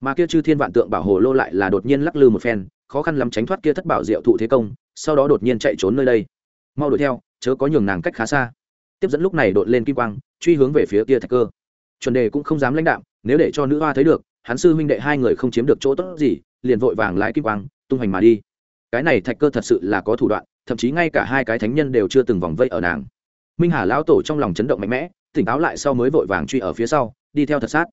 Mà kia chư thiên vạn tượng bảo hồ lô lại là đột nhiên lắc lư một phen, khó khăn lắm tránh thoát kia thất bảo diệu thụ thế công sau đó đột nhiên chạy trốn nơi đây. Mau đuổi theo, chớ có nhường nàng cách khá xa. Tiếp dẫn lúc này đột lên kim quang, truy hướng về phía kia thạch cơ. Chuẩn đề cũng không dám lãnh đạo nếu để cho nữ hoa thấy được, hắn sư huynh đệ hai người không chiếm được chỗ tốt gì, liền vội vàng lái kim quang, tung hành mà đi. Cái này thạch cơ thật sự là có thủ đoạn, thậm chí ngay cả hai cái thánh nhân đều chưa từng vòng vây ở nàng. Minh hà lão tổ trong lòng chấn động mạnh mẽ, tỉnh táo lại sau mới vội vàng truy ở phía sau, đi theo thật sát.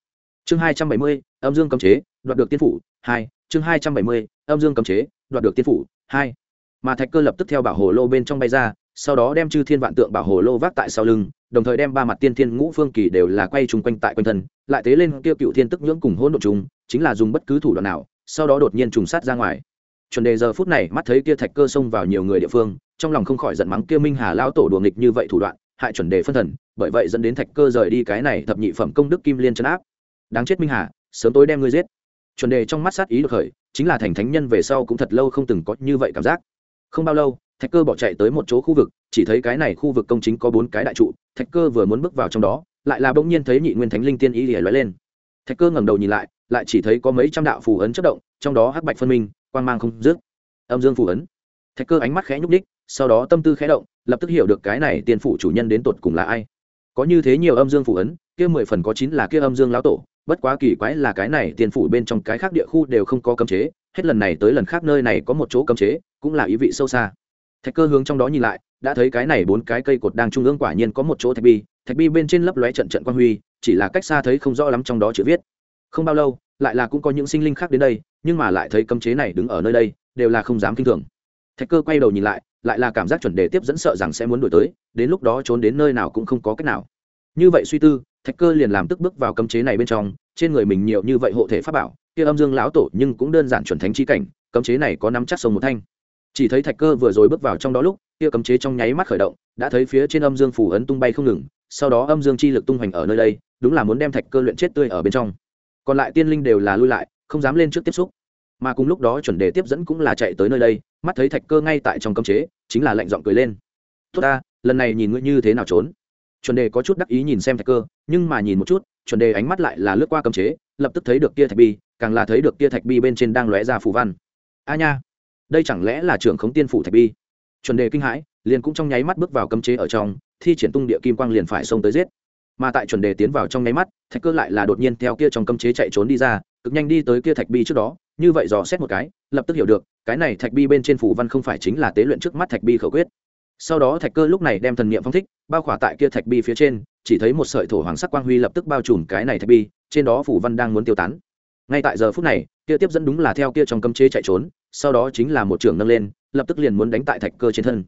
Chương hai trăm bảy mươi, âm dương cấm chế, đoạt được tiên phủ, hai. Chương hai trăm bảy mươi, âm dương cấm chế, đoạt được tiên phủ, hai mà thạch cơ lập tức theo bảo hồ lô bên trong bay ra, sau đó đem chư thiên vạn tượng bảo hồ lô vác tại sau lưng, đồng thời đem ba mặt tiên thiên ngũ phương kỳ đều là quay chung quanh tại quanh thân, lại tế lên kia cựu thiên tức nhưỡng cùng hỗn độn ộ chúng chính là dùng bất cứ thủ đoạn nào, sau đó đột nhiên trùng sát ra ngoài. Chuẩn đề giờ phút này mắt thấy kia thạch cơ xông vào nhiều người địa phương, trong lòng không khỏi giận mắng kia minh hà lão tổ đùa nghịch như vậy thủ đoạn, hại chuẩn đề phân thần, bởi vậy dẫn đến thạch cơ rời đi cái này thập nhị phẩm công đức kim liên chấn áp. Đáng chết minh hà, sớm tối đem ngươi giết. Chuẩn đề trong mắt sát ý được khởi, chính là thành thánh nhân về sau cũng thật lâu không từng có như vậy cảm giác không bao lâu, thạch cơ bỏ chạy tới một chỗ khu vực, chỉ thấy cái này khu vực công chính có bốn cái đại trụ, thạch cơ vừa muốn bước vào trong đó, lại là bỗng nhiên thấy nhị nguyên thánh linh tiên ý lìa lóe lên. Thạch cơ ngẩng đầu nhìn lại lại chỉ thấy có mấy trăm đạo phù ấn chất động, trong đó hắc bạch phân minh, quang mang không dứt. Âm dương phù ấn. Thạch cơ ánh mắt khẽ nhúc đích sau đó tâm tư khẽ động, lập tức hiểu được cái này tiền phủ chủ nhân đến tột cùng là ai. Có như thế nhiều âm dương phù ấn, kia mười phần có chín là kia âm dương lão tổ, bất quá kỳ quái là cái này tiền phủ bên trong cái khác địa khu đều không có cấm chế hết lần này tới lần khác nơi này có một chỗ cấm chế, cũng là ý vị sâu xa. Thạch cơ hướng trong đó nhìn lại, đã thấy cái này bốn cái cây cột đang trung ương quả nhiên có một chỗ thạch bi thạch bi bên trên lấp lóe trận trận quan huy, chỉ là cách xa thấy không rõ lắm trong đó chữ viết. Không bao lâu, lại là cũng có những sinh linh khác đến đây, nhưng mà lại thấy cấm chế này đứng ở nơi đây, đều là không dám kinh thường. Thạch cơ quay đầu nhìn lại lại là cảm giác chuẩn đề tiếp dẫn sợ rằng sẽ muốn đổi tới, đến lúc đó trốn đến nơi nào cũng không có cách nào. Như vậy suy tư, thạch cơ liền làm tức bước vào cấm chế này bên trong, trên người mình nhiều như vậy hộ thể pháp bảo kia âm dương lão tổ nhưng cũng đơn giản chuẩn thánh chi cảnh, cấm chế này có nắm chắc sông một thanh. Chỉ thấy thạch cơ vừa rồi bước vào trong đó lúc, kia cấm chế trong nháy mắt khởi động, đã thấy phía trên âm dương phủ ấn tung bay không ngừng, sau đó âm dương chi lực tung hoành ở nơi đây, đúng là muốn đem thạch cơ luyện chết tươi ở bên trong. Còn lại tiên linh đều là lui lại, không dám lên trước tiếp xúc. Mà cùng lúc đó chuẩn đề tiếp dẫn cũng là chạy tới nơi đây, mắt thấy thạch cơ ngay tại trong cấm chế, chính là lạnh giọng cười lên. Tốt ta, lần này nhìn ngươi như thế nào trốn? Chuẩn đề có chút đắc ý nhìn xem thạch cơ, nhưng mà nhìn một chút, chuẩn đề ánh mắt lại là lướt qua cấm chế, lập tức thấy được kia thạch bi càng là thấy được kia thạch bi bên trên đang lóe ra phù văn. A nha, đây chẳng lẽ là trưởng khống tiên phủ thạch bi? Chuẩn đề kinh hãi, liền cũng trong nháy mắt bước vào cấm chế ở trong, thi triển tung địa kim quang liền phải xông tới giết. Mà tại chuẩn đề tiến vào trong nháy mắt, thạch cơ lại là đột nhiên theo kia trong cấm chế chạy trốn đi ra, cực nhanh đi tới kia thạch bi trước đó, như vậy dò xét một cái, lập tức hiểu được, cái này thạch bi bên trên phủ văn không phải chính là tế luyện trước mắt thạch bi khẩu quyết. Sau đó thạch cơ lúc này đem thần niệm phong thích, bao khỏa tại kia thạch bi phía trên, chỉ thấy một sợi thổ hoàng sắc quang huy lập tức bao trùm cái này thạch bi, trên đó phủ văn đang muốn tiêu tán ngay tại giờ phút này kia tiếp dẫn đúng là theo kia trong cấm chế chạy trốn sau đó chính là một trưởng nâng lên lập tức liền muốn đánh tại thạch cơ trên thân.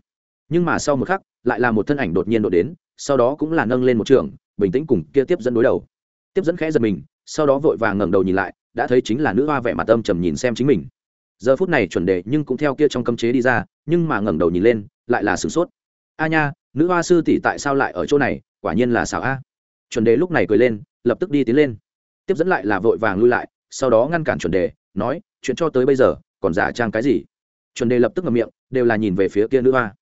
Nhưng mà sau một khắc lại là một thân ảnh đột nhiên đột đến sau đó cũng là nâng lên một trưởng, bình tĩnh cùng kia tiếp dẫn đối đầu. Tiếp dẫn khẽ giật mình sau đó vội vàng ngẩng đầu nhìn lại đã thấy chính là nữ hoa vẻ mặt âm trầm nhìn xem chính mình. Giờ phút này chuẩn đề nhưng cũng theo kia trong cấm chế đi ra nhưng mà ngẩng đầu nhìn lên lại là sửng sốt. A nha nữ hoa sư tỷ tại sao lại ở chỗ này quả nhiên là xảo a. Chuẩn đề lúc này cười lên lập tức đi tiến lên. Tiếp dẫn lại là vội vàng lui lại sau đó ngăn cản chuẩn đề, nói, chuyện cho tới bây giờ, còn giả trang cái gì? Chuẩn đề lập tức ngậm miệng, đều là nhìn về phía kia nữ hoa.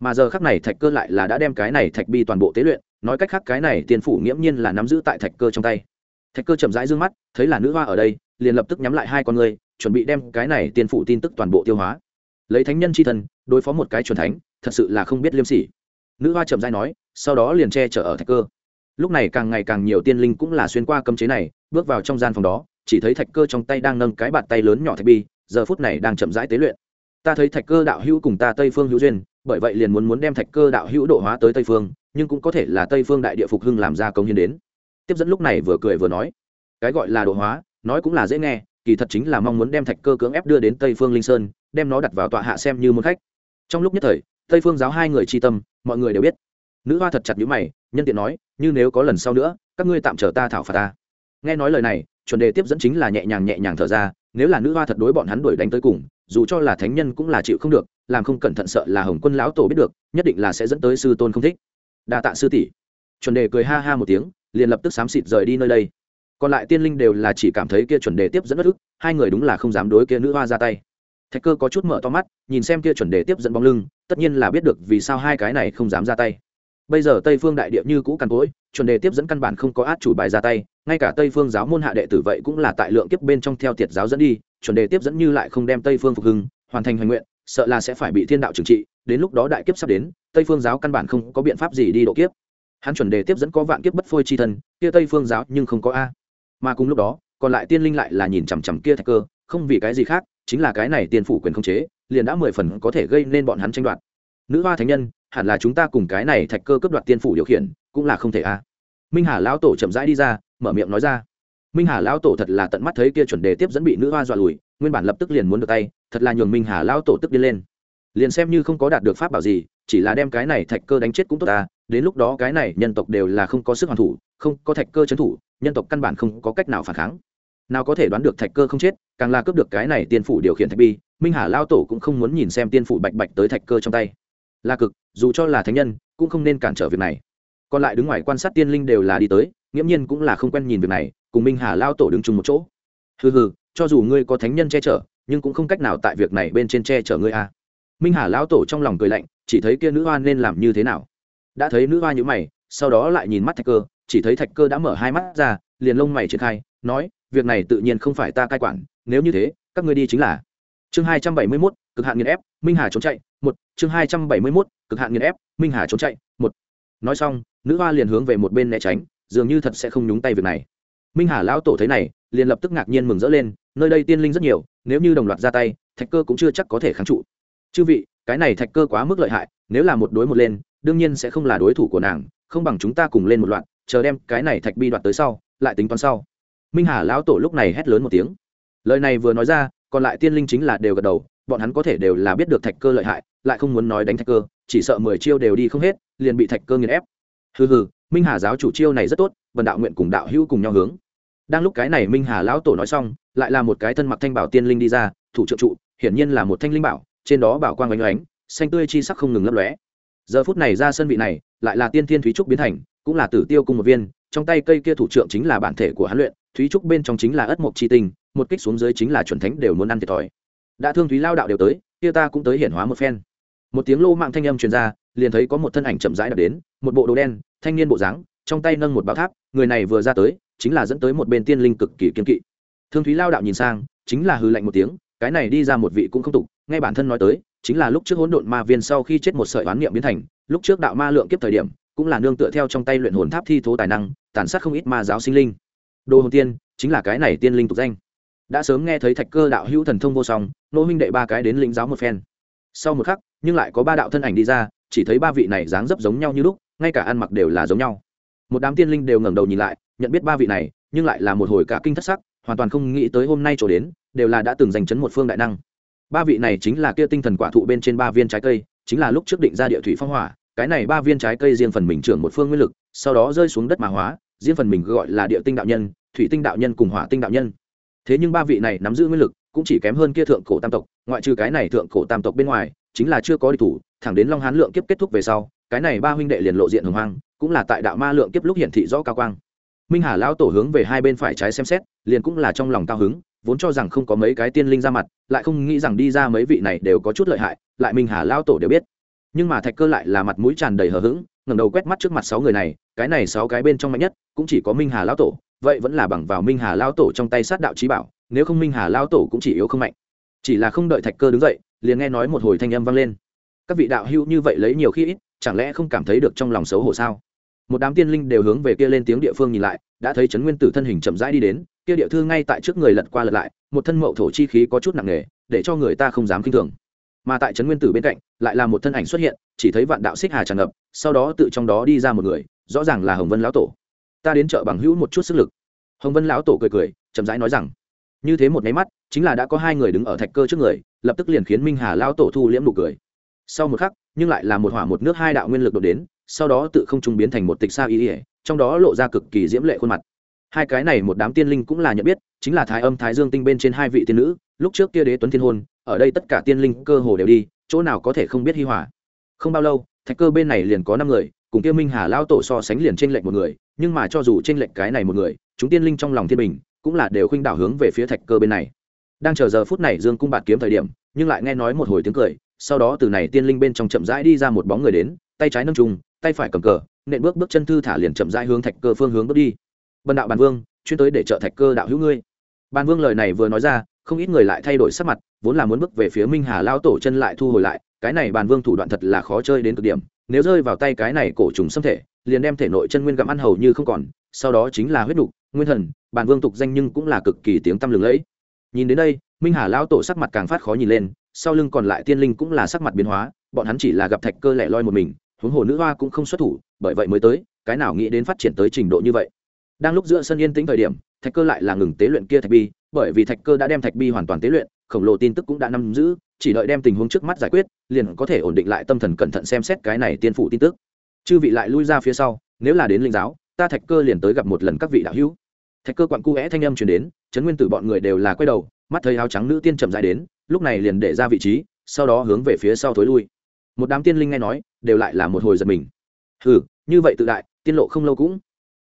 Mà giờ khắc này thạch cơ lại là đã đem cái này thạch bi toàn bộ tế luyện, nói cách khác cái này tiền phủ nghiễm nhiên là nắm giữ tại thạch cơ trong tay. Thạch cơ chậm rãi d ư ơ n g mắt, thấy là nữ hoa ở đây, liền lập tức nhắm lại hai con người, chuẩn bị đem cái này tiền phủ tin tức toàn bộ tiêu hóa. Lấy thánh nhân c h i thân đối phó một cái truyền thánh, thật sự là không biết liêm sỉ. Nữ hoa chậm rãi nói, sau đó liền che chở ở thạch cơ. Lúc này càng ngày càng nhiều tiên linh cũng là xuyên qua cấm chế này, bước vào trong gian phòng đó chỉ thấy thạch cơ trong tay đang nâng cái bàn tay lớn nhỏ thạch bi, giờ phút này đang chậm rãi tế luyện. Ta thấy thạch cơ đạo hữu cùng ta tây phương hữu duyên, bởi vậy liền muốn muốn đem thạch cơ đạo hữu độ hóa tới tây phương, nhưng cũng có thể là tây phương đại địa phục hưng làm ra công hiến đến. Tiếp dẫn lúc này vừa cười vừa nói, cái gọi là độ hóa, nói cũng là dễ nghe, kỳ thật chính là mong muốn đem thạch cơ cưỡng ép đưa đến tây phương linh sơn, đem nó đặt vào tọa hạ xem như một khách. Trong lúc nhất thời, tây phương giáo hai người tri tâm, mọi người đều biết. Nữ hoa thật chặt nhữ mày, nhân tiện nói, như nếu có lần sau nữa, các ngươi tạm chờ ta thảo phạt ta. Nghe nói lời này chuẩn đề tiếp dẫn chính là nhẹ nhàng nhẹ nhàng thở ra, nếu là nữ hoa thật đối bọn hắn đuổi đánh tới cùng, dù cho là thánh nhân cũng là chịu không được, làm không cẩn thận sợ là hồng quân lão tổ biết được, nhất định là sẽ dẫn tới sư tôn không thích. Đa tạ sư tỷ. Chuẩn đề cười ha ha một tiếng, liền lập tức xám xịt rời đi nơi đây. Còn lại tiên linh đều là chỉ cảm thấy kia chuẩn đề tiếp dẫn bất ức, hai người đúng là không dám đối kia nữ hoa ra tay. Thạch cơ có chút mở to mắt, nhìn xem kia chuẩn đề tiếp dẫn bóng lưng, tất nhiên là biết được vì sao hai cái này không dám ra tay. Bây giờ tây phương đại địa như cũ càn cối chuẩn đề tiếp dẫn căn bản không có át chủ bài ra tay, ngay cả tây phương giáo môn hạ đệ tử vậy cũng là tại lượng kiếp bên trong theo tiệt giáo dẫn đi, chuẩn đề tiếp dẫn như lại không đem tây phương phục hưng, hoàn thành hoành nguyện, sợ là sẽ phải bị thiên đạo trừng trị, đến lúc đó đại kiếp sắp đến, tây phương giáo căn bản không có biện pháp gì đi độ kiếp. Hắn chuẩn đề tiếp dẫn có vạn kiếp bất phôi chi thân, kia tây phương giáo nhưng không có a. Mà cùng lúc đó, còn lại tiên linh lại là nhìn chằm chằm kia thạch cơ, không vì cái gì khác, chính là cái này tiên phủ quyền không chế, liền đã mười phần có thể gây nên bọn hắn tranh đoạt. Nữ hoa thánh nhân, hẳn là chúng ta cùng cái này thạch cơ cướp đoạt tiên phủ điều khiển cũng là không thể a. Minh hà lão tổ chậm rãi đi ra, mở miệng nói ra. Minh hà lão tổ thật là tận mắt thấy kia chuẩn đề tiếp dẫn bị nữ hoa dọa lùi, nguyên bản lập tức liền muốn được tay, thật là nhường minh hà lão tổ tức đi lên. Liền xem như không có đạt được pháp bảo gì, chỉ là đem cái này thạch cơ đánh chết cũng tốt ta, đến lúc đó cái này nhân tộc đều là không có sức hoàn thủ, không có thạch cơ trấn thủ, nhân tộc căn bản không có cách nào phản kháng. Nào có thể đoán được thạch cơ không chết, càng là cướp được cái này tiên phủ điều khiển thạch bi, minh hà lao tổ cũng không muốn nhìn xem tiên phủ bạch bạch tới thạch cơ trong tay. Là cực, dù cho là thánh nhân, cũng không nên cản trở việc này còn lại đứng ngoài quan sát tiên linh đều là đi tới, nghiễm nhiên cũng là không quen nhìn việc này, cùng minh hà lao tổ đứng chung một chỗ. Hừ hừ, cho dù ngươi có thánh nhân che chở, nhưng cũng không cách nào tại việc này bên trên che chở ngươi a à. minh hà lao tổ trong lòng cười lạnh, chỉ thấy kia nữ hoa nên làm như thế nào? Đã thấy nữ hoa nhữ mày, sau đó lại nhìn mắt thạch cơ, chỉ thấy thạch cơ đã mở hai mắt ra, liền lông mày triển khai, nói, việc này tự nhiên không phải ta cai quản, nếu như thế, các ngươi đi chính là. Chương hai trăm bảy mươi mốt, cực hạn nghiền ép, minh hà trốn chạy, một, chương hai trăm bảy mươi mốt, cực hạn nghiền ép, minh hà trốn chạy, một nói xong, nữ hoa liền hướng về một bên né tránh, dường như thật sẽ không nhúng tay việc này. Minh hà lão tổ thấy này, liền lập tức ngạc nhiên mừng rỡ lên, nơi đây tiên linh rất nhiều, nếu như đồng loạt ra tay, thạch cơ cũng chưa chắc có thể kháng trụ. Chư vị, cái này thạch cơ quá mức lợi hại, nếu là một đối một lên, đương nhiên sẽ không là đối thủ của nàng, không bằng chúng ta cùng lên một loạt, chờ đem cái này thạch bi đoạt tới sau, lại tính toán sau. Minh hà lão tổ lúc này hét lớn một tiếng. Lời này vừa nói ra, còn lại tiên linh chính là đều gật đầu bọn hắn có thể đều là biết được thạch cơ lợi hại, lại không muốn nói đánh thạch cơ, chỉ sợ mười chiêu đều đi không hết, liền bị thạch cơ nghiền ép. Hừ hừ, minh hà giáo chủ chiêu này rất tốt vần đạo nguyện cùng đạo hữu cùng nhau hướng. Đang lúc cái này minh hà lão tổ nói xong, lại là một cái thân mặc thanh bảo tiên linh đi ra, thủ trợ trụ, hiển nhiên là một thanh linh bảo, trên đó bảo quang oanh oánh xanh tươi chi sắc không ngừng lấp lóe. Giờ phút này ra sân vị này, lại là tiên thiên thúy trúc biến thành, cũng là tử tiêu cung một viên, trong tay cây kia thủ trượng chính là bản thể của hắn luyện, thúy trúc bên trong chính là ất mộc chi tinh, một kích xuống dưới chính là chuẩn thánh đều muốn ăn thiệt thòi đã thương thúy lao đạo đều tới, kia ta cũng tới hiển hóa một phen. Một tiếng lô mạng thanh âm truyền ra, liền thấy có một thân ảnh chậm rãi đập đến, một bộ đồ đen, thanh niên bộ dáng, trong tay nâng một bảo tháp, người này vừa ra tới, chính là dẫn tới một bên tiên linh cực kỳ kiên kỵ. Thương thúy lao đạo nhìn sang, chính là hư lạnh một tiếng, cái này đi ra một vị cũng không tục ngay bản thân nói tới, chính là lúc trước hỗn độn ma viên sau khi chết một sợi oán niệm biến thành, lúc trước đạo ma lượng kiếp thời điểm, cũng là nương tựa theo trong tay luyện hồn tháp thi thố tài năng, tàn sát không ít ma giáo sinh linh. Đồ hồn tiên, chính là cái này tiên linh tục danh đã sớm nghe thấy thạch cơ đạo hữu thần thông vô song, nô huynh đệ ba cái đến lĩnh giáo một phen. Sau một khắc, nhưng lại có ba đạo thân ảnh đi ra, chỉ thấy ba vị này dáng dấp giống nhau như lúc, ngay cả ăn mặc đều là giống nhau. Một đám tiên linh đều ngẩng đầu nhìn lại, nhận biết ba vị này, nhưng lại là một hồi cả kinh thất sắc, hoàn toàn không nghĩ tới hôm nay chỗ đến, đều là đã từng giành chấn một phương đại năng. Ba vị này chính là kia tinh thần quả thụ bên trên ba viên trái cây, chính là lúc trước định ra địa thủy phong hỏa, cái này ba viên trái cây riêng phần mình trưởng một phương nguyên lực, sau đó rơi xuống đất mà hóa, riêng phần mình gọi là địa tinh đạo nhân, thủy tinh đạo nhân cùng hỏa tinh đạo nhân thế nhưng ba vị này nắm giữ nguyên lực, cũng chỉ kém hơn kia thượng cổ tam tộc, ngoại trừ cái này thượng cổ tam tộc bên ngoài, chính là chưa có địch thủ, thẳng đến long hán lượng kiếp kết thúc về sau, cái này ba huynh đệ liền lộ diện hồng hoang, cũng là tại đạo ma lượng kiếp lúc hiển thị rõ cao quang. Minh hà lão tổ hướng về hai bên phải trái xem xét, liền cũng là trong lòng cao hứng, vốn cho rằng không có mấy cái tiên linh ra mặt, lại không nghĩ rằng đi ra mấy vị này đều có chút lợi hại, lại minh hà lão tổ đều biết. Nhưng mà thạch cơ lại là mặt mũi tràn đầy hờ hững, ngẩng đầu quét mắt trước mặt sáu người này, cái này sáu cái bên trong mạnh nhất, cũng chỉ có minh hà lão tổ vậy vẫn là bằng vào minh hà lão tổ trong tay sát đạo trí bảo, nếu không minh hà lão tổ cũng chỉ yếu không mạnh. Chỉ là không đợi thạch cơ đứng dậy, liền nghe nói một hồi thanh âm vang lên. Các vị đạo hữu như vậy lấy nhiều khi ít, chẳng lẽ không cảm thấy được trong lòng xấu hổ sao? Một đám tiên linh đều hướng về kia lên tiếng địa phương nhìn lại, đã thấy trấn nguyên tử thân hình chậm rãi đi đến, kia địa thư ngay tại trước người lật qua lật lại, một thân mậu thổ chi khí có chút nặng nề, để cho người ta không dám kinh thường. Mà tại trấn nguyên tử bên cạnh, lại là một thân ảnh xuất hiện, chỉ thấy vạn đạo xích hà tràn ngập, sau đó tự trong đó đi ra một người, rõ ràng là hồng vân lão tổ ta đến chợ bằng hữu một chút sức lực. Hồng vân lão tổ cười cười, chậm rãi nói rằng, như thế một máy mắt, chính là đã có hai người đứng ở thạch cơ trước người, lập tức liền khiến minh hà lão tổ thu liễm nụ cười. Sau một khắc, nhưng lại là một hỏa một nước hai đạo nguyên lực đột đến, sau đó tự không trung biến thành một tịch sa y ỉa trong đó lộ ra cực kỳ diễm lệ khuôn mặt. Hai cái này một đám tiên linh cũng là nhận biết, chính là thái âm thái dương tinh bên trên hai vị tiên nữ, lúc trước kia đế tuấn thiên hôn, ở đây tất cả tiên linh cơ hồ đều đi, chỗ nào có thể không biết hi hòa. Không bao lâu, thạch cơ bên này liền có năm người cùng kia minh hà lao tổ so sánh liền trên lệnh một người, nhưng mà cho dù trên lệnh cái này một người, chúng tiên linh trong lòng thiên bình, cũng là đều khuynh đảo hướng về phía thạch cơ bên này. Đang chờ giờ phút này dương cung bạt kiếm thời điểm, nhưng lại nghe nói một hồi tiếng cười, sau đó từ này tiên linh bên trong chậm rãi đi ra một bóng người đến, tay trái nâng trùng, tay phải cầm cờ, nện bước bước chân thư thả liền chậm rãi hướng thạch cơ phương hướng bước đi. Bần đạo bàn vương, chuyên tới để trợ thạch cơ đạo hữu ngươi. Bàn vương lời này vừa nói ra, không ít người lại thay đổi sắc mặt, vốn là muốn bước về phía minh hà lao tổ chân lại thu hồi lại, cái này bàn vương thủ đoạn thật là khó chơi đến cực điểm nếu rơi vào tay cái này cổ trùng xâm thể, liền đem thể nội chân nguyên gặm ăn hầu như không còn, sau đó chính là huyết đục nguyên thần bàn vương tục danh nhưng cũng là cực kỳ tiếng tăm lừng lẫy. Nhìn đến đây, minh hà lao tổ sắc mặt càng phát khó nhìn lên, sau lưng còn lại tiên linh cũng là sắc mặt biến hóa, bọn hắn chỉ là gặp thạch cơ lẻ loi một mình, huống hồ nữ hoa cũng không xuất thủ, bởi vậy mới tới, cái nào nghĩ đến phát triển tới trình độ như vậy. Đang lúc giữa sân yên tĩnh thời điểm, thạch cơ lại là ngừng tế luyện kia thạch bi, bởi vì thạch cơ đã đem thạch bi hoàn toàn tế luyện, khổng lồ tin tức cũng đã nắm giữ, chỉ đợi đem tình huống trước mắt giải quyết liền có thể ổn định lại tâm thần cẩn thận xem xét cái này tiên phủ tin tức. Chư vị lại lui ra phía sau, nếu là đến linh giáo, ta thạch cơ liền tới gặp một lần các vị đạo hữu. Thạch cơ quặn cu vẽ thanh âm truyền đến chấn nguyên tử bọn người đều là quay đầu, mắt thấy áo trắng nữ tiên chậm dài đến, lúc này liền để ra vị trí, sau đó hướng về phía sau thối lui. Một đám tiên linh nghe nói, đều lại là một hồi giật mình. Hừ, như vậy tự đại, tiên lộ không lâu cũng.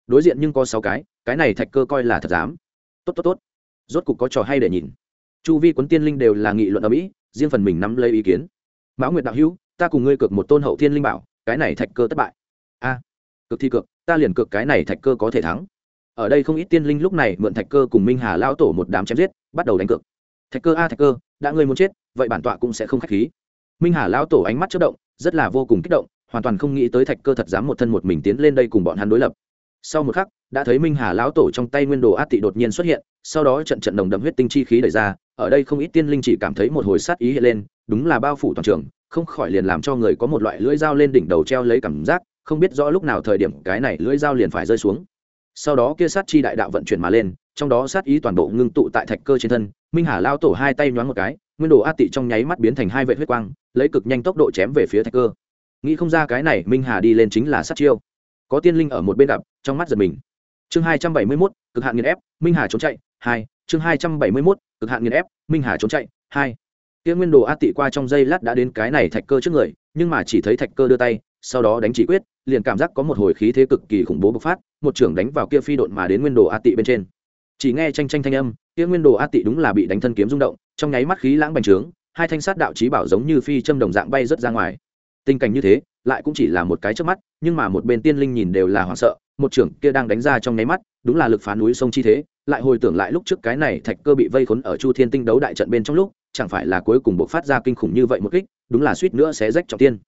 Đối diện nhưng có sáu cái cái này thạch cơ coi là thật dám. Tốt tốt tốt. Rốt cục có trò hay để nhìn. Chu vi quấn tiên linh đều là nghị luận ở mỹ, riêng phần mình nắm lấy ý kiến mão nguyệt đạo hữu ta cùng ngươi cược một tôn hậu thiên linh bảo cái này thạch cơ thất bại. A cực thi cược, ta liền cược cái này thạch cơ có thể thắng. Ở đây không ít tiên linh lúc này mượn thạch cơ cùng minh hà lao tổ một đám chém giết bắt đầu đánh cược. Thạch cơ a thạch cơ đã ngươi muốn chết vậy bản tọa cũng sẽ không k h á c h khí. Minh hà lao tổ ánh mắt chất động rất là vô cùng kích động hoàn toàn không nghĩ tới thạch cơ thật dám một thân một mình tiến lên đây cùng bọn hắn đối lập sau một khắc, đã thấy minh hà lão tổ trong tay nguyên đồ át tị đột nhiên xuất hiện, sau đó trận trận đồng đậm huyết tinh chi khí đẩy ra, ở đây không ít tiên linh chỉ cảm thấy một hồi sát ý hiện lên, đúng là bao phủ toàn trường, không khỏi liền làm cho người có một loại lưỡi dao lên đỉnh đầu treo lấy cảm giác, không biết rõ lúc nào thời điểm cái này lưỡi dao liền phải rơi xuống. Sau đó kia sát chi đại đạo vận chuyển mà lên, trong đó sát ý toàn bộ ngưng tụ tại thạch cơ trên thân, minh hà lao tổ hai tay nhoáng một cái, nguyên đồ a tị trong nháy mắt biến thành hai vệ huyết quang, lấy cực nhanh tốc độ chém về phía thạch cơ. Nghĩ không ra cái này minh hà đi lên chính là sát chiêu có tiên linh ở một bên gặp, trong mắt giật mình. Chương hai trăm bảy mươi mốt, cực hạn nghiền ép, minh hà trốn chạy, hai, chương hai trăm bảy mươi mốt, cực hạn nghiền ép, minh hà trốn chạy, hai. Kia nguyên đồ a tị qua trong giây lát đã đến cái này thạch cơ trước người, nhưng mà chỉ thấy thạch cơ đưa tay, sau đó đánh chỉ quyết, liền cảm giác có một hồi khí thế cực kỳ khủng bố bộc phát, một trưởng đánh vào kia phi độn mà đến nguyên đồ a tị bên trên. Chỉ nghe tranh tranh thanh âm, kia nguyên đồ a tị đúng là bị đánh thân kiếm rung động, trong nháy mắt khí lãng bành trướng, hai thanh sát đạo trí bảo giống như phi châm đồng dạng bay rớt ra ngoài. Tình cảnh như thế lại cũng chỉ là một cái trước mắt, nhưng mà một bên tiên linh nhìn đều là hoảng sợ, một trưởng kia đang đánh ra trong nháy mắt, đúng là lực phá núi sông chi thế, lại hồi tưởng lại lúc trước cái này thạch cơ bị vây khốn ở chu thiên tinh đấu đại trận bên trong lúc, chẳng phải là cuối cùng buộc phát ra kinh khủng như vậy một kích, đúng là suýt nữa sẽ rách trọng tiên.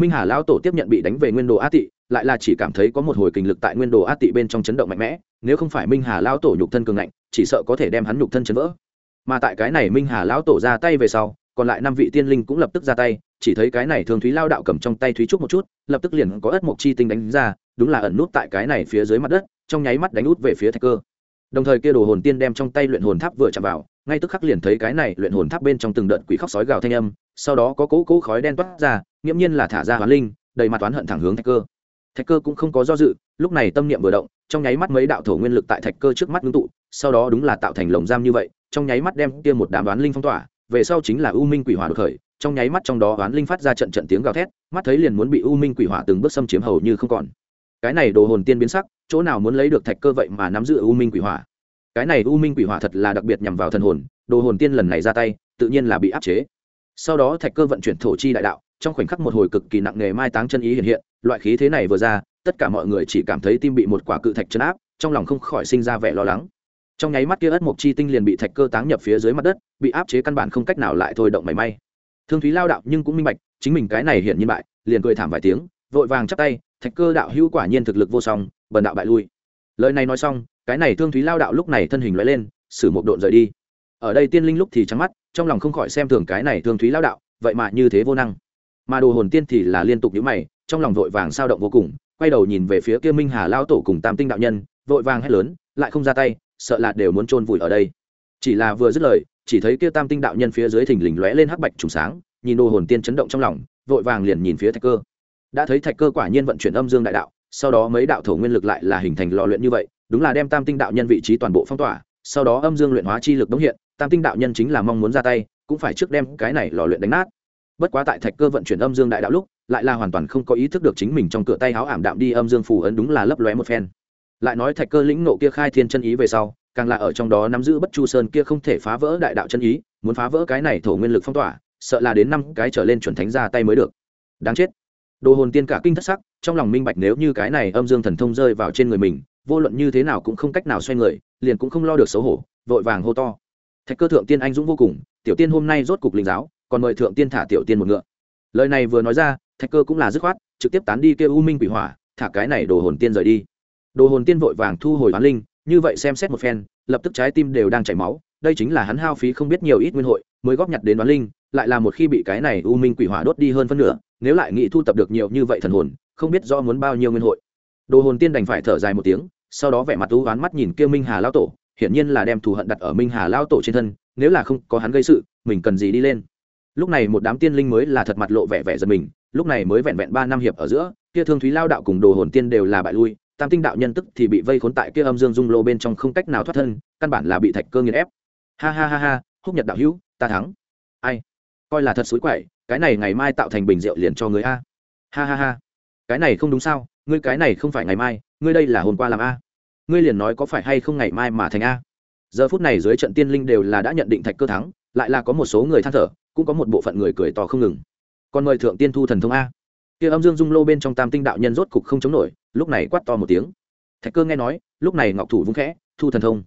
Minh hà lão tổ tiếp nhận bị đánh về nguyên đồ á tị, lại là chỉ cảm thấy có một hồi kinh lực tại nguyên đồ á tị bên trong chấn động mạnh mẽ, nếu không phải minh hà lão tổ nhục thân cường ngạnh, chỉ sợ có thể đem hắn nhục thân chấn vỡ. Mà tại cái này minh hà lão tổ ra tay về sau còn lại năm vị tiên linh cũng lập tức ra tay, chỉ thấy cái này thường thúy lao đạo cầm trong tay thúy trúc một chút, lập tức liền có ất mộc chi tinh đánh ra, đúng là ẩn nút tại cái này phía dưới mặt đất, trong nháy mắt đánh út về phía thạch cơ. Đồng thời kia đồ hồn tiên đem trong tay luyện hồn tháp vừa chạm vào, ngay tức khắc liền thấy cái này luyện hồn tháp bên trong từng đợt quỷ khóc sói gào thanh âm, sau đó có cỗ cỗ khói đen toát ra, nghiễm nhiên là thả ra hoán linh, đầy mặt toán hận thẳng hướng thạch cơ. Thạch cơ cũng không có do dự, lúc này tâm niệm vừa động, trong nháy mắt mấy đạo thổ nguyên lực tại thạch cơ trước mắt ngưng tụ, sau đó đúng là tạo thành lồng giam như vậy, trong nháy mắt đem kia một đám đoán linh phong tỏa về sau chính là u minh quỷ hỏa đột khởi, trong nháy mắt trong đó oán linh phát ra trận trận tiếng gào thét, mắt thấy liền muốn bị u minh quỷ hỏa từng bước xâm chiếm hầu như không còn. Cái này đồ hồn tiên biến sắc, chỗ nào muốn lấy được thạch cơ vậy mà nắm giữ u minh quỷ hỏa. Cái này u minh quỷ hỏa thật là đặc biệt nhằm vào thần hồn, đồ hồn tiên lần này ra tay, tự nhiên là bị áp chế. Sau đó thạch cơ vận chuyển thổ chi đại đạo, trong khoảnh khắc một hồi cực kỳ nặng nề mai táng chân ý hiện hiện, loại khí thế này vừa ra, tất cả mọi người chỉ cảm thấy tim bị một quả cự thạch chấn áp, trong lòng không khỏi sinh ra vẻ lo lắng trong nháy mắt kia ất mộc chi tinh liền bị thạch cơ táng nhập phía dưới mặt đất, bị áp chế căn bản không cách nào lại thôi động mảy may. Thương thúy lao đạo nhưng cũng minh bạch, chính mình cái này hiện nhiên bại, liền cười thảm vài tiếng, vội vàng chắp tay, thạch cơ đạo hữu quả nhiên thực lực vô song, bần đạo bại lui. Lời này nói xong, cái này thương thúy lao đạo lúc này thân hình loại lên xử một độn rời đi. Ở đây tiên linh lúc thì trắng mắt, trong lòng không khỏi xem thường cái này thương thúy lao đạo, vậy mà như thế vô năng. Mà đồ hồn tiên thì là liên tục nhíu mày, trong lòng vội vàng sao động vô cùng, quay đầu nhìn về phía kia minh hà lao tổ cùng tam tinh đạo nhân, vội vàng hét lớn, lại không ra tay sợ là đều muốn chôn vùi ở đây. Chỉ là vừa dứt lời, chỉ thấy kia tam tinh đạo nhân phía dưới thình lình lóe lên hắc bạch trùng sáng, nhìn đồ hồn tiên chấn động trong lòng, vội vàng liền nhìn phía thạch cơ. Đã thấy thạch cơ quả nhiên vận chuyển âm dương đại đạo, sau đó mấy đạo thổ nguyên lực lại là hình thành lò luyện như vậy, đúng là đem tam tinh đạo nhân vị trí toàn bộ phong tỏa, sau đó âm dương luyện hóa chi lực đống hiện, tam tinh đạo nhân chính là mong muốn ra tay, cũng phải trước đem cái này lò luyện đánh nát. Bất quá tại thạch cơ vận chuyển âm dương đại đạo lúc, lại là hoàn toàn không có ý thức được chính mình trong cửa tay háo ảm đạm đi âm dương phù ấn đúng là lấp lóe một phen lại nói thạch cơ lĩnh nộ kia khai thiên chân ý về sau, càng là ở trong đó nắm giữ bất chu sơn kia không thể phá vỡ đại đạo chân ý, muốn phá vỡ cái này thổ nguyên lực phong tỏa, sợ là đến năm cái trở lên chuẩn thánh ra tay mới được. Đáng chết. Đồ hồn tiên cả kinh thất sắc, trong lòng minh bạch nếu như cái này âm dương thần thông rơi vào trên người mình, vô luận như thế nào cũng không cách nào xoay người, liền cũng không lo được xấu hổ, vội vàng hô to. Thạch cơ thượng tiên anh dũng vô cùng, tiểu tiên hôm nay rốt cục linh giáo, còn mời thượng tiên thả tiểu tiên một ngựa. Lời này vừa nói ra, thạch cơ cũng là dứt khoát, trực tiếp tán đi kêu u minh quỷ hỏa, thả cái này đồ hồn tiên rời đi đồ hồn tiên vội vàng thu hồi oán linh, như vậy xem xét một phen, lập tức trái tim đều đang chảy máu, đây chính là hắn hao phí không biết nhiều ít nguyên hội, mới góp nhặt đến đoán linh, lại là một khi bị cái này u minh quỷ hỏa đốt đi hơn phân nửa, nếu lại nghĩ thu tập được nhiều như vậy thần hồn, không biết do muốn bao nhiêu nguyên hội. Đồ hồn tiên đành phải thở dài một tiếng, sau đó vẻ mặt u oán mắt nhìn kêu minh hà lao tổ, hiển nhiên là đem thù hận đặt ở minh hà lao tổ trên thân, nếu là không có hắn gây sự, mình cần gì đi lên. Lúc này một đám tiên linh mới là thật mặt lộ vẻ vẻ giật mình, lúc này mới vẹn vẹn ba năm hiệp ở giữa, kia thương thúy lao đạo cùng đồ hồn tiên đều là bại lui tam tinh đạo nhân tức thì bị vây khốn tại kia âm dương dung lô bên trong không cách nào thoát thân, căn bản là bị thạch cơ nghiền ép. Ha ha ha ha, húc nhật đạo hữu, ta thắng. Ai? Coi là thật xối quậy, cái này ngày mai tạo thành bình rượu liền cho người a. Ha ha ha. Cái này không đúng sao, ngươi cái này không phải ngày mai, ngươi đây là hôm qua làm a. Ngươi liền nói có phải hay không ngày mai mà thành a. Giờ phút này dưới trận tiên linh đều là đã nhận định thạch cơ thắng, lại là có một số người than thở, cũng có một bộ phận người cười to không ngừng. Còn mời thượng tiên thu thần thông a kia âm dương dung lô bên trong tam tinh đạo nhân rốt cục không chống nổi, lúc này quát to một tiếng. Thạch cơ nghe nói, lúc này ngọc thủ vung khẽ, thu thần thông.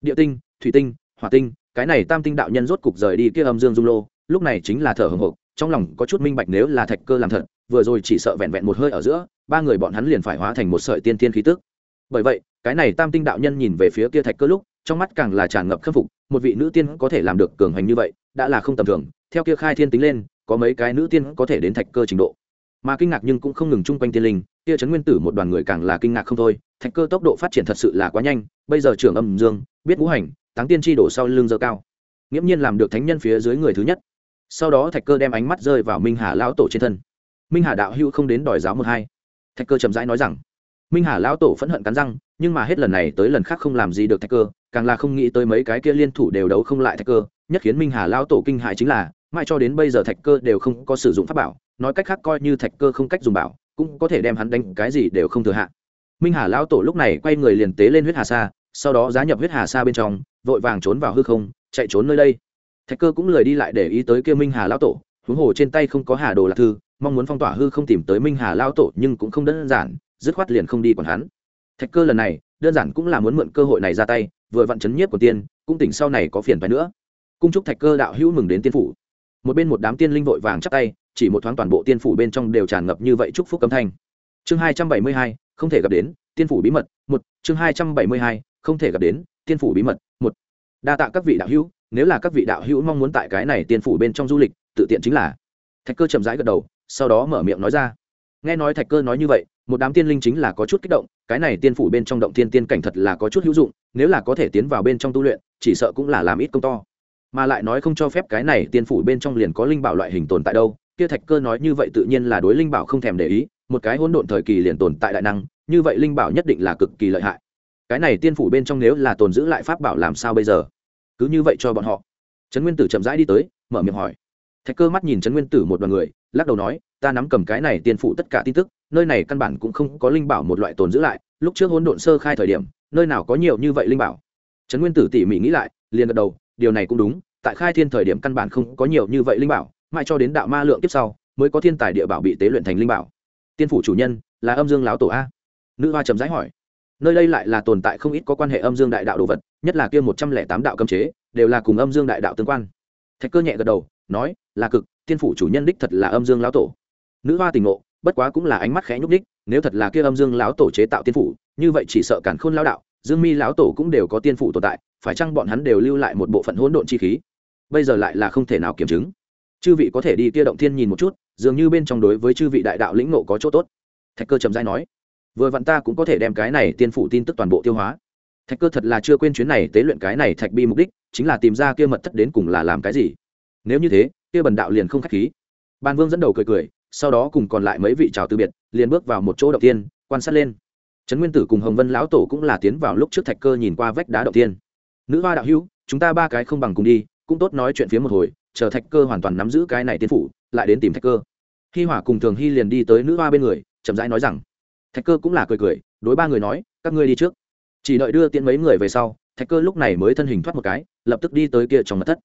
Địa tinh, thủy tinh, hỏa tinh, cái này tam tinh đạo nhân rốt cục rời đi kia âm dương dung lô, lúc này chính là thở hồng hộc, trong lòng có chút minh bạch nếu là thạch cơ làm thật, vừa rồi chỉ sợ vẹn vẹn một hơi ở giữa, ba người bọn hắn liền phải hóa thành một sợi tiên tiên khí tức. Bởi vậy, cái này tam tinh đạo nhân nhìn về phía kia thạch cơ lúc, trong mắt càng là tràn ngập khâm phục, một vị nữ tiên có thể làm được cường hành như vậy, đã là không tầm thường. Theo kia khai thiên tính lên, có mấy cái nữ tiên có thể đến thạch cơ trình độ mà kinh ngạc nhưng cũng không ngừng chung quanh tiên linh, kia trấn nguyên tử một đoàn người càng là kinh ngạc không thôi, thạch cơ tốc độ phát triển thật sự là quá nhanh, bây giờ trưởng âm dương, biết ngũ hành, táng tiên tri đổ sau lưng dơ cao. Nghiễm nhiên làm được thánh nhân phía dưới người thứ nhất. Sau đó thạch cơ đem ánh mắt rơi vào minh hà lão tổ trên thân. Minh hà đạo hữu không đến đòi giáo một hai. Thạch cơ chậm rãi nói rằng, minh hà lão tổ phẫn hận cắn răng, nhưng mà hết lần này tới lần khác không làm gì được thạch cơ, càng là không nghĩ tới mấy cái kia liên thủ đều đấu không lại thạch cơ, nhất khiến minh hà lão tổ kinh hại chính là, mãi cho đến bây giờ thạch cơ đều không có sử dụng pháp bảo nói cách khác coi như thạch cơ không cách dùng bảo, cũng có thể đem hắn đánh cái gì đều không thừa hạ. Minh hà lão tổ lúc này quay người liền tế lên huyết hà sa, sau đó giá nhập huyết hà sa bên trong, vội vàng trốn vào hư không, chạy trốn nơi đây. Thạch cơ cũng lười đi lại để ý tới kia minh hà lão tổ, huống hồ trên tay không có hà đồ lạc thư, mong muốn phong tỏa hư không tìm tới minh hà lão tổ nhưng cũng không đơn giản, dứt khoát liền không đi còn hắn. Thạch cơ lần này, đơn giản cũng là muốn mượn cơ hội này ra tay, vừa vặn chấn nhiếp của tiên, cũng tỉnh sau này có phiền phải nữa. Cung chúc thạch cơ đạo hữu mừng đến tiên phủ. Một bên một đám tiên linh vội vàng chắp tay chỉ một thoáng toàn bộ tiên phủ bên trong đều tràn ngập như vậy chúc phúc cấm thanh. Chương hai trăm bảy mươi hai, không thể gặp đến, tiên phủ bí mật, một, chương hai trăm bảy mươi hai, không thể gặp đến, tiên phủ bí mật, một. Đa tạ các vị đạo hữu, nếu là các vị đạo hữu mong muốn tại cái này tiên phủ bên trong du lịch, tự tiện chính là. Thạch cơ chậm rãi gật đầu, sau đó mở miệng nói ra. Nghe nói thạch cơ nói như vậy, một đám tiên linh chính là có chút kích động, cái này tiên phủ bên trong động tiên tiên cảnh thật là có chút hữu dụng, nếu là có thể tiến vào bên trong tu luyện, chỉ sợ cũng là làm ít công to. Mà lại nói không cho phép cái này tiên phủ bên trong liền có linh bảo loại hình tồn tại đâu kia thạch cơ nói như vậy tự nhiên là đối linh bảo không thèm để ý, một cái hỗn độn thời kỳ liền tồn tại đại năng, như vậy linh bảo nhất định là cực kỳ lợi hại. Cái này tiên phủ bên trong nếu là tồn giữ lại pháp bảo làm sao bây giờ? Cứ như vậy cho bọn họ. Trấn nguyên tử chậm rãi đi tới, mở miệng hỏi. Thạch cơ mắt nhìn trấn nguyên tử một đoàn người, lắc đầu nói, ta nắm cầm cái này tiên phủ tất cả tin tức, nơi này căn bản cũng không có linh bảo một loại tồn giữ lại, lúc trước hỗn độn sơ khai thời điểm, nơi nào có nhiều như vậy linh bảo? Trấn nguyên tử tỉ mỉ nghĩ lại, liền gật đầu, điều này cũng đúng, tại khai thiên thời điểm căn bản không có nhiều như vậy linh bảo mãi cho đến đạo ma lượng tiếp sau, mới có thiên tài địa bảo bị tế luyện thành linh bảo. Tiên phủ chủ nhân là âm dương láo tổ a. Nữ hoa trầm rãi hỏi, nơi đây lại là tồn tại không ít có quan hệ âm dương đại đạo đồ vật, nhất là kia một trăm lẻ tám đạo cấm chế, đều là cùng âm dương đại đạo tương quan. Thạch cơ nhẹ gật đầu, nói, là cực, tiên phủ chủ nhân đích thật là âm dương lão tổ. Nữ hoa tình ngộ, bất quá cũng là ánh mắt khẽ nhúc đích nếu thật là kia âm dương lão tổ chế tạo tiên phủ, như vậy chỉ sợ cản khôn lão đạo, dương mi lão tổ cũng đều có tiên phủ tồn tại, phải chăng bọn hắn đều lưu lại một bộ phận hỗn độn chi khí? Bây giờ lại là không thể nào kiểm chứng chư vị có thể đi kia động thiên nhìn một chút, dường như bên trong đối với chư vị đại đạo lĩnh ngộ có chỗ tốt. Thạch cơ trầm dai nói, vừa vặn ta cũng có thể đem cái này tiên phủ tin tức toàn bộ tiêu hóa. Thạch cơ thật là chưa quên chuyến này tế luyện cái này thạch bi mục đích, chính là tìm ra kia mật thất đến cùng là làm cái gì. Nếu như thế, kia bần đạo liền không k h á c h khí. Ban vương dẫn đầu cười cười, sau đó cùng còn lại mấy vị trào từ biệt, liền bước vào một chỗ động tiên quan sát lên. Trấn nguyên tử cùng hồng vân lão tổ cũng là tiến vào lúc trước thạch cơ nhìn qua vách đá động tiên nữ hoa đạo hữu, chúng ta ba cái không bằng cùng đi cũng tốt nói chuyện phía một hồi, chờ thạch cơ hoàn toàn nắm giữ cái này tiên phủ, lại đến tìm thạch cơ. Hi hỏa cùng thường hy liền đi tới nữ hoa bên người, chậm rãi nói rằng, thạch cơ cũng là cười cười, đối ba người nói, các ngươi đi trước. Chỉ đợi đưa tiễn mấy người về sau, thạch cơ lúc này mới thân hình thoát một cái, lập tức đi tới kia trong mật thất.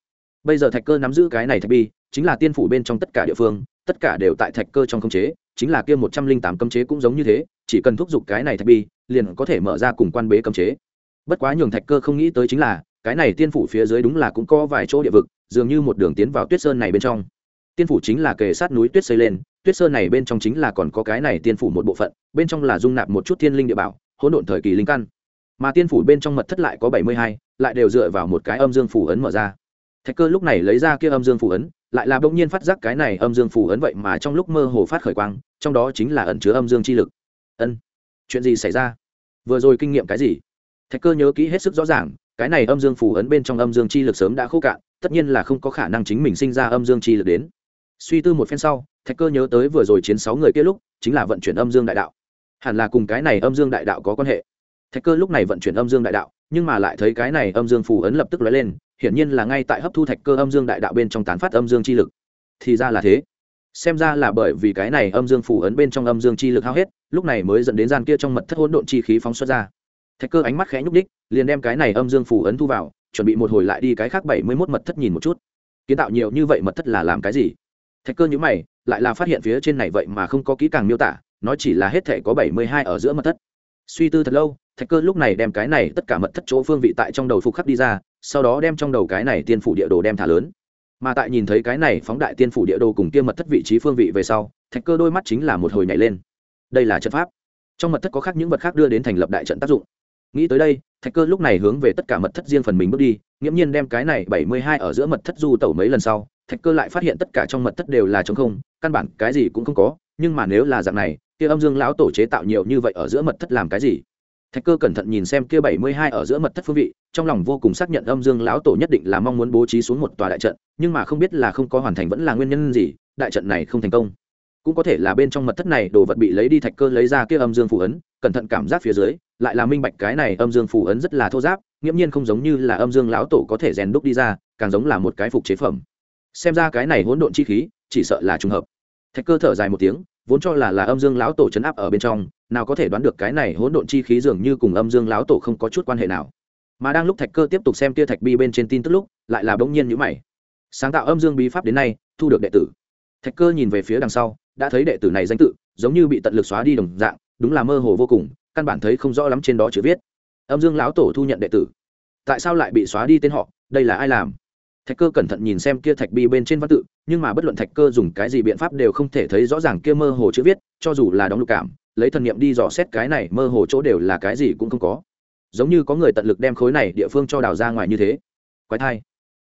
Bây giờ thạch cơ nắm giữ cái này thạch bi, chính là tiên phủ bên trong tất cả địa phương, tất cả đều tại thạch cơ trong khống chế, chính là kia một trăm linh tám cấm chế cũng giống như thế, chỉ cần thúc giục cái này thạch bi, liền có thể mở ra cùng quan bế cấm chế. Bất quá nhường thạch cơ không nghĩ tới chính là cái này tiên phủ phía dưới đúng là cũng có vài chỗ địa vực, dường như một đường tiến vào tuyết sơn này bên trong. Tiên phủ chính là kề sát núi tuyết xây lên, tuyết sơn này bên trong chính là còn có cái này tiên phủ một bộ phận, bên trong là dung nạp một chút thiên linh địa bảo, hỗn độn thời kỳ linh căn. Mà tiên phủ bên trong mật thất lại có bảy mươi hai, lại đều dựa vào một cái âm dương phủ ấn mở ra. Thạch cơ lúc này lấy ra kia âm dương phủ ấn, lại là bỗng nhiên phát giác cái này âm dương phủ ấn vậy mà trong lúc mơ hồ phát khởi quang, trong đó chính là ẩn chứa âm dương chi lực. Ân, chuyện gì xảy ra? Vừa rồi kinh nghiệm cái gì? Thạch cơ nhớ kỹ hết sức rõ ràng cái này âm dương phù ấn bên trong âm dương chi lực sớm đã khô cạn tất nhiên là không có khả năng chính mình sinh ra âm dương chi lực đến suy tư một phen sau thạch cơ nhớ tới vừa rồi chiến sáu người kia lúc chính là vận chuyển âm dương đại đạo hẳn là cùng cái này âm dương đại đạo có quan hệ thạch cơ lúc này vận chuyển âm dương đại đạo nhưng mà lại thấy cái này âm dương phù ấn lập tức lóe lên hiển nhiên là ngay tại hấp thu thạch cơ âm dương đại đạo bên trong tán phát âm dương chi lực thì ra là thế xem ra là bởi vì cái này âm dương phù ấn bên trong âm dương chi lực hao hết lúc này mới dẫn đến gian kia trong mật thất hỗn độn chi khí phóng xuất ra thạch cơ ánh mắt khẽ nhúc đích liền đem cái này âm dương phù ấn thu vào, chuẩn bị một hồi lại đi cái khác bảy mươi mốt mật thất nhìn một chút. Kiến tạo nhiều như vậy mật thất là làm cái gì? Thạch cơ nhữ mày, lại là phát hiện phía trên này vậy mà không có kỹ càng miêu tả nó chỉ là hết thể có bảy mươi hai ở giữa mật thất. Suy tư thật lâu, thạch cơ lúc này đem cái này tất cả mật thất chỗ phương vị tại trong đầu phục khắc đi ra, sau đó đem trong đầu cái này tiên phủ địa đồ đem thả lớn. Mà tại nhìn thấy cái này phóng đại tiên phủ địa đồ cùng kia mật thất vị trí phương vị về sau, thạch cơ đôi mắt chính là một hồi nhảy lên. Đây là trận pháp. Trong mật thất có khác những vật khác đưa đến thành lập đại trận tác dụng nghĩ tới đây, thạch cơ lúc này hướng về tất cả mật thất riêng phần mình bước đi, nghiễm nhiên đem cái này bảy mươi hai ở giữa mật thất du tẩu mấy lần sau, thạch cơ lại phát hiện tất cả trong mật thất đều là t không, căn bản cái gì cũng không có, nhưng mà nếu là dạng này, kia âm dương lão tổ chế tạo nhiều như vậy ở giữa mật thất làm cái gì? Thạch cơ cẩn thận nhìn xem kia bảy mươi hai ở giữa mật thất phương vị, trong lòng vô cùng xác nhận âm dương lão tổ nhất định là mong muốn bố trí xuống một tòa đại trận, nhưng mà không biết là không có hoàn thành vẫn là nguyên nhân gì, đại trận này không thành công cũng có thể là bên trong mật thất này đồ vật bị lấy đi thạch cơ lấy ra kia âm dương phù ấn, cẩn thận cảm giác phía dưới, lại là minh bạch cái này âm dương phù ấn rất là thô giáp, nghiễm nhiên không giống như là âm dương lão tổ có thể rèn đúc đi ra, càng giống là một cái phục chế phẩm. Xem ra cái này hỗn độn chi khí, chỉ sợ là trùng hợp. Thạch cơ thở dài một tiếng, vốn cho là là âm dương lão tổ chấn áp ở bên trong, nào có thể đoán được cái này hỗn độn chi khí dường như cùng âm dương lão tổ không có chút quan hệ nào. Mà đang lúc thạch cơ tiếp tục xem tia thạch bi bên trên tin tức lúc, lại là bỗng nhiên nhữ mày. Sáng tạo âm dương bí pháp đến nay, thu được đệ tử. Thạch cơ nhìn về phía đằng sau đã thấy đệ tử này danh tự, giống như bị tận lực xóa đi đồng dạng, đúng là mơ hồ vô cùng, căn bản thấy không rõ lắm trên đó chữ viết. Âm dương lão tổ thu nhận đệ tử. Tại sao lại bị xóa đi tên họ? Đây là ai làm? Thạch cơ cẩn thận nhìn xem kia thạch bi bên trên văn tự, nhưng mà bất luận thạch cơ dùng cái gì biện pháp đều không thể thấy rõ ràng kia mơ hồ chữ viết, cho dù là đóng lục cảm, lấy thần niệm đi dò xét cái này mơ hồ chỗ đều là cái gì cũng không có. Giống như có người tận lực đem khối này địa phương cho đào ra ngoài như thế. Quái thai.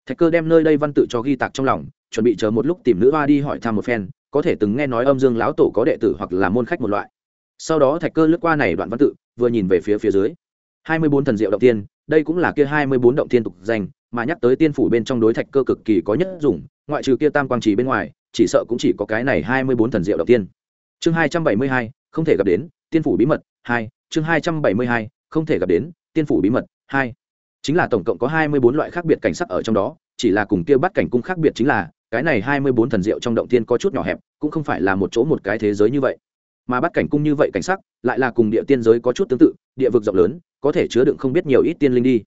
Thạch cơ đem nơi đây văn tự cho ghi tạc trong lòng, chuẩn bị chờ một lúc tìm nữ hoa đi hỏi thăm một phen có thể từng nghe nói âm dương lão tổ có đệ tử hoặc là môn khách một loại. Sau đó thạch cơ lướt qua này đoạn văn tự, vừa nhìn về phía phía dưới. Hai mươi bốn thần diệu động tiên, đây cũng là kia hai mươi bốn động tiên tục danh, mà nhắc tới tiên phủ bên trong đối thạch cơ cực kỳ có nhất dùng ngoại trừ kia tam quang trì bên ngoài, chỉ sợ cũng chỉ có cái này hai mươi bốn thần diệu động tiên. Chương hai trăm bảy mươi hai, không thể gặp đến, tiên phủ bí mật, hai, chương hai trăm bảy mươi hai, không thể gặp đến, tiên phủ bí mật, hai. Chính là tổng cộng có hai mươi bốn loại khác biệt cảnh sắc ở trong đó, chỉ là cùng kia bắt cảnh cung khác biệt chính là cái này hai mươi bốn thần diệu trong động thiên có chút nhỏ hẹp, cũng không phải là một chỗ một cái thế giới như vậy. Mà bắt cảnh cung như vậy cảnh sắc, lại là cùng địa tiên giới có chút tương tự, địa vực rộng lớn, có thể chứa đựng không biết nhiều ít tiên linh đi.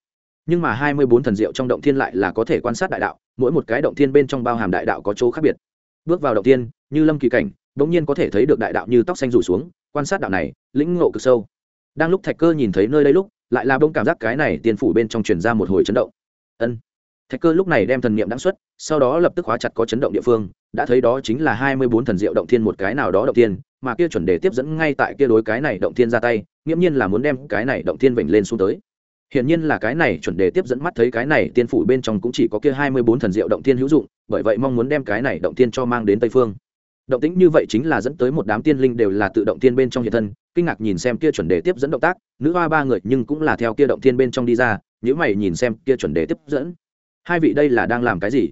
Nhưng mà hai mươi bốn thần diệu trong động thiên lại là có thể quan sát đại đạo, mỗi một cái động thiên bên trong bao hàm đại đạo có chỗ khác biệt. Bước vào động thiên, như lâm kỳ cảnh, bỗng nhiên có thể thấy được đại đạo như tóc xanh rủ xuống, quan sát đạo này, lĩnh ngộ cực sâu. Đang lúc thạch cơ nhìn thấy nơi đây lúc, lại là bỗng cảm giác cái này tiên phủ bên trong truyền ra một hồi chấn động. Ân thạch cơ lúc này đem thần niệm đáng xuất sau đó lập tức hóa chặt có chấn động địa phương đã thấy đó chính là hai mươi bốn thần diệu động thiên một cái nào đó động thiên mà kia chuẩn đề tiếp dẫn ngay tại kia đối cái này động thiên ra tay nghiễm nhiên là muốn đem cái này động thiên vểnh lên xuống tới Hiển nhiên là cái này chuẩn đề tiếp dẫn mắt thấy cái này tiên phủ bên trong cũng chỉ có kia hai mươi bốn thần diệu động thiên hữu dụng, bởi vậy mong muốn đem cái này động thiên cho mang đến Tây phương. Động tĩnh như vậy chính là dẫn tới một đám tiên linh đều là tự động tiên bên trong hiện thân, kinh ngạc nhìn xem kia chuẩn đề tiếp dẫn động tác, nữ hoa ba người nhưng cũng là theo kia động tiên bên trong đi ra, nhíu mày nhìn xem kia chuẩn đề tiếp dẫn. Hai vị đây là đang làm cái gì?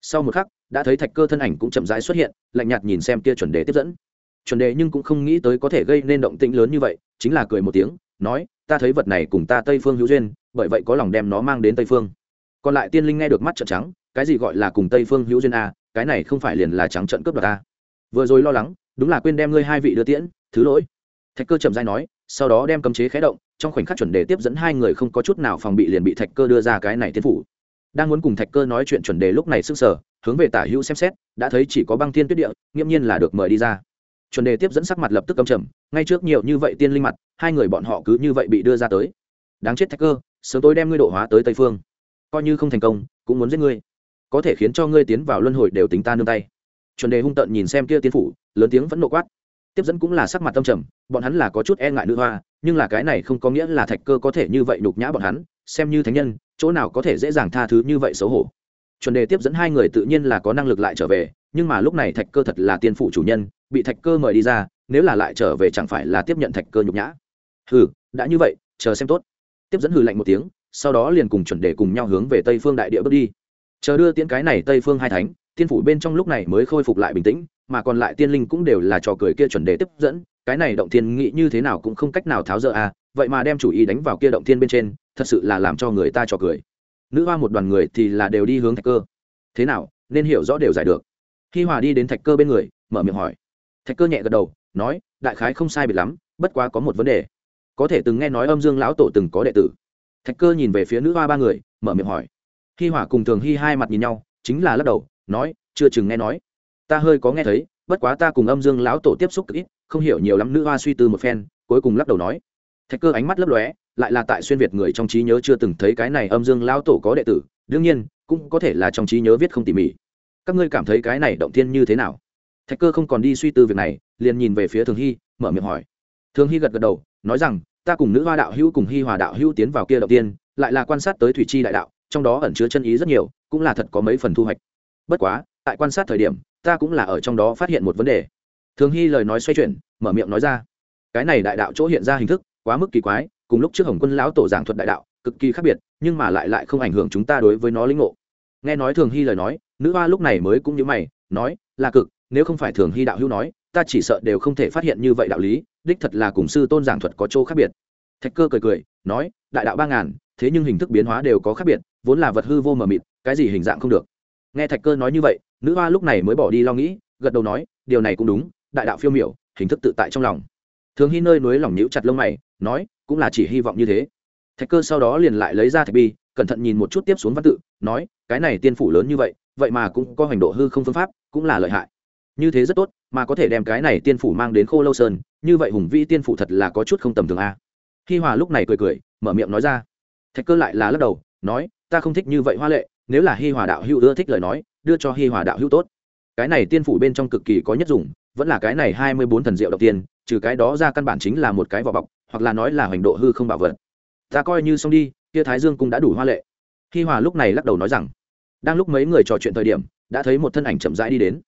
Sau một khắc, đã thấy thạch cơ thân ảnh cũng chậm rãi xuất hiện, lạnh nhạt nhìn xem kia chuẩn đề tiếp dẫn. Chuẩn đề nhưng cũng không nghĩ tới có thể gây nên động tĩnh lớn như vậy, chính là cười một tiếng, nói, ta thấy vật này cùng ta tây phương hữu duyên bởi vậy có lòng đem nó mang đến tây phương. Còn lại tiên linh nghe được mắt trợn trắng cái gì gọi là cùng tây phương hữu duyên a cái này không phải liền là trắng trận cướp đoạt ta. Vừa rồi lo lắng đúng là quên đem ngươi hai vị đưa tiễn thứ lỗi. Thạch cơ chậm dai nói sau đó đem cấm chế khé động trong khoảnh khắc chuẩn đề tiếp dẫn hai người không có chút nào phòng bị liền bị thạch cơ đưa ra cái này tiên phủ đang muốn cùng thạch cơ nói chuyện chuẩn đề lúc này sức sở, hướng về tả hữu xem xét, đã thấy chỉ có băng thiên tuyết địa, nghiễm nhiên là được mời đi ra. Chuẩn đề tiếp dẫn sắc mặt lập tức cầm trầm, ngay trước nhiều như vậy tiên linh mặt, hai người bọn họ cứ như vậy bị đưa ra tới. Đáng chết Thạch cơ, sớm tối đem ngươi độ hóa tới tây phương. Coi như không thành công, cũng muốn giết ngươi. Có thể khiến cho ngươi tiến vào luân hồi đều tính ta nương tay. Chuẩn đề hung tợn nhìn xem kia tiến phủ, lớn tiếng vẫn nộ quát. Tiếp dẫn cũng là sắc mặt tâm trầm, bọn hắn là có chút e ngại nữ hoa, nhưng là cái này không có nghĩa là thạch cơ có thể như vậy nhục nhã bọn hắn, xem như thánh nhân chỗ nào có thể dễ dàng tha thứ như vậy xấu hổ. Chuẩn đề tiếp dẫn hai người tự nhiên là có năng lực lại trở về, nhưng mà lúc này thạch cơ thật là tiên phủ chủ nhân, bị thạch cơ mời đi ra, nếu là lại trở về chẳng phải là tiếp nhận thạch cơ nhục nhã. Hừ, đã như vậy, chờ xem tốt. Tiếp dẫn hừ lạnh một tiếng, sau đó liền cùng chuẩn đề cùng nhau hướng về tây phương đại địa bước đi. Chờ đưa tiễn cái này tây phương hai thánh, tiên phủ bên trong lúc này mới khôi phục lại bình tĩnh, mà còn lại tiên linh cũng đều là trò cười kia chuẩn đề tiếp dẫn, cái này động thiên nghị như thế nào cũng không cách nào tháo dỡ à vậy mà đem chủ ý đánh vào kia động thiên bên trên, thật sự là làm cho người ta trò cười. Nữ hoa một đoàn người thì là đều đi hướng thạch cơ. Thế nào, nên hiểu rõ đều giải được. Khi hòa đi đến thạch cơ bên người, mở miệng hỏi. Thạch cơ nhẹ gật đầu, nói, đại khái không sai biệt lắm, bất quá có một vấn đề. Có thể từng nghe nói âm dương lão tổ từng có đệ tử. Thạch cơ nhìn về phía nữ hoa ba người, mở miệng hỏi. Hi hòa cùng thường hi hai mặt nhìn nhau, chính là lắc đầu, nói, chưa chừng nghe nói. Ta hơi có nghe thấy, bất quá ta cùng âm dương lão tổ tiếp xúc ít, không hiểu nhiều lắm, nữ hoa suy tư một phen, cuối cùng lắc đầu nói thạch cơ ánh mắt lấp lóe, lại là tại xuyên việt người trong trí nhớ chưa từng thấy cái này âm dương lão tổ có đệ tử, đương nhiên, cũng có thể là trong trí nhớ viết không tỉ mỉ. Các ngươi cảm thấy cái này động thiên như thế nào? Thạch cơ không còn đi suy tư việc này, liền nhìn về phía thường hy, mở miệng hỏi. Thường hy gật gật đầu, nói rằng, ta cùng nữ hoa đạo hữu cùng hy hòa đạo hữu tiến vào kia đầu tiên lại là quan sát tới thủy chi đại đạo, trong đó ẩn chứa chân ý rất nhiều, cũng là thật có mấy phần thu hoạch. Bất quá, tại quan sát thời điểm, ta cũng là ở trong đó phát hiện một vấn đề. Thường hy lời nói xoay chuyển, mở miệng nói ra. Cái này đại đạo chỗ hiện ra hình thức quá mức kỳ quái, cùng lúc trước hồng quân lão tổ giảng thuật đại đạo, cực kỳ khác biệt, nhưng mà lại lại không ảnh hưởng chúng ta đối với nó lĩnh ngộ. Nghe nói thường hy lời nói, nữ hoa lúc này mới cũng như mày, nói, là cực, nếu không phải thường hy đạo hữu nói, ta chỉ sợ đều không thể phát hiện như vậy đạo lý, đích thật là cùng sư tôn giảng thuật có chỗ khác biệt. Thạch cơ cười cười, nói, đại đạo ba ngàn, thế nhưng hình thức biến hóa đều có khác biệt, vốn là vật hư vô mờ mịt, cái gì hình dạng không được. Nghe thạch cơ nói như vậy, nữ hoa lúc này mới bỏ đi lo nghĩ, gật đầu nói, điều này cũng đúng, đại đạo phiêu miểu, hình thức tự tại trong lòng. Thường hy nơi núi lòng nhíu chặt lông mày nói, cũng là chỉ hy vọng như thế. Thạch cơ sau đó liền lại lấy ra thạch bi, cẩn thận nhìn một chút tiếp xuống văn tự, nói, cái này tiên phủ lớn như vậy vậy mà cũng có hành độ hư không phương pháp, cũng là lợi hại. Như thế rất tốt, mà có thể đem cái này tiên phủ mang đến khô lâu sơn, như vậy hùng vĩ tiên phủ thật là có chút không tầm thường a. Hi hòa lúc này cười cười, mở miệng nói ra. Thạch cơ lại là lắc đầu, nói, ta không thích như vậy hoa lệ, nếu là hi hòa đạo hữu ưa thích lời nói, đưa cho hi hòa đạo hữu tốt. Cái này tiên phủ bên trong cực kỳ có nhất dùng, vẫn là cái này hai mươi bốn thần diệu đầu tiên, trừ cái đó ra căn bản chính là một cái vỏ bọc hoặc là nói là hoành độ hư không bảo vật. Ta coi như xong đi, kia thái dương cũng đã đủ hoa lệ. Hi hòa lúc này lắc đầu nói rằng, đang lúc mấy người trò chuyện thời điểm, đã thấy một thân ảnh chậm rãi đi đến.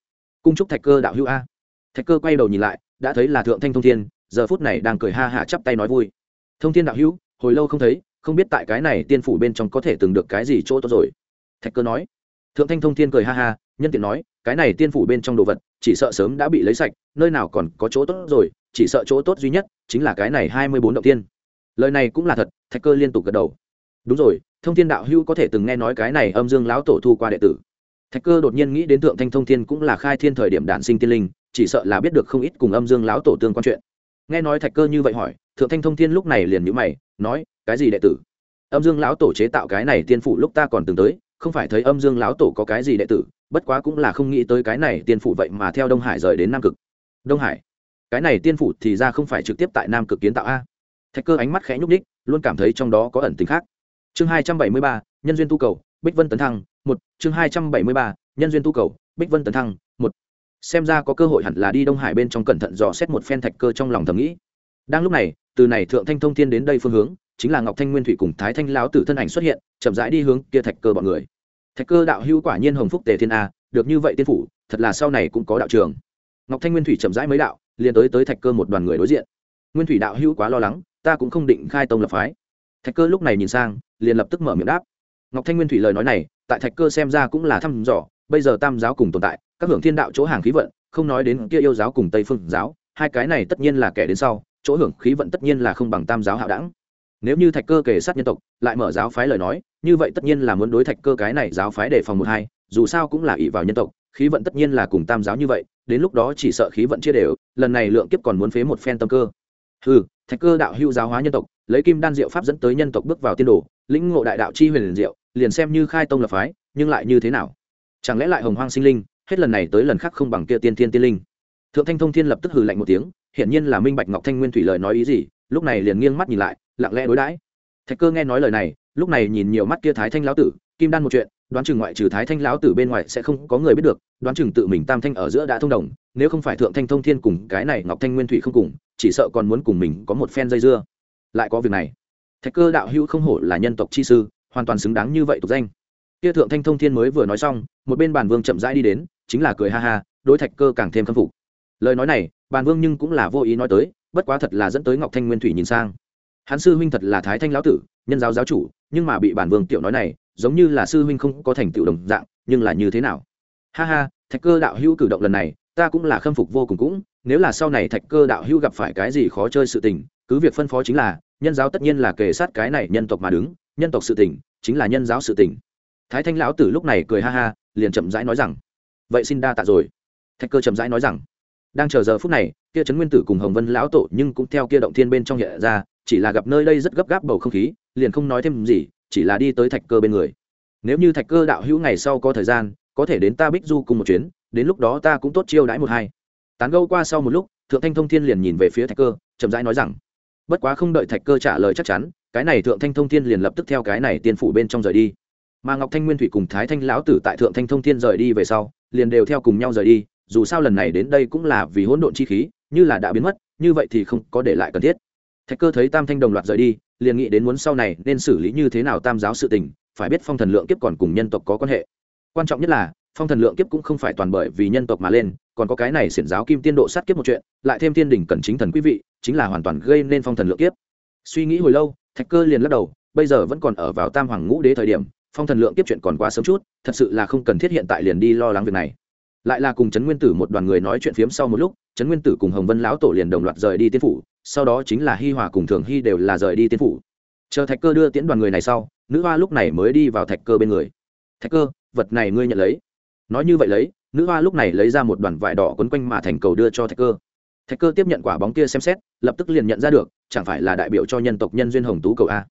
Cung trúc thạch cơ đạo hữu a. Thạch cơ quay đầu nhìn lại, đã thấy là thượng thanh thông thiên, giờ phút này đang cười ha hả chắp tay nói vui. Thông thiên đạo hữu, hồi lâu không thấy, không biết tại cái này tiên phủ bên trong có thể từng được cái gì chỗ tốt rồi. Thạch cơ nói. Thượng thanh thông thiên cười ha ha, nhân tiện nói, cái này tiên phủ bên trong đồ vật chỉ sợ sớm đã bị lấy sạch, nơi nào còn có chỗ tốt rồi, chỉ sợ chỗ tốt duy nhất chính là cái này hai mươi bốn động tiên lời này cũng là thật, thạch cơ liên tục gật đầu. Đúng rồi, thông thiên đạo hữu có thể từng nghe nói cái này âm dương lão tổ thu qua đệ tử. Thạch cơ đột nhiên nghĩ đến thượng thanh thông thiên cũng là khai thiên thời điểm đản sinh tiên linh, chỉ sợ là biết được không ít cùng âm dương lão tổ tương quan chuyện. Nghe nói thạch cơ như vậy hỏi, thượng thanh thông thiên lúc này liền nhữ mày, nói, cái gì đệ tử? Âm dương lão tổ chế tạo cái này tiên phủ lúc ta còn từng tới không phải thấy âm dương lão tổ có cái gì đệ tử, bất quá cũng là không nghĩ tới cái này tiên phủ vậy mà theo đông hải rời đến nam cực. Đông hải? Cái này tiên phủ thì ra không phải trực tiếp tại nam cực kiến tạo a? Thạch cơ ánh mắt khẽ nhúc ních luôn cảm thấy trong đó có ẩn tính khác. Chương hai trăm bảy mươi ba, nhân duyên tu cầu, bích vân tấn thăng, một. Chương hai trăm bảy mươi ba, nhân duyên tu cầu, bích vân tấn thăng, một. Xem ra có cơ hội hẳn là đi đông hải bên trong cẩn thận dò xét một phen thạch cơ trong lòng thầm nghĩ. Đang lúc này, từ này thượng thanh thông thiên đến đây phương hướng, chính là ngọc thanh nguyên thủy cùng thái thanh lão tử thân ảnh xuất hiện, chậm rãi đi hướng kia thạch cơ bọn người thạch cơ đạo hữu quả nhiên hồng phúc tề thiên a, được như vậy tiên phủ, thật là sau này cũng có đạo trường. Ngọc thanh nguyên thủy chậm rãi mới đạo, liền tới tới thạch cơ một đoàn người đối diện. Nguyên thủy đạo hữu quá lo lắng, ta cũng không định khai tông lập phái. Thạch cơ lúc này nhìn sang, liền lập tức mở miệng đáp. Ngọc thanh nguyên thủy lời nói này, tại thạch cơ xem ra cũng là thăm dò, bây giờ tam giáo cùng tồn tại, các hưởng thiên đạo chỗ hàng khí vận, không nói đến kia yêu giáo cùng tây phương giáo, hai cái này tất nhiên là kẻ đến sau, chỗ hưởng khí vận tất nhiên là không bằng tam giáo hạo đẳng nếu như thạch cơ kể sát nhân tộc, lại mở giáo phái lời nói, như vậy tất nhiên là muốn đối thạch cơ cái này giáo phái đề phòng một hai, dù sao cũng là ỷ vào nhân tộc, khí vận tất nhiên là cùng tam giáo như vậy, đến lúc đó chỉ sợ khí vận chia đều, lần này lượng kiếp còn muốn phế một phen tâm cơ. Ừ thạch cơ đạo hữu giáo hóa nhân tộc, lấy kim đan diệu pháp dẫn tới nhân tộc bước vào tiên đồ, lĩnh ngộ đại đạo chi huyền liền diệu, liền xem như khai tông lập phái, nhưng lại như thế nào? Chẳng lẽ lại hồng hoang sinh linh, hết lần này tới lần khác không bằng kia tiên thiên tiên linh? Thượng thanh thông thiên lập tức hừ lạnh một tiếng, hiển nhiên là minh bạch ngọc thanh nguyên thủy lời nói ý gì, lúc này liền nghiêng mắt nhìn lại lặng lẽ đối đãi. Thạch cơ nghe nói lời này, lúc này nhìn nhiều mắt kia thái thanh lão tử, kim đan một chuyện, đoán chừng ngoại trừ thái thanh lão tử bên ngoài sẽ không có người biết được, đoán chừng tự mình tam thanh ở giữa đã thông đồng, nếu không phải thượng thanh thông thiên cùng cái này ngọc thanh nguyên thủy không cùng, chỉ sợ còn muốn cùng mình có một phen dây dưa. Lại có việc này. Thạch cơ đạo hữu không hổ là nhân tộc chi sư, hoàn toàn xứng đáng như vậy tục danh. Kia thượng thanh thông thiên mới vừa nói xong, một bên bàn vương chậm rãi đi đến, chính là cười ha ha, đối thạch cơ càng thêm khâm phục. Lời nói này, bàn vương nhưng cũng là vô ý nói tới, bất quá thật là dẫn tới ngọc thanh nguyên thủy nhìn sang hắn sư huynh thật là thái thanh lão tử, nhân giáo giáo chủ, nhưng mà bị bản vương tiểu nói này, giống như là sư huynh không có thành tựu đồng dạng, nhưng là như thế nào? Ha ha, thạch cơ đạo hữu cử động lần này, ta cũng là khâm phục vô cùng cũng, nếu là sau này thạch cơ đạo hữu gặp phải cái gì khó chơi sự tình, cứ việc phân phó chính là, nhân giáo tất nhiên là kề sát cái này nhân tộc mà đứng, nhân tộc sự tình, chính là nhân giáo sự tình. Thái thanh lão tử lúc này cười ha ha, liền chậm rãi nói rằng, vậy xin đa tạ rồi. Thạch cơ chậm rãi nói rằng, đang chờ giờ phút này, kia trấn nguyên tử cùng hồng vân lão tổ nhưng cũng theo kia động thiên bên trong hiện ra chỉ là gặp nơi đây rất gấp gáp bầu không khí, liền không nói thêm gì, chỉ là đi tới thạch cơ bên người. Nếu như thạch cơ đạo hữu ngày sau có thời gian, có thể đến ta bích du cùng một chuyến, đến lúc đó ta cũng tốt chiêu đãi một hai. Tán gâu qua sau một lúc, thượng thanh thông thiên liền nhìn về phía thạch cơ, chậm rãi nói rằng, bất quá không đợi thạch cơ trả lời chắc chắn, cái này thượng thanh thông thiên liền lập tức theo cái này tiên phủ bên trong rời đi. Mà ngọc thanh nguyên thủy cùng thái thanh lão tử tại thượng thanh thông thiên rời đi về sau, liền đều theo cùng nhau rời đi, dù sao lần này đến đây cũng là vì hỗn độn chi khí, như là đã biến mất, như vậy thì không có để lại cần thiết thạch cơ thấy tam thanh đồng loạt rời đi, liền nghĩ đến muốn sau này nên xử lý như thế nào tam giáo sự tình, phải biết phong thần lượng kiếp còn cùng nhân tộc có quan hệ. Quan trọng nhất là, phong thần lượng kiếp cũng không phải toàn bởi vì nhân tộc mà lên, còn có cái này xiển giáo kim tiên độ sát kiếp một chuyện, lại thêm thiên đình cần chính thần quý vị, chính là hoàn toàn gây nên phong thần lượng kiếp. Suy nghĩ hồi lâu, thạch cơ liền lắc đầu, bây giờ vẫn còn ở vào tam hoàng ngũ đế thời điểm, phong thần lượng kiếp chuyện còn quá sớm chút, thật sự là không cần thiết hiện tại liền đi lo lắng việc này. Lại là cùng trấn nguyên tử một đoàn người nói chuyện phiếm sau một lúc, trấn nguyên tử cùng hồng vân lão tổ liền đồng loạt rời đi tiên phủ sau đó chính là hi hòa cùng thường hy đều là rời đi tiên phủ. Chờ thạch cơ đưa tiễn đoàn người này sau, nữ hoa lúc này mới đi vào thạch cơ bên người. Thạch cơ, vật này ngươi nhận lấy. Nói như vậy lấy, nữ hoa lúc này lấy ra một đoàn vải đỏ quấn quanh mà thành cầu đưa cho thạch cơ. Thạch cơ tiếp nhận quả bóng kia xem xét, lập tức liền nhận ra được, chẳng phải là đại biểu cho nhân tộc nhân duyên hồng tú cầu a.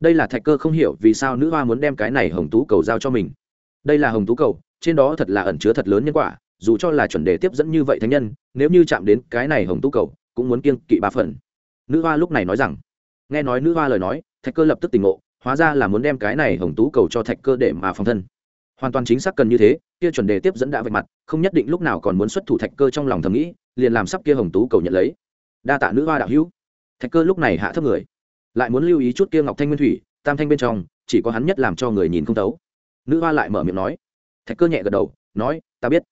Đây là thạch cơ không hiểu vì sao nữ hoa muốn đem cái này hồng tú cầu giao cho mình. Đây là hồng tú cầu, trên đó thật là ẩn chứa thật lớn nhân quả, dù cho là chuẩn đề tiếp dẫn như vậy thánh nhân, nếu như chạm đến cái này hồng tú cầu cũng muốn kiêng kỵ ba phần nữ hoa lúc này nói rằng, nghe nói nữ hoa lời nói, thạch cơ lập tức tỉnh ngộ, hóa ra là muốn đem cái này hồng tú cầu cho thạch cơ để mà phòng thân. Hoàn toàn chính xác cần như thế, kia chuẩn đề tiếp dẫn đã vạch mặt, không nhất định lúc nào còn muốn xuất thủ thạch cơ trong lòng thầm nghĩ, liền làm sắp kia hồng tú cầu nhận lấy. Đa tạ nữ hoa đạo hữu. Thạch cơ lúc này hạ thấp người, lại muốn lưu ý chút kia ngọc thanh nguyên thủy, tam thanh bên trong, chỉ có hắn nhất làm cho người nhìn không thấu. Nữ hoa lại mở miệng nói. Thạch cơ nhẹ gật đầu, nói, ta biết.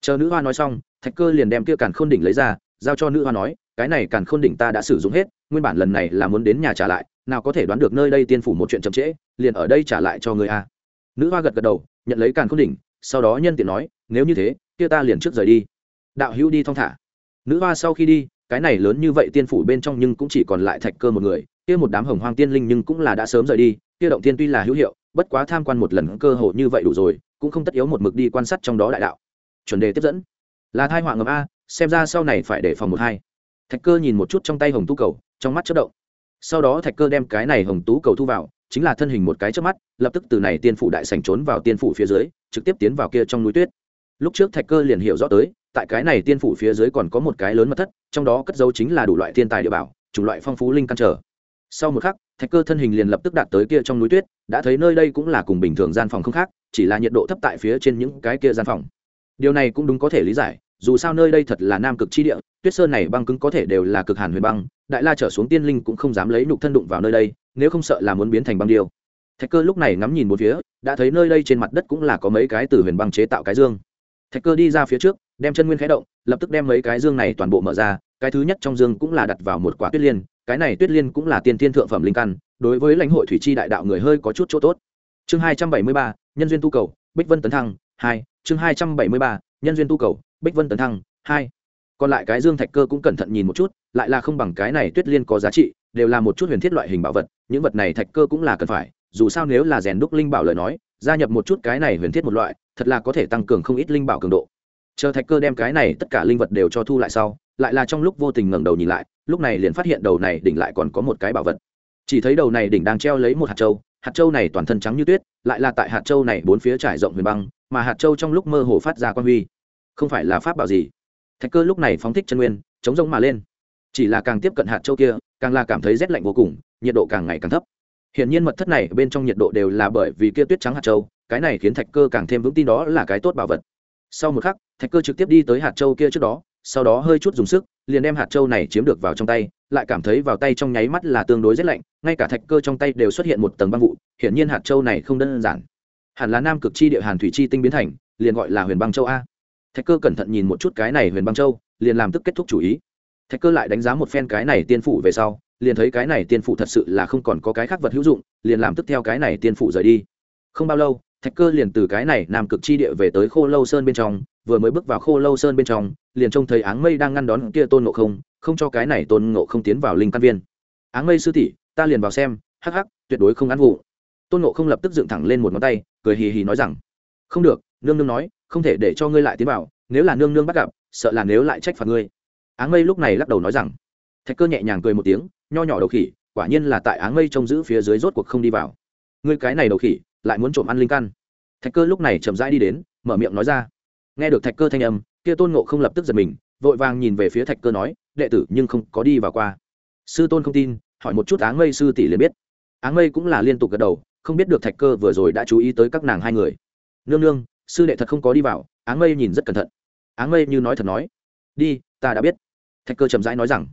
Chờ nữ hoa nói xong, thạch cơ liền đem kia càn khôn đỉnh lấy ra giao cho nữ hoa nói, cái này càn khôn đỉnh ta đã sử dụng hết, nguyên bản lần này là muốn đến nhà trả lại, nào có thể đoán được nơi đây tiên phủ một chuyện chậm trễ, liền ở đây trả lại cho người a. Nữ hoa gật gật đầu, nhận lấy càn khôn đỉnh, sau đó nhân tiện nói, nếu như thế, kia ta liền trước rời đi. Đạo hữu đi thong thả. Nữ hoa sau khi đi, cái này lớn như vậy tiên phủ bên trong nhưng cũng chỉ còn lại thạch cơ một người, kia một đám hồng hoang tiên linh nhưng cũng là đã sớm rời đi, kia động tiên tuy là hữu hiệu, bất quá tham quan một lần cơ hội như vậy đủ rồi, cũng không tất yếu một mực đi quan sát trong đó đại đạo. Chuẩn đề tiếp dẫn. Là thai họa ngầm a xem ra sau này phải để phòng một hai. Thạch cơ nhìn một chút trong tay hồng tú cầu, trong mắt chất động. Sau đó thạch cơ đem cái này hồng tú cầu thu vào, chính là thân hình một cái trước mắt, lập tức từ này tiên phủ đại sành trốn vào tiên phủ phía dưới, trực tiếp tiến vào kia trong núi tuyết. Lúc trước thạch cơ liền hiểu rõ tới, tại cái này tiên phủ phía dưới còn có một cái lớn mật thất, trong đó cất dấu chính là đủ loại thiên tài địa bảo, chủng loại phong phú linh căn trở. Sau một khắc, thạch cơ thân hình liền lập tức đạt tới kia trong núi tuyết, đã thấy nơi đây cũng là cùng bình thường gian phòng không khác, chỉ là nhiệt độ thấp tại phía trên những cái kia gian phòng. Điều này cũng đúng có thể lý giải dù sao nơi đây thật là nam cực chi địa, tuyết sơn này băng cứng có thể đều là cực hàn huyền băng, đại la trở xuống tiên linh cũng không dám lấy nhục thân đụng vào nơi đây, nếu không sợ là muốn biến thành băng điêu. Thạch cơ lúc này ngắm nhìn một phía, đã thấy nơi đây trên mặt đất cũng là có mấy cái từ huyền băng chế tạo cái dương. Thạch cơ đi ra phía trước, đem chân nguyên khẽ động, lập tức đem mấy cái dương này toàn bộ mở ra, cái thứ nhất trong dương cũng là đặt vào một quả tuyết liên, cái này tuyết liên cũng là tiên tiên thượng phẩm linh căn, đối với lãnh hội thủy chi đại đạo người hơi có chút chỗ tốt. Chương hai trăm bảy mươi ba, nhân duyên tu cầu, bích vân tấn thăng, hai, chương hai trăm bảy mươi ba, nhân duyên tu cầu bích vân tấn thăng, hai. Còn lại cái dương thạch cơ cũng cẩn thận nhìn một chút, lại là không bằng cái này tuyết liên có giá trị, đều là một chút huyền thiết loại hình bảo vật, những vật này thạch cơ cũng là cần phải, dù sao nếu là rèn đúc linh bảo lời nói, gia nhập một chút cái này huyền thiết một loại, thật là có thể tăng cường không ít linh bảo cường độ. Chờ thạch cơ đem cái này tất cả linh vật đều cho thu lại sau, lại là trong lúc vô tình ngẩng đầu nhìn lại, lúc này liền phát hiện đầu này đỉnh lại còn có một cái bảo vật. Chỉ thấy đầu này đỉnh đang treo lấy một hạt châu hạt châu này toàn thân trắng như tuyết, lại là tại hạt châu này bốn phía trải rộng huyền băng, mà hạt châu trong lúc mơ hồ phát ra quan huy không phải là pháp bảo gì. Thạch cơ lúc này phóng thích chân nguyên, chống rông mà lên. Chỉ là càng tiếp cận hạt châu kia, càng là cảm thấy rét lạnh vô cùng, nhiệt độ càng ngày càng thấp. Hiện nhiên mật thất này bên trong nhiệt độ đều là bởi vì kia tuyết trắng hạt châu, cái này khiến thạch cơ càng thêm vững tin đó là cái tốt bảo vật. Sau một khắc, thạch cơ trực tiếp đi tới hạt châu kia trước đó, sau đó hơi chút dùng sức, liền đem hạt châu này chiếm được vào trong tay, lại cảm thấy vào tay trong nháy mắt là tương đối rét lạnh, ngay cả thạch cơ trong tay đều xuất hiện một tầng băng vụ, hiển nhiên hạt châu này không đơn giản. Hẳn là nam cực chi địa hàn thủy chi tinh biến thành, liền gọi là huyền băng châu a thạch cơ cẩn thận nhìn một chút cái này huyền băng châu, liền làm tức kết thúc chủ ý. Thạch cơ lại đánh giá một phen cái này tiên phủ về sau, liền thấy cái này tiên phủ thật sự là không còn có cái khác vật hữu dụng, liền làm tức theo cái này tiên phủ rời đi. Không bao lâu, thạch cơ liền từ cái này nam cực chi địa về tới khô lâu sơn bên trong, vừa mới bước vào khô lâu sơn bên trong, liền trông thấy áng mây đang ngăn đón kia tôn ngộ không không cho cái này tôn ngộ không tiến vào linh căn viên. Áng mây sư tỷ, ta liền vào xem, hắc hắc, tuyệt đối không ăn vụ. Tôn ngộ không lập tức dựng thẳng lên một ngón tay, cười hì hì nói rằng, không được, nương nương nói không thể để cho ngươi lại tiến vào, nếu là nương nương bắt gặp, sợ là nếu lại trách phạt ngươi. Áng mây lúc này lắc đầu nói rằng. Thạch cơ nhẹ nhàng cười một tiếng, nho nhỏ đầu khỉ, quả nhiên là tại áng mây trông giữ phía dưới rốt cuộc không đi vào. Ngươi cái này đầu khỉ, lại muốn trộm ăn linh căn. Thạch cơ lúc này chậm rãi đi đến, mở miệng nói ra. Nghe được thạch cơ thanh âm, kia tôn ngộ không lập tức giật mình, vội vàng nhìn về phía thạch cơ nói, đệ tử, nhưng không có đi vào qua. Sư tôn không tin, hỏi một chút áng mây sư tỷ liền biết. Áng mây cũng là liên tục gật đầu, không biết được thạch cơ vừa rồi đã chú ý tới các nàng hai người. Nương nương sư đệ thật không có đi vào, áng mây nhìn rất cẩn thận. Áng mây như nói thật nói, đi, ta đã biết. Thạch cơ chậm rãi nói rằng.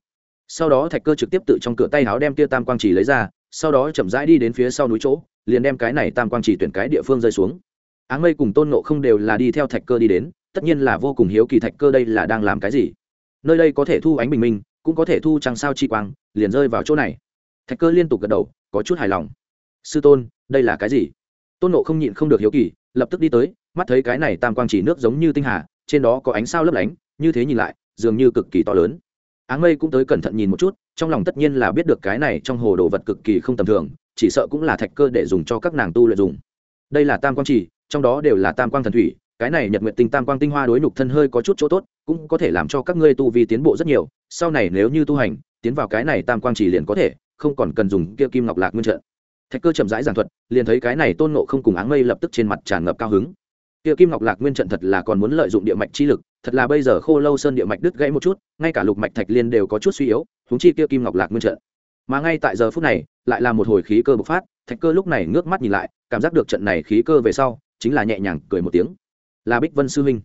Sau đó thạch cơ trực tiếp tự trong cửa tay áo đem tia tam quang chỉ lấy ra, sau đó chậm rãi đi đến phía sau núi chỗ, liền đem cái này tam quang chỉ tuyển cái địa phương rơi xuống. Áng mây cùng tôn nộ không đều là đi theo thạch cơ đi đến, tất nhiên là vô cùng hiếu kỳ thạch cơ đây là đang làm cái gì. Nơi đây có thể thu ánh bình minh, cũng có thể thu trăng sao chi quang, liền rơi vào chỗ này. Thạch cơ liên tục gật đầu, có chút hài lòng. Sư tôn, đây là cái gì? Tôn nộ không nhịn không được hiếu kỳ, lập tức đi tới mắt thấy cái này tam quang chỉ nước giống như tinh hà, trên đó có ánh sao lấp lánh, như thế nhìn lại, dường như cực kỳ to lớn. Áng mây cũng tới cẩn thận nhìn một chút, trong lòng tất nhiên là biết được cái này trong hồ đồ vật cực kỳ không tầm thường, chỉ sợ cũng là thạch cơ để dùng cho các nàng tu luyện dùng. Đây là tam quang chỉ, trong đó đều là tam quang thần thủy, cái này nhật nguyện tinh tam quang tinh hoa đối nhục thân hơi có chút chỗ tốt, cũng có thể làm cho các ngươi tu vi tiến bộ rất nhiều, sau này nếu như tu hành, tiến vào cái này tam quang chỉ liền có thể, không còn cần dùng kia kim ngọc lạc nguyên trận thạch cơ chậm rãi giảng thuật, liền thấy cái này tôn nộ không cùng áng mây lập tức trên mặt tràn ngập cao hứng kia kim ngọc lạc nguyên trận thật là còn muốn lợi dụng địa mạch chi lực, thật là bây giờ khô lâu sơn địa mạch đứt gãy một chút, ngay cả lục mạch thạch liên đều có chút suy yếu húng chi kia kim ngọc lạc nguyên trận. Mà ngay tại giờ phút này, lại là một hồi khí cơ bộc phát, thạch cơ lúc này ngước mắt nhìn lại, cảm giác được trận này khí cơ về sau, chính là nhẹ nhàng cười một tiếng. Là bích vân sư huynh.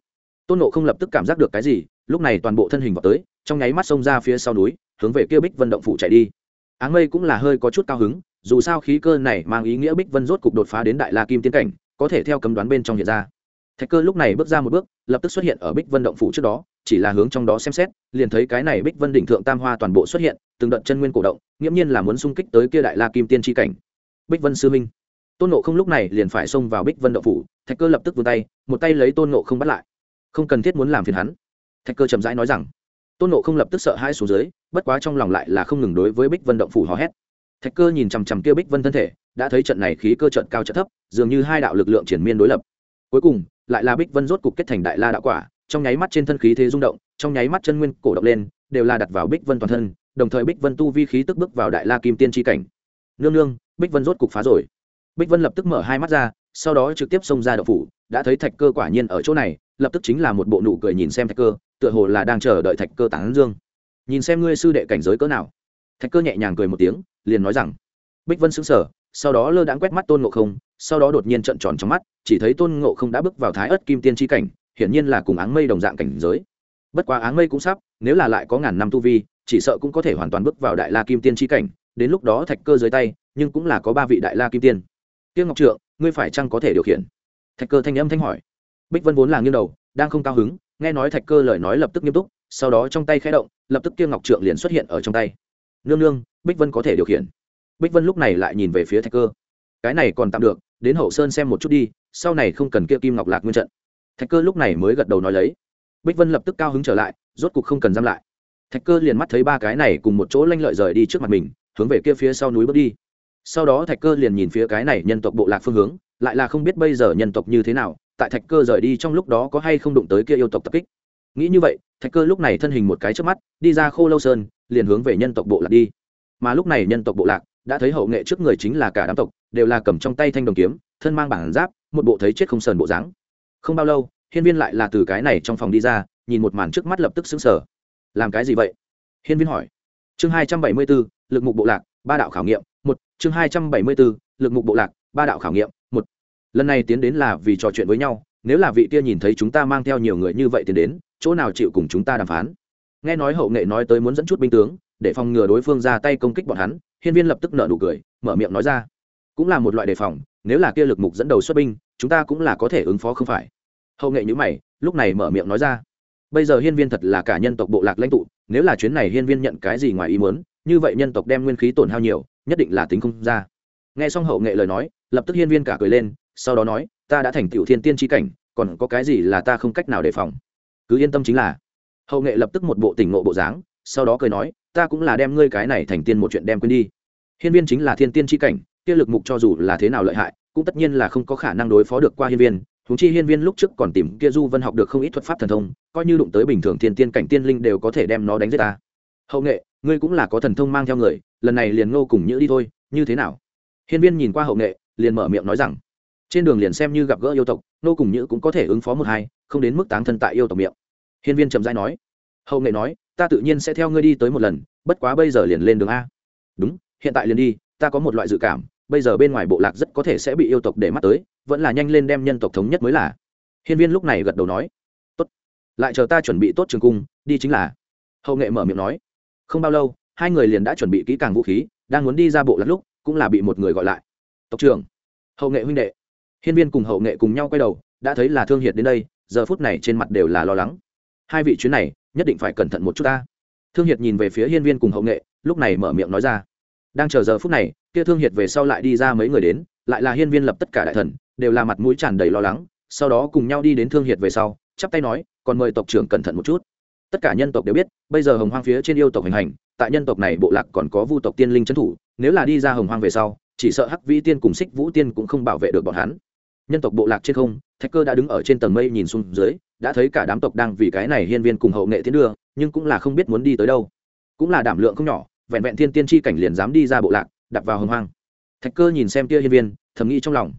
Tôn nộ không lập tức cảm giác được cái gì, lúc này toàn bộ thân hình vào tới, trong nháy mắt xông ra phía sau núi, hướng về kia bích vân động phủ chạy đi. Áng mây cũng là hơi có chút cao hứng, dù sao khí cơ này mang ý nghĩa bích vân rốt cục đột phá đến đại la kim tiến cảnh, có thể theo cấm đoán bên trong hiện ra thạch cơ lúc này bước ra một bước, lập tức xuất hiện ở bích vân động phủ trước đó, chỉ là hướng trong đó xem xét, liền thấy cái này bích vân đỉnh thượng tam hoa toàn bộ xuất hiện, từng đợt chân nguyên cổ động, nghiễm nhiên là muốn xung kích tới kia đại la kim tiên tri cảnh. Bích vân sư minh, tôn nộ không lúc này liền phải xông vào bích vân động phủ, thạch cơ lập tức vươn tay, một tay lấy tôn nộ không bắt lại. Không cần thiết muốn làm phiền hắn. Thạch cơ chậm rãi nói rằng. Tôn nộ không lập tức sợ hai xuống dưới, bất quá trong lòng lại là không ngừng đối với bích vân động phủ hò hét. Thạch cơ nhìn chằm chằm kia bích vân thân thể, đã thấy trận này khí cơ trận cao trận thấp, dường như hai đạo lực lượng triển miên đối lập. Cuối cùng lại là bích vân rốt cục kết thành đại la đạo quả, trong nháy mắt trên thân khí thế rung động, trong nháy mắt chân nguyên cổ động lên, đều là đặt vào bích vân toàn thân, đồng thời bích vân tu vi khí tức bước vào đại la kim tiên tri cảnh. Nương nương, bích vân rốt cục phá rồi. Bích vân lập tức mở hai mắt ra, sau đó trực tiếp xông ra đậu phủ, đã thấy thạch cơ quả nhiên ở chỗ này, lập tức chính là một bộ nụ cười nhìn xem thạch cơ, tựa hồ là đang chờ đợi thạch cơ tán dương. Nhìn xem ngươi sư đệ cảnh giới cỡ nào. Thạch cơ nhẹ nhàng cười một tiếng, liền nói rằng, bích vân xứng sở sau đó lơ đãng quét mắt tôn ngộ không, sau đó đột nhiên trận tròn trong mắt, chỉ thấy tôn ngộ không đã bước vào thái ớt kim tiên tri cảnh, hiển nhiên là cùng áng mây đồng dạng cảnh giới. Bất quá áng mây cũng sắp, nếu là lại có ngàn năm tu vi, chỉ sợ cũng có thể hoàn toàn bước vào đại la kim tiên tri cảnh, đến lúc đó thạch cơ dưới tay, nhưng cũng là có ba vị đại la kim tiên. Tiêu ngọc trượng, ngươi phải chăng có thể điều khiển? Thạch cơ thanh âm thanh hỏi. Bích vân vốn là nghiêng đầu, đang không cao hứng, nghe nói thạch cơ lời nói lập tức nghiêm túc, sau đó trong tay khẽ động, lập tức tiêu ngọc trượng liền xuất hiện ở trong tay. Nương nương, bích vân có thể điều khiển bích vân lúc này lại nhìn về phía thạch cơ. Cái này còn tạm được, đến hậu sơn xem một chút đi, sau này không cần kia kim ngọc lạc nguyên trận. Thạch cơ lúc này mới gật đầu nói lấy. Bích vân lập tức cao hứng trở lại, rốt cục không cần giam lại. Thạch cơ liền mắt thấy ba cái này cùng một chỗ lanh lợi rời đi trước mặt mình, hướng về kia phía sau núi bước đi. Sau đó thạch cơ liền nhìn phía cái này nhân tộc bộ lạc phương hướng, lại là không biết bây giờ nhân tộc như thế nào, tại thạch cơ rời đi trong lúc đó có hay không đụng tới kia yêu tộc tập kích. Nghĩ như vậy, thạch cơ lúc này thân hình một cái trước mắt, đi ra khô lâu sơn, liền hướng về nhân tộc bộ lạc đi. Mà lúc này nhân tộc bộ lạc đã thấy hậu nghệ trước người chính là cả đám tộc, đều là cầm trong tay thanh đồng kiếm, thân mang bản giáp, một bộ thấy chết không sờn bộ dáng. Không bao lâu, hiên viên lại là từ cái này trong phòng đi ra, nhìn một màn trước mắt lập tức xứng sở làm cái gì vậy? Hiên viên hỏi. Chương hai trăm bảy mươi b ố lực mục bộ lạc, ba đạo khảo nghiệm, một. Chương hai trăm bảy mươi b ố lực mục bộ lạc, ba đạo khảo nghiệm, một. Lần này tiến đến là vì trò chuyện với nhau, nếu là vị kia nhìn thấy chúng ta mang theo nhiều người như vậy tiến đến, chỗ nào chịu cùng chúng ta đàm phán? Nghe nói hậu nghệ nói tới muốn dẫn chút binh tướng, để phòng ngừa đối phương ra tay công kích bọn hắn hiên viên lập tức nợ nụ cười, mở miệng nói ra. Cũng là một loại đề phòng, nếu là kia lực mục dẫn đầu xuất binh, chúng ta cũng là có thể ứng phó không phải. Hậu nghệ nhữ mày, lúc này mở miệng nói ra. Bây giờ hiên viên thật là cả nhân tộc bộ lạc lãnh tụ, nếu là chuyến này hiên viên nhận cái gì ngoài ý muốn, như vậy nhân tộc đem nguyên khí tổn hao nhiều, nhất định là tính không ra. Nghe xong hậu nghệ lời nói, lập tức hiên viên cả cười lên, sau đó nói, ta đã thành tựu thiên tiên tri cảnh, còn có cái gì là ta không cách nào đề phòng? Cứ yên tâm chính là. Hậu nghệ lập tức một bộ tỉnh ngộ bộ dáng, sau đó cười nói ta cũng là đem ngươi cái này thành tiên một chuyện đem quên đi. Hiên viên chính là thiên tiên tri cảnh, kia lực mục cho dù là thế nào lợi hại, cũng tất nhiên là không có khả năng đối phó được qua hiên viên. Húng chi hiên viên lúc trước còn tìm kia du vân học được không ít thuật pháp thần thông, coi như đụng tới bình thường thiên tiên cảnh tiên linh đều có thể đem nó đánh giết ta. Hậu nghệ, ngươi cũng là có thần thông mang theo người, lần này liền ngô cùng nhữ đi thôi, như thế nào? Hiên viên nhìn qua hậu nghệ, liền mở miệng nói rằng, trên đường liền xem như gặp gỡ yêu tộc nô cùng nhữ cũng có thể ứng phó một hai, không đến mức táng thân tại yêu tộc miệng. Hiên viên trầm rãi nói, hậu nghệ nói ta tự nhiên sẽ theo ngươi đi tới một lần, bất quá bây giờ liền lên đường a. Đúng, hiện tại liền đi, ta có một loại dự cảm, bây giờ bên ngoài bộ lạc rất có thể sẽ bị yêu tộc để mắt tới, vẫn là nhanh lên đem nhân tộc thống nhất mới là. Hiên viên lúc này gật đầu nói. Tốt, lại chờ ta chuẩn bị tốt trường cung, đi chính là. Hậu nghệ mở miệng nói. Không bao lâu, hai người liền đã chuẩn bị kỹ càng vũ khí, đang muốn đi ra bộ lạc lúc, cũng là bị một người gọi lại. Tộc trưởng, hậu nghệ huynh đệ. Hiên viên cùng hậu nghệ cùng nhau quay đầu, đã thấy là thương hiệt đến đây, giờ phút này trên mặt đều là lo lắng. Hai vị chuyến này nhất định phải cẩn thận một chút ta. Thương hiệt nhìn về phía hiên viên cùng hậu nghệ, lúc này mở miệng nói ra. Đang chờ giờ phút này, kia thương hiệt về sau lại đi ra mấy người đến, lại là hiên viên lập tất cả đại thần, đều là mặt mũi tràn đầy lo lắng, sau đó cùng nhau đi đến thương hiệt về sau, chắp tay nói, còn mời tộc trưởng cẩn thận một chút. Tất cả nhân tộc đều biết, bây giờ hồng hoang phía trên yêu tộc hành hành, tại nhân tộc này bộ lạc còn có vu tộc tiên linh trấn thủ, nếu là đi ra hồng hoang về sau, chỉ sợ hắc vĩ tiên cùng xích vũ tiên cũng không bảo vệ được bọn hắn. Nhân tộc bộ lạc trên không thạch cơ đã đứng ở trên tầng mây nhìn xuống dưới, đã thấy cả đám tộc đang vì cái này hiên viên cùng hậu nghệ tiến đưa, nhưng cũng là không biết muốn đi tới đâu. Cũng là đảm lượng không nhỏ, vẹn vẹn thiên tiên tri cảnh liền dám đi ra bộ lạc đặt vào hồng hoang. Thạch cơ nhìn xem kia hiên viên, thầm nghĩ trong lòng.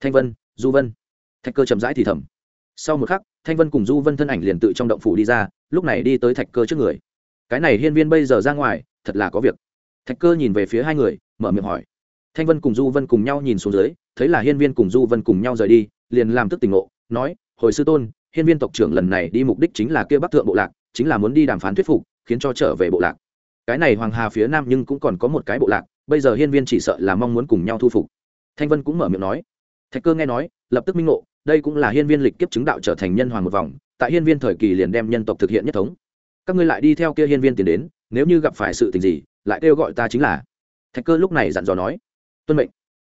Thanh vân, du vân. Thạch cơ chậm rãi thì thầm. Sau một khắc, thanh vân cùng du vân thân ảnh liền tự trong động phủ đi ra, lúc này đi tới thạch cơ trước người. Cái này hiên viên bây giờ ra ngoài, thật là có việc. Thạch cơ nhìn về phía hai người, mở miệng hỏi. Thanh vân cùng du vân cùng nhau nhìn xuống dưới, thấy là hiên viên cùng du vân cùng nhau rời đi liền làm tức tình ngộ, nói, hồi sư tôn, hiên viên tộc trưởng lần này đi mục đích chính là kia bắc thượng bộ lạc, chính là muốn đi đàm phán thuyết phục, khiến cho trở về bộ lạc. Cái này hoàng hà phía nam nhưng cũng còn có một cái bộ lạc, bây giờ hiên viên chỉ sợ là mong muốn cùng nhau thu phục. Thanh vân cũng mở miệng nói. Thạch cơ nghe nói, lập tức minh ngộ, đây cũng là hiên viên lịch kiếp chứng đạo trở thành nhân hoàng một vòng, tại hiên viên thời kỳ liền đem nhân tộc thực hiện nhất thống. Các ngươi lại đi theo kia hiên viên tiến đến, nếu như gặp phải sự tình gì, lại kêu gọi ta chính là. Thạch cơ lúc này dặn dò nói. Tuân mệnh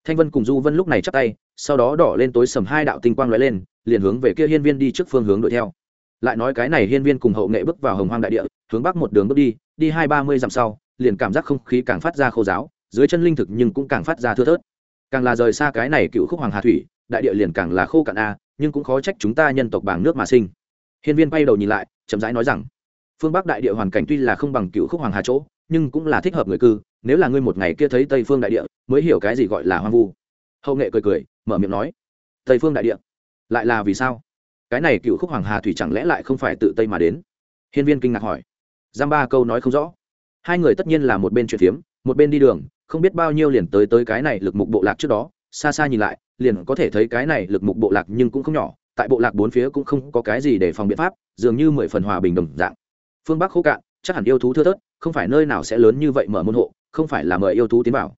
thanh vân cùng du vân lúc này chắp tay, sau đó đỏ lên tối sầm hai đạo tinh quang lóe lên, liền hướng về kia hiên viên đi trước phương hướng đuổi theo. Lại nói cái này hiên viên cùng hậu nghệ bước vào hồng hoang đại địa, hướng bắc một đường bước đi đi hai ba mươi dặm sau, liền cảm giác không khí càng phát ra khô giáo dưới chân linh thực nhưng cũng càng phát ra thưa thớt. Càng là rời xa cái này cựu khúc hoàng hà thủy, đại địa liền càng là khô cạn a, nhưng cũng khó trách chúng ta nhân tộc bảng nước mà sinh. Hiên viên bay đầu nhìn lại, chậm rãi nói rằng, phương bắc đại địa hoàn cảnh tuy là không bằng cựu khúc hoàng hà chỗ, nhưng cũng là thích hợp người cư nếu là ngươi một ngày kia thấy tây phương đại địa, mới hiểu cái gì gọi là hoang vu. Hậu nghệ cười cười, mở miệng nói, tây phương đại địa? Lại là vì sao? Cái này cựu khúc hoàng hà thủy chẳng lẽ lại không phải tự tây mà đến? Hiên viên kinh ngạc hỏi. Giam ba câu nói không rõ. Hai người tất nhiên là một bên chuyện phiếm, một bên đi đường, không biết bao nhiêu liền tới tới cái này lực mục bộ lạc trước đó, xa xa nhìn lại, liền có thể thấy cái này lực mục bộ lạc nhưng cũng không nhỏ, tại bộ lạc bốn phía cũng không có cái gì để phòng biện pháp, dường như mười phần hòa bình đồng dạng. Phương bắc khô cạn, chắc hẳn yêu thú thưa thớt, không phải nơi nào sẽ lớn như vậy mở môn hộ không phải là mời yêu thú tiến vào.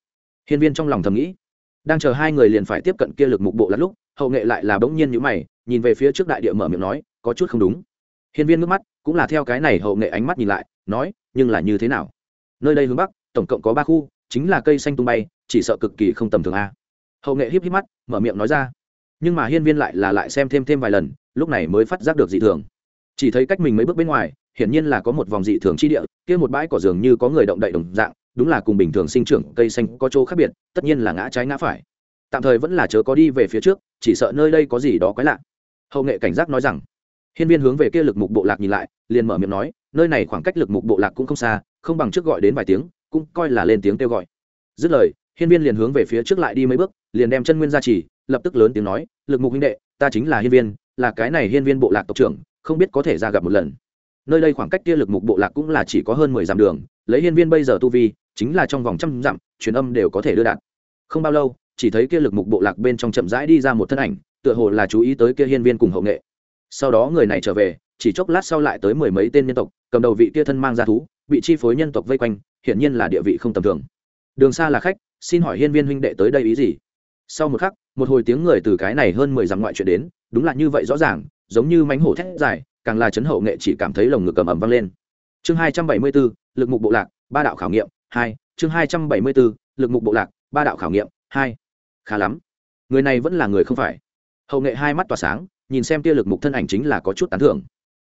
Hiên viên trong lòng thầm nghĩ, đang chờ hai người liền phải tiếp cận kia lực mục bộ lắm lúc, hậu nghệ lại là bỗng nhiên nhữ mày, nhìn về phía trước đại địa mở miệng nói, có chút không đúng. Hiên viên ngước mắt, cũng là theo cái này hậu nghệ ánh mắt nhìn lại, nói, nhưng là như thế nào? Nơi đây hướng bắc, tổng cộng có ba khu, chính là cây xanh tung bay, chỉ sợ cực kỳ không tầm thường a. Hậu nghệ híp híp mắt, mở miệng nói ra. Nhưng mà hiên viên lại là lại xem thêm thêm vài lần, lúc này mới phát giác được dị thường. Chỉ thấy cách mình mấy bước bên ngoài, hiển nhiên là có một vòng dị thường chi địa, kia một bãi cỏ dường như có người động đậy đồng dạng đúng là cùng bình thường sinh trưởng cây xanh có chỗ khác biệt, tất nhiên là ngã trái ngã phải. Tạm thời vẫn là chớ có đi về phía trước, chỉ sợ nơi đây có gì đó quái lạ. Hậu nghệ cảnh giác nói rằng, hiên viên hướng về kia lực mục bộ lạc nhìn lại, liền mở miệng nói, nơi này khoảng cách lực mục bộ lạc cũng không xa, không bằng trước gọi đến vài tiếng, cũng coi là lên tiếng kêu gọi. Dứt lời, hiên viên liền hướng về phía trước lại đi mấy bước, liền đem chân nguyên ra chỉ lập tức lớn tiếng nói, lực mục huynh đệ, ta chính là hiên viên, là cái này hiên viên bộ lạc tộc trưởng, không biết có thể ra gặp một lần. Nơi đây khoảng cách kia lực mục bộ lạc cũng là chỉ có hơn mười dặm đường, lấy hiên viên bây giờ tu vi chính là trong vòng trăm dặm, truyền âm đều có thể đưa đạt. Không bao lâu, chỉ thấy kia lực mục bộ lạc bên trong chậm rãi đi ra một thân ảnh, tựa hồ là chú ý tới kia hiên viên cùng hậu nghệ. Sau đó người này trở về, chỉ chốc lát sau lại tới mười mấy tên nhân tộc, cầm đầu vị kia thân mang ra thú, bị chi phối nhân tộc vây quanh, hiển nhiên là địa vị không tầm thường. Đường xa là khách, xin hỏi hiên viên huynh đệ tới đây ý gì? Sau một khắc, một hồi tiếng người từ cái này hơn mười dặm ngoại chuyện đến, đúng là như vậy rõ ràng, giống như mánh hổ thét dài, càng là chấn hậu nghệ chỉ cảm thấy lồng ngực cầm ẩm vang lên. Chương hai trăm bảy mươi bốn lực mục bộ lạc, ba đạo khảo nghiệm hai, chương hai trăm bảy mươi bốn, lực mục bộ lạc, ba đạo khảo nghiệm, hai. Khá lắm. Người này vẫn là người không phải. Hậu nghệ hai mắt tỏa sáng, nhìn xem tia lực mục thân ảnh chính là có chút tán thưởng.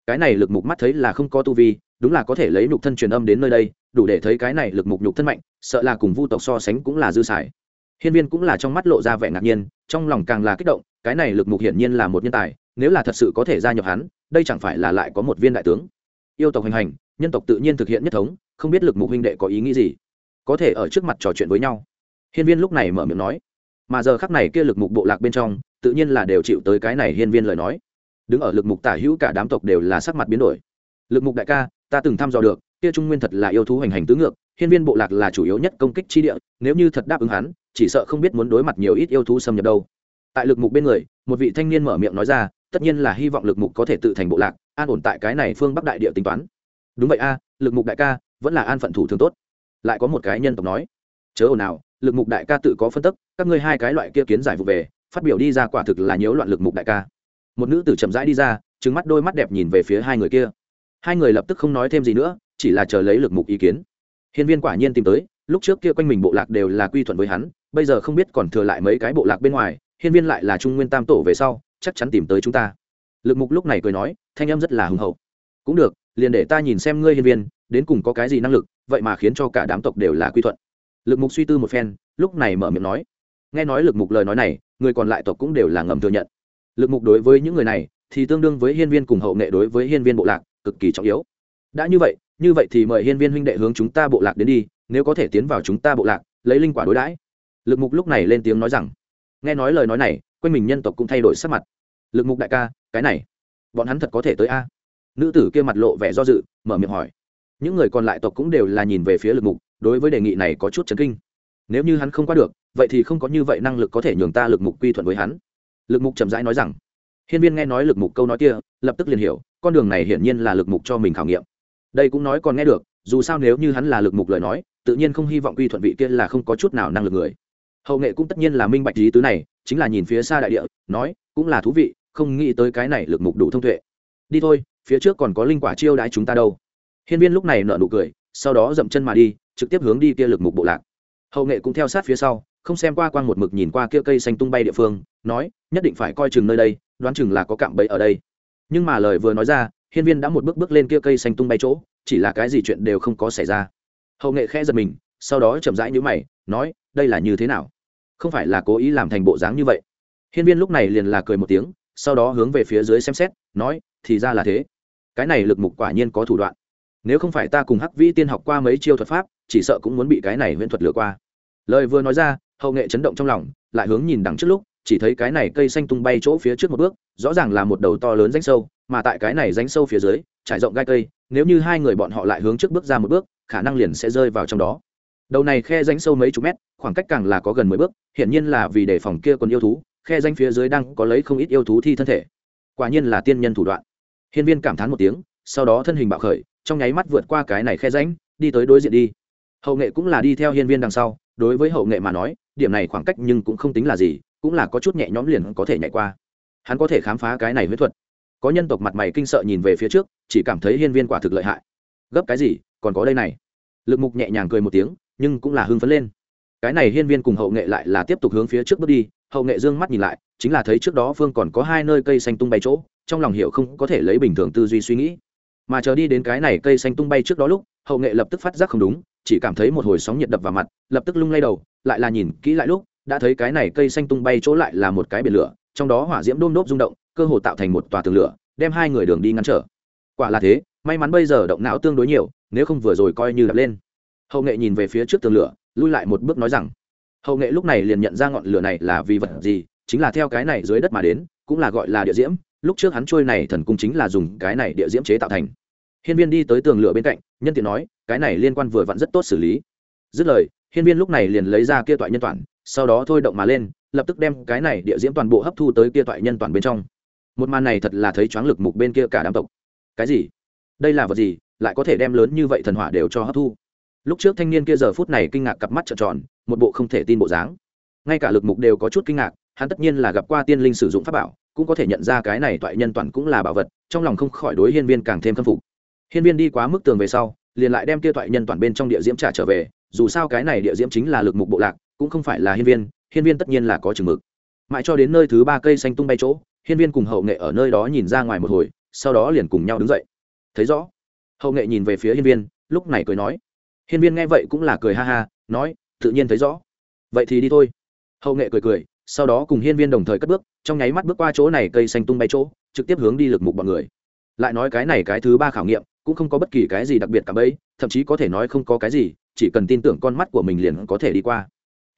Cái này lực mục mắt thấy là không có tu vi, đúng là có thể lấy nhục thân truyền âm đến nơi đây, đủ để thấy cái này lực mục nhục thân mạnh, sợ là cùng vu tộc so sánh cũng là dư sải. hiên viên cũng là trong mắt lộ ra vẻ ngạc nhiên, trong lòng càng là kích động, cái này lực mục hiển nhiên là một nhân tài, nếu là thật sự có thể gia nhập hắn, đây chẳng phải là lại có một viên đại tướng. Yêu tộc hành hành nhân tộc tự nhiên thực hiện nhất thống, không biết lực mục huynh đệ có ý nghĩ gì. Có thể ở trước mặt trò chuyện với nhau. Hiên viên lúc này mở miệng nói. Mà giờ khắc này kia lực mục bộ lạc bên trong, tự nhiên là đều chịu tới cái này hiên viên lời nói. Đứng ở lực mục tả hữu cả đám tộc đều là sắc mặt biến đổi. Lực mục đại ca, ta từng thăm dò được, kia trung nguyên thật là yêu thú hành hành tứ ngược, hiên viên bộ lạc là chủ yếu nhất công kích chi địa, nếu như thật đáp ứng hắn, chỉ sợ không biết muốn đối mặt nhiều ít yêu thú xâm nhập đâu. Tại lực mục bên người, một vị thanh niên mở miệng nói ra, tất nhiên là hy vọng lực mục có thể tự thành bộ lạc, an ổn tại cái này phương bắc đại địa tính toán đúng vậy a, lực mục đại ca, vẫn là an phận thủ thường tốt. Lại có một cái nhân tộc nói, chớ ồn nào lực mục đại ca tự có phân tức, các ngươi hai cái loại kia kiến giải vụ về, phát biểu đi ra quả thực là nhiễu loạn lực mục đại ca. Một nữ tử chậm rãi đi ra trứng mắt đôi mắt đẹp nhìn về phía hai người kia. Hai người lập tức không nói thêm gì nữa, chỉ là chờ lấy lực mục ý kiến. Hiên viên quả nhiên tìm tới, lúc trước kia quanh mình bộ lạc đều là quy thuận với hắn, bây giờ không biết còn thừa lại mấy cái bộ lạc bên ngoài, hiên viên lại là trung nguyên tam tổ về sau, chắc chắn tìm tới chúng ta. Lực mục lúc này cười nói, thanh em rất là hùng hậu. Cũng được liền để ta nhìn xem ngươi hiên viên, đến cùng có cái gì năng lực, vậy mà khiến cho cả đám tộc đều là quy thuận. Lực mục suy tư một phen, lúc này mở miệng nói. Nghe nói lực mục lời nói này, người còn lại tộc cũng đều là ngầm thừa nhận. Lực mục đối với những người này, thì tương đương với hiên viên cùng hậu nghệ đối với hiên viên bộ lạc, cực kỳ trọng yếu. Đã như vậy như vậy thì mời hiên viên huynh đệ hướng chúng ta bộ lạc đến đi, nếu có thể tiến vào chúng ta bộ lạc, lấy linh quả đối đãi. Lực mục lúc này lên tiếng nói rằng. Nghe nói lời nói này, quanh mình nhân tộc cũng thay đổi sắc mặt. Lực mục đại ca, cái này, bọn hắn thật có thể tới a? Nữ tử kia mặt lộ vẻ do dự, mở miệng hỏi. Những người còn lại tộc cũng đều là nhìn về phía lực mục, đối với đề nghị này có chút chấn kinh. Nếu như hắn không qua được, vậy thì không có như vậy năng lực có thể nhường ta lực mục quy thuận với hắn. Lực mục chậm rãi nói rằng. Hiên viên nghe nói lực mục câu nói kia, lập tức liền hiểu, con đường này hiển nhiên là lực mục cho mình khảo nghiệm. Đây cũng nói còn nghe được, dù sao nếu như hắn là lực mục lời nói, tự nhiên không hy vọng quy thuận vị kia là không có chút nào năng lực người. Hậu nghệ cũng tất nhiên là minh bạch lý tứ này, chính là nhìn phía xa đại địa, nói, cũng là thú vị, không nghĩ tới cái này lực mục đủ thông tuệ. Đi thôi phía trước còn có linh quả chiêu đãi chúng ta đâu. Hiên viên lúc này nợ nụ cười, sau đó dậm chân mà đi, trực tiếp hướng đi kia lực mục bộ lạc. Hậu nghệ cũng theo sát phía sau, không xem qua quang một mực nhìn qua kia cây xanh tung bay địa phương, nói, nhất định phải coi chừng nơi đây, đoán chừng là có cạm bẫy ở đây. Nhưng mà lời vừa nói ra, hiên viên đã một bước bước lên kia cây xanh tung bay chỗ, chỉ là cái gì chuyện đều không có xảy ra. Hậu nghệ khẽ giật mình, sau đó chậm rãi nhữ mày, nói, đây là như thế nào? Không phải là cố ý làm thành bộ dáng như vậy. Hiên viên lúc này liền là cười một tiếng, sau đó hướng về phía dưới xem xét, nói, thì ra là thế cái này lực mục quả nhiên có thủ đoạn. Nếu không phải ta cùng hắc vĩ tiên học qua mấy chiêu thuật pháp, chỉ sợ cũng muốn bị cái này huyễn thuật lừa qua. Lời vừa nói ra, hậu nghệ chấn động trong lòng, lại hướng nhìn đằng trước lúc, chỉ thấy cái này cây xanh tung bay chỗ phía trước một bước, rõ ràng là một đầu to lớn ránh sâu, mà tại cái này ránh sâu phía dưới, trải rộng gai cây, nếu như hai người bọn họ lại hướng trước bước ra một bước, khả năng liền sẽ rơi vào trong đó. Đầu này khe ránh sâu mấy chục mét, khoảng cách càng là có gần mười bước, hiển nhiên là vì đề phòng kia còn yêu thú, khe danh phía dưới đang có lấy không ít yêu thú thi thân thể. Quả nhiên là tiên nhân thủ đoạn hiên viên cảm thán một tiếng, sau đó thân hình bạo khởi, trong nháy mắt vượt qua cái này khe rãnh, đi tới đối diện đi. Hậu nghệ cũng là đi theo hiên viên đằng sau, đối với hậu nghệ mà nói, điểm này khoảng cách nhưng cũng không tính là gì, cũng là có chút nhẹ nhõm liền có thể nhảy qua. Hắn có thể khám phá cái này huyết thuật. Có nhân tộc mặt mày kinh sợ nhìn về phía trước, chỉ cảm thấy hiên viên quả thực lợi hại. Gấp cái gì, còn có đây này. Lực mục nhẹ nhàng cười một tiếng, nhưng cũng là hưng phấn lên. Cái này hiên viên cùng hậu nghệ lại là tiếp tục hướng phía trước bước đi, hậu nghệ dương mắt nhìn lại, chính là thấy trước đó phương còn có hai nơi cây xanh tung bay chỗ trong lòng hiểu không có thể lấy bình thường tư duy suy nghĩ. Mà chờ đi đến cái này cây xanh tung bay trước đó lúc, hậu nghệ lập tức phát giác không đúng, chỉ cảm thấy một hồi sóng nhiệt đập vào mặt, lập tức lung lay đầu, lại là nhìn kỹ lại lúc, đã thấy cái này cây xanh tung bay chỗ lại là một cái biển lửa, trong đó hỏa diễm đôm đốp rung động, cơ hồ tạo thành một tòa tường lửa, đem hai người đường đi ngăn trở. Quả là thế, may mắn bây giờ động não tương đối nhiều, nếu không vừa rồi coi như đập lên. Hậu nghệ nhìn về phía trước tường lửa, lui lại một bước nói rằng, hậu nghệ lúc này liền nhận ra ngọn lửa này là vì vật gì, chính là theo cái này dưới đất mà đến, cũng là gọi là địa diễm lúc trước hắn trôi này thần cung chính là dùng cái này địa diễm chế tạo thành. Hiên viên đi tới tường lửa bên cạnh, nhân tiện nói, cái này liên quan vừa vặn rất tốt xử lý. Dứt lời, hiên viên lúc này liền lấy ra kia toại nhân toàn sau đó thôi động mà lên, lập tức đem cái này địa diễm toàn bộ hấp thu tới kia toại nhân toàn bên trong. Một màn này thật là thấy choáng lực mục bên kia cả đám tộc. Cái gì? Đây là vật gì? Lại có thể đem lớn như vậy thần hỏa đều cho hấp thu? Lúc trước thanh niên kia giờ phút này kinh ngạc cặp mắt trợn tròn, một bộ không thể tin bộ dáng. Ngay cả lực mục đều có chút kinh ngạc hắn tất nhiên là gặp qua tiên linh sử dụng pháp bảo, cũng có thể nhận ra cái này toại nhân toàn cũng là bảo vật, trong lòng không khỏi đối hiên viên càng thêm khâm phục. Hiên viên đi quá mức tường về sau, liền lại đem kia toại nhân toàn bên trong địa diễm trả trở về, dù sao cái này địa diễm chính là lực mục bộ lạc, cũng không phải là hiên viên hiên viên tất nhiên là có chừng mực. Mãi cho đến nơi thứ ba cây xanh tung bay chỗ, hiên viên cùng hậu nghệ ở nơi đó nhìn ra ngoài một hồi, sau đó liền cùng nhau đứng dậy. Thấy rõ, hậu nghệ nhìn về phía hiên viên, lúc này cười nói, hiên viên nghe vậy cũng là cười ha ha, nói, tự nhiên thấy rõ. Vậy thì đi thôi. Hậu nghệ cười cười sau đó cùng hiên viên đồng thời cất bước, trong nháy mắt bước qua chỗ này cây xanh tung bay chỗ, trực tiếp hướng đi lực mục bọn người. Lại nói cái này cái thứ ba khảo nghiệm, cũng không có bất kỳ cái gì đặc biệt cả bấy, thậm chí có thể nói không có cái gì, chỉ cần tin tưởng con mắt của mình liền có thể đi qua.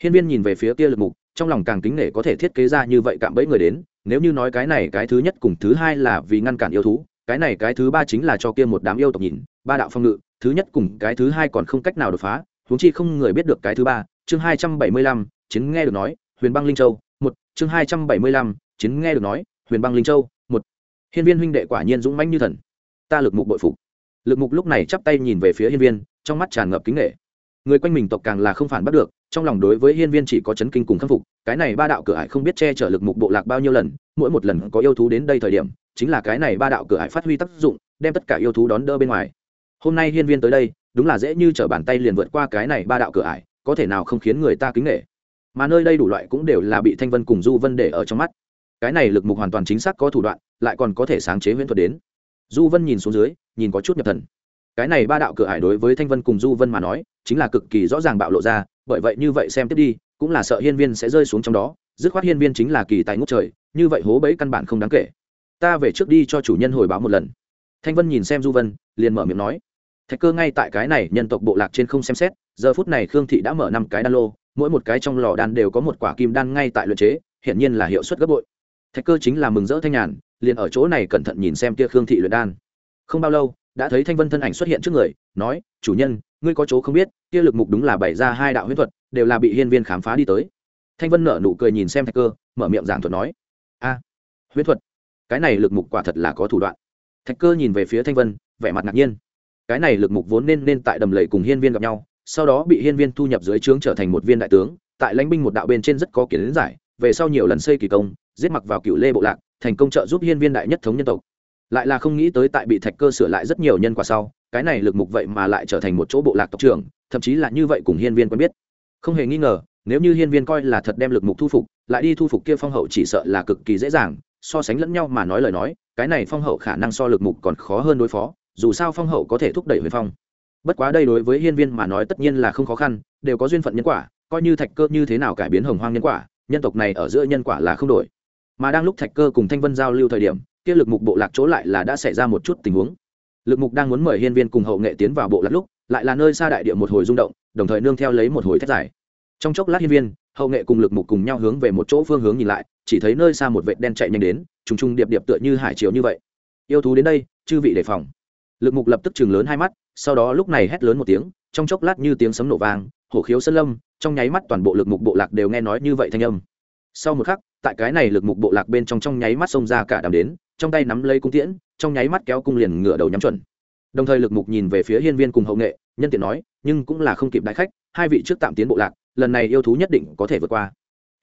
Hiên viên nhìn về phía kia lực mục, trong lòng càng kính nể có thể thiết kế ra như vậy cạm bẫy người đến, nếu như nói cái này cái thứ nhất cùng thứ hai là vì ngăn cản yêu thú, cái này cái thứ ba chính là cho kia một đám yêu tộc nhìn, ba đạo phong ngự, thứ nhất cùng cái thứ hai còn không cách nào đột phá, huống chi không người biết được cái thứ ba, chương hai trăm bảy mươi lăm, chiến nghe được nói huyền băng linh châu, một, chương hai trăm bảy mươi lăm, chiến nghe được nói, huyền băng linh châu, một. Hiên viên huynh đệ quả nhiên dũng mãnh như thần. Ta lực mục bội phục. Lực mục lúc này chắp tay nhìn về phía hiên viên, trong mắt tràn ngập kính nghệ. Người quanh mình tộc càng là không phản bắt được, trong lòng đối với hiên viên chỉ có chấn kinh cùng khâm phục, cái này ba đạo cửa ải không biết che chở lực mục bộ lạc bao nhiêu lần, mỗi một lần có yêu thú đến đây thời điểm, chính là cái này ba đạo cửa ải phát huy tác dụng, đem tất cả yêu thú đón đỡ bên ngoài. Hôm nay hiên viên tới đây, đúng là dễ như t r ở bàn tay liền vượt qua cái này ba đạo cửa ải có thể nào không khiến người ta kính nghệ? Mà nơi đây đủ loại cũng đều là bị thanh vân cùng du vân để ở trong mắt. Cái này lực mục hoàn toàn chính xác có thủ đoạn, lại còn có thể sáng chế huyễn thuật đến. Du vân nhìn xuống dưới, nhìn có chút nhập thần. Cái này ba đạo cửa hải đối với thanh vân cùng du vân mà nói, chính là cực kỳ rõ ràng bạo lộ ra, bởi vậy như vậy xem tiếp đi, cũng là sợ hiên viên sẽ rơi xuống trong đó, dứt khoát hiên viên chính là kỳ tài ngút trời, như vậy hố bẫy căn bản không đáng kể. Ta về trước đi cho chủ nhân hồi báo một lần. Thanh vân nhìn xem du vân, liền mở miệng nói. Thạch cơ ngay tại cái này nhân tộc bộ lạc trên không xem xét, giờ phút này khương thị đã mở năm cái đan lô mỗi một cái trong lò đan đều có một quả kim đan ngay tại luyện chế, hiển nhiên là hiệu suất gấp bội. Thạch cơ chính là mừng rỡ thanh nhàn, liền ở chỗ này cẩn thận nhìn xem kia khương thị luyện đan. Không bao lâu, đã thấy thanh vân thân ảnh xuất hiện trước người, nói, chủ nhân, ngươi có chỗ không biết, kia lực mục đúng là bày ra hai đạo huyết thuật, đều là bị hiên viên khám phá đi tới. Thanh vân nở nụ cười nhìn xem thạch cơ, mở miệng giảng thuật nói, a, huyết thuật, cái này lực mục quả thật là có thủ đoạn. Thạch cơ nhìn về phía thanh vân, vẻ mặt ngạc nhiên, cái này lực mục vốn nên nên tại đầm lầy cùng hiên viên gặp nhau sau đó bị hiên viên thu nhập dưới trướng trở thành một viên đại tướng, tại lãnh binh một đạo bên trên rất có kiến giải, về sau nhiều lần xây kỳ công, giết mặc vào cựu lê bộ lạc, thành công trợ giúp hiên viên đại nhất thống nhân tộc. Lại là không nghĩ tới tại bị thạch cơ sửa lại rất nhiều nhân quả sau, cái này lực mục vậy mà lại trở thành một chỗ bộ lạc tộc trưởng, thậm chí là như vậy cùng hiên viên quen biết. Không hề nghi ngờ, nếu như hiên viên coi là thật đem lực mục thu phục, lại đi thu phục kia phong hậu chỉ sợ là cực kỳ dễ dàng, so sánh lẫn nhau mà nói lời nói, cái này phong hậu khả năng so lực mục còn khó hơn đối phó, dù sao phong hậu có thể thúc đẩy huyền phong bất quá đây đối với hiên viên mà nói tất nhiên là không khó khăn, đều có duyên phận nhân quả, coi như thạch cơ như thế nào cải biến hồng hoang nhân quả, nhân tộc này ở giữa nhân quả là không đổi. Mà đang lúc thạch cơ cùng thanh vân giao lưu thời điểm, kia lực mục bộ lạc chỗ lại là đã xảy ra một chút tình huống. Lực mục đang muốn mời hiên viên cùng hậu nghệ tiến vào bộ lạc lúc, lại là nơi xa đại địa một hồi rung động, đồng thời nương theo lấy một hồi thét dài. Trong chốc lát hiên viên, hậu nghệ cùng lực mục cùng nhau hướng về một chỗ phương hướng nhìn lại, chỉ thấy nơi xa một vệt đen chạy nhanh đến, trùng trùng điệp điệp tựa như hải chiều như vậy. Yêu thú đến đây, chư vị đề phòng lực mục lập tức chừng lớn hai mắt, sau đó lúc này hét lớn một tiếng, trong chốc lát như tiếng sấm nổ vang, hổ khiếu sơn lâm, trong nháy mắt toàn bộ lực mục bộ lạc đều nghe nói như vậy thanh âm. Sau một khắc, tại cái này lực mục bộ lạc bên trong trong nháy mắt xông ra cả đám đến, trong tay nắm lấy cung tiễn, trong nháy mắt kéo cung liền ngửa đầu nhắm chuẩn. Đồng thời lực mục nhìn về phía hiên viên cùng hậu nghệ, nhân tiện nói, nhưng cũng là không kịp đại khách, hai vị trước tạm tiến bộ lạc, lần này yêu thú nhất định có thể vượt qua.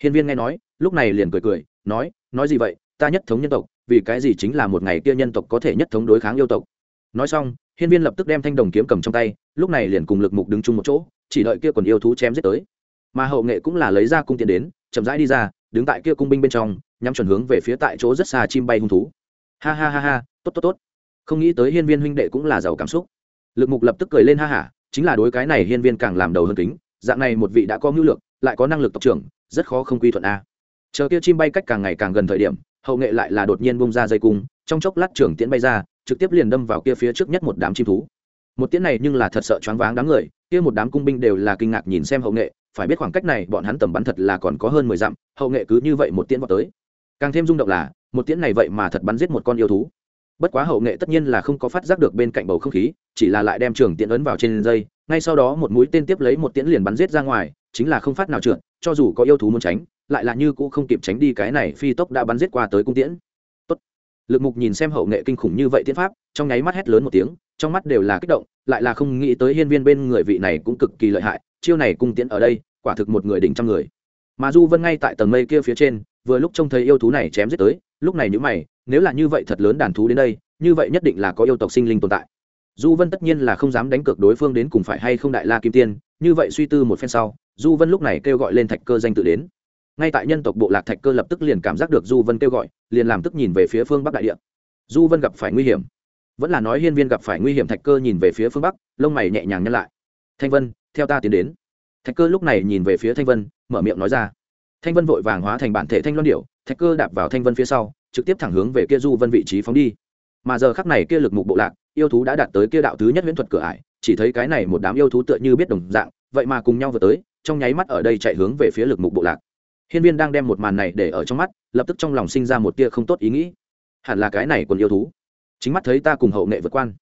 Hiên viên nghe nói, lúc này liền cười cười, nói nói gì vậy, ta nhất thống nhân tộc, vì cái gì chính là một ngày kia nhân tộc có thể nhất thống đối kháng yêu tộc? Nói xong, hiên viên lập tức đem thanh đồng kiếm cầm trong tay, lúc này liền cùng lực mục đứng chung một chỗ, chỉ đợi kia còn yêu thú chém giết tới. Mà hậu nghệ cũng là lấy ra cung tiến đến, chậm rãi đi ra, đứng tại kia cung binh bên trong, nhắm chuẩn hướng về phía tại chỗ rất xa chim bay hung thú. Ha ha ha ha, tốt tốt tốt. Không nghĩ tới hiên viên huynh đệ cũng là giàu cảm xúc. Lực mục lập tức cười lên ha hả, chính là đối cái này hiên viên càng làm đầu hơn kính, dạng này một vị đã có mưu lược, lại có năng lực tộc trưởng, rất khó không quy thuận a. Chờ kia chim bay cách càng ngày càng gần thời điểm, hậu nghệ lại là đột nhiên bung ra dây cung trong chốc lát trưởng tiễn bay ra, trực tiếp liền đâm vào kia phía trước nhất một đám chim thú. Một tiễn này nhưng là thật sợ choáng váng đám người, kia một đám cung binh đều là kinh ngạc nhìn xem hậu nghệ, phải biết khoảng cách này bọn hắn tầm bắn thật là còn có hơn mười dặm, hậu nghệ cứ như vậy một tiễn vào tới. Càng thêm rung động là, một tiễn này vậy mà thật bắn giết một con yêu thú. Bất quá hậu nghệ tất nhiên là không có phát giác được bên cạnh bầu không khí, chỉ là lại đem trường tiễn ấn vào trên dây, ngay sau đó một mũi tên tiếp lấy một tiễn liền bắn giết ra ngoài, chính là không phát nào trượt, cho dù có yêu thú muốn tránh, lại là như cũ không kịp tránh đi cái này phi tốc đã bắn giết qua tới cung tiễn lực mục nhìn xem hậu nghệ kinh khủng như vậy tiên pháp, trong nháy mắt hét lớn một tiếng, trong mắt đều là kích động, lại là không nghĩ tới hiên viên bên người vị này cũng cực kỳ lợi hại, chiêu này cung tiễn ở đây, quả thực một người đỉnh trăm người. Mà du vân ngay tại tầng mây kia phía trên, vừa lúc trông thấy yêu thú này chém giết tới, lúc này nhữ mày, nếu là như vậy thật lớn đàn thú đến đây, như vậy nhất định là có yêu tộc sinh linh tồn tại. Du vân tất nhiên là không dám đánh cược đối phương đến cùng phải hay không đại la kim tiên, như vậy suy tư một phen sau, du vân lúc này kêu gọi lên thạch cơ danh tự đến ngay tại nhân tộc bộ lạc thạch cơ lập tức liền cảm giác được du vân kêu gọi, liền làm tức nhìn về phía phương bắc đại địa. Du vân gặp phải nguy hiểm. Vẫn là nói hiên viên gặp phải nguy hiểm thạch cơ nhìn về phía phương bắc, lông mày nhẹ nhàng nhăn lại. Thanh vân, theo ta tiến đến. Thạch cơ lúc này nhìn về phía thanh vân, mở miệng nói ra. Thanh vân vội vàng hóa thành bản thể thanh loan điệu thạch cơ đạp vào thanh vân phía sau, trực tiếp thẳng hướng về kia du vân vị trí phóng đi. Mà giờ khắc này kia lực mục bộ lạc, yêu thú đã đạt tới kia đạo thứ nhất huyễn thuật cửa ải, chỉ thấy cái này một đám yêu thú tựa như biết đồng dạng, vậy mà cùng nhau vừa tới, trong nháy mắt ở đây chạy hướng về phía lực mục bộ lạc hiên viên đang đem một màn này để ở trong mắt, lập tức trong lòng sinh ra một tia không tốt ý nghĩ. Hẳn là cái này còn yêu thú. Chính mắt thấy ta cùng hậu nghệ vượt quan.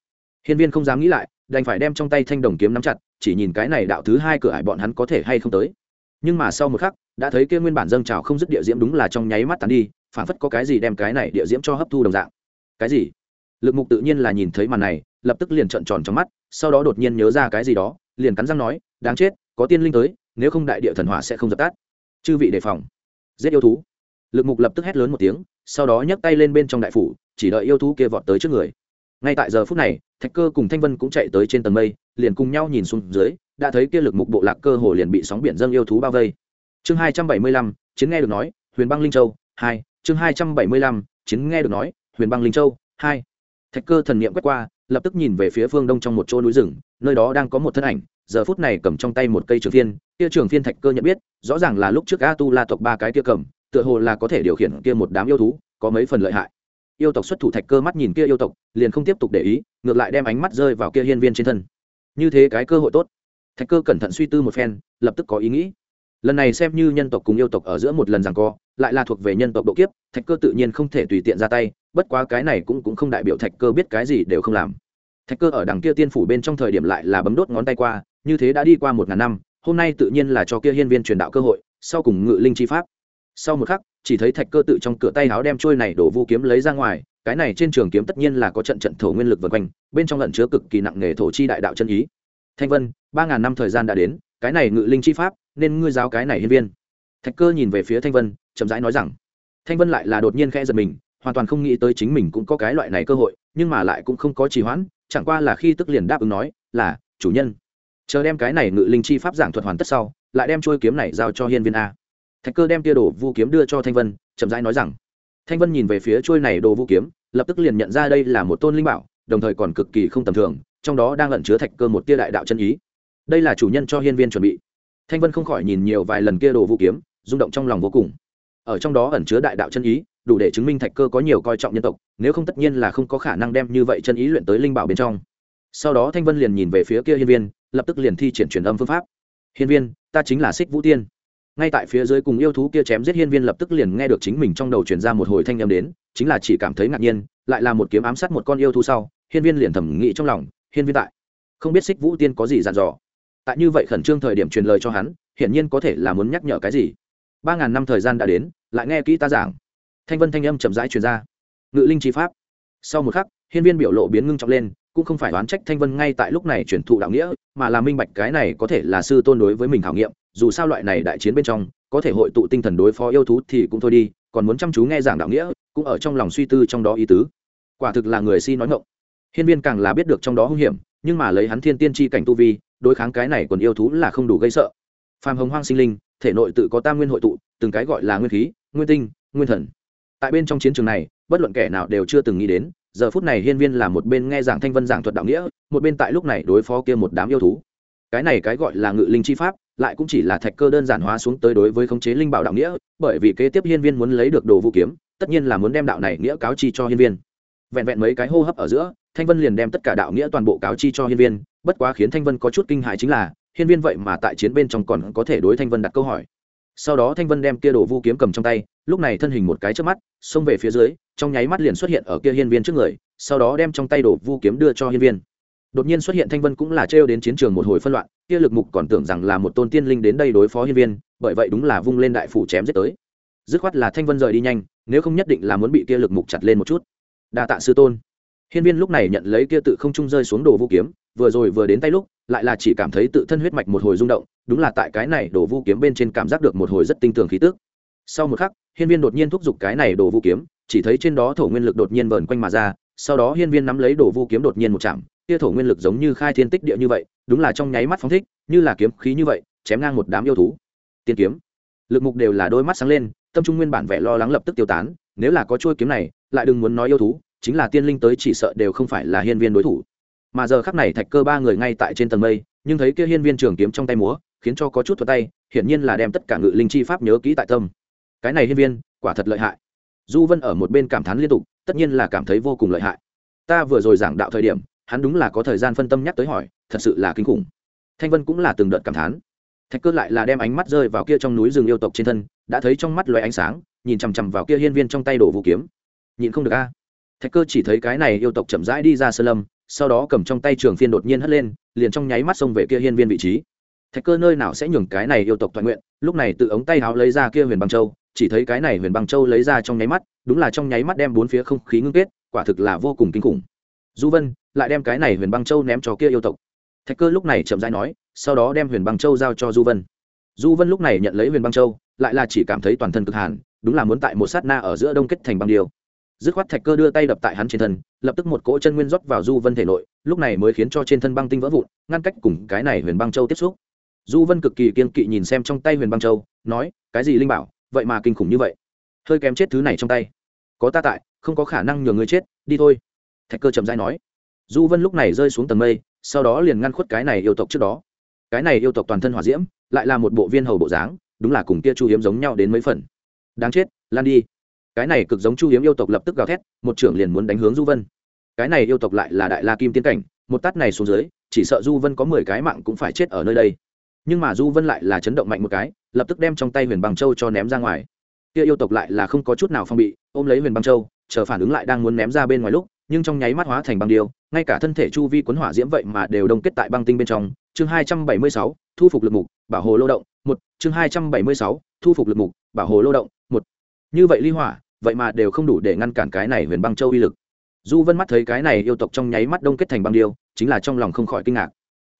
Hiên viên không dám nghĩ lại, đành phải đem trong tay thanh đồng kiếm nắm chặt, chỉ nhìn cái này đạo thứ hai cửa ải bọn hắn có thể hay không tới. Nhưng mà sau một khắc, đã thấy kia nguyên bản dâng trào không dứt địa diễm đúng là trong nháy mắt tàn đi phản phất có cái gì đem cái này địa diễm cho hấp thu đồng dạng. Cái gì? Lực mục tự nhiên là nhìn thấy màn này, lập tức liền trợn tròn trong mắt, sau đó đột nhiên nhớ ra cái gì đó, liền cắn răng nói, đáng chết, có tiên linh tới, nếu không đại địa thần hỏa sẽ không dập tắt chư vị đề phòng. Giết yêu thú. Lực mục lập tức hét lớn một tiếng, sau đó nhấc tay lên bên trong đại phủ, chỉ đợi yêu thú kia vọt tới trước người. Ngay tại giờ phút này, thạch cơ cùng thanh vân cũng chạy tới trên tầng mây, liền cùng nhau nhìn xuống dưới, đã thấy kia lực mục bộ lạc cơ hồ liền bị sóng biển dâng yêu thú bao vây. Chương hai trăm bảy mươi lăm, chiến nghe được nói, huyền băng linh châu, hai. Chương hai trăm bảy mươi lăm, chiến nghe được nói, huyền băng linh châu, hai. Thạch cơ thần niệm quét qua lập tức nhìn về phía phương đông trong một chỗ núi rừng, nơi đó đang có một thân ảnh, giờ phút này cầm trong tay một cây trường phiên, kia trường phiên thạch cơ nhận biết, rõ ràng là lúc trước a tu la tộc ba cái kia cầm, tựa hồ là có thể điều khiển kia một đám yêu thú, có mấy phần lợi hại. Yêu tộc xuất thủ thạch cơ mắt nhìn kia yêu tộc, liền không tiếp tục để ý, ngược lại đem ánh mắt rơi vào kia hiên viên trên thân. Như thế cái cơ hội tốt. Thạch cơ cẩn thận suy tư một phen, lập tức có ý nghĩ. Lần này xem như nhân tộc cùng yêu tộc ở giữa một lần rằng co lại là thuộc về nhân tộc độ kiếp, thạch cơ tự nhiên không thể tùy tiện ra tay, bất quá cái này cũng cũng không đại biểu thạch cơ biết cái gì đều không làm. Thạch cơ ở đằng kia tiên phủ bên trong thời điểm lại là bấm đốt ngón tay qua, như thế đã đi qua một ngàn năm, hôm nay tự nhiên là cho kia hiên viên truyền đạo cơ hội, sau cùng ngự linh chi pháp. Sau một khắc, chỉ thấy thạch cơ tự trong cửa tay áo đem trôi này đổ vu kiếm lấy ra ngoài, cái này trên trường kiếm tất nhiên là có trận trận thổ nguyên lực vần quanh, bên trong lẩn chứa cực kỳ nặng nghề thổ chi đại đạo chân ý. Thanh vân, ba ngàn năm thời gian đã đến, cái này ngự linh chi pháp, nên ngươi giáo cái này hiên viên. Thạch cơ nhìn về phía thanh vân chậm rãi nói rằng, thanh vân lại là đột nhiên khẽ giật mình, hoàn toàn không nghĩ tới chính mình cũng có cái loại này cơ hội, nhưng mà lại cũng không có trì hoãn, chẳng qua là khi tức liền đáp ứng nói, là, chủ nhân. Chờ đem cái này ngự linh chi pháp giảng thuật hoàn tất sau, lại đem trôi kiếm này giao cho hiên viên a. Thạch cơ đem tia đồ vu kiếm đưa cho thanh vân, chậm rãi nói rằng, thanh vân nhìn về phía trôi này đồ vu kiếm, lập tức liền nhận ra đây là một tôn linh bảo, đồng thời còn cực kỳ không tầm thường, trong đó đang ẩn chứa thạch cơ một tia đại đạo chân ý. Đây là chủ nhân cho hiên viên chuẩn bị. Thanh vân không khỏi nhìn nhiều vài lần kia đồ vũ kiếm, rung động trong lòng vô cùng ở trong đó ẩn chứa đại đạo chân ý, đủ để chứng minh thạch cơ có nhiều coi trọng nhân tộc, nếu không tất nhiên là không có khả năng đem như vậy chân ý luyện tới linh bảo bên trong. Sau đó thanh vân liền nhìn về phía kia hiên viên, lập tức liền thi triển truyền âm phương pháp. Hiên viên, ta chính là xích vũ tiên. Ngay tại phía dưới cùng yêu thú kia chém giết hiên viên lập tức liền nghe được chính mình trong đầu truyền ra một hồi thanh âm đến, chính là chỉ cảm thấy ngạc nhiên, lại là một kiếm ám sát một con yêu thú sau, hiên viên liền thẩm nghĩ trong lòng, hiên viên tại, không biết xích vũ tiên có gì dặn dò? Tại như vậy khẩn trương thời điểm truyền lời cho hắn, hiển nhiên có thể là muốn nhắc nhở cái gì. Ba ngàn năm thời gian đã đến lại nghe kỹ ta giảng. Thanh vân thanh âm chậm rãi truyền ra. Ngự linh chi pháp. Sau một khắc, hiên viên biểu lộ biến ngưng trọng lên, cũng không phải đoán trách thanh vân ngay tại lúc này truyền thụ đạo nghĩa, mà là minh bạch cái này có thể là sư tôn đối với mình khảo nghiệm, dù sao loại này đại chiến bên trong, có thể hội tụ tinh thần đối phó yêu thú thì cũng thôi đi, còn muốn chăm chú nghe giảng đạo nghĩa, cũng ở trong lòng suy tư trong đó ý tứ. Quả thực là người si nói ngộng hiên viên càng là biết được trong đó hung hiểm, nhưng mà lấy hắn thiên tiên tri cảnh tu vi, đối kháng cái này còn yêu thú là không đủ gây sợ. Phàm hồng hoang sinh linh thể nội tự có tam nguyên hội tụ, từng cái gọi là nguyên khí, nguyên tinh, nguyên thần. Tại bên trong chiến trường này, bất luận kẻ nào đều chưa từng nghĩ đến, giờ phút này hiên viên là một bên nghe giảng thanh vân giảng thuật đạo nghĩa, một bên tại lúc này đối phó kia một đám yêu thú. Cái này cái gọi là ngự linh chi pháp, lại cũng chỉ là thạch cơ đơn giản hóa xuống tới đối với khống chế linh bảo đạo nghĩa, bởi vì kế tiếp hiên viên muốn lấy được đồ vũ kiếm, tất nhiên là muốn đem đạo này nghĩa cáo chi cho hiên viên. Vẹn vẹn mấy cái hô hấp ở giữa, thanh vân liền đem tất cả đạo nghĩa toàn bộ cáo chi cho hiên viên, bất quá khiến thanh vân có chút kinh hại chính là hiên viên vậy mà tại chiến bên trong còn có thể đối thanh vân đặt câu hỏi. Sau đó thanh vân đem kia đồ vu kiếm cầm trong tay, lúc này thân hình một cái trước mắt, xông về phía dưới, trong nháy mắt liền xuất hiện ở kia hiên viên trước người, sau đó đem trong tay đồ vu kiếm đưa cho hiên viên. Đột nhiên xuất hiện thanh vân cũng là trêu đến chiến trường một hồi phân loạn, kia lực mục còn tưởng rằng là một tôn tiên linh đến đây đối phó hiên viên, bởi vậy đúng là vung lên đại phủ chém giết tới. Dứt khoát là thanh vân rời đi nhanh, nếu không nhất định là muốn bị kia lực mục chặt lên một chút. Đa tạ sư tôn. Hiên viên lúc này nhận lấy kia tự không trung rơi xuống đồ vu kiếm vừa rồi vừa đến tay lúc, lại là chỉ cảm thấy tự thân huyết mạch một hồi rung động, đúng là tại cái này đồ vu kiếm bên trên cảm giác được một hồi rất tinh tường khí tức. Sau một khắc, hiên viên đột nhiên thúc giục cái này đồ vu kiếm, chỉ thấy trên đó thổ nguyên lực đột nhiên vờn quanh mà ra, sau đó hiên viên nắm lấy đồ vu kiếm đột nhiên một chạm kia thổ nguyên lực giống như khai thiên tích địa như vậy, đúng là trong nháy mắt phóng thích, như là kiếm khí như vậy, chém ngang một đám yêu thú. Tiên kiếm. Lực mục đều là đôi mắt sáng lên, tâm trung nguyên bản vẻ lo lắng lập tức tiêu tán, nếu là có chuôi kiếm này, lại đừng muốn nói yêu thú, chính là tiên linh tới chỉ sợ đều không phải là hiên viên đối thủ mà giờ khắc này thạch cơ ba người ngay tại trên tầng mây, nhưng thấy kia hiên viên trường kiếm trong tay múa, khiến cho có chút thuật tay, hiển nhiên là đem tất cả ngự linh chi pháp nhớ kỹ tại tâm. Cái này hiên viên, quả thật lợi hại. Du vân ở một bên cảm thán liên tục, tất nhiên là cảm thấy vô cùng lợi hại. Ta vừa rồi giảng đạo thời điểm, hắn đúng là có thời gian phân tâm nhắc tới hỏi, thật sự là kinh khủng. Thanh vân cũng là từng đợt cảm thán. Thạch cơ lại là đem ánh mắt rơi vào kia trong núi rừng yêu tộc trên thân, đã thấy trong mắt loài ánh sáng, nhìn chằm chằm vào kia hiên viên trong tay đổ vũ kiếm. Nhìn không được a. Thạch cơ chỉ thấy cái này yêu tộc chậm rãi đi ra sơ lâm sau đó cầm trong tay trường phiên đột nhiên hất lên, liền trong nháy mắt xông về kia hiên viên vị trí. Thạch cơ nơi nào sẽ nhường cái này yêu tộc toàn nguyện, lúc này tự ống tay háo lấy ra kia huyền băng châu, chỉ thấy cái này huyền băng châu lấy ra trong nháy mắt, đúng là trong nháy mắt đem bốn phía không khí ngưng kết, quả thực là vô cùng kinh khủng. Du vân, lại đem cái này huyền băng châu ném cho kia yêu tộc. Thạch cơ lúc này chậm rãi nói, sau đó đem huyền băng châu giao cho du vân. Du vân lúc này nhận lấy huyền băng châu, lại là chỉ cảm thấy toàn thân cực hàn, đúng là muốn tại một sát na ở giữa đông kết thành băng điều dứt khoát thạch cơ đưa tay đập tại hắn trên thân, lập tức một cỗ chân nguyên rót vào du vân thể nội, lúc này mới khiến cho trên thân băng tinh vỡ vụn, ngăn cách cùng cái này huyền băng châu tiếp xúc. Du vân cực kỳ kiên kỵ nhìn xem trong tay huyền băng châu, nói, cái gì linh bảo? Vậy mà kinh khủng như vậy. Hơi kém chết thứ này trong tay. Có ta tại, không có khả năng nhường người chết, đi thôi. Thạch cơ chậm dai nói. Du vân lúc này rơi xuống tầng mây, sau đó liền ngăn khuất cái này yêu tộc trước đó. Cái này yêu tộc toàn thân hỏa diễm, lại là một bộ viên hầu bộ dáng, đúng là cùng kia chu hiếm giống nhau đến mấy phần. Đáng chết, lan đi cái này cực giống chu hiếm yêu tộc lập tức gào thét, một trưởng liền muốn đánh hướng du vân. Cái này yêu tộc lại là đại la kim tiên cảnh, một tát này xuống dưới, chỉ sợ du vân có mười cái mạng cũng phải chết ở nơi đây. Nhưng mà du vân lại là chấn động mạnh một cái, lập tức đem trong tay huyền bằng châu cho ném ra ngoài. Kia yêu tộc lại là không có chút nào phong bị, ôm lấy huyền băng châu, chờ phản ứng lại đang muốn ném ra bên ngoài lúc, nhưng trong nháy mắt hóa thành băng điêu, ngay cả thân thể chu vi quấn hỏa diễm vậy mà đều đông kết tại băng tinh bên trong. Chương hai trăm bảy mươi sáu, thu phục lực mục, bảo hồ lô động, một. Chương hai trăm bảy mươi sáu, thu phục lực mục, bảo hồ lô động, một. Như vậy ly hỏa vậy mà đều không đủ để ngăn cản cái này huyền băng châu uy lực. Du vân mắt thấy cái này yêu tộc trong nháy mắt đông kết thành băng điêu, chính là trong lòng không khỏi kinh ngạc.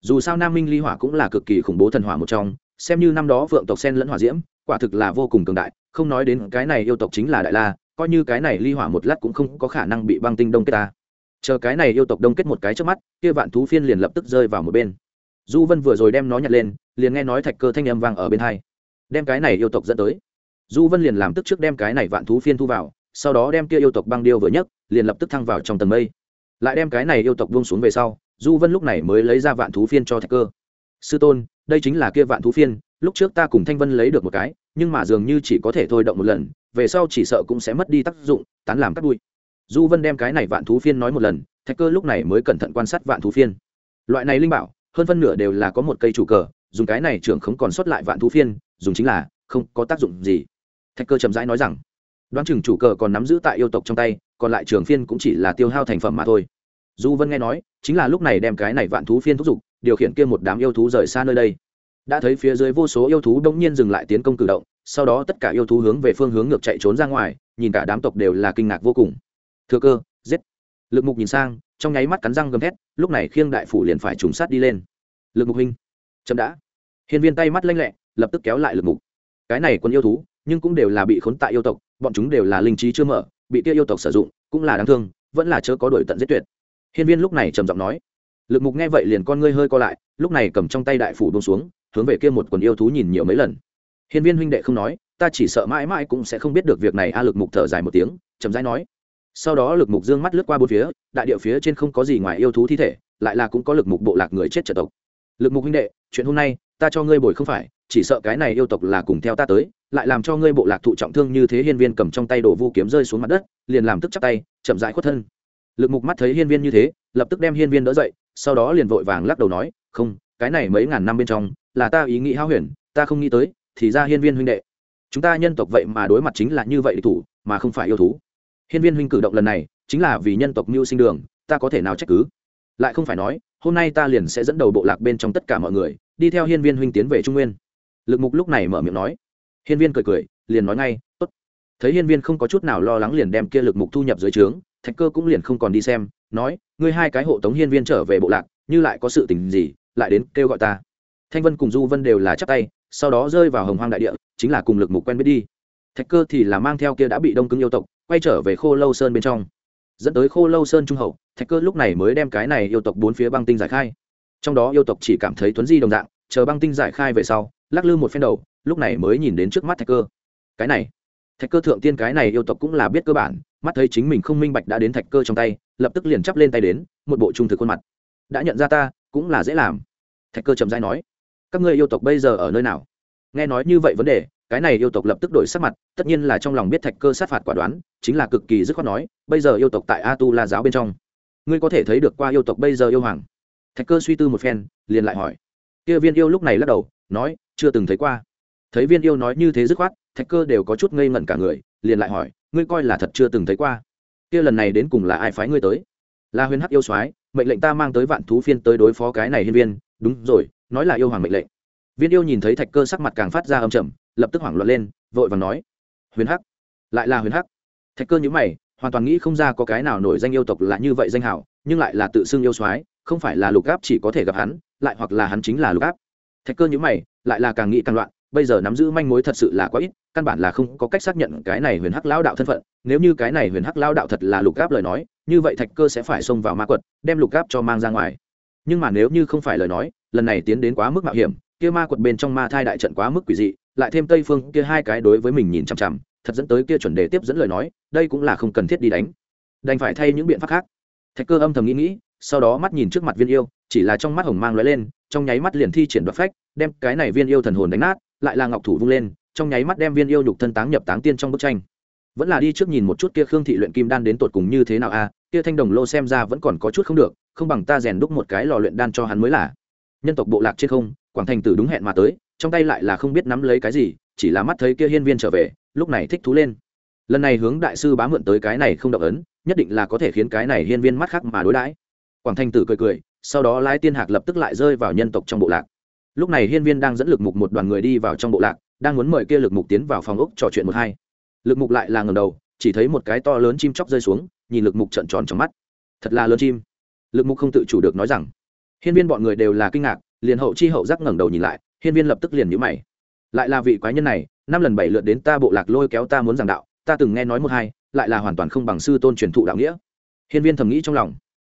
Dù sao nam minh ly hỏa cũng là cực kỳ khủng bố thần hỏa một trong, xem như năm đó vượng tộc sen lẫn hỏa diễm, quả thực là vô cùng cường đại, không nói đến cái này yêu tộc chính là đại la, coi như cái này ly hỏa một lát cũng không có khả năng bị băng tinh đông kết ta. Chờ cái này yêu tộc đông kết một cái trước mắt, kia vạn thú phiên liền lập tức rơi vào một bên. Du vân vừa rồi đem nó nhặt lên, liền nghe nói thạch cơ thanh âm vang ở bên hai. Đem cái này yêu tộc dẫn tới du vân liền làm tức trước đem cái này vạn thú phiên thu vào, sau đó đem kia yêu tộc băng điêu vừa nhấc, liền lập tức thăng vào trong tầng mây. Lại đem cái này yêu tộc buông xuống về sau du vân lúc này mới lấy ra vạn thú phiên cho thạch cơ. Sư tôn, đây chính là kia vạn thú phiên, lúc trước ta cùng thanh vân lấy được một cái, nhưng mà dường như chỉ có thể thôi động một lần, về sau chỉ sợ cũng sẽ mất đi tác dụng, tán làm cắt bụi. Du vân đem cái này vạn thú phiên nói một lần, thạch cơ lúc này mới cẩn thận quan sát vạn thú phiên. Loại này linh bảo, hơn phân nửa đều là có một cây chủ cờ, dùng cái này trưởng không còn sót lại vạn thú phiên, dùng chính là không có tác dụng gì thạch cơ chậm rãi nói rằng, đoán chừng chủ cờ còn nắm giữ tại yêu tộc trong tay, còn lại trường phiên cũng chỉ là tiêu hao thành phẩm mà thôi. Du vân nghe nói, chính là lúc này đem cái này vạn thú phiên thúc giục, điều khiển kia một đám yêu thú rời xa nơi đây. Đã thấy phía dưới vô số yêu thú đông nhiên dừng lại tiến công cử động, sau đó tất cả yêu thú hướng về phương hướng ngược chạy trốn ra ngoài, nhìn cả đám tộc đều là kinh ngạc vô cùng. Thừa cơ, giết. Lực mục nhìn sang, trong nháy mắt cắn răng gầm thét, lúc này khiêng đại phủ liền phải trùng sát đi lên. Lực mục huynh, chậm đã. Hiên viên tay mắt lanh lẹ, lập tức kéo lại lực mục. Cái này quân yêu thú nhưng cũng đều là bị khốn tại yêu tộc, bọn chúng đều là linh trí chưa mở, bị kia yêu tộc sử dụng, cũng là đáng thương, vẫn là chớ có đổi tận giết tuyệt. Hiên viên lúc này trầm giọng nói, lực mục nghe vậy liền con ngươi hơi co lại, lúc này cầm trong tay đại phủ buông xuống, hướng về kia một quần yêu thú nhìn nhiều mấy lần. Hiên viên huynh đệ không nói, ta chỉ sợ mãi mãi cũng sẽ không biết được việc này. A lực mục thở dài một tiếng, chậm rãi nói, sau đó lực mục dương mắt lướt qua bốn phía, đại địa phía trên không có gì ngoài yêu thú thi thể, lại là cũng có lực mục bộ lạc người chết trợ tộc. Lực mục huynh đệ, chuyện hôm nay ta cho ngươi bồi không phải, chỉ sợ cái này yêu tộc là cùng theo ta tới lại làm cho ngươi bộ lạc thụ trọng thương như thế hiên viên cầm trong tay đổ vu kiếm rơi xuống mặt đất, liền làm tức chắp tay, chậm rãi khuất thân. Lực mục mắt thấy hiên viên như thế, lập tức đem hiên viên đỡ dậy, sau đó liền vội vàng lắc đầu nói, không, cái này mấy ngàn năm bên trong, là ta ý nghĩ hao huyền, ta không nghĩ tới, thì ra hiên viên huynh đệ. Chúng ta nhân tộc vậy mà đối mặt chính là như vậy địch thủ, mà không phải yêu thú. Hiên viên huynh cử động lần này, chính là vì nhân tộc mưu sinh đường, ta có thể nào trách cứ? Lại không phải nói, hôm nay ta liền sẽ dẫn đầu bộ lạc bên trong tất cả mọi người, đi theo hiên viên huynh tiến về trung nguyên. Lực mục lúc này mở miệng nói hiên viên cười cười, liền nói ngay, tốt. Thấy hiên viên không có chút nào lo lắng liền đem kia lực mục thu nhập dưới trướng, thạch cơ cũng liền không còn đi xem, nói, ngươi hai cái hộ tống hiên viên trở về bộ lạc, như lại có sự tình gì, lại đến kêu gọi ta. Thanh vân cùng du vân đều là chắp tay, sau đó rơi vào hồng hoang đại địa, chính là cùng lực mục quen biết đi. Thạch cơ thì là mang theo kia đã bị đông cứng yêu tộc, quay trở về khô lâu sơn bên trong. Dẫn tới khô lâu sơn trung hậu, thạch cơ lúc này mới đem cái này yêu tộc bốn phía băng tinh giải khai. Trong đó yêu tộc chỉ cảm thấy tuấn di đồng dạng, chờ băng tinh giải khai về sau, lắc lư một phen đầu lúc này mới nhìn đến trước mắt thạch cơ. Cái này, thạch cơ thượng tiên cái này yêu tộc cũng là biết cơ bản, mắt thấy chính mình không minh bạch đã đến thạch cơ trong tay, lập tức liền chắp lên tay đến, một bộ trung thực khuôn mặt. Đã nhận ra ta, cũng là dễ làm. Thạch cơ chậm rãi nói, các ngươi yêu tộc bây giờ ở nơi nào? Nghe nói như vậy vấn đề, cái này yêu tộc lập tức đổi sắc mặt, tất nhiên là trong lòng biết thạch cơ sát phạt quả đoán, chính là cực kỳ dứt khoát nói, bây giờ yêu tộc tại a tu la giáo bên trong. Ngươi có thể thấy được qua yêu tộc bây giờ yêu hoàng. Thạch cơ suy tư một phen, liền lại hỏi. Kia viên yêu lúc này lắc đầu, nói, chưa từng thấy qua thấy viên yêu nói như thế dứt khoát, thạch cơ đều có chút ngây ngẩn cả người, liền lại hỏi, ngươi coi là thật chưa từng thấy qua? Kia lần này đến cùng là ai phái ngươi tới? Là huyền hắc yêu soái, mệnh lệnh ta mang tới vạn thú phiên tới đối phó cái này hiên viên. Đúng rồi, nói là yêu hoàng mệnh lệnh. Viên yêu nhìn thấy thạch cơ sắc mặt càng phát ra âm trầm, lập tức hoảng loạn lên, vội vàng nói, huyền hắc, lại là huyền hắc. Thạch cơ nhữ mày, hoàn toàn nghĩ không ra có cái nào nổi danh yêu tộc là như vậy danh hảo, nhưng lại là tự xưng yêu soái, không phải là lục áp chỉ có thể gặp hắn, lại hoặc là hắn chính là lục áp. Thạch cơ nhữ mày, lại là càng nghĩ càng loạn bây giờ nắm giữ manh mối thật sự là quá ít, căn bản là không có cách xác nhận cái này huyền hắc lao đạo thân phận. Nếu như cái này huyền hắc lao đạo thật là lục gáp lời nói, như vậy thạch cơ sẽ phải xông vào ma quật, đem lục gáp cho mang ra ngoài. Nhưng mà nếu như không phải lời nói, lần này tiến đến quá mức mạo hiểm, kia ma quật bên trong ma thai đại trận quá mức quỷ dị, lại thêm tây phương kia hai cái đối với mình nhìn chằm chằm, thật dẫn tới kia chuẩn đề tiếp dẫn lời nói, đây cũng là không cần thiết đi đánh. Đành phải thay những biện pháp khác. Thạch cơ âm thầm nghĩ nghĩ, sau đó mắt nhìn trước mặt viên yêu, chỉ là trong mắt hồng mang lóe lên, trong nháy mắt liền thi triển đoạt phách, đem cái này viên yêu thần hồn đánh nát lại là ngọc thủ vung lên, trong nháy mắt đem viên yêu nhục thân táng nhập táng tiên trong bức tranh. Vẫn là đi trước nhìn một chút kia khương thị luyện kim đan đến tột cùng như thế nào a, kia thanh đồng lô xem ra vẫn còn có chút không được, không bằng ta rèn đúc một cái lò luyện đan cho hắn mới là. Nhân tộc bộ lạc trên không, quảng thành tử đúng hẹn mà tới, trong tay lại là không biết nắm lấy cái gì, chỉ là mắt thấy kia hiên viên trở về, lúc này thích thú lên. Lần này hướng đại sư bá mượn tới cái này không động ấn, nhất định là có thể khiến cái này hiên viên mắt khác mà đối đãi. Quảng thành tử cười cười, sau đó lái tiên hạc lập tức lại rơi vào nhân tộc trong bộ lạc lúc này hiên viên đang dẫn lực mục một đoàn người đi vào trong bộ lạc, đang muốn mời kia lực mục tiến vào phòng ốc trò chuyện một hai. Lực mục lại là ngầm đầu, chỉ thấy một cái to lớn chim chóc rơi xuống, nhìn lực mục trận tròn trong mắt. Thật là lớn chim. Lực mục không tự chủ được nói rằng. Hiên viên bọn người đều là kinh ngạc, liền hậu chi hậu giác ngẩng đầu nhìn lại, hiên viên lập tức liền nhíu mày. Lại là vị quái nhân này, năm lần bảy lượt đến ta bộ lạc lôi kéo ta muốn giảng đạo, ta từng nghe nói một hai, lại là hoàn toàn không bằng sư tôn truyền thụ đạo nghĩa. Hiên viên thầm nghĩ trong lòng.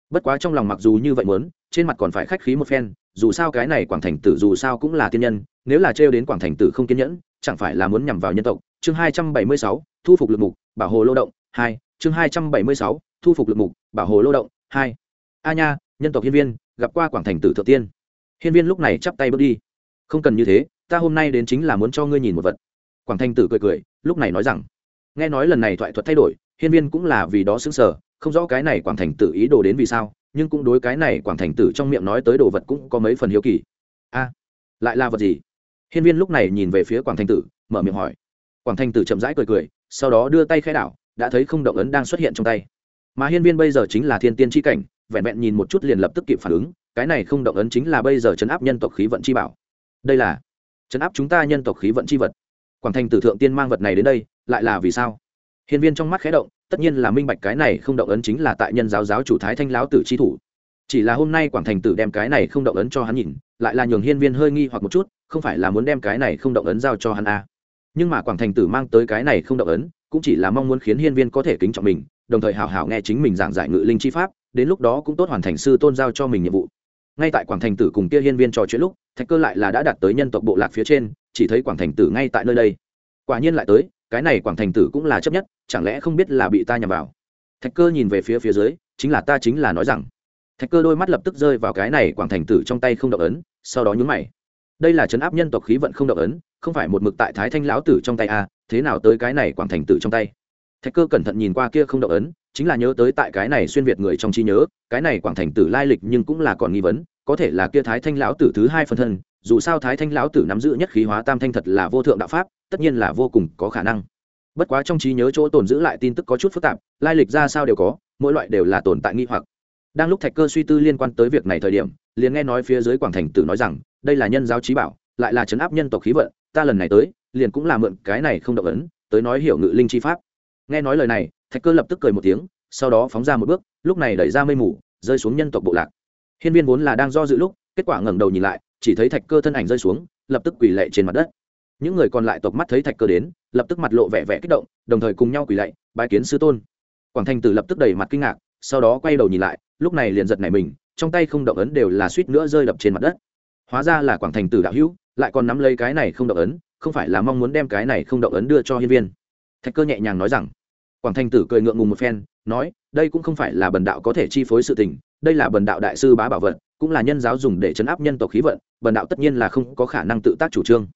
Bất quá trong lòng mặc dù như vậy muốn, trên mặt còn phải khách khí một phen dù sao cái này quảng thành tử dù sao cũng là tiên nhân, nếu là trêu đến quảng thành tử không kiên nhẫn, chẳng phải là muốn nhằm vào nhân tộc. Chương hai trăm bảy mươi sáu, thu phục lực mục, bảo hồ lô động, hai. Chương hai trăm bảy mươi sáu, thu phục lực mục, bảo hồ lô động, hai. A nha, nhân tộc hiên viên, gặp qua quảng thành tử thượng tiên. Hiên viên lúc này chắp tay bước đi. Không cần như thế, ta hôm nay đến chính là muốn cho ngươi nhìn một vật. Quảng thành tử cười cười, lúc này nói rằng. Nghe nói lần này thoại thuật thay đổi, hiên viên cũng là vì đó xứng sở không rõ cái này quảng thành tử ý đồ đến vì sao, nhưng cũng đối cái này quảng thành tử trong miệng nói tới đồ vật cũng có mấy phần hiếu kỳ. A, lại là vật gì? Hiên viên lúc này nhìn về phía quảng thành tử, mở miệng hỏi. Quảng thành tử chậm rãi cười cười, sau đó đưa tay khai đảo, đã thấy không động ấn đang xuất hiện trong tay. Mà hiên viên bây giờ chính là thiên tiên tri cảnh, vẹn vẹn nhìn một chút liền lập tức kịp phản ứng, cái này không động ấn chính là bây giờ chấn áp nhân tộc khí vận chi bảo. Đây là chấn áp chúng ta nhân tộc khí vận chi vật. Quảng thành tử thượng tiên mang vật này đến đây, lại là vì sao? Hiên viên trong mắt khẽ động, tất nhiên là minh bạch cái này không động ấn chính là tại nhân giáo giáo chủ thái thanh lão tử chi thủ. Chỉ là hôm nay quảng thành tử đem cái này không động ấn cho hắn nhìn, lại là nhường hiên viên hơi nghi hoặc một chút, không phải là muốn đem cái này không động ấn giao cho hắn à. nhưng mà quảng thành tử mang tới cái này không động ấn, cũng chỉ là mong muốn khiến hiên viên có thể kính trọng mình, đồng thời hào hào nghe chính mình giảng giải ngự linh chi pháp, đến lúc đó cũng tốt hoàn thành sư tôn giao cho mình nhiệm vụ. Ngay tại quảng thành tử cùng kia hiên viên trò chuyện lúc, thạch cơ lại là đã đạt tới nhân tộc bộ lạc phía trên, chỉ thấy quảng thành tử ngay tại nơi đây. Quả nhiên lại tới cái này quảng thành tử cũng là chấp nhất chẳng lẽ không biết là bị ta nhầm vào? Thạch cơ nhìn về phía phía dưới chính là ta chính là nói rằng. Thạch cơ đôi mắt lập tức rơi vào cái này quảng thành tử trong tay không động ấn sau đó nhún mày. Đây là chấn áp nhân tộc khí vận không động ấn không phải một mực tại thái thanh lão tử trong tay a à, thế nào tới cái này quảng thành tử trong tay? Thạch cơ cẩn thận nhìn qua kia không động ấn chính là nhớ tới tại cái này xuyên việt người trong trí nhớ cái này quảng thành tử lai lịch nhưng cũng là còn nghi vấn có thể là kia thái thanh lão tử thứ hai phần thân dù sao thái thanh lão tử nắm giữ nhất khí hóa tam thanh thật là vô thượng đạo pháp, tất nhiên là vô cùng có khả năng. Bất quá trong trí nhớ chỗ tồn giữ lại tin tức có chút phức tạp, lai lịch ra sao đều có, mỗi loại đều là tồn tại nghi hoặc. Đang lúc thạch cơ suy tư liên quan tới việc này thời điểm, liền nghe nói phía dưới quảng thành tử nói rằng, đây là nhân giáo trí bảo, lại là chấn áp nhân tộc khí vận, ta lần này tới, liền cũng là mượn cái này không động ấn, tới nói hiểu ngự linh chi pháp. Nghe nói lời này, thạch cơ lập tức cười một tiếng, sau đó phóng ra một bước, lúc này đẩy ra mây mù, rơi xuống nhân tộc bộ lạc. Hiên viên vốn là đang do dự lúc, kết quả ngẩng đầu nhìn lại chỉ thấy thạch cơ thân ảnh rơi xuống, lập tức quỳ lệ trên mặt đất. Những người còn lại tộc mắt thấy thạch cơ đến, lập tức mặt lộ vẻ vẻ kích động, đồng thời cùng nhau quỳ lạy, bái kiến sư tôn. Quảng thành tử lập tức đầy mặt kinh ngạc, sau đó quay đầu nhìn lại, lúc này liền giật nảy mình, trong tay không động ấn đều là suýt nữa rơi đập trên mặt đất. Hóa ra là quảng thành tử đạo hữu, lại còn nắm lấy cái này không động ấn, không phải là mong muốn đem cái này không động ấn đưa cho hiên viên. Thạch cơ nhẹ nhàng nói rằng quảng thành tử cười ngượng ngùng một phen, nói, đây cũng không phải là bần đạo có thể chi phối sự tình, đây là bần đạo đại sư bá bảo vật, cũng là nhân giáo dùng để chấn áp nhân tộc khí vận, bần đạo tất nhiên là không có khả năng tự tác chủ trương.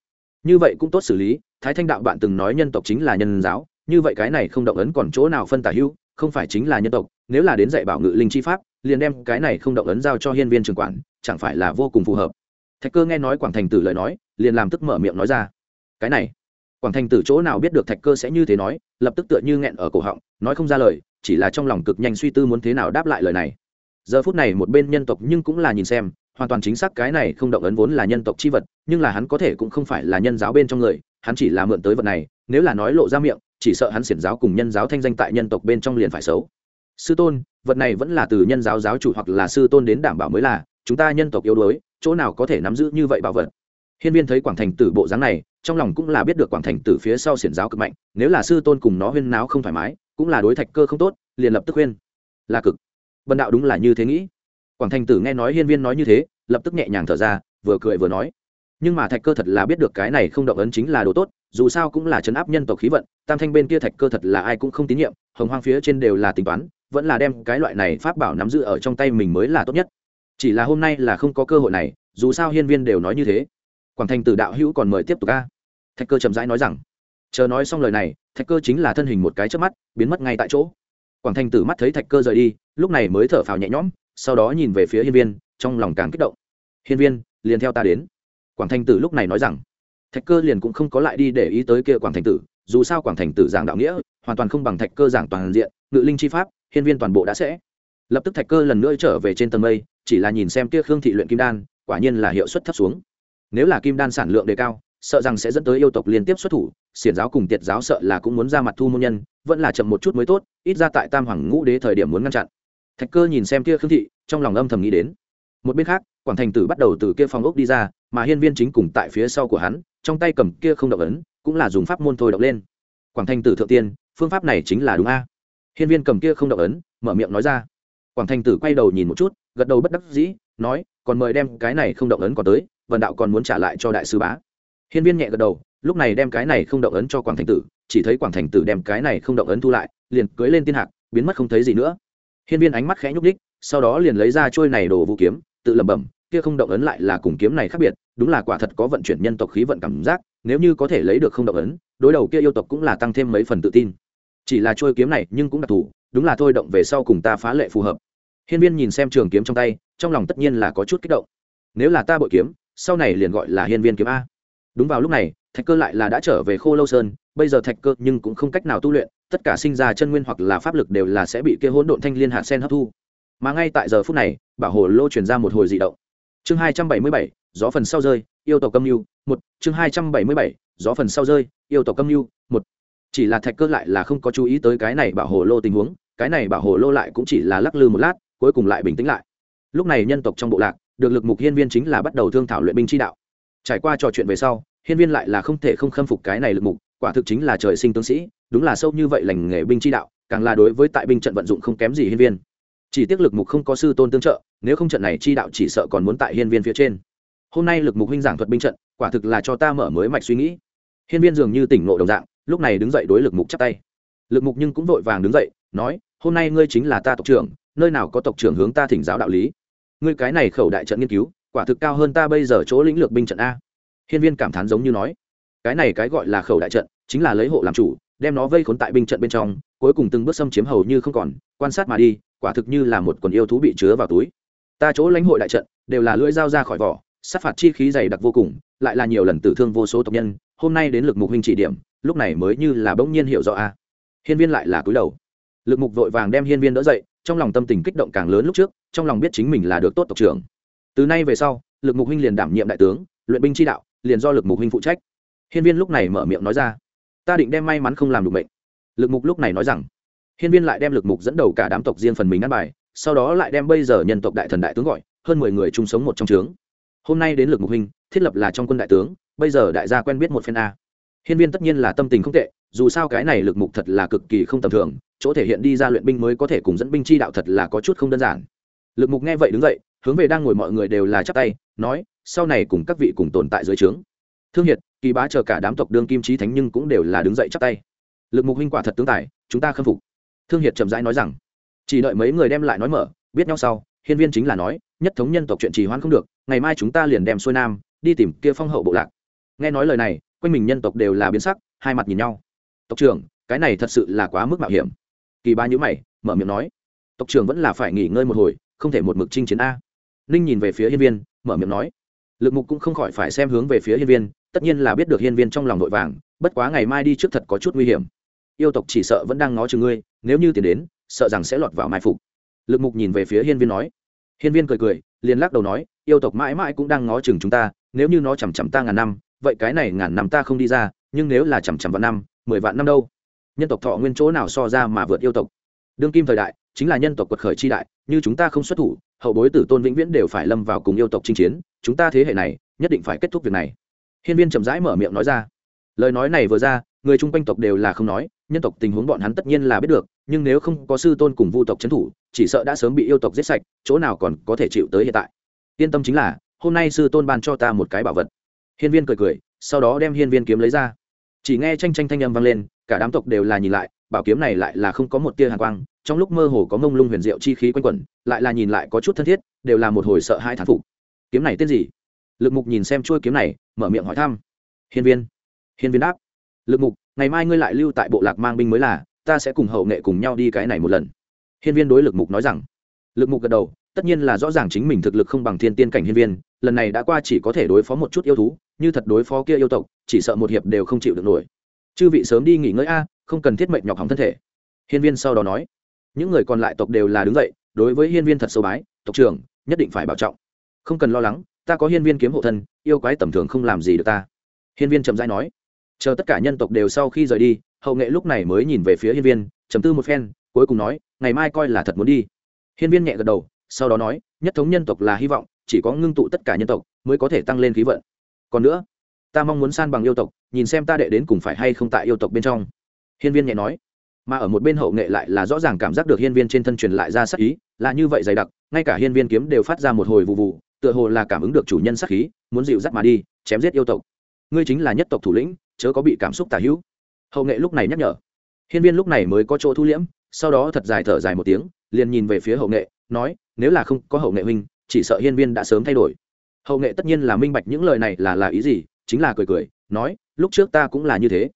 Như vậy cũng tốt xử lý, thái thanh đạo bạn từng nói nhân tộc chính là nhân giáo, như vậy cái này không động ấn còn chỗ nào phân tả hữu, không phải chính là nhân tộc, nếu là đến dạy bảo ngự linh chi pháp, liền đem cái này không động ấn giao cho hiên viên trường quản, chẳng phải là vô cùng phù hợp. Thạch cơ nghe nói quảng thành tử lời nói, liền làm tức mở miệng nói ra, cái này quảng thành tử chỗ nào biết được thạch cơ sẽ như thế nói, lập tức tựa như nghẹn ở cổ họng, nói không ra lời, chỉ là trong lòng cực nhanh suy tư muốn thế nào đáp lại lời này. Giờ phút này một bên nhân tộc nhưng cũng là nhìn xem, hoàn toàn chính xác cái này không động ấn vốn là nhân tộc chi vật, nhưng là hắn có thể cũng không phải là nhân giáo bên trong người, hắn chỉ là mượn tới vật này, nếu là nói lộ ra miệng, chỉ sợ hắn xiển giáo cùng nhân giáo thanh danh tại nhân tộc bên trong liền phải xấu. Sư tôn, vật này vẫn là từ nhân giáo giáo chủ hoặc là sư tôn đến đảm bảo mới là, chúng ta nhân tộc yếu đuối, chỗ nào có thể nắm giữ như vậy bảo vật? Hiên viên thấy quảng thành tử bộ dáng này trong lòng cũng là biết được quảng thành tử phía sau xiển giáo cực mạnh, nếu là sư tôn cùng nó huyên náo không thoải mái, cũng là đối thạch cơ không tốt, liền lập tức khuyên. Là cực. Bần đạo đúng là như thế nghĩ. Quảng thành tử nghe nói hiên viên nói như thế, lập tức nhẹ nhàng thở ra, vừa cười vừa nói. Nhưng mà thạch cơ thật là biết được cái này không động ấn chính là đồ tốt, dù sao cũng là chấn áp nhân tộc khí vận, tam thanh bên kia thạch cơ thật là ai cũng không tín nhiệm, hồng hoang phía trên đều là tính toán, vẫn là đem cái loại này pháp bảo nắm giữ ở trong tay mình mới là tốt nhất. Chỉ là hôm nay là không có cơ hội này, dù sao hiên viên đều nói như thế. Quảng thành tử đạo hữu còn mời tiếp tục ca thạch cơ chậm rãi nói rằng, chờ nói xong lời này, thạch cơ chính là thân hình một cái trước mắt, biến mất ngay tại chỗ. Quảng Thanh tử mắt thấy thạch cơ rời đi, lúc này mới thở phào nhẹ nhõm, sau đó nhìn về phía hiên viên, trong lòng càng kích động. Hiên viên, liền theo ta đến. Quảng Thanh tử lúc này nói rằng, thạch cơ liền cũng không có lại đi để ý tới kia quảng Thanh tử, dù sao quảng Thanh tử giảng đạo nghĩa, hoàn toàn không bằng thạch cơ giảng toàn diện, ngự linh chi pháp, hiên viên toàn bộ đã sẽ. Lập tức thạch cơ lần nữa trở về trên tầng mây, chỉ là nhìn xem kia khương thị luyện kim đan, quả nhiên là hiệu suất thấp xuống. Nếu là kim đan sản lượng đề cao sợ rằng sẽ dẫn tới yêu tộc liên tiếp xuất thủ, xiển giáo cùng tiệt giáo sợ là cũng muốn ra mặt thu môn nhân, vẫn là chậm một chút mới tốt, ít ra tại tam hoàng ngũ đế thời điểm muốn ngăn chặn. Thạch cơ nhìn xem kia khương thị, trong lòng âm thầm nghĩ đến. Một bên khác, quảng thành tử bắt đầu từ kia phòng ốc đi ra, mà hiên viên chính cùng tại phía sau của hắn, trong tay cầm kia không động ấn, cũng là dùng pháp môn thôi động lên. Quảng thành tử thượng tiên, phương pháp này chính là đúng a. Hiên viên cầm kia không động ấn, mở miệng nói ra. Quảng thành tử quay đầu nhìn một chút, gật đầu bất đắc dĩ, nói, còn mời đem cái này không động ấn còn tới vần đạo còn muốn trả lại cho đại sư bá hiên viên nhẹ gật đầu, lúc này đem cái này không động ấn cho quảng thành tử, chỉ thấy quảng thành tử đem cái này không động ấn thu lại, liền cưới lên tiên hạc, biến mất không thấy gì nữa. Hiên viên ánh mắt khẽ nhúc đích sau đó liền lấy ra trôi này đồ vũ kiếm, tự lẩm bẩm, kia không động ấn lại là cùng kiếm này khác biệt, đúng là quả thật có vận chuyển nhân tộc khí vận cảm giác, nếu như có thể lấy được không động ấn, đối đầu kia yêu tộc cũng là tăng thêm mấy phần tự tin. Chỉ là trôi kiếm này nhưng cũng đặc thù, đúng là thôi động về sau cùng ta phá lệ phù hợp. Hiên viên nhìn xem trường kiếm trong tay, trong lòng tất nhiên là có chút kích động. Nếu là ta bội kiếm, sau này liền gọi là hiên viên kiếm a đúng vào lúc này, thạch cơ lại là đã trở về khô lâu sơn, bây giờ thạch cơ nhưng cũng không cách nào tu luyện, tất cả sinh ra chân nguyên hoặc là pháp lực đều là sẽ bị kia hỗn độn thanh liên hạt sen hấp thu. Mà ngay tại giờ phút này, bảo hồ lô truyền ra một hồi dị động. Chương hai trăm bảy mươi bảy, gió phần sau rơi, yêu tộc âm mưu, một. Chương hai trăm bảy mươi bảy, gió phần sau rơi, yêu tộc âm mưu, một. Chỉ là thạch cơ lại là không có chú ý tới cái này bảo hồ lô tình huống, cái này bảo hồ lô lại cũng chỉ là lắc lư một lát, cuối cùng lại bình tĩnh lại. Lúc này nhân tộc trong bộ lạc, được lực mục hiên viên chính là bắt đầu thương thảo luyện binh chi đạo trải qua trò chuyện về sau, hiên viên lại là không thể không khâm phục cái này lực mục, quả thực chính là trời sinh tướng sĩ, đúng là sâu như vậy lành nghề binh chi đạo, càng là đối với tại binh trận vận dụng không kém gì hiên viên. Chỉ tiếc lực mục không có sư tôn tương trợ, nếu không trận này chi đạo chỉ sợ còn muốn tại hiên viên phía trên. Hôm nay lực mục huynh giảng thuật binh trận, quả thực là cho ta mở mới mạch suy nghĩ. Hiên viên dường như tỉnh ngộ đồng dạng, lúc này đứng dậy đối lực mục chắp tay. Lực mục nhưng cũng vội vàng đứng dậy, nói, hôm nay ngươi chính là ta tộc trưởng, nơi nào có tộc trưởng hướng ta thỉnh giáo đạo lý? Ngươi cái này khẩu đại trận nghiên cứu quả thực cao hơn ta bây giờ chỗ lĩnh lược binh trận a. Hiên viên cảm thán giống như nói, cái này cái gọi là khẩu đại trận, chính là lấy hộ làm chủ, đem nó vây khốn tại binh trận bên trong, cuối cùng từng bước xâm chiếm hầu như không còn, quan sát mà đi, quả thực như là một quần yêu thú bị chứa vào túi. Ta chỗ lãnh hội đại trận, đều là lưỡi dao ra khỏi vỏ, sát phạt chi khí dày đặc vô cùng, lại là nhiều lần tử thương vô số tộc nhân, hôm nay đến lực mục huynh chỉ điểm, lúc này mới như là bỗng nhiên hiểu rõ a. Hiên viên lại là cúi đầu. Lực mục vội vàng đem hiên viên đỡ dậy, trong lòng tâm tình kích động càng lớn lúc trước, trong lòng biết chính mình là được tốt tộc trưởng từ nay về sau, lực mục huynh liền đảm nhiệm đại tướng, luyện binh chi đạo, liền do lực mục huynh phụ trách. Hiên viên lúc này mở miệng nói ra, ta định đem may mắn không làm được mệnh. Lực mục lúc này nói rằng, hiên viên lại đem lực mục dẫn đầu cả đám tộc riêng phần mình ăn bài, sau đó lại đem bây giờ nhân tộc đại thần đại tướng gọi, hơn mười người chung sống một trong trướng. Hôm nay đến lực mục huynh, thiết lập là trong quân đại tướng, bây giờ đại gia quen biết một phen a. Hiên viên tất nhiên là tâm tình không tệ, dù sao cái này lực mục thật là cực kỳ không tầm thường, chỗ thể hiện đi ra luyện binh mới có thể cùng dẫn binh chi đạo thật là có chút không đơn giản. Lực mục nghe vậy đứng dậy hướng về đang ngồi mọi người đều là chắp tay, nói, sau này cùng các vị cùng tồn tại dưới trướng. Thương hiệt, kỳ bá chờ cả đám tộc đương kim trí thánh nhưng cũng đều là đứng dậy chắp tay. Lực mục huynh quả thật tướng tài, chúng ta khâm phục. Thương hiệt chậm rãi nói rằng, chỉ đợi mấy người đem lại nói mở, biết nhau sau, hiên viên chính là nói, nhất thống nhân tộc chuyện trì hoãn không được, ngày mai chúng ta liền đem xuôi nam, đi tìm kia phong hậu bộ lạc. Nghe nói lời này, quanh mình nhân tộc đều là biến sắc, hai mặt nhìn nhau. Tộc trưởng, cái này thật sự là quá mức mạo hiểm. Kỳ ba nhữ mày, mở miệng nói, tộc trưởng vẫn là phải nghỉ ngơi một hồi, không thể một mực chinh chiến a ninh nhìn về phía hiên viên, mở miệng nói, lực mục cũng không khỏi phải xem hướng về phía hiên viên, tất nhiên là biết được hiên viên trong lòng vội vàng, bất quá ngày mai đi trước thật có chút nguy hiểm. Yêu tộc chỉ sợ vẫn đang ngó chừng ngươi, nếu như tiền đến, sợ rằng sẽ lọt vào mai phục. Lực mục nhìn về phía hiên viên nói. Hiên viên cười cười, liền lắc đầu nói, yêu tộc mãi mãi cũng đang ngó chừng chúng ta, nếu như nó chằm chằm ta ngàn năm, vậy cái này ngàn năm ta không đi ra, nhưng nếu là chằm chằm vạn năm, mười vạn năm đâu? Nhân tộc thọ nguyên chỗ nào so ra mà vượt yêu tộc? Đương kim thời đại chính là nhân tộc quật khởi chi đại, như chúng ta không xuất thủ, hậu bối tử tôn vĩnh viễn đều phải lâm vào cùng yêu tộc chinh chiến, chúng ta thế hệ này, nhất định phải kết thúc việc này. Hiên viên chậm rãi mở miệng nói ra. Lời nói này vừa ra, người chung quanh tộc đều là không nói, nhân tộc tình huống bọn hắn tất nhiên là biết được, nhưng nếu không có sư tôn cùng vu tộc trấn thủ, chỉ sợ đã sớm bị yêu tộc giết sạch, chỗ nào còn có thể chịu tới hiện tại. Yên tâm chính là, hôm nay sư tôn ban cho ta một cái bảo vật. Hiên viên cười cười, sau đó đem hiên viên kiếm lấy ra. Chỉ nghe tranh tranh thanh âm vang lên, cả đám tộc đều là nhìn lại, bảo kiếm này lại là không có một tia hàn quang trong lúc mơ hồ có mông lung huyền diệu chi khí quanh quẩn, lại là nhìn lại có chút thân thiết, đều là một hồi sợ hai thán phục. Kiếm này tên gì? Lực mục nhìn xem chuôi kiếm này, mở miệng hỏi thăm. Hiên viên. Hiên viên đáp. Lực mục, ngày mai ngươi lại lưu tại bộ lạc mang binh mới là, ta sẽ cùng hậu nghệ cùng nhau đi cái này một lần. Hiên viên đối lực mục nói rằng. Lực mục gật đầu, tất nhiên là rõ ràng chính mình thực lực không bằng thiên tiên cảnh hiên viên, lần này đã qua chỉ có thể đối phó một chút yêu thú, như thật đối phó kia yêu tộc, chỉ sợ một hiệp đều không chịu được nổi. Chư vị sớm đi nghỉ ngơi a, không cần thiết mệnh nhọc hỏng thân thể. Hiên viên sau đó nói những người còn lại tộc đều là đứng dậy, đối với hiên viên thật sâu bái, tộc trưởng, nhất định phải bảo trọng. Không cần lo lắng, ta có hiên viên kiếm hộ thân, yêu quái tầm thường không làm gì được ta. Hiên viên trầm dai nói, chờ tất cả nhân tộc đều sau khi rời đi, hậu nghệ lúc này mới nhìn về phía hiên viên, trầm tư một phen, cuối cùng nói, ngày mai coi là thật muốn đi. Hiên viên nhẹ gật đầu, sau đó nói, nhất thống nhân tộc là hy vọng, chỉ có ngưng tụ tất cả nhân tộc mới có thể tăng lên khí vận. Còn nữa, ta mong muốn san bằng yêu tộc, nhìn xem ta đệ đến cùng phải hay không tại yêu tộc bên trong. Hiên viên nhẹ nói mà ở một bên hậu nghệ lại là rõ ràng cảm giác được hiên viên trên thân truyền lại ra sắc ý, là như vậy dày đặc, ngay cả hiên viên kiếm đều phát ra một hồi vụ vụ tựa hồ là cảm ứng được chủ nhân sắc khí, muốn dịu dắt mà đi, chém giết yêu tộc. Ngươi chính là nhất tộc thủ lĩnh, chớ có bị cảm xúc tả hữu. Hậu nghệ lúc này nhắc nhở. Hiên viên lúc này mới có chỗ thu liễm, sau đó thật dài thở dài một tiếng, liền nhìn về phía hậu nghệ, nói, nếu là không có hậu nghệ huynh, chỉ sợ hiên viên đã sớm thay đổi. Hậu nghệ tất nhiên là minh bạch những lời này là là ý gì, chính là cười cười, nói, lúc trước ta cũng là như thế.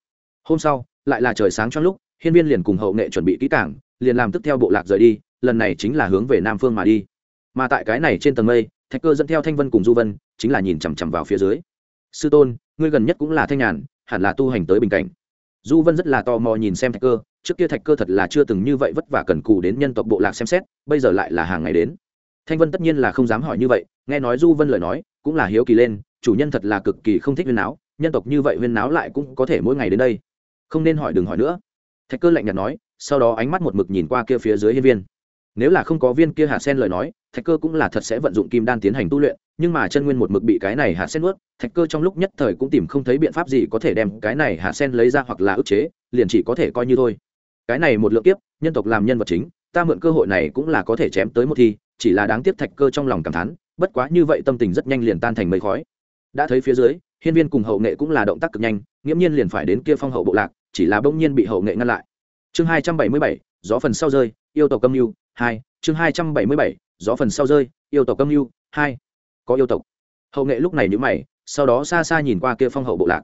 Hôm sau, lại là trời sáng trong lúc hiên viên liền cùng hậu nghệ chuẩn bị kỹ cảng liền làm tức theo bộ lạc rời đi, lần này chính là hướng về nam phương mà đi. Mà tại cái này trên tầng mây, thạch cơ dẫn theo thanh vân cùng du vân, chính là nhìn chằm chằm vào phía dưới. Sư tôn, ngươi gần nhất cũng là thanh nhàn, hẳn là tu hành tới bình cảnh. Du vân rất là tò mò nhìn xem thạch cơ, trước kia thạch cơ thật là chưa từng như vậy vất vả cần cù đến nhân tộc bộ lạc xem xét, bây giờ lại là hàng ngày đến. Thanh vân tất nhiên là không dám hỏi như vậy, nghe nói du vân lời nói, cũng là hiếu kỳ lên, chủ nhân thật là cực kỳ không thích huyên náo, nhân tộc như vậy huyên náo lại cũng có thể mỗi ngày đến đây. Không nên hỏi đừng hỏi nữa thạch cơ lạnh nhạt nói, sau đó ánh mắt một mực nhìn qua kia phía dưới hiên viên. Nếu là không có viên kia hạt sen lời nói, thạch cơ cũng là thật sẽ vận dụng kim đan tiến hành tu luyện, nhưng mà chân nguyên một mực bị cái này hạt sen ướt thạch cơ trong lúc nhất thời cũng tìm không thấy biện pháp gì có thể đem cái này hạt sen lấy ra hoặc là ức chế, liền chỉ có thể coi như thôi. Cái này một lượng kiếp, nhân tộc làm nhân vật chính, ta mượn cơ hội này cũng là có thể chém tới một thi, chỉ là đáng tiếc thạch cơ trong lòng cảm thán, bất quá như vậy tâm tình rất nhanh liền tan thành mây khói. Đã thấy phía dưới, hiên viên cùng hậu nghệ cũng là động tác cực nhanh, nghiễm nhiên liền phải đến kia phong hậu bộ lạc chỉ là bỗng nhiên bị hậu nghệ ngăn lại. Chương hai trăm bảy mươi bảy, gió phần sau rơi, yêu tộc âm mưu, hai. Chương hai trăm bảy mươi bảy, gió phần sau rơi, yêu tộc âm mưu, hai. Có yêu tộc. Hậu nghệ lúc này nhữ mày, sau đó xa xa nhìn qua kia phong hậu bộ lạc.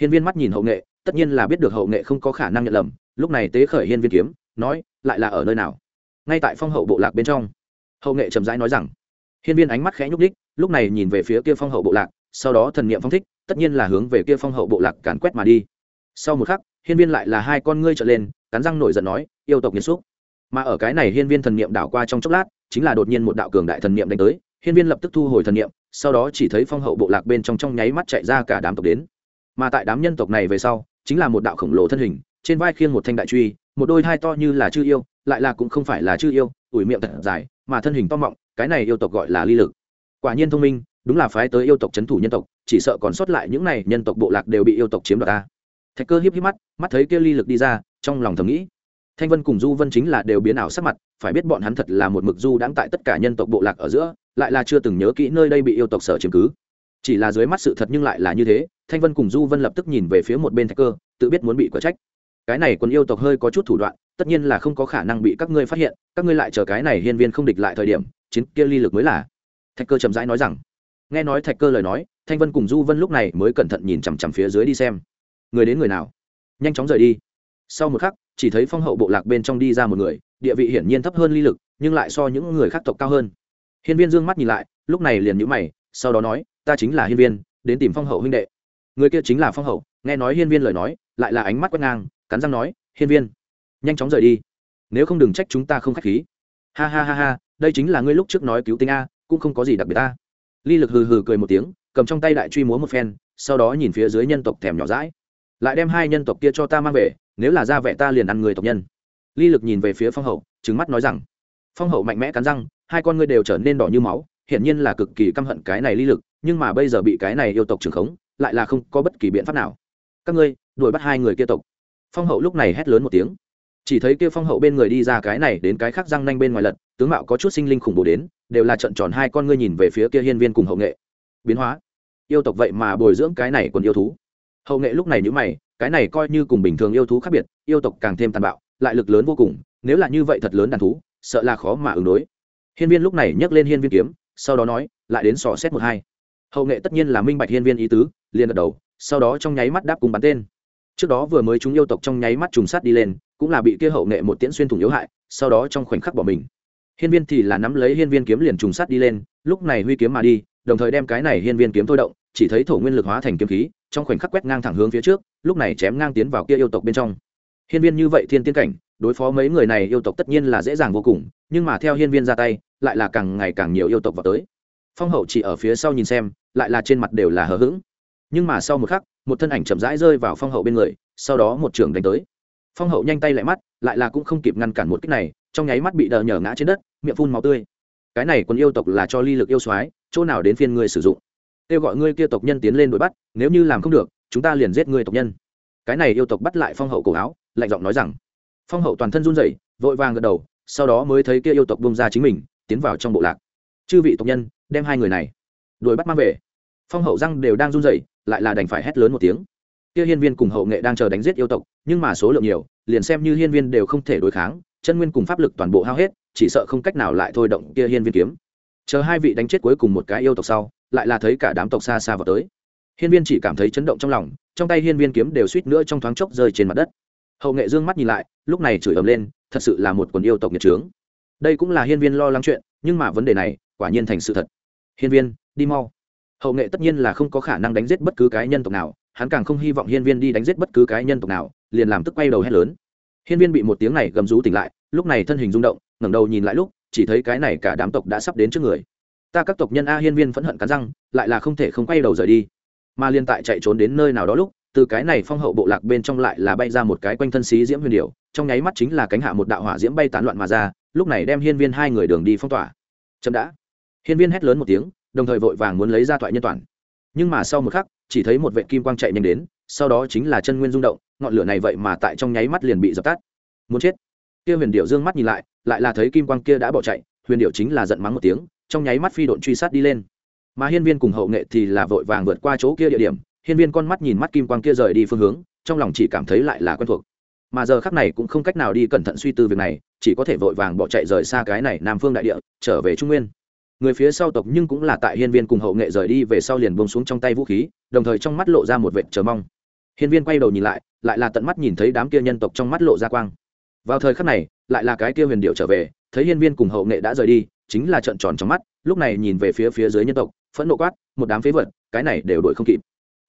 Hiên viên mắt nhìn hậu nghệ, tất nhiên là biết được hậu nghệ không có khả năng nhận lầm, lúc này tế khởi hiên viên kiếm, nói, lại là ở nơi nào? Ngay tại phong hậu bộ lạc bên trong. Hậu nghệ trầm rãi nói rằng, hiên viên ánh mắt khẽ nhúc đích lúc này nhìn về phía kia phong hậu bộ lạc, sau đó thần niệm phong thích, tất nhiên là hướng về kia phong hậu bộ lạc càn quét mà đi. Sau một khắc hiên viên lại là hai con ngươi trở lên, cắn răng nổi giận nói, yêu tộc nghiệt xúc. Mà ở cái này hiên viên thần niệm đảo qua trong chốc lát, chính là đột nhiên một đạo cường đại thần niệm đánh tới, hiên viên lập tức thu hồi thần niệm, sau đó chỉ thấy phong hậu bộ lạc bên trong trong nháy mắt chạy ra cả đám tộc đến. Mà tại đám nhân tộc này về sau, chính là một đạo khổng lồ thân hình, trên vai khiêng một thanh đại truy, một đôi hai to như là chư yêu, lại là cũng không phải là chư yêu, ủi miệng thật dài, mà thân hình to mọng, cái này yêu tộc gọi là ly lực. Quả nhiên thông minh, đúng là phái tới yêu tộc c h ấ n thủ nhân tộc, chỉ sợ còn sót lại những này nhân tộc bộ lạc đều bị yêu tộc chiếm đoạt ta thạch cơ híp híp mắt mắt thấy kia ly lực đi ra, trong lòng thầm nghĩ. Thanh vân cùng du vân chính là đều biến ảo sắc mặt, phải biết bọn hắn thật là một mực du đãng tại tất cả nhân tộc bộ lạc ở giữa, lại là chưa từng nhớ kỹ nơi đây bị yêu tộc sở chiếm cứ. Chỉ là dưới mắt sự thật nhưng lại là như thế, thanh vân cùng du vân lập tức nhìn về phía một bên thạch cơ, tự biết muốn bị quả trách. Cái này quân yêu tộc hơi có chút thủ đoạn, tất nhiên là không có khả năng bị các ngươi phát hiện, các ngươi lại chờ cái này hiên viên không địch lại thời điểm, chiến kia ly lực mới là. Thạch cơ chậm rãi nói rằng. Nghe nói thạch cơ lời nói, thanh vân cùng du vân lúc này mới cẩn thận nhìn chằm chằm phía dưới đi xem người đến người nào? Nhanh chóng rời đi. Sau một khắc, chỉ thấy phong hậu bộ lạc bên trong đi ra một người, địa vị hiển nhiên thấp hơn ly lực, nhưng lại so những người khác tộc cao hơn. Hiên viên dương mắt nhìn lại, lúc này liền nhữ mày, sau đó nói, ta chính là hiên viên, đến tìm phong hậu huynh đệ. Người kia chính là phong hậu, nghe nói hiên viên lời nói, lại là ánh mắt quét ngang, cắn răng nói, hiên viên, nhanh chóng rời đi. Nếu không đừng trách chúng ta không k h á c h khí. Ha ha ha ha, đây chính là ngươi lúc trước nói cứu tinh a, cũng không có gì đặc biệt ta ly lực hừ hừ cười một tiếng, cầm trong tay đại truy múa một phen, sau đó nhìn phía dưới nhân tộc thèm nhỏ rãi lại đem hai nhân tộc kia cho ta mang về, nếu là ra vẻ ta liền ăn người tộc nhân. Ly lực nhìn về phía phong hậu trứng mắt nói rằng, phong hậu mạnh mẽ cắn răng, hai con ngươi đều trở nên đỏ như máu, hiển nhiên là cực kỳ căm hận cái này ly lực, nhưng mà bây giờ bị cái này yêu tộc trưởng khống, lại là không có bất kỳ biện pháp nào. Các ngươi, đuổi bắt hai người kia tộc. Phong hậu lúc này hét lớn một tiếng. Chỉ thấy kia phong hậu bên người đi ra cái này đến cái khác răng nanh bên ngoài lật, tướng mạo có chút sinh linh khủng bố đến, đều là trận tròn hai con ngươi nhìn về phía kia hiên viên cùng hậu nghệ. Biến hóa. Yêu tộc vậy mà bồi dưỡng cái này còn yêu thú hậu nghệ lúc này nhữ mày, cái này coi như cùng bình thường yêu thú khác biệt, yêu tộc càng thêm tàn bạo, lại lực lớn vô cùng, nếu là như vậy thật lớn đàn thú, sợ là khó mà ứng đối. Hiên viên lúc này nhấc lên hiên viên kiếm, sau đó nói, lại đến sò xét một hai. Hậu nghệ tất nhiên là minh bạch hiên viên ý tứ, liền gật đầu, sau đó trong nháy mắt đáp cùng bắn tên. Trước đó vừa mới chúng yêu tộc trong nháy mắt trùng sát đi lên, cũng là bị kia hậu nghệ một tiễn xuyên thủng yếu hại, sau đó trong khoảnh khắc bỏ mình. Hiên viên thì là nắm lấy hiên viên kiếm liền trùng sát đi lên, lúc này huy kiếm mà đi, đồng thời đem cái này hiên viên kiếm thôi động, chỉ thấy thổ nguyên lực hóa thành kiếm khí trong khoảnh khắc quét ngang thẳng hướng phía trước, lúc này chém ngang tiến vào kia yêu tộc bên trong. Hiên viên như vậy thiên tiên cảnh, đối phó mấy người này yêu tộc tất nhiên là dễ dàng vô cùng, nhưng mà theo hiên viên ra tay, lại là càng ngày càng nhiều yêu tộc vào tới. Phong hậu chỉ ở phía sau nhìn xem, lại là trên mặt đều là hờ hững. Nhưng mà sau một khắc, một thân ảnh chậm rãi rơi vào phong hậu bên người, sau đó một trường đánh tới. Phong hậu nhanh tay lại mắt, lại là cũng không kịp ngăn cản một cách này, trong nháy mắt bị đờ nhở ngã trên đất, miệng phun máu tươi. Cái này còn yêu tộc là cho ly lực yêu soái, chỗ nào đến phiên ngươi sử dụng? Kêu gọi ngươi kia tộc nhân tiến lên đuổi bắt, nếu như làm không được, chúng ta liền giết ngươi tộc nhân. Cái này yêu tộc bắt lại phong hậu cổ áo, lạnh giọng nói rằng. Phong hậu toàn thân run rẩy, vội vàng gật đầu, sau đó mới thấy kia yêu tộc bông ra chính mình, tiến vào trong bộ lạc. Chư vị tộc nhân, đem hai người này đuổi bắt mang về. Phong hậu răng đều đang run rẩy, lại là đành phải hét lớn một tiếng. Kia hiên viên cùng hậu nghệ đang chờ đánh giết yêu tộc, nhưng mà số lượng nhiều, liền xem như hiên viên đều không thể đối kháng, chân nguyên cùng pháp lực toàn bộ hao hết, chỉ sợ không cách nào lại thôi động kia hiên viên kiếm. Chờ hai vị đánh chết cuối cùng một cái yêu tộc sau lại là thấy cả đám tộc xa xa vào tới. Hiên viên chỉ cảm thấy chấn động trong lòng, trong tay hiên viên kiếm đều suýt nữa trong thoáng chốc rơi trên mặt đất. Hậu nghệ dương mắt nhìn lại, lúc này chửi ầm lên, thật sự là một quần yêu tộc nhiệt trướng đây cũng là hiên viên lo lắng chuyện, nhưng mà vấn đề này, quả nhiên thành sự thật. Hiên viên, đi mau. Hậu nghệ tất nhiên là không có khả năng đánh giết bất cứ cái nhân tộc nào, hắn càng không hy vọng hiên viên đi đánh giết bất cứ cái nhân tộc nào, liền làm tức quay đầu hét lớn. Hiên viên bị một tiếng này gầm rú tỉnh lại, lúc này thân hình rung động, ngẩng đầu nhìn lại lúc, chỉ thấy cái này cả đám tộc đã sắp đến trước người ta các tộc nhân a hiên viên phẫn hận cắn răng, lại là không thể không quay đầu rời đi. Mà liên tại chạy trốn đến nơi nào đó lúc, từ cái này phong hậu bộ lạc bên trong lại là bay ra một cái quanh thân xí diễm huyền điệu trong nháy mắt chính là cánh hạ một đạo hỏa diễm bay tán loạn mà ra, lúc này đem hiên viên hai người đường đi phong tỏa. Chậm đã. Hiên viên hét lớn một tiếng, đồng thời vội vàng muốn lấy ra thoại nhân toàn. Nhưng mà sau một khắc, chỉ thấy một vệ kim quang chạy nhanh đến, sau đó chính là chân nguyên rung động, ngọn lửa này vậy mà tại trong nháy mắt liền bị dập tắt. Muốn chết. Kia huyền điệu dương mắt nhìn lại lại là thấy kim quang kia đã bỏ chạy, huyền điệu chính là giận mắng một tiếng trong nháy mắt phi độn truy sát đi lên. Mà hiên viên cùng hậu nghệ thì là vội vàng vượt qua chỗ kia địa điểm, hiên viên con mắt nhìn mắt kim quang kia rời đi phương hướng, trong lòng chỉ cảm thấy lại là quen thuộc. Mà giờ khắc này cũng không cách nào đi cẩn thận suy tư việc này, chỉ có thể vội vàng bỏ chạy rời xa cái này nam phương đại địa, trở về trung nguyên. Người phía sau tộc nhưng cũng là tại hiên viên cùng hậu nghệ rời đi về sau liền bông xuống trong tay vũ khí, đồng thời trong mắt lộ ra một vệt chờ mong. Hiên viên quay đầu nhìn lại lại là tận mắt nhìn thấy đám kia nhân tộc trong mắt lộ ra quang. Vào thời khắc này, lại là cái kia huyền điệu trở về, thấy hiên viên cùng hậu nghệ đã rời đi chính là trận tròn trong mắt, lúc này nhìn về phía phía dưới nhân tộc, phẫn nộ quát, một đám phế vật, cái này đều đuổi không kịp.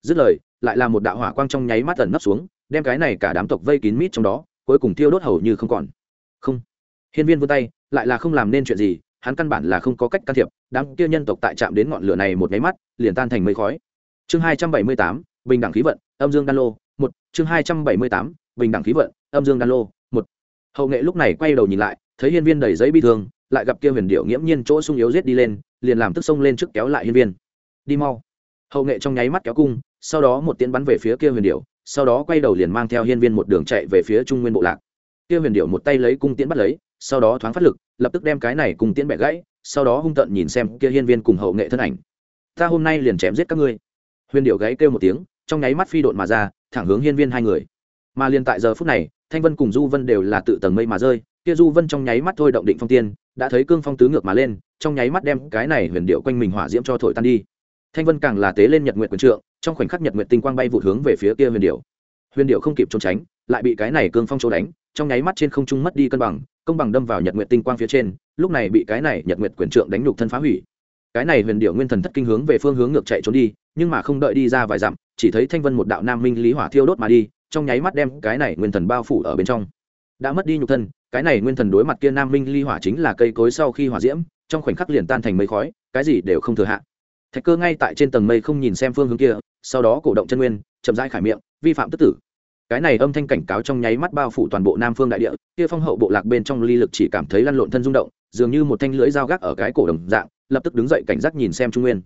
Dứt lời, lại là một đạo hỏa quang trong nháy mắt tẩn nấp xuống, đem cái này cả đám tộc vây kín mít trong đó, cuối cùng tiêu đốt hầu như không còn. Không. Hiên viên vươn tay, lại là không làm nên chuyện gì, hắn căn bản là không có cách can thiệp, đám kia nhân tộc tại chạm đến ngọn lửa này một nháy mắt, liền tan thành mây khói. Chương hai trăm bảy mươi tám, bình đẳng khí vận, âm dương đan lô, một. Chương hai trăm bảy mươi tám, bình đẳng khí vận, âm dương đan lô, một. Hậu nghệ lúc này quay đầu nhìn lại, thấy hiên viên đầy giấy bi thương lại gặp kia huyền điệu nghiễm nhiên chỗ sung yếu giết đi lên, liền làm tức sông lên trước kéo lại hiên viên. Đi mau. Hậu nghệ trong nháy mắt kéo cung, sau đó một tiến bắn về phía kia huyền điệu sau đó quay đầu liền mang theo hiên viên một đường chạy về phía trung nguyên bộ lạc. Kia huyền điệu một tay lấy cung tiễn bắt lấy, sau đó thoáng phát lực, lập tức đem cái này cùng tiễn bẻ gãy, sau đó hung tận nhìn xem kia hiên viên cùng hậu nghệ thân ảnh. Ta hôm nay liền chém giết các ngươi. Huyền điệu gáy kêu một tiếng, trong nháy mắt phi độn mà ra, thẳng hướng hiên viên hai người. Mà liền tại giờ phút này, thanh vân cùng du vân đều là tự tầng mây mà rơi kia du vân trong nháy mắt thôi động định phong tiên, đã thấy cương phong tứ ngược mà lên, trong nháy mắt đem cái này huyền điệu quanh mình hỏa diễm cho thổi tan đi. Thanh vân càng là tế lên nhật nguyện quyền trượng, trong khoảnh khắc nhật nguyện tinh quang bay vụt hướng về phía kia huyền điệu. Huyền điệu không kịp trốn tránh, lại bị cái này cương phong chỗ đánh, trong nháy mắt trên không trung mất đi cân bằng, công bằng đâm vào nhật nguyện tinh quang phía trên, lúc này bị cái này nhật nguyện quyền trượng đánh nhục thân phá hủy. Cái này huyền điệu nguyên thần thất kinh hướng về phương hướng ngược chạy trốn đi, nhưng mà không đợi đi ra vài dặm, chỉ thấy thanh vân một đạo nam minh lý hỏa thiêu đốt mà đi, trong nháy mắt đem cái này nguyên thần bao phủ ở bên trong. Đã mất đi nhục thân cái này nguyên thần đối mặt kia nam minh ly hỏa chính là cây cối sau khi hỏa diễm, trong khoảnh khắc liền tan thành mây khói, cái gì đều không thừa hạ. Thạch cơ ngay tại trên tầng mây không nhìn xem phương hướng kia, sau đó cổ động chân nguyên, chậm rãi khải miệng, vi phạm tức tử. Cái này âm thanh cảnh cáo trong nháy mắt bao phủ toàn bộ nam phương đại địa, kia phong hậu bộ lạc bên trong ly lực chỉ cảm thấy lăn lộn thân rung động, dường như một thanh lưỡi dao gác ở cái cổ đồng dạng, lập tức đứng dậy cảnh giác nhìn xem trung nguyên.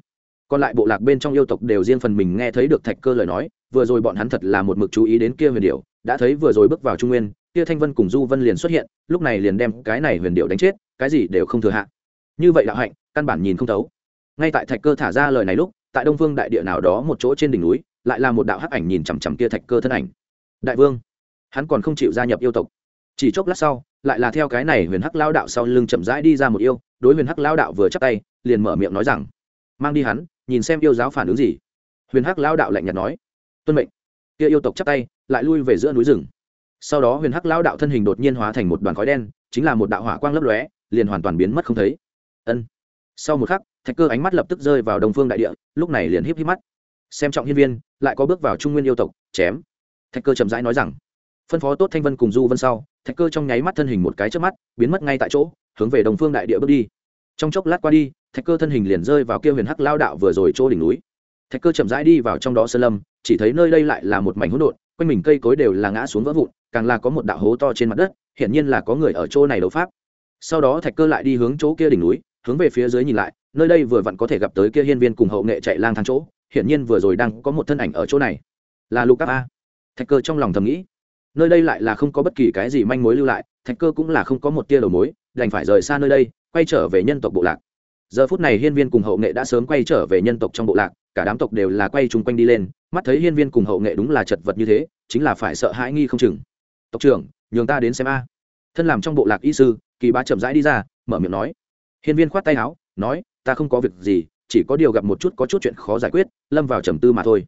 Còn lại bộ lạc bên trong yêu tộc đều riêng phần mình nghe thấy được thạch cơ lời nói, vừa rồi bọn hắn thật là một mực chú ý đến kia huyền điệu đã thấy vừa rồi bước vào trung nguyên kia thanh vân cùng du vân liền xuất hiện, lúc này liền đem cái này huyền điệu đánh chết, cái gì đều không thừa hạ. Như vậy đạo hạnh, căn bản nhìn không thấu. Ngay tại thạch cơ thả ra lời này lúc, tại đông Vương đại địa nào đó một chỗ trên đỉnh núi, lại là một đạo hắc ảnh nhìn chằm chằm kia thạch cơ thân ảnh. Đại vương, hắn còn không chịu gia nhập yêu tộc. Chỉ chốc lát sau, lại là theo cái này huyền hắc lao đạo sau lưng chậm rãi đi ra một yêu, đối huyền hắc lao đạo vừa chắp tay, liền mở miệng nói rằng, mang đi hắn, nhìn xem yêu giáo phản ứng gì. Huyền hắc lao đạo lạnh nhạt nói, tuân mệnh. Kia yêu tộc chắp tay, lại lui về giữa núi rừng sau đó huyền hắc lao đạo thân hình đột nhiên hóa thành một đoàn khói đen, chính là một đạo hỏa quang lấp lóe, liền hoàn toàn biến mất không thấy. Ân. Sau một khắc, thạch cơ ánh mắt lập tức rơi vào đồng phương đại địa, lúc này liền híp híp mắt. Xem trọng hiên viên, lại có bước vào trung nguyên yêu tộc, chém. Thạch cơ chậm rãi nói rằng, phân phó tốt thanh vân cùng du vân sau. Thạch cơ trong nháy mắt thân hình một cái trước mắt, biến mất ngay tại chỗ, hướng về đồng phương đại địa bước đi. Trong chốc lát qua đi, thạch cơ thân hình liền rơi vào kia huyền hắc lao đạo vừa rồi chỗ đỉnh núi. Thạch cơ chậm rãi đi vào trong đó sơn lâm, chỉ thấy nơi đây lại là một mảnh hỗn độn quanh mình cây cối đều là ngã xuống vỡ vụn, càng là có một đạo hố to trên mặt đất, hiển nhiên là có người ở chỗ này đấu pháp. Sau đó thạch cơ lại đi hướng chỗ kia đỉnh núi, hướng về phía dưới nhìn lại, nơi đây vừa vặn có thể gặp tới kia hiên viên cùng hậu nghệ chạy lang thang chỗ, hiển nhiên vừa rồi đang có một thân ảnh ở chỗ này. Là lục cáp a. Thạch cơ trong lòng thầm nghĩ, nơi đây lại là không có bất kỳ cái gì manh mối lưu lại, thạch cơ cũng là không có một tia đầu mối, đành phải rời xa nơi đây, quay trở về nhân tộc bộ lạc. Giờ phút này hiên viên cùng hậu nghệ đã sớm quay trở về nhân tộc trong bộ lạc, cả đám tộc đều là quay chung quanh đi lên mắt thấy hiên viên cùng hậu nghệ đúng là chật vật như thế, chính là phải sợ hãi nghi không chừng. Tộc trưởng, nhường ta đến xem a. Thân làm trong bộ lạc y sư, kỳ bá chậm rãi đi ra, mở miệng nói. Hiên viên khoát tay áo, nói, ta không có việc gì, chỉ có điều gặp một chút có chút chuyện khó giải quyết, lâm vào trầm tư mà thôi.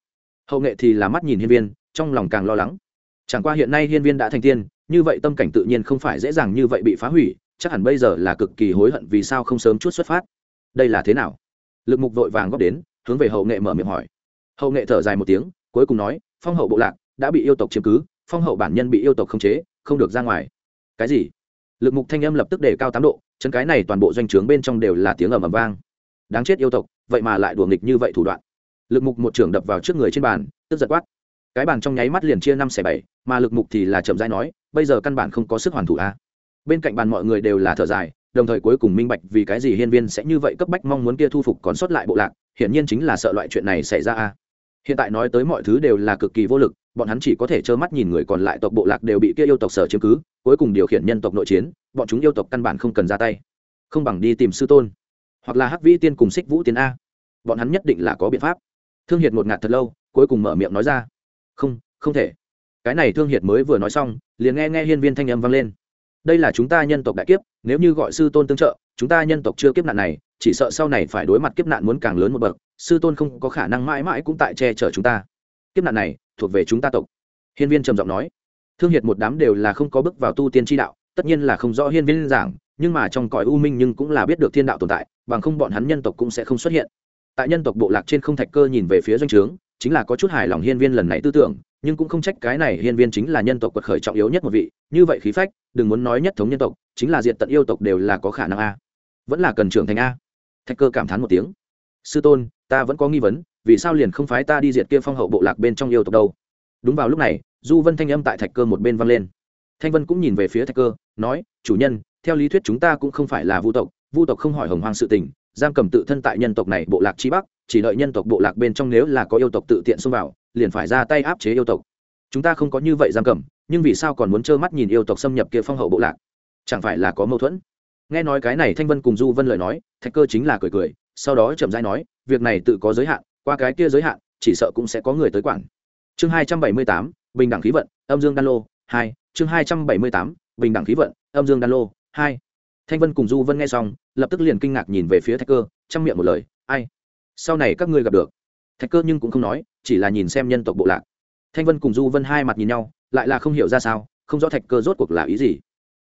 Hậu nghệ thì là mắt nhìn hiên viên, trong lòng càng lo lắng. Chẳng qua hiện nay hiên viên đã thành tiên, như vậy tâm cảnh tự nhiên không phải dễ dàng như vậy bị phá hủy, chắc hẳn bây giờ là cực kỳ hối hận vì sao không sớm chút xuất phát. Đây là thế nào? Lực mục vội vàng góp đến, hướng về hậu nghệ mở miệng hỏi hậu nghệ thở dài một tiếng, cuối cùng nói, phong hậu bộ lạc đã bị yêu tộc chiếm cứ, phong hậu bản nhân bị yêu tộc khống chế, không được ra ngoài. Cái gì? Lực mục thanh âm lập tức đề cao tám độ chân cái này toàn bộ doanh trướng bên trong đều là tiếng ầm ầm vang. Đáng chết yêu tộc, vậy mà lại đùa nghịch như vậy thủ đoạn. Lực mục một trưởng đập vào trước người trên bàn, tức giật quát. Cái bàn trong nháy mắt liền chia năm xẻ bảy, mà lực mục thì là chậm rãi nói, bây giờ căn bản không có sức hoàn thủ a. Bên cạnh bàn mọi người đều là thở dài, đồng thời cuối cùng minh bạch vì cái gì hiên viên sẽ như vậy cấp bách mong muốn kia thu phục còn sót lại bộ lạc, hiển nhiên chính là sợ loại chuyện này xảy ra a hiện tại nói tới mọi thứ đều là cực kỳ vô lực, bọn hắn chỉ có thể trơ mắt nhìn người còn lại tộc bộ lạc đều bị kia yêu tộc sở chiếm cứ, cuối cùng điều khiển nhân tộc nội chiến, bọn chúng yêu tộc căn bản không cần ra tay. Không bằng đi tìm sư tôn, hoặc là hắc vĩ tiên cùng xích vũ tiên a. Bọn hắn nhất định là có biện pháp. Thương hiệt một ngạt thật lâu, cuối cùng mở miệng nói ra. Không không thể. Cái này thương hiệt mới vừa nói xong, liền nghe nghe hiên viên thanh âm vang lên. Đây là chúng ta nhân tộc đại kiếp, nếu như gọi sư tôn tương trợ, chúng ta nhân tộc chưa kiếp nạn này chỉ sợ sau này phải đối mặt kiếp nạn muốn càng lớn một bậc, sư tôn không có khả năng mãi mãi cũng tại che chở chúng ta. Kiếp nạn này, thuộc về chúng ta tộc. Hiên viên trầm giọng nói. Thương hiệt một đám đều là không có bước vào tu tiên tri đạo, tất nhiên là không rõ hiên viên giảng, nhưng mà trong cõi u minh nhưng cũng là biết được thiên đạo tồn tại, bằng không bọn hắn nhân tộc cũng sẽ không xuất hiện. Tại nhân tộc bộ lạc trên không thạch cơ nhìn về phía doanh trướng, chính là có chút hài lòng hiên viên lần này tư tưởng, nhưng cũng không trách cái này hiên viên chính là nhân tộc quật khởi trọng yếu nhất một vị, như vậy khí phách, đừng muốn nói nhất thống nhân tộc, chính là diện tận yêu tộc đều là có khả năng a. Vẫn là cần trưởng thành a thạch cơ cảm thán một tiếng. Sư tôn, ta vẫn có nghi vấn, vì sao liền không phái ta đi diệt kia phong hậu bộ lạc bên trong yêu tộc đâu? Đúng vào lúc này, du vân thanh âm tại thạch cơ một bên vang lên. Thanh vân cũng nhìn về phía thạch cơ, nói, chủ nhân, theo lý thuyết chúng ta cũng không phải là vu tộc vu tộc không hỏi hồng hoang sự tình, giam cầm tự thân tại nhân tộc này bộ lạc chi bắc, chỉ đợi nhân tộc bộ lạc bên trong nếu là có yêu tộc tự tiện xông vào, liền phải ra tay áp chế yêu tộc. Chúng ta không có như vậy giam cầm, nhưng vì sao còn muốn trơ mắt nhìn yêu tộc xâm nhập kia phong hậu bộ lạc? Chẳng phải là có mâu thuẫn? Nghe nói cái này thanh vân cùng du vân lời nói, thạch cơ chính là cười cười, sau đó chậm rãi nói, việc này tự có giới hạn, qua cái kia giới hạn, chỉ sợ cũng sẽ có người tới quản. Chương hai trăm bảy mươi tám, bình đẳng khí vận, âm dương đan lô, hai, chương hai trăm bảy mươi tám, bình đẳng khí vận, âm dương đan lô, hai. Thanh vân cùng du vân nghe xong, lập tức liền kinh ngạc nhìn về phía thạch cơ, chăm miệng một lời, ai? Sau này các ngươi gặp được. Thạch cơ nhưng cũng không nói, chỉ là nhìn xem nhân tộc bộ lạc. Thanh vân cùng du vân hai mặt nhìn nhau, lại là không hiểu ra sao, không rõ thạch cơ rốt cuộc là ý gì.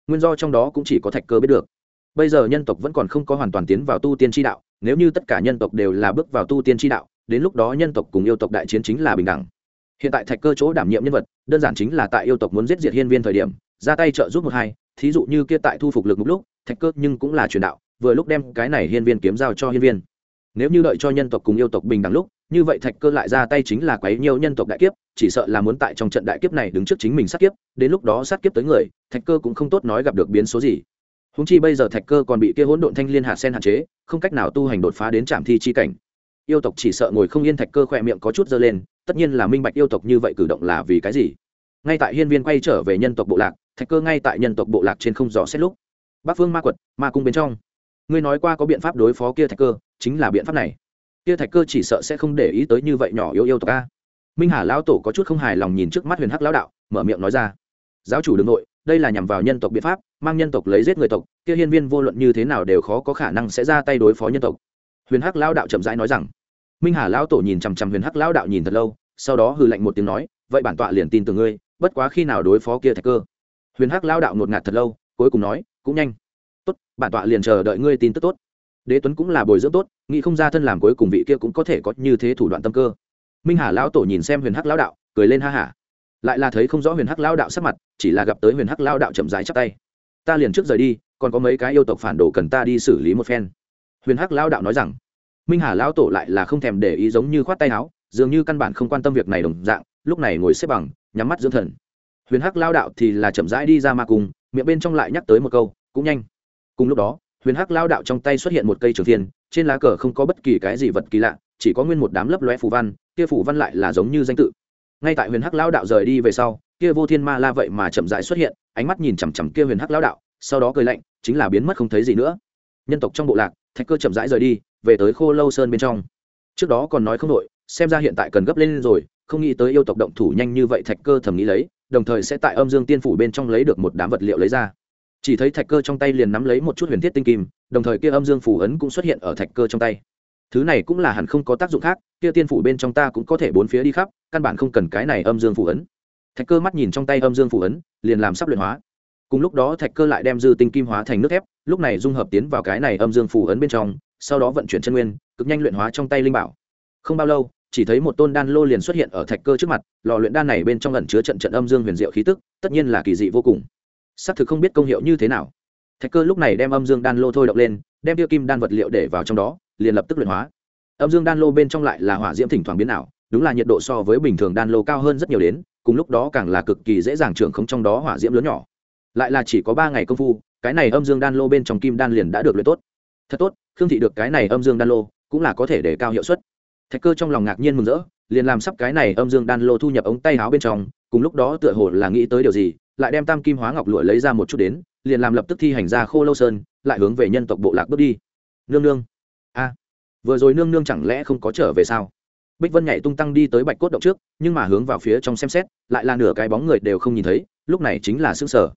Nguyên do trong đó cũng chỉ có thạch cơ biết được bây giờ nhân tộc vẫn còn không có hoàn toàn tiến vào tu tiên tri đạo, nếu như tất cả nhân tộc đều là bước vào tu tiên tri đạo, đến lúc đó nhân tộc cùng yêu tộc đại chiến chính là bình đẳng. Hiện tại thạch cơ chỗ đảm nhiệm nhân vật, đơn giản chính là tại yêu tộc muốn giết diệt hiên viên thời điểm, ra tay trợ giúp một hai, thí dụ như kia tại thu phục lực một lúc, thạch cơ nhưng cũng là truyền đạo, vừa lúc đem cái này hiên viên kiếm giao cho hiên viên. Nếu như đợi cho nhân tộc cùng yêu tộc bình đẳng lúc, như vậy thạch cơ lại ra tay chính là quấy nhiều nhân tộc đại kiếp, chỉ sợ là muốn tại trong trận đại kiếp này đứng trước chính mình sát kiếp, đến lúc đó sát kiếp tới người, thạch cơ cũng không tốt nói gặp được biến số gì húng chi bây giờ thạch cơ còn bị kia hỗn độn thanh liên hạ sen hạn chế, không cách nào tu hành đột phá đến trạm thi chi cảnh. Yêu tộc chỉ sợ ngồi không yên thạch cơ khỏe miệng có chút dơ lên, tất nhiên là minh bạch yêu tộc như vậy cử động là vì cái gì. Ngay tại hiên viên quay trở về nhân tộc bộ lạc, thạch cơ ngay tại nhân tộc bộ lạc trên không rõ xét lúc. Bắc phương ma quật, ma cung bên trong. Ngươi nói qua có biện pháp đối phó kia thạch cơ, chính là biện pháp này. Kia thạch cơ chỉ sợ sẽ không để ý tới như vậy nhỏ yêu yêu tộc a. Minh hà lão tổ có chút không hài lòng nhìn trước mắt huyền hắc lão đạo, mở miệng nói ra. Giáo chủ đường nội đây là nhằm vào nhân tộc biện pháp, mang nhân tộc lấy giết người tộc, kia hiên viên vô luận như thế nào đều khó có khả năng sẽ ra tay đối phó nhân tộc. Huyền hắc lão đạo chậm rãi nói rằng, minh hà lão tổ nhìn chằm chằm huyền hắc lão đạo nhìn thật lâu, sau đó hừ lạnh một tiếng nói, vậy bản tọa liền tin từ ngươi, bất quá khi nào đối phó kia thạch cơ? Huyền hắc lão đạo ngột ngạt thật lâu, cuối cùng nói, cũng nhanh. Tốt, bản tọa liền chờ đợi ngươi tin tức tốt. Đế tuấn cũng là bồi dưỡng tốt, nghĩ không ra thân làm cuối cùng vị kia cũng có thể có như thế thủ đoạn tâm cơ. Minh hà lão tổ nhìn xem huyền hắc lão đạo, cười lên ha hả lại là thấy không rõ huyền hắc lão đạo sắc mặt, chỉ là gặp tới huyền hắc lão đạo chậm rãi chắp tay. Ta liền trước rời đi, còn có mấy cái yêu tộc phản đồ cần ta đi xử lý một phen. Huyền hắc lão đạo nói rằng, minh hà lão tổ lại là không thèm để ý giống như khoát tay áo, dường như căn bản không quan tâm việc này đồng dạng, lúc này ngồi xếp bằng, nhắm mắt dưỡng thần. Huyền hắc lao đạo thì là chậm rãi đi ra ma cung, miệng bên trong lại nhắc tới một câu, cũng nhanh. Cùng lúc đó, huyền hắc lao đạo trong tay xuất hiện một cây trường thiên, trên lá cờ không có bất kỳ cái gì vật kỳ lạ, chỉ có nguyên một đám lấp loe phù văn, kia phù văn lại là giống như danh tự ngay tại huyền hắc lao đạo rời đi về sau, kia vô thiên ma la vậy mà chậm rãi xuất hiện, ánh mắt nhìn chằm chằm kia huyền hắc lao đạo, sau đó cười lạnh, chính là biến mất không thấy gì nữa. Nhân tộc trong bộ lạc, thạch cơ chậm rãi rời đi, về tới khô lâu sơn bên trong. Trước đó còn nói không đội xem ra hiện tại cần gấp lên rồi, không nghĩ tới yêu tộc động thủ nhanh như vậy thạch cơ thầm nghĩ lấy, đồng thời sẽ tại âm dương tiên phủ bên trong lấy được một đám vật liệu lấy ra. Chỉ thấy thạch cơ trong tay liền nắm lấy một chút huyền thiết tinh kim, đồng thời kia âm dương phủ ấn cũng xuất hiện ở thạch cơ trong tay thứ này cũng là hẳn không có tác dụng khác, kia tiên phủ bên trong ta cũng có thể bốn phía đi khắp, căn bản không cần cái này âm dương phủ ấn. Thạch cơ mắt nhìn trong tay âm dương phủ ấn, liền làm sắp luyện hóa. Cùng lúc đó thạch cơ lại đem dư tinh kim hóa thành nước thép, lúc này dung hợp tiến vào cái này âm dương phủ ấn bên trong, sau đó vận chuyển chân nguyên, cực nhanh luyện hóa trong tay linh bảo. Không bao lâu, chỉ thấy một tôn đan lô liền xuất hiện ở thạch cơ trước mặt, lò luyện đan này bên trong ẩn chứa trận trận âm dương huyền diệu khí tức, tất nhiên là kỳ dị vô cùng. Xác thực không biết công hiệu như thế nào thạch cơ lúc này đem âm dương đan lô thôi động lên, đem tiêu kim đan vật liệu để vào trong đó, liền lập tức luyện hóa. Âm dương đan lô bên trong lại là hỏa diễm thỉnh thoảng biến ảo, đúng là nhiệt độ so với bình thường đan lô cao hơn rất nhiều đến, cùng lúc đó càng là cực kỳ dễ dàng trưởng không trong đó hỏa diễm lớn nhỏ. Lại là chỉ có ba ngày công phu, cái này âm dương đan lô bên trong kim đan liền đã được luyện tốt. Thật tốt, khương thị được cái này âm dương đan lô, cũng là có thể để cao hiệu suất. Thạch cơ trong lòng ngạc nhiên mừng rỡ, liền làm sắp cái này âm dương đan lô thu nhập ống tay áo bên trong, cùng lúc đó tựa hồ là nghĩ tới điều gì, lại đem tam kim hóa ngọc lụa lấy ra một chút đến liền làm lập tức thi hành ra khô lâu sơn, lại hướng về nhân tộc bộ lạc bước đi. Nương nương. A. Vừa rồi nương nương chẳng lẽ không có trở về sao? Bích vân nhảy tung tăng đi tới bạch cốt động trước, nhưng mà hướng vào phía trong xem xét, lại là nửa cái bóng người đều không nhìn thấy, lúc này chính là xương sở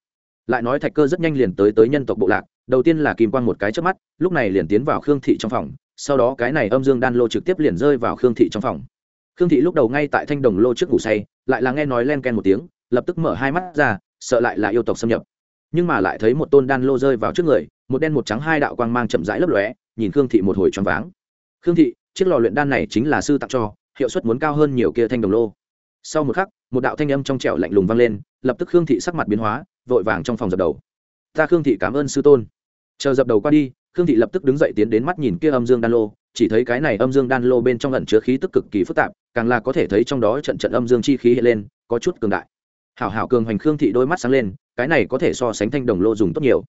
lại nói thạch cơ rất nhanh liền tới tới nhân tộc bộ lạc, đầu tiên là kim quang một cái trước mắt, lúc này liền tiến vào khương thị trong phòng, sau đó cái này âm dương đan lô trực tiếp liền rơi vào khương thị trong phòng. Khương thị lúc đầu ngay tại thanh đồng lô trước ngủ say, lại là nghe nói len ken một tiếng, lập tức mở hai mắt ra, sợ lại là yêu tộc xâm nhập nhưng mà lại thấy một tôn đan lô rơi vào trước người, một đen một trắng hai đạo quang mang chậm rãi lấp lóe, nhìn khương thị một hồi choáng váng. Khương thị, chiếc lò luyện đan này chính là sư tặng cho, hiệu suất muốn cao hơn nhiều kia thanh đồng lô. Sau một khắc, một đạo thanh âm trong trẻo lạnh lùng vang lên, lập tức khương thị sắc mặt biến hóa, vội vàng trong phòng dập đầu. Ta khương thị cảm ơn sư tôn. Chờ dập đầu qua đi, khương thị lập tức đứng dậy tiến đến mắt nhìn kia âm dương đan lô, chỉ thấy cái này âm dương đan lô bên trong lẩn chứa khí tức cực kỳ phức tạp, càng là có thể thấy trong đó trận trận âm dương chi khí hiện lên, có chút cường đại hảo hảo cường hoành khương thị đôi mắt sáng lên, cái này có thể so sánh thanh đồng lô dùng tốt nhiều.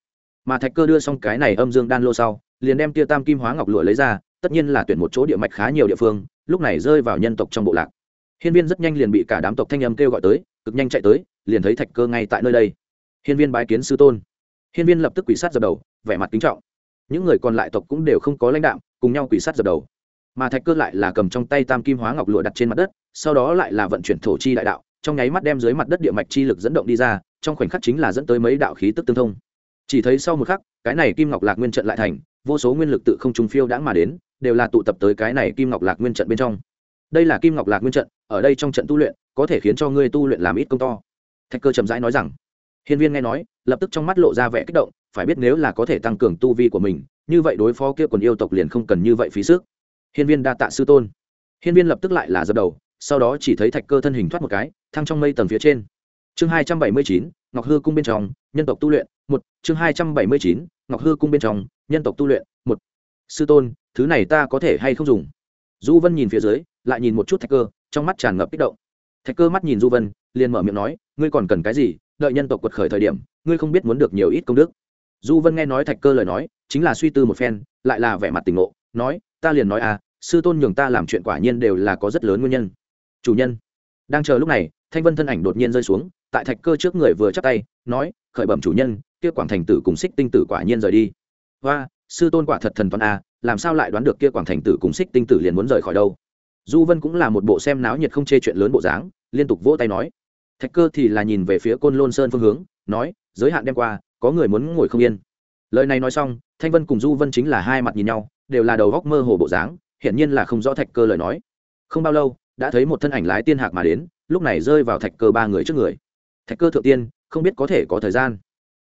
Mà thạch cơ đưa xong cái này âm dương đan lô sau, liền đem tia tam kim hóa ngọc lụa lấy ra, tất nhiên là tuyển một chỗ địa mạch khá nhiều địa phương, lúc này rơi vào nhân tộc trong bộ lạc. Hiên viên rất nhanh liền bị cả đám tộc thanh âm kêu gọi tới, cực nhanh chạy tới, liền thấy thạch cơ ngay tại nơi đây. Hiên viên bái kiến sư tôn. Hiên viên lập tức quỷ sát dập đầu, vẻ mặt kính trọng. Những người còn lại tộc cũng đều không có lãnh đạo cùng nhau quỷ sát dập đầu. Mà thạch cơ lại là cầm trong tay tam kim hóa ngọc lụa đặt trên mặt đất, sau đó lại là vận chuyển thổ chi đại đạo trong nháy mắt đem dưới mặt đất địa mạch chi lực dẫn động đi ra, trong khoảnh khắc chính là dẫn tới mấy đạo khí tức tương thông. Chỉ thấy sau một khắc, cái này kim ngọc lạc nguyên trận lại thành, vô số nguyên lực tự không trùng phiêu đãng mà đến, đều là tụ tập tới cái này kim ngọc lạc nguyên trận bên trong. Đây là kim ngọc lạc nguyên trận, ở đây trong trận tu luyện, có thể khiến cho ngươi tu luyện làm ít công to. Thạch cơ chậm rãi nói rằng. Hiên viên nghe nói, lập tức trong mắt lộ ra vẻ kích động, phải biết nếu là có thể tăng cường tu vi của mình, như vậy đối phó kia quần yêu tộc liền không cần như vậy phí sức. Hiên viên đa tạ sư tôn. Hiên viên lập tức lại là dập đầu sau đó chỉ thấy thạch cơ thân hình thoát một cái, thăng trong mây tầng phía trên. Chương hai trăm bảy mươi chín, ngọc hư cung bên trong, nhân tộc tu luyện, một. Chương hai trăm bảy mươi chín, ngọc hư cung bên trong, nhân tộc tu luyện, một. Sư tôn, thứ này ta có thể hay không dùng? Du vân nhìn phía dưới, lại nhìn một chút thạch cơ, trong mắt tràn ngập kích động. Thạch cơ mắt nhìn du vân, liền mở miệng nói, ngươi còn cần cái gì? Đợi nhân tộc quật khởi thời điểm, ngươi không biết muốn được nhiều ít công đức. Du vân nghe nói thạch cơ lời nói, chính là suy tư một phen, lại là vẻ mặt tình ngộ, nói, ta liền nói à sư tôn nhường ta làm chuyện quả nhiên đều là có rất lớn nguyên nhân chủ nhân. Đang chờ lúc này, thanh vân thân ảnh đột nhiên rơi xuống, tại thạch cơ trước người vừa chắp tay, nói, khởi bẩm chủ nhân, kia quảng thành tử cùng xích tinh tử quả nhiên rời đi. Và sư tôn quả thật thần toàn a, làm sao lại đoán được kia quảng thành tử cùng xích tinh tử liền muốn rời khỏi đâu? Du vân cũng là một bộ xem náo nhiệt không chê chuyện lớn bộ dáng, liên tục vỗ tay nói. Thạch cơ thì là nhìn về phía côn lôn sơn phương hướng, nói, giới hạn đem qua, có người muốn ngồi không yên. Lời này nói xong, thanh vân cùng du vân chính là hai mặt nhìn nhau, đều là đầu góc mơ hồ bộ dáng, hiển nhiên là không rõ thạch cơ lời nói. Không bao lâu đã thấy một thân ảnh lái tiên hạc mà đến, lúc này rơi vào thạch cơ ba người trước người. Thạch cơ thượng tiên, không biết có thể có thời gian.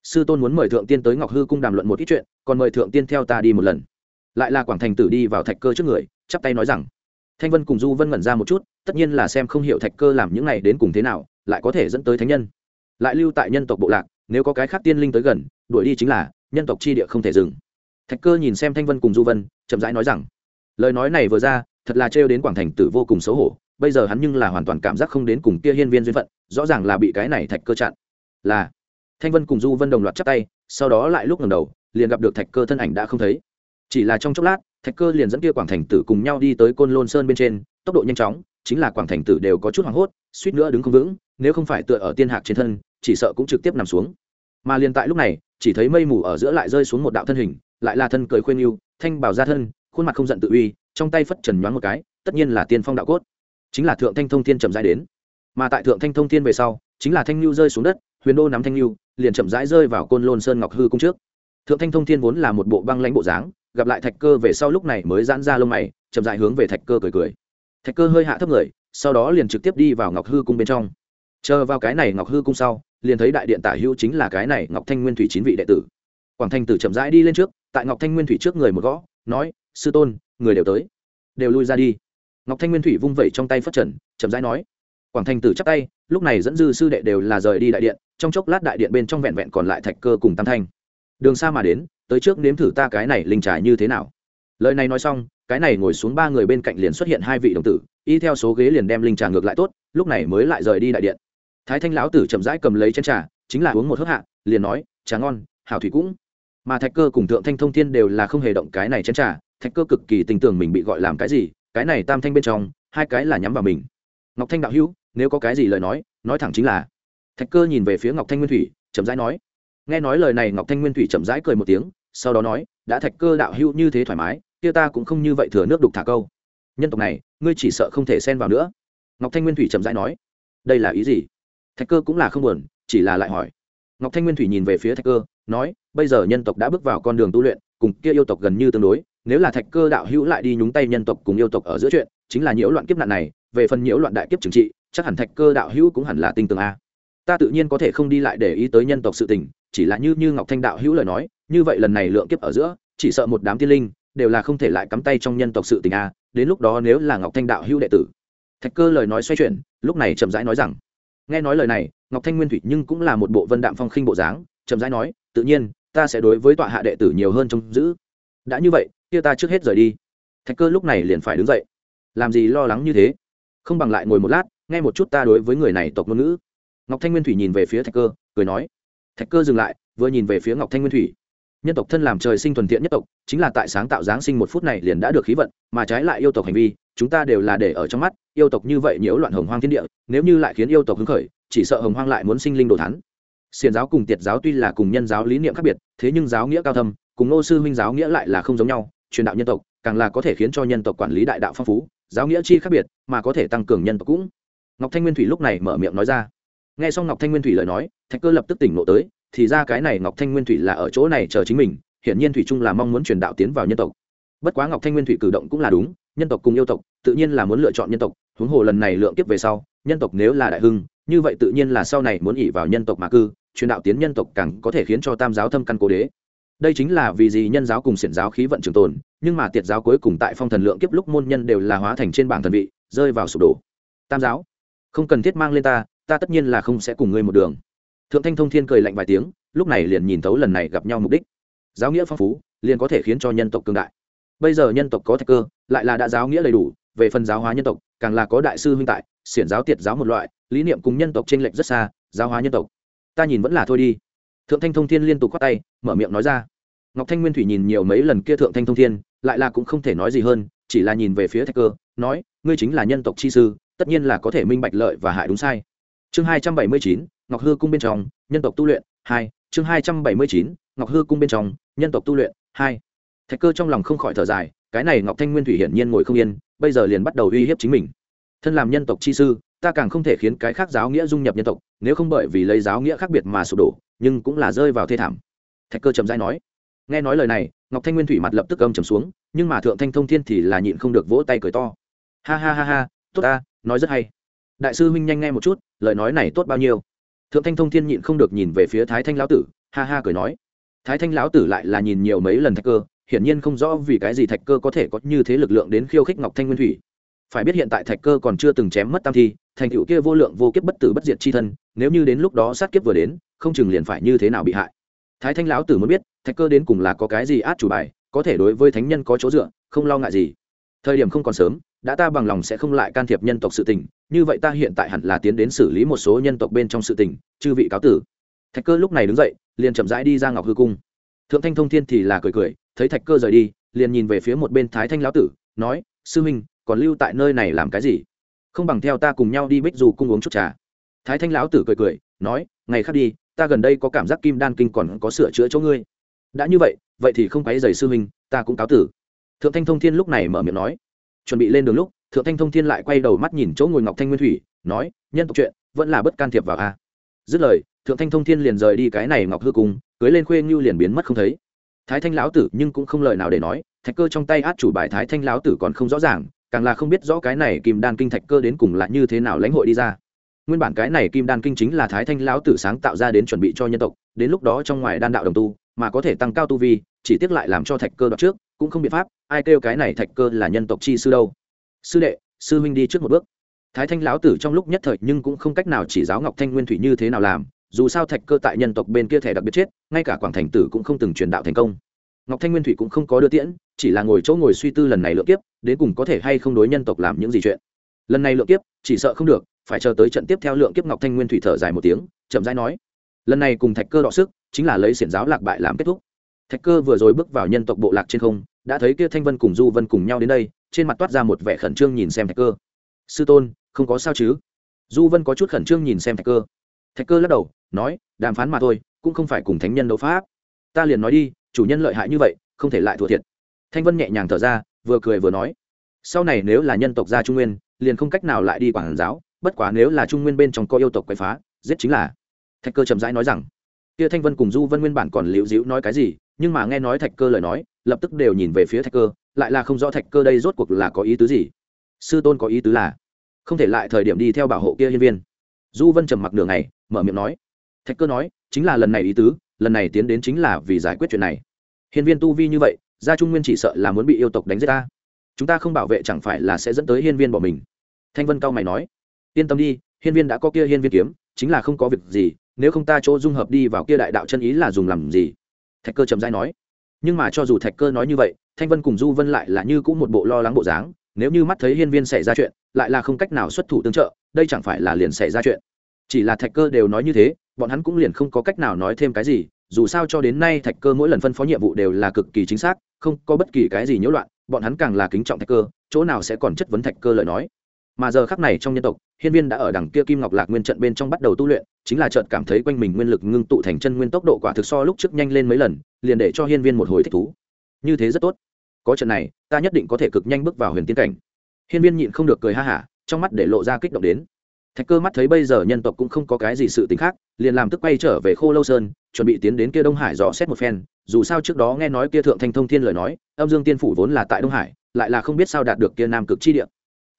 Sư tôn muốn mời thượng tiên tới ngọc hư cung đàm luận một ít chuyện, còn mời thượng tiên theo ta đi một lần. Lại là quảng thành tử đi vào thạch cơ trước người, chắp tay nói rằng, thanh vân cùng du vân ngẩn ra một chút, tất nhiên là xem không hiểu thạch cơ làm những này đến cùng thế nào, lại có thể dẫn tới thánh nhân. Lại lưu tại nhân tộc bộ lạc, nếu có cái khác tiên linh tới gần, đuổi đi chính là, nhân tộc chi địa không thể dừng. Thạch cơ nhìn xem thanh vân cùng du vân, chậm rãi nói rằng, lời nói này vừa ra thật là trêu đến quảng thành tử vô cùng xấu hổ, bây giờ hắn nhưng là hoàn toàn cảm giác không đến cùng kia hiên viên duyên phận, rõ ràng là bị cái này thạch cơ chặn. Là, thanh vân cùng du vân đồng loạt chắp tay, sau đó lại lúc ngầm đầu, liền gặp được thạch cơ thân ảnh đã không thấy. Chỉ là trong chốc lát, thạch cơ liền dẫn kia quảng thành tử cùng nhau đi tới côn lôn sơn bên trên, tốc độ nhanh chóng, chính là quảng thành tử đều có chút hoảng hốt, suýt nữa đứng không vững, nếu không phải tựa ở tiên hạc trên thân, chỉ sợ cũng trực tiếp nằm xuống. Mà liền tại lúc này, chỉ thấy mây mù ở giữa lại rơi xuống một đạo thân hình, lại là thân cười khuyên yêu, thanh bảo ra thân, khuôn mặt không giận tự uy trong tay phất trần nhoáng một cái, tất nhiên là tiên phong đạo cốt. Chính là thượng thanh thông thiên chậm rãi đến. Mà tại thượng thanh thông thiên về sau, chính là thanh lưu rơi xuống đất, huyền đô nắm thanh lưu liền chậm rãi rơi vào côn lôn sơn ngọc hư cung trước. Thượng thanh thông thiên vốn là một bộ băng lãnh bộ dáng, gặp lại thạch cơ về sau lúc này mới giãn ra lông mày, chậm rãi hướng về thạch cơ cười cười. Thạch cơ hơi hạ thấp người, sau đó liền trực tiếp đi vào ngọc hư cung bên trong. Chờ vào cái này ngọc hư cung sau, liền thấy đại điện tả hữu chính là cái này ngọc thanh nguyên thủy chín vị đệ tử. Quảng thanh tử chậm rãi đi lên trước, tại ngọc thanh nguyên thủy trước người một gõ, nói, sư tôn người đều tới. Đều lui ra đi. Ngọc thanh nguyên thủy vung vẩy trong tay phất trần, chậm rãi nói, quảng thanh tử chắc tay, lúc này dẫn dư sư đệ đều là rời đi đại điện, trong chốc lát đại điện bên trong vẹn vẹn còn lại thạch cơ cùng tam thanh. Đường xa mà đến, tới trước nếm thử ta cái này linh trải như thế nào. Lời này nói xong, cái này ngồi xuống ba người bên cạnh liền xuất hiện hai vị đồng tử, y theo số ghế liền đem linh trà ngược lại tốt, lúc này mới lại rời đi đại điện. Thái thanh lão tử chậm rãi cầm lấy chén trà, chính là uống một hớp hạ, liền nói, trà ngon, hảo thủy cũng. Mà thạch cơ cùng thượng thanh thông thiên đều là không hề động cái này chén trà thạch cơ cực kỳ tình tưởng mình bị gọi làm cái gì, cái này tam thanh bên trong, hai cái là nhắm vào mình. Ngọc thanh đạo hữu, nếu có cái gì lời nói nói thẳng chính là. Thạch cơ nhìn về phía ngọc thanh nguyên thủy, chậm rãi nói. Nghe nói lời này, ngọc thanh nguyên thủy chậm rãi cười một tiếng, sau đó nói, đã thạch cơ đạo hữu như thế thoải mái, kia ta cũng không như vậy thừa nước đục thả câu. Nhân tộc này, ngươi chỉ sợ không thể xen vào nữa. Ngọc thanh nguyên thủy chậm rãi nói. Đây là ý gì? Thạch cơ cũng là không buồn, chỉ là lại hỏi. Ngọc thanh nguyên thủy nhìn về phía thạch cơ, nói, bây giờ nhân tộc đã bước vào con đường tu luyện, cùng kia yêu tộc gần như tương đối nếu là thạch cơ đạo hữu lại đi nhúng tay nhân tộc cùng yêu tộc ở giữa chuyện, chính là nhiễu loạn kiếp nạn này, về phần nhiễu loạn đại kiếp trừng trị, chắc hẳn thạch cơ đạo hữu cũng hẳn là tinh tường a. Ta tự nhiên có thể không đi lại để ý tới nhân tộc sự tình, chỉ là như như ngọc thanh đạo hữu lời nói, như vậy lần này lượng kiếp ở giữa, chỉ sợ một đám tiên linh đều là không thể lại cắm tay trong nhân tộc sự tình a, đến lúc đó nếu là ngọc thanh đạo hữu đệ tử. Thạch cơ lời nói xoay chuyển, lúc này chậm rãi nói rằng, nghe nói lời này, ngọc thanh nguyên thủy nhưng cũng là một bộ vân đạm phong khinh bộ dáng, chậm rãi nói, tự nhiên, ta sẽ đối với tọa hạ đệ tử nhiều hơn trông giữ đã như vậy, kia ta trước hết rời đi. Thạch cơ lúc này liền phải đứng dậy. Làm gì lo lắng như thế? Không bằng lại ngồi một lát, nghe một chút ta đối với người này tộc ngôn ngữ. Ngọc thanh nguyên thủy nhìn về phía thạch cơ, cười nói. Thạch cơ dừng lại, vừa nhìn về phía ngọc thanh nguyên thủy. Nhân tộc thân làm trời sinh thuần thiện nhất tộc, chính là tại sáng tạo giáng sinh một phút này liền đã được khí vận, mà trái lại yêu tộc hành vi, chúng ta đều là để ở trong mắt, yêu tộc như vậy nhiễu loạn hồng hoang thiên địa, nếu như lại khiến yêu tộc hứng khởi, chỉ sợ hồng hoang lại muốn sinh linh đồ thắn xiền giáo cùng tiệt giáo tuy là cùng nhân giáo lý niệm khác biệt, thế nhưng giáo nghĩa cao thâm cùng nô sư huynh giáo nghĩa lại là không giống nhau, truyền đạo nhân tộc càng là có thể khiến cho nhân tộc quản lý đại đạo phong phú, giáo nghĩa chi khác biệt mà có thể tăng cường nhân tộc cũng. Ngọc thanh nguyên thủy lúc này mở miệng nói ra. Nghe xong ngọc thanh nguyên thủy lời nói, thạch cơ lập tức tỉnh ngộ tới, thì ra cái này ngọc thanh nguyên thủy là ở chỗ này chờ chính mình, hiển nhiên thủy trung là mong muốn truyền đạo tiến vào nhân tộc. Bất quá ngọc thanh nguyên thủy cử động cũng là đúng, nhân tộc cùng yêu tộc tự nhiên là muốn lựa chọn nhân tộc, huống hồ lần này lượng kiếp về sau, nhân tộc nếu là đại hưng, như vậy tự nhiên là sau này muốn ỉ vào nhân tộc mà cư, truyền đạo tiến nhân tộc càng có thể khiến cho tam giáo thâm căn cố đế đây chính là vì gì nhân giáo cùng xiển giáo khí vận trường tồn, nhưng mà tiệt giáo cuối cùng tại phong thần lượng kiếp lúc môn nhân đều là hóa thành trên bảng thần vị, rơi vào sụp đổ. Tam giáo, không cần thiết mang lên ta ta tất nhiên là không sẽ cùng ngươi một đường. Thượng thanh thông thiên cười lạnh vài tiếng, lúc này liền nhìn thấu lần này gặp nhau mục đích. Giáo nghĩa phong phú, liền có thể khiến cho nhân tộc cương đại. Bây giờ nhân tộc có thạch cơ, lại là đã giáo nghĩa đầy đủ, về phần giáo hóa nhân tộc, càng là có đại sư huynh tại, xiển giáo tiệt giáo một loại, lý niệm cùng nhân tộc t r ê n lệch rất xa, giáo hóa nhân tộc. Ta nhìn vẫn là thôi đi thượng thanh thông thiên liên tục k h o á t tay, mở miệng nói ra. Ngọc thanh nguyên thủy nhìn nhiều mấy lần kia thượng thanh thông thiên, lại là cũng không thể nói gì hơn, chỉ là nhìn về phía thạch cơ, nói, ngươi chính là nhân tộc chi sư, tất nhiên là có thể minh bạch lợi và hại đúng sai. Chương hai trăm bảy mươi chín, ngọc hư cung bên trong, nhân tộc tu luyện, hai. Chương hai trăm bảy mươi chín, ngọc hư cung bên trong, nhân tộc tu luyện, hai. Thạch cơ trong lòng không khỏi thở dài, cái này ngọc thanh nguyên thủy hiển nhiên ngồi không yên, bây giờ liền bắt đầu uy hiếp chính mình. Thân làm nhân tộc chi sư, ta càng không thể khiến cái khác giáo nghĩa dung nhập nhân tộc, nếu không bởi vì lấy giáo nghĩa khác biệt mà sụp đổ nhưng cũng là rơi vào thê thảm. Thạch cơ chậm dai nói, nghe nói lời này, ngọc thanh nguyên thủy mặt lập tức âm trầm xuống, nhưng mà thượng thanh thông thiên thì là nhịn không được vỗ tay cười to. Ha ha ha ha, tốt ta, nói rất hay. Đại sư huynh nhanh nghe một chút, lời nói này tốt bao nhiêu? Thượng thanh thông thiên nhịn không được nhìn về phía thái thanh lão tử, ha ha cười nói, thái thanh lão tử lại là nhìn nhiều mấy lần thạch cơ, hiển nhiên không rõ vì cái gì thạch cơ có thể có như thế lực lượng đến khiêu khích ngọc thanh nguyên thủy. Phải biết hiện tại thạch cơ còn chưa từng chém mất tam thi, thành tựu kia vô lượng vô kiếp bất tử bất diệt c h i thân, nếu như đến lúc đó sát kiếp vừa đến không chừng liền phải như thế nào bị hại. Thái thanh lão tử muốn biết, thạch cơ đến cùng là có cái gì át chủ bài, có thể đối với thánh nhân có chỗ dựa, không lo ngại gì. Thời điểm không còn sớm, đã ta bằng lòng sẽ không lại can thiệp nhân tộc sự tình, như vậy ta hiện tại hẳn là tiến đến xử lý một số nhân tộc bên trong sự tình, chư vị cáo tử. Thạch cơ lúc này đứng dậy, liền chậm rãi đi ra ngọc hư cung. Thượng thanh thông thiên thì là cười cười, thấy thạch cơ rời đi, liền nhìn về phía một bên thái thanh lão tử, nói, sư huynh, còn lưu tại nơi này làm cái gì? Không bằng theo ta cùng nhau đi bích dù cung uống chút trà. Thái thanh lão tử cười cười, nói, ngày khác đi ta gần đây có cảm giác kim đan kinh còn có sửa chữa chỗ ngươi. Đã như vậy vậy thì không quấy giày sư huynh, ta cũng cáo tử. Thượng thanh thông thiên lúc này mở miệng nói. Chuẩn bị lên đường lúc, thượng thanh thông thiên lại quay đầu mắt nhìn chỗ ngồi ngọc thanh nguyên thủy, nói, nhân tộc chuyện, vẫn là bất can thiệp vào a. Dứt lời, thượng thanh thông thiên liền rời đi cái này ngọc hư cung, cưới lên khuê ngưu liền biến mất không thấy. Thái thanh lão tử nhưng cũng không lời nào để nói, thạch cơ trong tay át chủ bài thái thanh lão tử còn không rõ ràng, càng là không biết rõ cái này kim đan kinh thạch cơ đến cùng là như thế nào lãnh hội đi ra nguyên bản cái này kim đan kinh chính là thái thanh lão tử sáng tạo ra đến chuẩn bị cho nhân tộc, đến lúc đó trong ngoài đan đạo đồng tu, mà có thể tăng cao tu vi, chỉ tiếc lại làm cho thạch cơ đoạt trước, cũng không biện pháp, ai kêu cái này thạch cơ là nhân tộc chi sư đâu. Sư đệ, sư huynh đi trước một bước. Thái thanh lão tử trong lúc nhất thời nhưng cũng không cách nào chỉ giáo ngọc thanh nguyên thủy như thế nào làm, dù sao thạch cơ tại nhân tộc bên kia thẻ đặc biệt chết, ngay cả quảng thành tử cũng không từng truyền đạo thành công. Ngọc thanh nguyên thủy cũng không có đưa tiễn, chỉ là ngồi chỗ ngồi suy tư lần này lựa kiếp, đến cùng có thể hay không đối nhân tộc làm những gì chuyện. Lần này lựa kiếp, chỉ sợ không được phải chờ tới trận tiếp theo lượng kiếp ngọc thanh nguyên thủy thở dài một tiếng, chậm rãi nói, lần này cùng thạch cơ đọ sức, chính là lấy xiển giáo lạc bại làm kết thúc. Thạch cơ vừa rồi bước vào nhân tộc bộ lạc trên không, đã thấy kia thanh vân cùng du vân cùng nhau đến đây, trên mặt toát ra một vẻ khẩn trương nhìn xem thạch cơ. Sư tôn, không có sao chứ? Du vân có chút khẩn trương nhìn xem thạch cơ. Thạch cơ lắc đầu, nói, đàm phán mà thôi, cũng không phải cùng thánh nhân đấu pháp. Ta liền nói đi, chủ nhân lợi hại như vậy, không thể lại thua thiệt. Thanh vân nhẹ nhàng thở ra, vừa cười vừa nói, sau này nếu là nhân tộc gia trung nguyên, liền không cách nào lại đi quảng giáo bất quá nếu là trung nguyên bên trong có yêu tộc quậy phá, giết chính là. Thạch cơ chậm rãi nói rằng, kia thanh vân cùng du vân nguyên bản còn liễu dĩu nói cái gì, nhưng mà nghe nói thạch cơ lời nói, lập tức đều nhìn về phía thạch cơ, lại là không rõ thạch cơ đây rốt cuộc là có ý tứ gì. Sư tôn có ý tứ là, không thể lại thời điểm đi theo bảo hộ kia hiên viên. Du vân trầm mặc nửa ngày, mở miệng nói. Thạch cơ nói, chính là lần này ý tứ, lần này tiến đến chính là vì giải quyết chuyện này. Hiên viên tu vi như vậy gia trung nguyên chỉ sợ là muốn bị yêu tộc đánh giết ta. Chúng ta không bảo vệ chẳng phải là sẽ dẫn tới hiên viên bỏ mình. Thanh vân cao mày nói yên tâm đi, hiên viên đã có kia hiên viên kiếm, chính là không có việc gì, nếu không ta chỗ dung hợp đi vào kia đại đạo chân ý là dùng làm gì? Thạch cơ chậm dai nói. Nhưng mà cho dù thạch cơ nói như vậy, thanh vân cùng du vân lại là như cũng một bộ lo lắng bộ dáng, nếu như mắt thấy hiên viên xảy ra chuyện, lại là không cách nào xuất thủ tương trợ, đây chẳng phải là liền xảy ra chuyện. Chỉ là thạch cơ đều nói như thế, bọn hắn cũng liền không có cách nào nói thêm cái gì, dù sao cho đến nay thạch cơ mỗi lần phân phó nhiệm vụ đều là cực kỳ chính xác, không có bất kỳ cái gì nhiễu loạn, bọn hắn càng là kính trọng thạch cơ, chỗ nào sẽ còn chất vấn thạch cơ lời nói mà giờ khắc này trong nhân tộc, hiên viên đã ở đằng kia kim ngọc lạc nguyên trận bên trong bắt đầu tu luyện, chính là trận cảm thấy quanh mình nguyên lực ngưng tụ thành chân nguyên tốc độ quả thực so lúc trước nhanh lên mấy lần, liền để cho hiên viên một hồi thích thú. Như thế rất tốt. Có trận này, ta nhất định có thể cực nhanh bước vào huyền tiên cảnh. Hiên viên nhịn không được cười ha hả, trong mắt để lộ ra kích động đến. Thạch cơ mắt thấy bây giờ nhân tộc cũng không có cái gì sự t ì n h khác, liền làm tức quay trở về khô lâu sơn, chuẩn bị tiến đến kia đông hải dò xét một phen, dù sao trước đó nghe nói kia thượng thanh thông thiên lời nói, âm dương tiên phủ vốn là tại đông hải, lại là không biết sao đạt được kia nam cực chi địa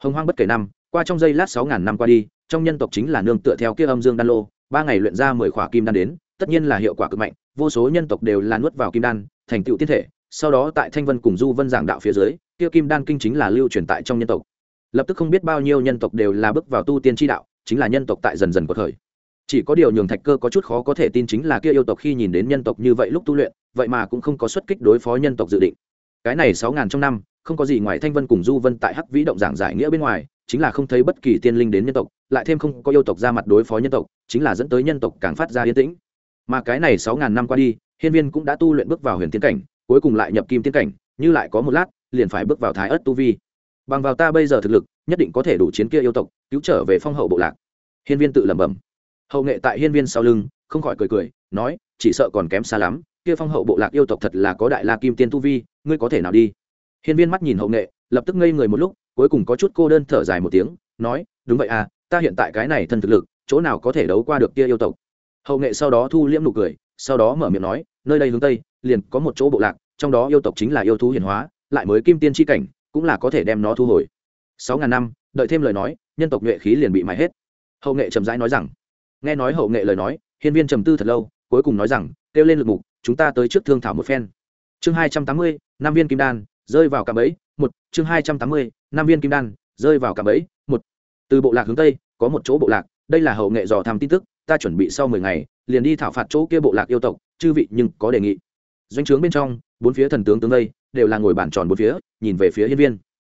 hồng hoang bất kể năm, qua trong giây lát sáu ngàn năm qua đi, trong nhân tộc chính là nương tựa theo kia âm dương đan lô, ba ngày luyện ra mười khỏa kim đan đến, tất nhiên là hiệu quả cực mạnh, vô số nhân tộc đều là nuốt vào kim đan, thành tựu tiên thể, sau đó tại thanh vân cùng du vân giảng đạo phía dưới, kia kim đan kinh chính là lưu truyền tại trong nhân tộc. Lập tức không biết bao nhiêu nhân tộc đều là bước vào tu tiên tri đạo, chính là nhân tộc tại dần dần của thời. Chỉ có điều nhường thạch cơ có chút khó có thể tin chính là kia yêu tộc khi nhìn đến nhân tộc như vậy lúc tu luyện, vậy mà cũng không có xuất kích đối phó nhân tộc dự định. Cái này sáu ngàn trong năm không có gì ngoài thanh vân cùng du vân tại hắc vĩ động giảng giải nghĩa bên ngoài, chính là không thấy bất kỳ tiên linh đến nhân tộc, lại thêm không có yêu tộc ra mặt đối phó nhân tộc, chính là dẫn tới nhân tộc càng phát ra yên tĩnh. Mà cái này sáu ngàn năm qua đi, hiên viên cũng đã tu luyện bước vào huyền tiến cảnh, cuối cùng lại nhập kim tiến cảnh, như lại có một lát, liền phải bước vào thái ất tu vi. Bằng vào ta bây giờ thực lực, nhất định có thể đủ chiến kia yêu tộc, cứu trở về phong hậu bộ lạc. Hiên viên tự lẩm bẩm. Hậu nghệ tại hiên viên sau lưng, không khỏi cười cười, nói, chỉ sợ còn kém xa lắm, kia phong hậu bộ lạc yêu tộc thật là có đại la kim tiên tu vi, ngươi có thể nào đi? Hiên viên mắt nhìn hậu nghệ, lập tức ngây người một lúc, cuối cùng có chút cô đơn thở dài một tiếng, nói, đúng vậy à ta hiện tại cái này thân thực lực, chỗ nào có thể đấu qua được kia yêu tộc? Hậu nghệ sau đó thu liễm nụ cười, sau đó mở miệng nói, nơi đây hướng tây, liền có một chỗ bộ lạc, trong đó yêu tộc chính là yêu thú hiển hóa, lại mới kim tiên tri cảnh, cũng là có thể đem nó thu hồi. Sáu ngàn năm, đợi thêm lời nói, nhân tộc nhuệ khí liền bị mãi hết. Hậu nghệ trầm rãi nói rằng, nghe nói hậu nghệ lời nói, hiên viên trầm tư thật lâu, cuối cùng nói rằng, kêu lên lực mục, chúng ta tới trước thương thảo một phen. Chương hai trăm tám mươi năm viên kim đan rơi vào cạm ấy một, chương hai trăm tám mươi năm viên kim đan, rơi vào cạm ấy một. Từ bộ lạc hướng tây, có một chỗ bộ lạc, đây là hậu nghệ dò thăm tin tức, ta chuẩn bị sau mười ngày, liền đi thảo phạt chỗ kia bộ lạc yêu tộc, chư vị nhưng có đề nghị. Doanh trướng bên trong, bốn phía thần tướng tướng đây, đều là ngồi bàn tròn bốn phía, nhìn về phía hiên viên.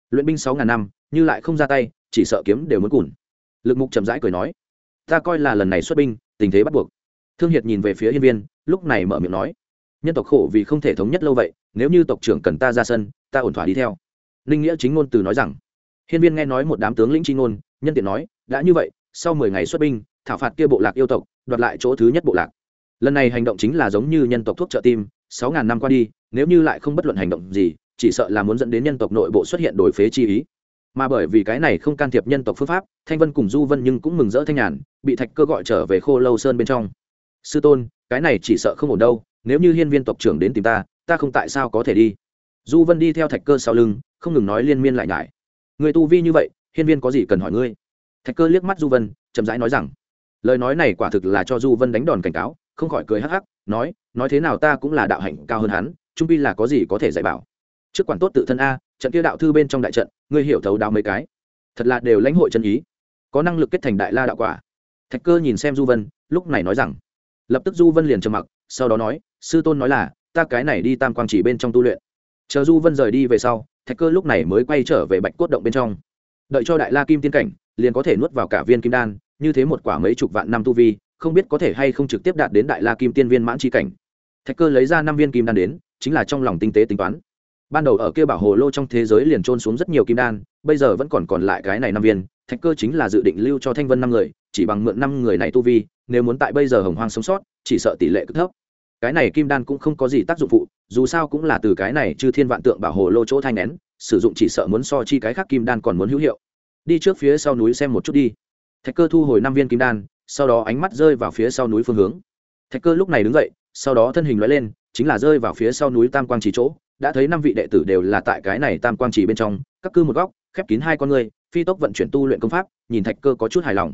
Luyện binh sáu ngàn năm, như lại không ra tay, chỉ sợ kiếm đều muốn cùn. Lực mục chậm rãi cười nói, ta coi là lần này xuất binh, tình thế bắt buộc. Thương hiệt nhìn về phía hiên viên, lúc này mở miệng nói, nhân tộc khổ vì không thể thống nhất lâu vậy nếu như tộc trưởng cần ta ra sân, ta ổn thỏa đi theo. Ninh nghĩa chính ngôn từ nói rằng. Hiên viên nghe nói một đám tướng lĩnh chi ngôn, nhân tiện nói, đã như vậy, sau mười ngày xuất binh, thảo phạt kia bộ lạc yêu tộc, đoạt lại chỗ thứ nhất bộ lạc. Lần này hành động chính là giống như nhân tộc thuốc trợ tim, sáu ngàn năm qua đi, nếu như lại không bất luận hành động gì, chỉ sợ là muốn dẫn đến nhân tộc nội bộ xuất hiện đổi phế chi ý. Mà bởi vì cái này không can thiệp nhân tộc phương pháp, thanh vân cùng du vân nhưng cũng mừng rỡ thanh nhàn, bị thạch cơ gọi trở về khô lâu sơn bên trong. Sư tôn, cái này chỉ sợ không ổn đâu, nếu như hiên viên tộc trưởng đến tìm ta ta không tại sao có thể đi. Du vân đi theo thạch cơ sau lưng, không ngừng nói liên miên lại nhải. Người tu vi như vậy, hiên viên có gì cần hỏi ngươi? Thạch cơ liếc mắt du vân, chậm rãi nói rằng, lời nói này quả thực là cho du vân đánh đòn cảnh cáo, không khỏi cười hắc hắc, nói nói thế nào ta cũng là đạo hạnh cao hơn hắn, trung pi là có gì có thể dạy bảo. Trước quản tốt tự thân a, trận kia đạo thư bên trong đại trận, ngươi hiểu thấu đáo mấy cái. Thật là đều lãnh hội chân ý. Có năng lực kết thành đại la đạo quả. Thạch cơ nhìn xem du vân, lúc này nói rằng, lập tức du vân liền trầm mặc, sau đó nói, sư tôn nói là ta cái này đi tam quang chỉ bên trong tu luyện. Chờ du vân rời đi về sau, thạch cơ lúc này mới quay trở về bạch cốt động bên trong. Đợi cho đại la kim tiên cảnh, liền có thể nuốt vào cả viên kim đan, như thế một quả mấy chục vạn năm tu vi, không biết có thể hay không trực tiếp đạt đến đại la kim tiên viên mãn tri cảnh. Thạch cơ lấy ra năm viên kim đan đến, chính là trong lòng tinh tế tính toán. Ban đầu ở kia bảo hồ lô trong thế giới liền trôn xuống rất nhiều kim đan, bây giờ vẫn còn còn lại cái này năm viên, thạch cơ chính là dự định lưu cho thanh vân năm người, chỉ bằng mượn năm người này tu vi, nếu muốn tại bây giờ hồng hoang sống sót, chỉ sợ tỷ lệ cực thấp cái này kim đan cũng không có gì tác dụng phụ, dù sao cũng là từ cái này chư thiên vạn tượng bảo hồ lô chỗ thanh nén, sử dụng chỉ sợ muốn so chi cái khác kim đan còn muốn hữu hiệu. Đi trước phía sau núi xem một chút đi. Thạch cơ thu hồi năm viên kim đan, sau đó ánh mắt rơi vào phía sau núi phương hướng. Thạch cơ lúc này đứng dậy, sau đó thân hình loại lên, chính là rơi vào phía sau núi tam quang trì chỗ. Đã thấy năm vị đệ tử đều là tại cái này tam quang trì bên trong, các cư một góc, khép kín hai con người, phi tốc vận chuyển tu luyện công pháp, nhìn thạch cơ có chút hài lòng.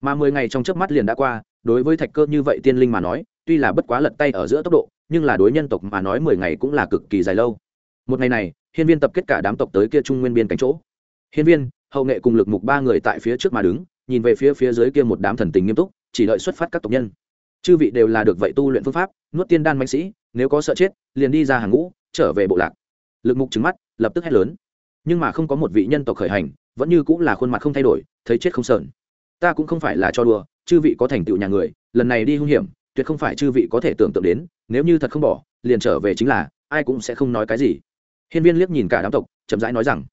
Mà mười ngày trong trước mắt liền đã qua, đối với thạch cơ như vậy tiên linh mà nói tuy là bất quá lật tay ở giữa tốc độ, nhưng là đối nhân tộc mà nói mười ngày cũng là cực kỳ dài lâu. Một ngày này, hiên viên tập kết cả đám tộc tới kia trung nguyên biên cánh chỗ. Hiên viên, hậu nghệ cùng lực mục ba người tại phía trước mà đứng, nhìn về phía phía dưới kia một đám thần tình nghiêm túc, chỉ đợi xuất phát các tộc nhân. Chư vị đều là được vậy tu luyện phương pháp, nuốt tiên đan mạnh sĩ, nếu có sợ chết, liền đi ra hàng ngũ, trở về bộ lạc. Lực mục trứng mắt, lập tức hét lớn. Nhưng mà không có một vị nhân tộc khởi hành, vẫn như cũng là khuôn mặt không thay đổi, thấy chết không sờn. Ta cũng không phải là cho đùa, chư vị có thành tựu nhà người, lần này đi hung hiểm tuyệt không phải chư vị có thể tưởng tượng đến, nếu như thật không bỏ, liền trở về chính là, ai cũng sẽ không nói cái gì. Hiên viên liếc nhìn cả đám tộc, chậm rãi nói rằng,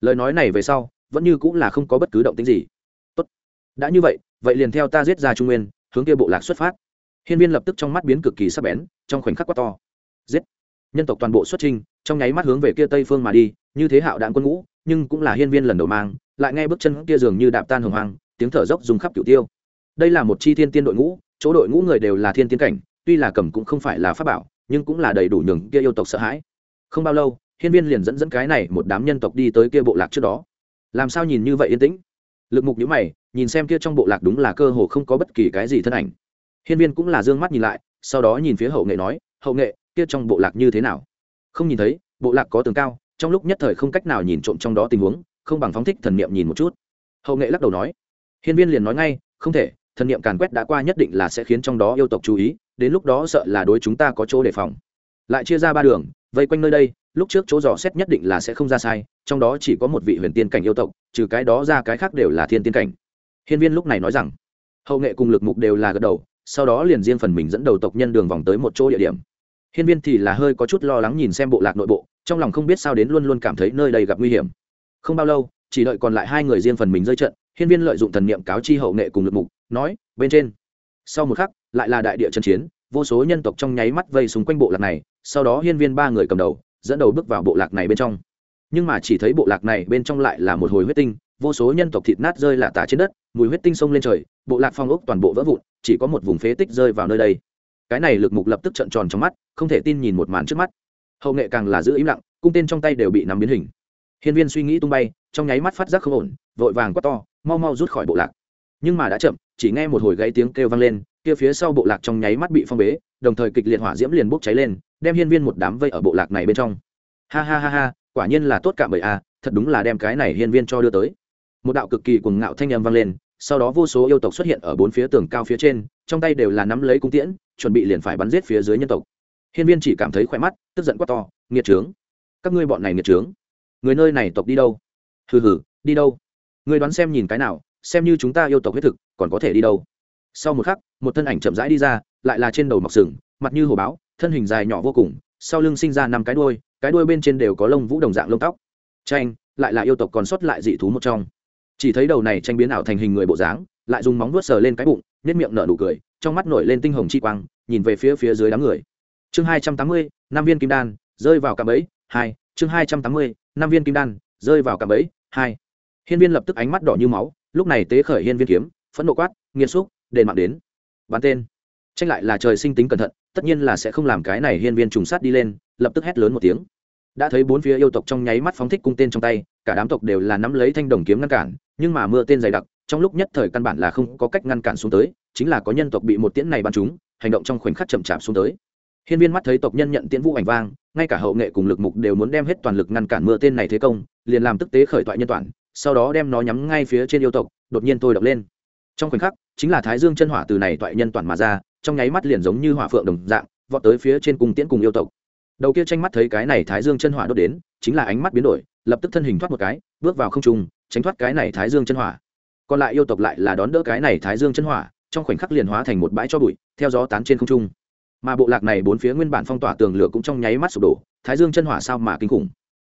lời nói này về sau, vẫn như cũng là không có bất cứ động tính gì. Tốt. Đã như vậy vậy liền theo ta giết ra trung nguyên, hướng kia bộ lạc xuất phát. Hiên viên lập tức trong mắt biến cực kỳ sắc bén, trong khoảnh khắc quá to. Giết. Nhân tộc toàn bộ xuất trình trong nháy mắt hướng về kia tây phương mà đi, như thế hạo đạn quân ngũ, nhưng cũng là hiên viên lần đầu mang, lại nghe bước chân kia dường như đạp tan hồng hoang, tiếng thở dốc dùng khắp cửu tiêu. Đây là một chi thiên tiên đội ngũ chỗ đội ngũ người đều là thiên tiên cảnh, tuy là cầm cũng không phải là pháp bảo, nhưng cũng là đầy đủ nhường kia yêu tộc sợ hãi. Không bao lâu, hiên viên liền dẫn dẫn cái này một đám nhân tộc đi tới kia bộ lạc trước đó. Làm sao nhìn như vậy yên tĩnh? Lực mục nhữ mày, nhìn xem kia trong bộ lạc đúng là cơ hồ không có bất kỳ cái gì thân ảnh. Hiên viên cũng là dương mắt nhìn lại, sau đó nhìn phía hậu nghệ nói, hậu nghệ, kia trong bộ lạc như thế nào? Không nhìn thấy, bộ lạc có tường cao, trong lúc nhất thời không cách nào nhìn trộm trong đó tình huống, không bằng phóng thích thần niệm nhìn một chút. Hậu nghệ lắc đầu nói. Hiên viên liền nói ngay, không thể thần niệm càn quét đã qua nhất định là sẽ khiến trong đó yêu tộc chú ý, đến lúc đó sợ là đối chúng ta có chỗ đề phòng. Lại chia ra ba đường, vây quanh nơi đây, lúc trước chỗ dò xét nhất định là sẽ không ra sai, trong đó chỉ có một vị huyền tiên cảnh yêu tộc, trừ cái đó ra cái khác đều là thiên tiên cảnh. Hiên viên lúc này nói rằng, hậu nghệ cùng lực mục đều là gật đầu, sau đó liền riêng phần mình dẫn đầu tộc nhân đường vòng tới một chỗ địa điểm. Hiên viên thì là hơi có chút lo lắng nhìn xem bộ lạc nội bộ, trong lòng không biết sao đến luôn luôn cảm thấy nơi đây gặp nguy hiểm. Không bao lâu, chỉ đợi còn lại hai người riêng phần mình rơi trận, hiên viên lợi dụng thần niệm cáo chi hậu nghệ cùng lực mục nói, bên trên. Sau một khắc, lại là đại địa chân chiến, vô số nhân tộc trong nháy mắt vây xung quanh bộ lạc này, sau đó hiên viên ba người cầm đầu, dẫn đầu bước vào bộ lạc này bên trong. Nhưng mà chỉ thấy bộ lạc này bên trong lại là một hồi huyết tinh, vô số nhân tộc thịt nát rơi lả tả trên đất, mùi huyết tinh sông lên trời, bộ lạc phong ốc toàn bộ vỡ vụn, chỉ có một vùng phế tích rơi vào nơi đây. Cái này lực mục lập tức trợn tròn trong mắt, không thể tin nhìn một màn trước mắt. Hậu nghệ càng là giữ im lặng, cung tên trong tay đều bị nắm biến hình. Hiên viên suy nghĩ tung bay, trong nháy mắt phát giác không ổn, vội vàng quát to, mau mau rút khỏi bộ lạc. Nhưng mà đã chậm chỉ nghe một hồi gáy tiếng kêu vang lên, kia phía sau bộ lạc trong nháy mắt bị phong bế, đồng thời kịch liệt hỏa diễm liền bốc cháy lên, đem hiên viên một đám vây ở bộ lạc này bên trong. Ha ha ha ha, quả nhiên là tốt cả bởi a à, thật đúng là đem cái này hiên viên cho đưa tới. Một đạo cực kỳ cuồng ngạo thanh âm vang lên, sau đó vô số yêu tộc xuất hiện ở bốn phía tường cao phía trên, trong tay đều là nắm lấy cung tiễn, chuẩn bị liền phải bắn giết phía dưới nhân tộc. Hiên viên chỉ cảm thấy khỏe mắt, tức giận quá to, nghiệt trướng! Các ngươi bọn này nghiệt trướng! Người nơi này tộc đi đâu? Hừ hừ, đi đâu? Người đoán xem nhìn cái nào xem như chúng ta yêu tộc huyết thực, còn có thể đi đâu. Sau một khắc, một thân ảnh chậm rãi đi ra, lại là trên đầu mọc sừng, mặt như hồ báo, thân hình dài nhỏ vô cùng, sau lưng sinh ra năm cái đuôi cái đuôi bên trên đều có lông vũ đồng dạng lông tóc. Tranh lại là yêu tộc còn sót lại dị thú một trong. Chỉ thấy đầu này tranh biến ảo thành hình người bộ dáng, lại dùng móng vuốt sờ lên cái bụng nếp miệng nở nụ cười, trong mắt nổi lên tinh hồng chi quang, nhìn về phía phía dưới đám người. Chương hai trăm tám mươi, năm viên kim đan, rơi vào cạm bẫy, hai, chương hai trăm tám mươi, năm viên kim đan, rơi vào cạm bẫy, hai. Hiên viên lập tức ánh mắt đỏ như máu lúc này tế khởi hiên viên kiếm, phẫn nộ quát, nghiệt xúc, đền mạng đến. Bắn tên. Tranh lại là trời sinh tính cẩn thận, tất nhiên là sẽ không làm cái này hiên viên trùng sát đi lên, lập tức hét lớn một tiếng. Đã thấy bốn phía yêu tộc trong nháy mắt phóng thích cung tên trong tay, cả đám tộc đều là nắm lấy thanh đồng kiếm ngăn cản, nhưng mà mưa tên dày đặc, trong lúc nhất thời căn bản là không có cách ngăn cản xuống tới, chính là có nhân tộc bị một tiễn này bắn trúng, hành động trong khoảnh khắc chậm chạp xuống tới. Hiên viên mắt thấy tộc nhân nhận tiễn vũ ảnh vang, ngay cả hậu nghệ cùng lực mục đều muốn đem hết toàn lực ngăn cản mưa tên này thế công, liền làm tức tế khởi toại nhân toàn sau đó đem nó nhắm ngay phía trên yêu tộc, đột nhiên tôi đập lên. Trong khoảnh khắc, chính là thái dương chân hỏa từ này toại nhân toàn mà ra, trong nháy mắt liền giống như hỏa phượng đồng dạng, vọt tới phía trên cùng tiễn cùng yêu tộc. Đầu kia tranh mắt thấy cái này thái dương chân hỏa đốt đến, chính là ánh mắt biến đổi, lập tức thân hình thoát một cái, bước vào không trung, tránh thoát cái này thái dương chân hỏa. Còn lại yêu tộc lại là đón đỡ cái này thái dương chân hỏa, trong khoảnh khắc liền hóa thành một bãi cho bụi, theo gió tán trên không trung. Mà bộ lạc này bốn phía nguyên bản phong tỏa tường lửa cũng trong nháy mắt sụp đổ, thái dương chân hỏa sao mà kinh khủng?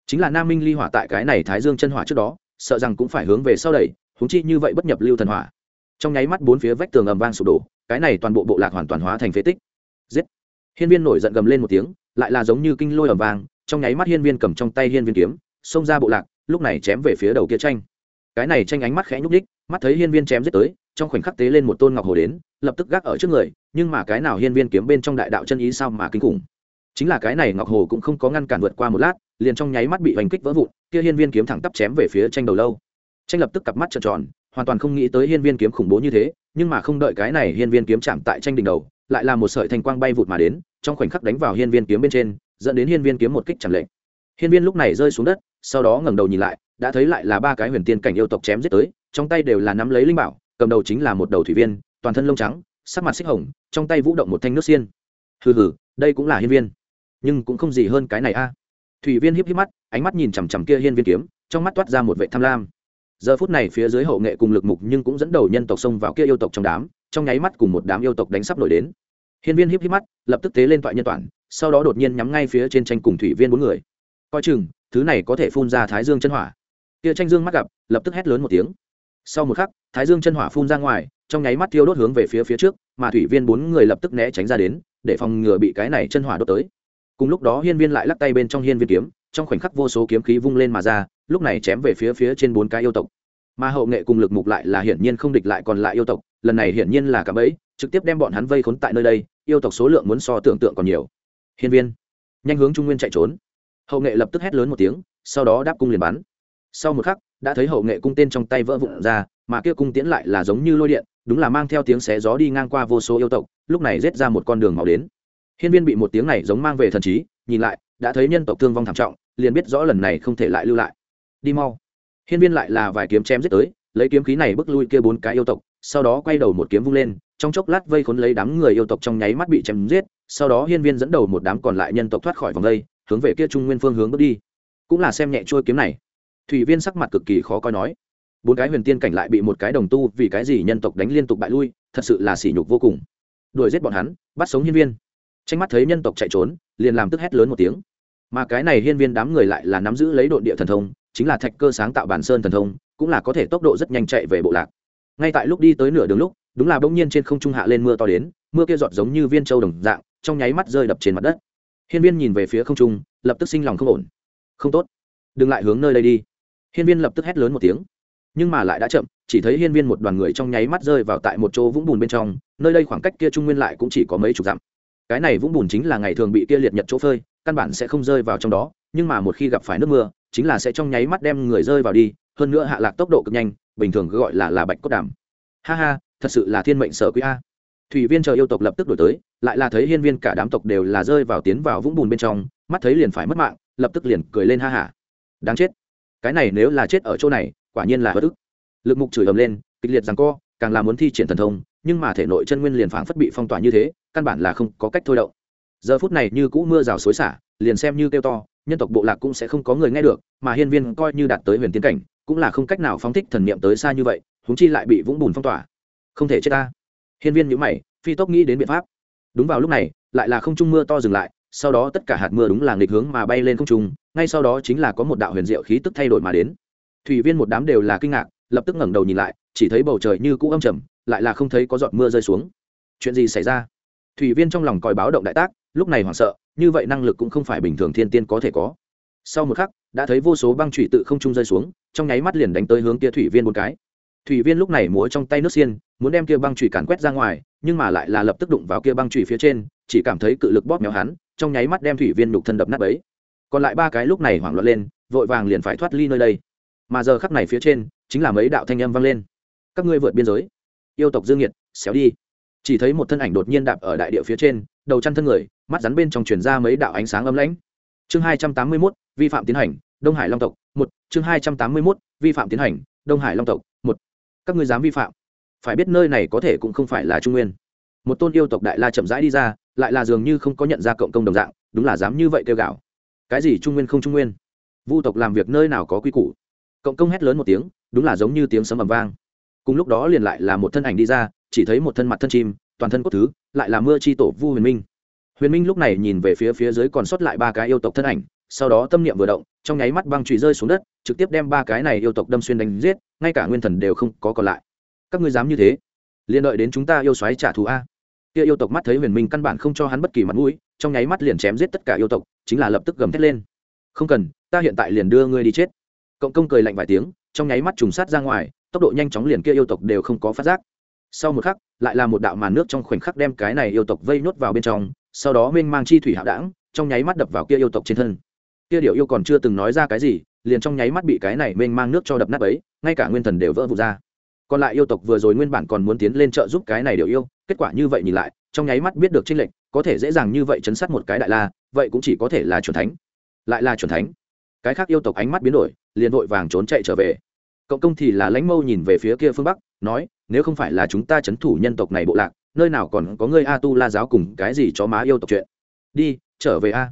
Chính là nam minh ly hỏa tại cái này thái dương chân hỏa trước đó sợ rằng cũng phải hướng về sau đẩy húng chi như vậy bất nhập lưu thần hỏa. Trong nháy mắt bốn phía vách tường ầm vang sụp đổ, cái này toàn bộ bộ lạc hoàn toàn hóa thành phế tích. Giết! Hiên viên nổi giận gầm lên một tiếng, lại là giống như kinh lôi ầm vang, trong nháy mắt hiên viên cầm trong tay hiên viên kiếm, xông ra bộ lạc, lúc này chém về phía đầu kia tranh. Cái này tranh ánh mắt khẽ nhúc ních mắt thấy hiên viên chém giết tới, trong khoảnh khắc tế lên một tôn ngọc hồ đến, lập tức gác ở trước người, nhưng mà cái nào hiên viên kiếm bên trong đại đạo chân ý sao mà kinh khủng. Chính là cái này ngọc hồ cũng không có ngăn cản vượt qua một lát liền trong nháy mắt bị hoành kích vỡ vụn, kia hiên viên kiếm thẳng tắp chém về phía tranh đầu lâu. Tranh lập tức cặp mắt trợn tròn, hoàn toàn không nghĩ tới hiên viên kiếm khủng bố như thế, nhưng mà không đợi cái này hiên viên kiếm chạm tại tranh đỉnh đầu, lại là một sợi thanh quang bay vụt mà đến, trong khoảnh khắc đánh vào hiên viên kiếm bên trên, dẫn đến hiên viên kiếm một kích chẳng lệnh. Hiên viên lúc này rơi xuống đất, sau đó ngẩng đầu nhìn lại, đã thấy lại là ba cái huyền tiên cảnh yêu tộc chém giết tới, trong tay đều là nắm lấy linh bảo, cầm đầu chính là một đầu thủy viên, toàn thân lông trắng, sắc mặt xích hồng, trong tay vũ động một thanh nước xiên. Hừ hừ, đây cũng là hiên viên, nhưng cũng không gì hơn cái này a thủy viên híp híp mắt, ánh mắt nhìn chằm chằm kia hiên viên kiếm, trong mắt toát ra một vệ tham lam. Giờ phút này phía dưới hậu nghệ cùng lực mục nhưng cũng dẫn đầu nhân tộc xông vào kia yêu tộc trong đám, trong nháy mắt cùng một đám yêu tộc đánh sắp nổi đến. Hiên viên híp híp mắt, lập tức tế lên toại nhân toàn sau đó đột nhiên nhắm ngay phía trên tranh cùng thủy viên bốn người. Coi chừng, thứ này có thể phun ra thái dương chân hỏa. Kia tranh dương mắt gặp, lập tức hét lớn một tiếng. Sau một khắc, thái dương chân hỏa phun ra ngoài, trong nháy mắt tiêu đốt hướng về phía phía trước, mà thủy viên bốn người lập tức né tránh ra đến, để phòng ngừa bị cái này chân hỏa đốt tới cùng lúc đó hiên viên lại lắc tay bên trong hiên viên kiếm, trong khoảnh khắc vô số kiếm khí vung lên mà ra, lúc này chém về phía phía trên bốn cái yêu tộc. Mà hậu nghệ cùng lực mục lại là hiển nhiên không địch lại còn lại yêu tộc, lần này hiển nhiên là cả bẫy, trực tiếp đem bọn hắn vây khốn tại nơi đây, yêu tộc số lượng muốn so tưởng tượng còn nhiều. Hiên viên, nhanh hướng trung nguyên chạy trốn. Hậu nghệ lập tức hét lớn một tiếng, sau đó đáp cung liền bắn. Sau một khắc, đã thấy hậu nghệ cung tên trong tay vỡ vụn ra, mà kia cung tiễn lại là giống như lôi điện, đúng là mang theo tiếng xé gió đi ngang qua vô số yêu tộc, lúc này rết ra một con đường màu đến hiên viên bị một tiếng này giống mang về thần trí, nhìn lại, đã thấy nhân tộc thương vong thảm trọng, liền biết rõ lần này không thể lại lưu lại. Đi mau. Hiên viên lại là vài kiếm chém giết tới, lấy kiếm khí này bước lui kia bốn cái yêu tộc, sau đó quay đầu một kiếm vung lên, trong chốc lát vây khốn lấy đám người yêu tộc trong nháy mắt bị chém giết, sau đó hiên viên dẫn đầu một đám còn lại nhân tộc thoát khỏi vòng vây hướng về kia trung nguyên phương hướng bước đi. Cũng là xem nhẹ trôi kiếm này. Thủy viên sắc mặt cực kỳ khó coi nói. Bốn cái huyền tiên cảnh lại bị một cái đồng tu vì cái gì nhân tộc đánh liên tục bại lui, thật sự là sỉ nhục vô cùng. Đuổi giết bọn hắn, bắt sống hiên viên tranh mắt thấy nhân tộc chạy trốn, liền làm tức hét lớn một tiếng. Mà cái này hiên viên đám người lại là nắm giữ lấy độn địa thần thông, chính là thạch cơ sáng tạo bản sơn thần thông, cũng là có thể tốc độ rất nhanh chạy về bộ lạc. Ngay tại lúc đi tới nửa đường lúc, đúng là bỗng nhiên trên không trung hạ lên mưa to đến, mưa kia giọt giống như viên châu đồng dạng, trong nháy mắt rơi đập trên mặt đất. Hiên viên nhìn về phía không trung, lập tức sinh lòng không ổn. Không tốt, đừng lại hướng nơi đây đi. Hiên viên lập tức hét lớn một tiếng. Nhưng mà lại đã chậm, chỉ thấy hiên viên một đoàn người trong nháy mắt rơi vào tại một chỗ vũng bùn bên trong, nơi đây khoảng cách kia trung nguyên lại cũng chỉ có mấy chục dặm cái này vũng bùn chính là ngày thường bị kia liệt nhật chỗ phơi, căn bản sẽ không rơi vào trong đó, nhưng mà một khi gặp phải nước mưa, chính là sẽ trong nháy mắt đem người rơi vào đi, hơn nữa hạ lạc tốc độ cực nhanh, bình thường gọi là là bạch cốt đàm ha ha, thật sự là thiên mệnh sở quý a. Thủy viên chờ yêu tộc lập tức đổi tới, lại là thấy hiên viên cả đám tộc đều là rơi vào tiến vào vũng bùn bên trong, mắt thấy liền phải mất mạng, lập tức liền cười lên ha hả đáng chết. Cái này nếu là chết ở chỗ này, quả nhiên là bất ức. Lực mục chửi ầm lên, kịch liệt rằng co, càng là muốn thi triển thần thông, nhưng mà thể nội chân nguyên liền phảng phất bị phong tỏa như thế căn bản là không có cách thôi động. Giờ phút này như cũ mưa rào xối xả, liền xem như kêu to, nhân tộc bộ lạc cũng sẽ không có người nghe được, mà hiên viên coi như đạt tới huyền tiến cảnh, cũng là không cách nào phóng thích thần niệm tới xa như vậy húng chi lại bị vũng bùn phong tỏa. Không thể chết ta. Hiên viên nhữ mày, phi tốc nghĩ đến biện pháp. Đúng vào lúc này, lại là không trung mưa to dừng lại, sau đó tất cả hạt mưa đúng là nghịch hướng mà bay lên không trung, ngay sau đó chính là có một đạo huyền diệu khí tức thay đổi mà đến. Thủy viên một đám đều là kinh ngạc, lập tức ngẩng đầu nhìn lại, chỉ thấy bầu trời như cũ âm trầm, lại là không thấy có giọt mưa rơi xuống. Chuyện gì xảy ra? Thủy viên trong lòng còi báo động đại tác, lúc này hoảng sợ, như vậy năng lực cũng không phải bình thường thiên tiên có thể có. Sau một khắc, đã thấy vô số băng thủy tự không trung rơi xuống, trong nháy mắt liền đánh tới hướng kia thủy viên một cái. Thủy viên lúc này múa trong tay nước xiên, muốn đem kia băng thủy càn quét ra ngoài, nhưng mà lại là lập tức đụng vào kia băng thủy phía trên, chỉ cảm thấy cự lực bóp méo hắn, trong nháy mắt đem thủy viên nhục thân đập nát ấy còn lại ba cái lúc này hoảng loạn lên, vội vàng liền phải thoát ly nơi đây. Mà giờ khắc này phía trên, chính là mấy đạo thanh âm vang lên. Các ngươi vượt biên giới. Yêu tộc dương nhiệt, xéo đi chỉ thấy một thân ảnh đột nhiên đạp ở đại địa phía trên, đầu chăn thân người, mắt rắn bên trong truyền ra mấy đạo ánh sáng ấm lãnh. Chương hai trăm tám mươi mốt, vi phạm tiến hành, đông hải long tộc, một. Chương hai trăm tám mươi mốt, vi phạm tiến hành, đông hải long tộc, một. Các ngươi dám vi phạm? Phải biết nơi này có thể cũng không phải là trung nguyên. Một tôn yêu tộc đại la chậm rãi đi ra, lại là dường như không có nhận ra cộng công đồng dạng, đúng là dám như vậy kêu gạo cái gì trung nguyên không trung nguyên? Vu tộc làm việc nơi nào có quy củ? Cộng công hét lớn một tiếng, đúng là giống như tiếng sấm ầm vang cùng lúc đó liền lại là một thân ảnh đi ra, chỉ thấy một thân mặt thân chim, toàn thân cốt thứ, lại là mưa chi tổ vu huyền minh. Huyền minh lúc này nhìn về phía phía dưới còn sót lại ba cái yêu tộc thân ảnh, sau đó tâm niệm vừa động, trong nháy mắt băng trụy rơi xuống đất, trực tiếp đem ba cái này yêu tộc đâm xuyên đánh giết, ngay cả nguyên thần đều không có còn lại. Các ngươi dám như thế? Liền đợi đến chúng ta yêu xoáy trả thù a. Kia yêu tộc mắt thấy huyền minh căn bản không cho hắn bất kỳ mặt mũi, trong nháy mắt liền chém giết tất cả yêu tộc, chính là lập tức gầm thét lên. Không cần, ta hiện tại liền đưa ngươi đi chết. Cộng công cười lạnh vài tiếng, trong nháy mắt trùng sát ra ngoài tốc độ nhanh chóng liền kia yêu tộc đều không có phát giác. Sau một khắc lại là một đạo màn nước trong khoảnh khắc đem cái này yêu tộc vây nhốt vào bên trong sau đó mênh mang chi thủy hạo đảng trong nháy mắt đập vào kia yêu tộc trên thân. Kia điệu yêu còn chưa từng nói ra cái gì liền trong nháy mắt bị cái này mênh mang nước cho đập nát ấy ngay cả nguyên thần đều vỡ vụt ra. Còn lại yêu tộc vừa rồi nguyên bản còn muốn tiến lên trợ giúp cái này điệu yêu kết quả như vậy nhìn lại trong nháy mắt biết được trinh lệnh, có thể dễ dàng như vậy chấn sát một cái đại la vậy cũng chỉ có thể là chuẩn thánh. Lại là chuẩn thánh. Cái khác yêu tộc ánh mắt biến đổi liền vội vàng trốn chạy trở về cộng công thì là lãnh mâu nhìn về phía kia phương bắc, nói, nếu không phải là chúng ta c h ấ n thủ nhân tộc này bộ lạc, nơi nào còn có ngươi a tu la giáo cùng cái gì cho má yêu tộc chuyện? Đi, trở về a.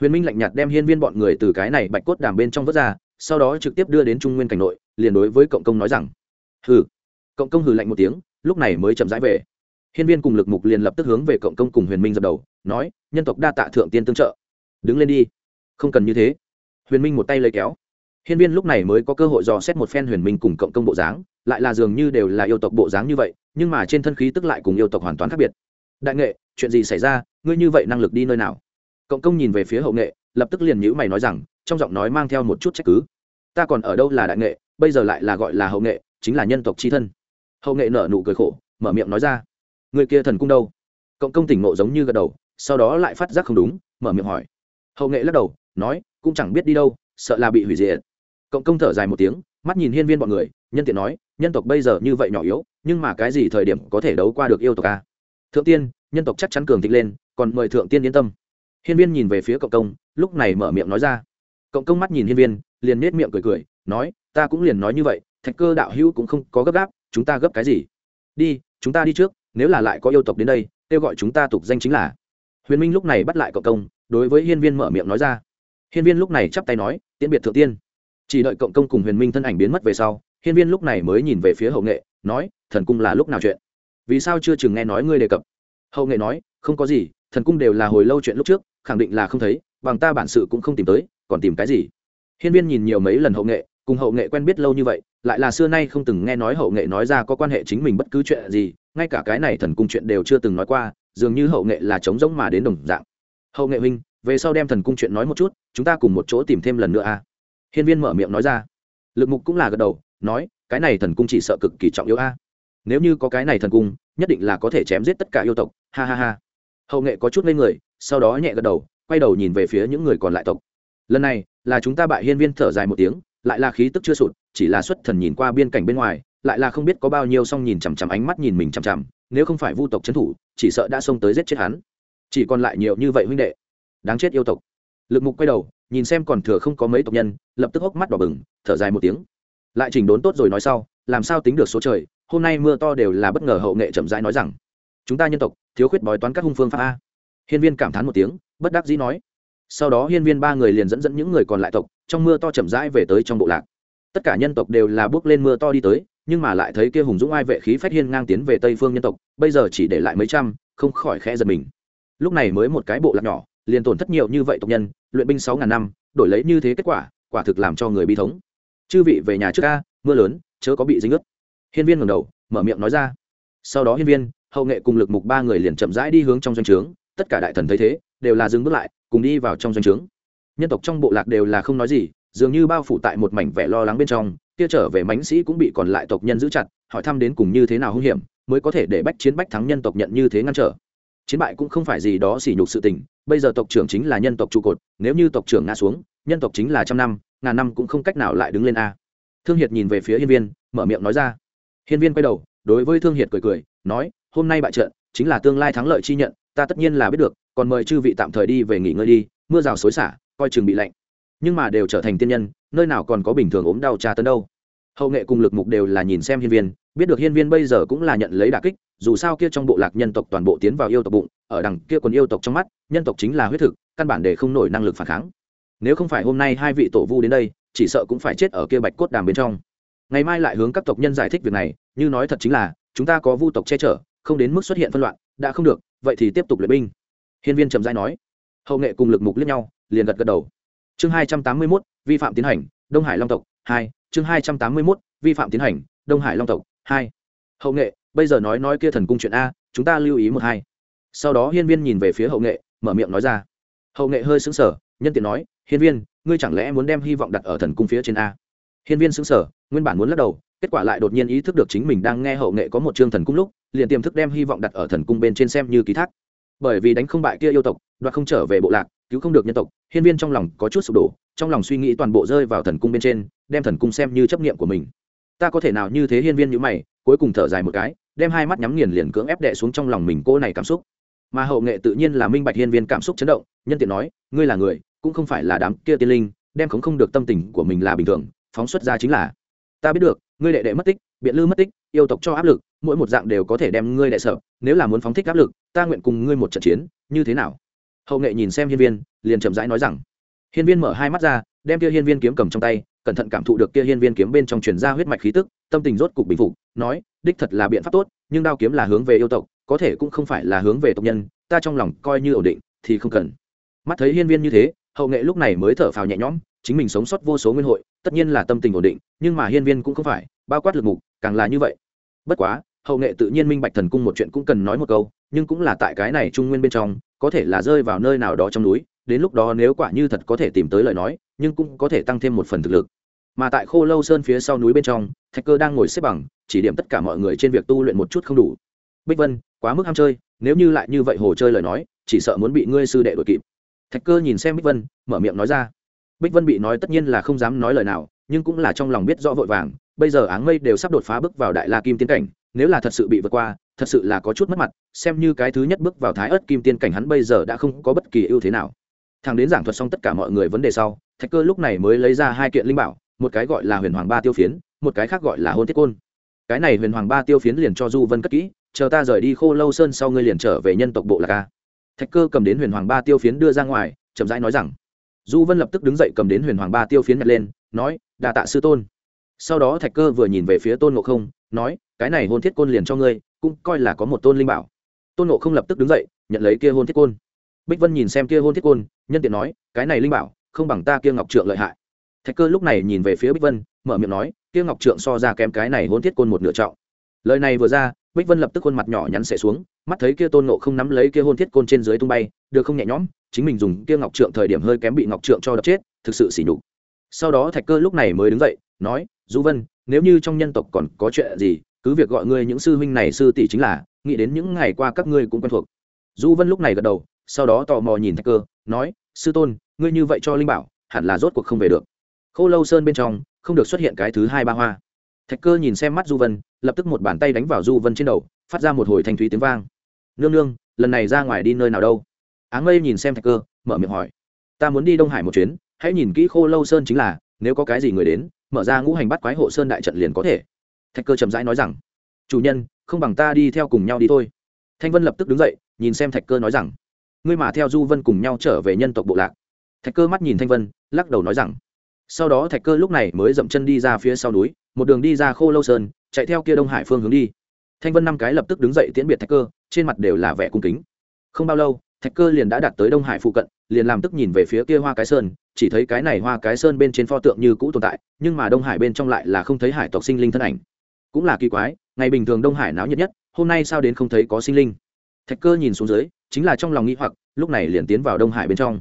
Huyền minh lạnh nhạt đem hiên viên bọn người từ cái này bạch cốt đàm bên trong vớt ra, sau đó trực tiếp đưa đến trung nguyên cảnh nội, liền đối với cộng công nói rằng, hừ. Cộng công hừ lạnh một tiếng, lúc này mới chậm rãi về. Hiên viên cùng lực mục liền lập tức hướng về cộng công cùng huyền minh dập đầu, nói, nhân tộc đa tạ thượng tiên tương trợ. Đứng lên đi. Không cần như thế. Huyền minh một tay lấy kéo hiên viên lúc này mới có cơ hội dò xét một phen huyền minh cùng cộng công bộ dáng, lại là dường như đều là yêu tộc bộ dáng như vậy, nhưng mà trên thân khí tức lại cùng yêu tộc hoàn toàn khác biệt. Đại nghệ, chuyện gì xảy ra? Ngươi như vậy năng lực đi nơi nào? Cộng công nhìn về phía hậu nghệ, lập tức liền nhíu mày nói rằng, trong giọng nói mang theo một chút trách cứ. Ta còn ở đâu là đại nghệ, bây giờ lại là gọi là hậu nghệ, chính là nhân tộc chi thân. Hậu nghệ nở nụ cười khổ, mở miệng nói ra. Người kia thần cung đâu? Cộng công tỉnh ngộ giống như gật đầu, sau đó lại phát giác không đúng, mở miệng hỏi. Hậu nghệ lắc đầu, nói, cũng chẳng biết đi đâu, sợ là bị hủy diệt cộng công thở dài một tiếng, mắt nhìn hiên viên bọn người, nhân tiện nói, nhân tộc bây giờ như vậy nhỏ yếu, nhưng mà cái gì thời điểm có thể đấu qua được yêu tộc a thượng tiên, nhân tộc chắc chắn cường thịnh lên, còn mời thượng tiên yên tâm. Hiên viên nhìn về phía cộng công, lúc này mở miệng nói ra. Cộng công mắt nhìn hiên viên, liền nết miệng cười cười, nói, ta cũng liền nói như vậy, thạch cơ đạo hữu cũng không có gấp gáp, chúng ta gấp cái gì? Đi, chúng ta đi trước, nếu là lại có yêu tộc đến đây, kêu gọi chúng ta tục danh chính là. Huyền minh lúc này bắt lại cộng công, đối với hiên viên mở miệng nói ra. Hiên viên lúc này chắp tay nói, tiễn biệt thượng tiên chỉ đợi cộng công cùng huyền minh thân ảnh biến mất về sau, hiên viên lúc này mới nhìn về phía hậu nghệ, nói, thần cung là lúc nào chuyện? Vì sao chưa chừng nghe nói ngươi đề cập? Hậu nghệ nói, không có gì, thần cung đều là hồi lâu chuyện lúc trước, khẳng định là không thấy, bằng ta bản sự cũng không tìm tới, còn tìm cái gì? Hiên viên nhìn nhiều mấy lần hậu nghệ, cùng hậu nghệ quen biết lâu như vậy, lại là xưa nay không từng nghe nói hậu nghệ nói ra có quan hệ chính mình bất cứ chuyện gì, ngay cả cái này thần cung chuyện đều chưa từng nói qua, dường như hậu nghệ là trống rỗng mà đến đồng dạng. Hậu nghệ huynh, về sau đem thần cung chuyện nói một chút, chúng ta cùng một chỗ tìm thêm lần nữa a à? Hiên viên mở miệng nói ra. Lực mục cũng là gật đầu, nói, cái này thần cung chỉ sợ cực kỳ trọng yếu a. Nếu như có cái này thần cung, nhất định là có thể chém giết tất cả yêu tộc. Ha ha ha. Hậu nghệ có chút lên người, sau đó nhẹ gật đầu, quay đầu nhìn về phía những người còn lại tộc. Lần này, là chúng ta bại hiên viên thở dài một tiếng, lại là khí tức chưa sụt, chỉ là xuất thần nhìn qua biên cảnh bên ngoài, lại là không biết có bao nhiêu song nhìn chằm chằm ánh mắt nhìn mình chằm chằm, nếu không phải vu tộc trấn thủ, chỉ sợ đã xông tới giết chết hắn. Chỉ còn lại nhiều như vậy huynh đệ. Đáng chết yêu tộc. Lực mục quay đầu nhìn xem còn thừa không có mấy tộc nhân, lập tức hốc mắt đỏ bừng, thở dài một tiếng. Lại chỉnh đốn tốt rồi nói sau, làm sao tính được số trời, hôm nay mưa to đều là bất ngờ hậu nghệ chậm rãi nói rằng, chúng ta nhân tộc, thiếu khuyết bói toán các hung phương pháp a. Hiên viên cảm thán một tiếng, bất đắc dĩ nói. Sau đó hiên viên ba người liền dẫn dẫn những người còn lại tộc, trong mưa to chậm rãi về tới trong bộ lạc. Tất cả nhân tộc đều là bước lên mưa to đi tới, nhưng mà lại thấy kia hùng dũng ai vệ khí phát hiên ngang tiến về tây phương nhân tộc, bây giờ chỉ để lại mấy trăm, không khỏi khẽ giật mình. Lúc này mới một cái bộ lạc nhỏ liền tổn thất nhiều như vậy tộc nhân, luyện binh sáu ngàn năm, đổi lấy như thế kết quả quả thực làm cho người bi thống. Chư vị về nhà trước ca mưa lớn, chớ có bị dính ướt. Hiên viên ngẩng đầu, mở miệng nói ra. Sau đó hiên viên, hậu nghệ cùng lực mục ba người liền chậm rãi đi hướng trong doanh trướng, tất cả đại thần thấy thế, đều là dừng bước lại, cùng đi vào trong doanh trướng. Nhân tộc trong bộ lạc đều là không nói gì, dường như bao phủ tại một mảnh vẻ lo lắng bên trong, kia trở về mãnh sĩ cũng bị còn lại tộc nhân giữ chặt, hỏi thăm đến cùng như thế nào hung hiểm, mới có thể để bách chiến bách thắng nhân tộc nhận như thế ngăn trở chiến bại cũng không phải gì đó sỉ nhục sự tình, bây giờ tộc trưởng chính là nhân tộc trụ cột, nếu như tộc trưởng ngã xuống, nhân tộc chính là trăm năm, ngàn năm cũng không cách nào lại đứng lên a. Thương hiệt nhìn về phía hiên viên, mở miệng nói ra. Hiên viên quay đầu, đối với thương hiệt cười cười, nói, hôm nay bại trận, chính là tương lai thắng lợi chi nhận, ta tất nhiên là biết được, còn mời chư vị tạm thời đi về nghỉ ngơi đi, mưa rào xối xả, coi chừng bị lạnh. Nhưng mà đều trở thành tiên nhân, nơi nào còn có bình thường ốm đau tra tấn đâu. Hậu nghệ cùng lực mục đều là nhìn xem hiên viên biết được hiên viên bây giờ cũng là nhận lấy đà kích, dù sao kia trong bộ lạc nhân tộc toàn bộ tiến vào yêu tộc bụng, ở đằng kia còn yêu tộc trong mắt, nhân tộc chính là huyết thực, căn bản để không nổi năng lực phản kháng. Nếu không phải hôm nay hai vị tổ vu đến đây, chỉ sợ cũng phải chết ở kia bạch cốt đàm bên trong. Ngày mai lại hướng các tộc nhân giải thích việc này, như nói thật chính là, chúng ta có vu tộc che chở, không đến mức xuất hiện phân loạn, đã không được, vậy thì tiếp tục luyện binh. Hiên viên trầm giai nói. Hậu nghệ cùng lực mục liếc nhau, liền gật gật đầu. Chương hai trăm tám mươi mốt, vi phạm tiến hành, đông hải long tộc, hai, chương hai trăm tám mươi mốt, vi phạm tiến hành, đông hải long tộc hai. Hậu nghệ, bây giờ nói nói kia thần cung chuyện a, chúng ta lưu ý một hai. Sau đó hiên viên nhìn về phía hậu nghệ, mở miệng nói ra. Hậu nghệ hơi xứng sở nhân tiện nói, hiên viên, ngươi chẳng lẽ muốn đem hy vọng đặt ở thần cung phía trên a? Hiên viên xứng sở nguyên bản muốn lắc đầu, kết quả lại đột nhiên ý thức được chính mình đang nghe hậu nghệ có một chương thần cung lúc, liền tiềm thức đem hy vọng đặt ở thần cung bên trên xem như ký thác. Bởi vì đánh không bại kia yêu tộc, đoạt không trở về bộ lạc, cứu không được nhân tộc, hiên viên trong lòng có chút sụp đổ, trong lòng suy nghĩ toàn bộ rơi vào thần cung bên trên, đem thần cung xem như chấp nghiệm của mình ta có thể nào như thế hiên viên như mày, cuối cùng thở dài một cái, đem hai mắt nhắm nghiền liền cưỡng ép đệ xuống trong lòng mình cô này cảm xúc. Mà hậu nghệ tự nhiên là minh bạch hiên viên cảm xúc chấn động, nhân tiện nói, ngươi là người, cũng không phải là đám kia tiên linh, đem khống không được tâm tình của mình là bình thường, phóng xuất ra chính là. Ta biết được, ngươi đệ đệ mất tích, biện lư mất tích, yêu tộc cho áp lực, mỗi một dạng đều có thể đem ngươi đệ sợ, nếu là muốn phóng thích áp lực, ta nguyện cùng ngươi một trận chiến, như thế nào? Hậu nghệ nhìn xem hiên viên, liền chậm rãi nói rằng. Hiên viên mở hai mắt ra, đem kia hiên viên kiếm cầm trong tay cẩn thận cảm thụ được kia hiên viên kiếm bên trong truyền ra huyết mạch khí tức, tâm tình rốt cục bình phục, nói, đích thật là biện pháp tốt, nhưng đao kiếm là hướng về yêu tộc, có thể cũng không phải là hướng về tộc nhân, ta trong lòng coi như ổn định, thì không cần. Mắt thấy hiên viên như thế, hậu nghệ lúc này mới thở phào nhẹ nhõm, chính mình sống sót vô số nguyên hội, tất nhiên là tâm tình ổn định, nhưng mà hiên viên cũng không phải, bao quát lực mục, càng là như vậy. Bất quá, hậu nghệ tự nhiên minh bạch thần cung một chuyện cũng cần nói một câu, nhưng cũng là tại cái này trung nguyên bên trong, có thể là rơi vào nơi nào đó trong núi, đến lúc đó nếu quả như thật có thể tìm tới lời nói nhưng cũng có thể tăng thêm một phần thực lực. Mà tại khô lâu sơn phía sau núi bên trong, thạch cơ đang ngồi xếp bằng, chỉ điểm tất cả mọi người trên việc tu luyện một chút không đủ. Bích vân, quá mức ham chơi, nếu như lại như vậy hồ chơi lời nói, chỉ sợ muốn bị ngươi sư đệ đuổi kịp. Thạch cơ nhìn xem bích vân, mở miệng nói ra. Bích vân bị nói tất nhiên là không dám nói lời nào, nhưng cũng là trong lòng biết rõ vội vàng, bây giờ áng mây đều sắp đột phá bước vào đại la kim tiến cảnh, nếu là thật sự bị vượt qua, thật sự là có chút mất mặt, xem như cái thứ nhất bước vào thái ớt kim tiên cảnh hắn bây giờ đã không có bất kỳ ưu thế nào. Thằng đến giảng thuật xong tất cả mọi người vấn đề sau thạch cơ lúc này mới lấy ra hai kiện linh bảo, một cái gọi là huyền hoàng ba tiêu phiến, một cái khác gọi là hôn thiết côn. Cái này huyền hoàng ba tiêu phiến liền cho du vân cất kỹ, chờ ta rời đi khô lâu sơn sau ngươi liền trở về nhân tộc bộ lạc ca thạch cơ cầm đến huyền hoàng ba tiêu phiến đưa ra ngoài, chậm rãi nói rằng. Du vân lập tức đứng dậy cầm đến huyền hoàng ba tiêu phiến nhặt lên, nói đà tạ sư tôn. Sau đó thạch cơ vừa nhìn về phía tôn ngộ không, nói, cái này hôn thiết côn liền cho ngươi, cũng coi là có một tôn linh bảo. Tôn ngộ không lập tức đứng dậy, nhận lấy kia hôn thiết côn. Bích vân nhìn xem kia hôn thiết côn, nhân tiện nói, cái này linh bảo không bằng ta kia ngọc trượng lợi hại. Thạch cơ lúc này nhìn về phía bích vân, mở miệng nói, kia ngọc trượng so ra kém cái này hôn thiết côn một nửa trọng. Lời này vừa ra, bích vân lập tức khuôn mặt nhỏ nhắn xẻ xuống, mắt thấy kia tôn nộ không nắm lấy kia hôn thiết côn trên dưới tung bay, được không nhẹ nhõm, chính mình dùng kia ngọc trượng thời điểm hơi kém bị ngọc trượng cho đập chết, thực sự xỉ nhục. Sau đó thạch cơ lúc này mới đứng dậy, nói du vân, nếu như trong nhân tộc còn có chuyện gì, cứ việc gọi ngươi những sư huynh này sư tỷ chính là, nghĩ đến những ngày qua các ngươi cũng quen thuộc. Du vân lúc này gật đầu, sau đó tò mò nhìn thạch cơ, nói, sư tôn ngươi như vậy cho linh bảo, hẳn là rốt cuộc không về được. Khô lâu sơn bên trong, không được xuất hiện cái thứ hai ba hoa. Thạch cơ nhìn xem mắt du vân, lập tức một bàn tay đánh vào du vân trên đầu, phát ra một hồi thanh thúy tiếng vang. Nương nương, lần này ra ngoài đi nơi nào đâu? Áng mây nhìn xem thạch cơ, mở miệng hỏi. Ta muốn đi đông hải một chuyến, hãy nhìn kỹ khô lâu sơn chính là, nếu có cái gì người đến, mở ra ngũ hành bắt quái hộ sơn đại trận liền có thể. Thạch cơ chậm rãi nói rằng. Chủ nhân, không bằng ta đi theo cùng nhau đi thôi. Thanh vân lập tức đứng dậy, nhìn xem thạch cơ nói rằng. Ngươi mà theo du vân cùng nhau trở về nhân tộc bộ lạc thạch cơ mắt nhìn thanh vân, lắc đầu nói rằng, sau đó thạch cơ lúc này mới dậm chân đi ra phía sau núi, một đường đi ra khô lâu sơn, chạy theo kia đông hải phương hướng đi. Thanh vân năm cái lập tức đứng dậy tiễn biệt thạch cơ, trên mặt đều là vẻ cung kính. Không bao lâu, thạch cơ liền đã đạt tới đông hải phụ cận, liền làm tức nhìn về phía kia hoa cái sơn, chỉ thấy cái này hoa cái sơn bên trên pho tượng như cũ tồn tại, nhưng mà đông hải bên trong lại là không thấy hải tộc sinh linh thân ảnh. Cũng là kỳ quái, ngày bình thường đông hải náo nhiệt nhất, hôm nay sao đến không thấy có sinh linh? Thạch cơ nhìn xuống dưới, chính là trong lòng nghĩ hoặc, lúc này liền tiến vào đông hải bên trong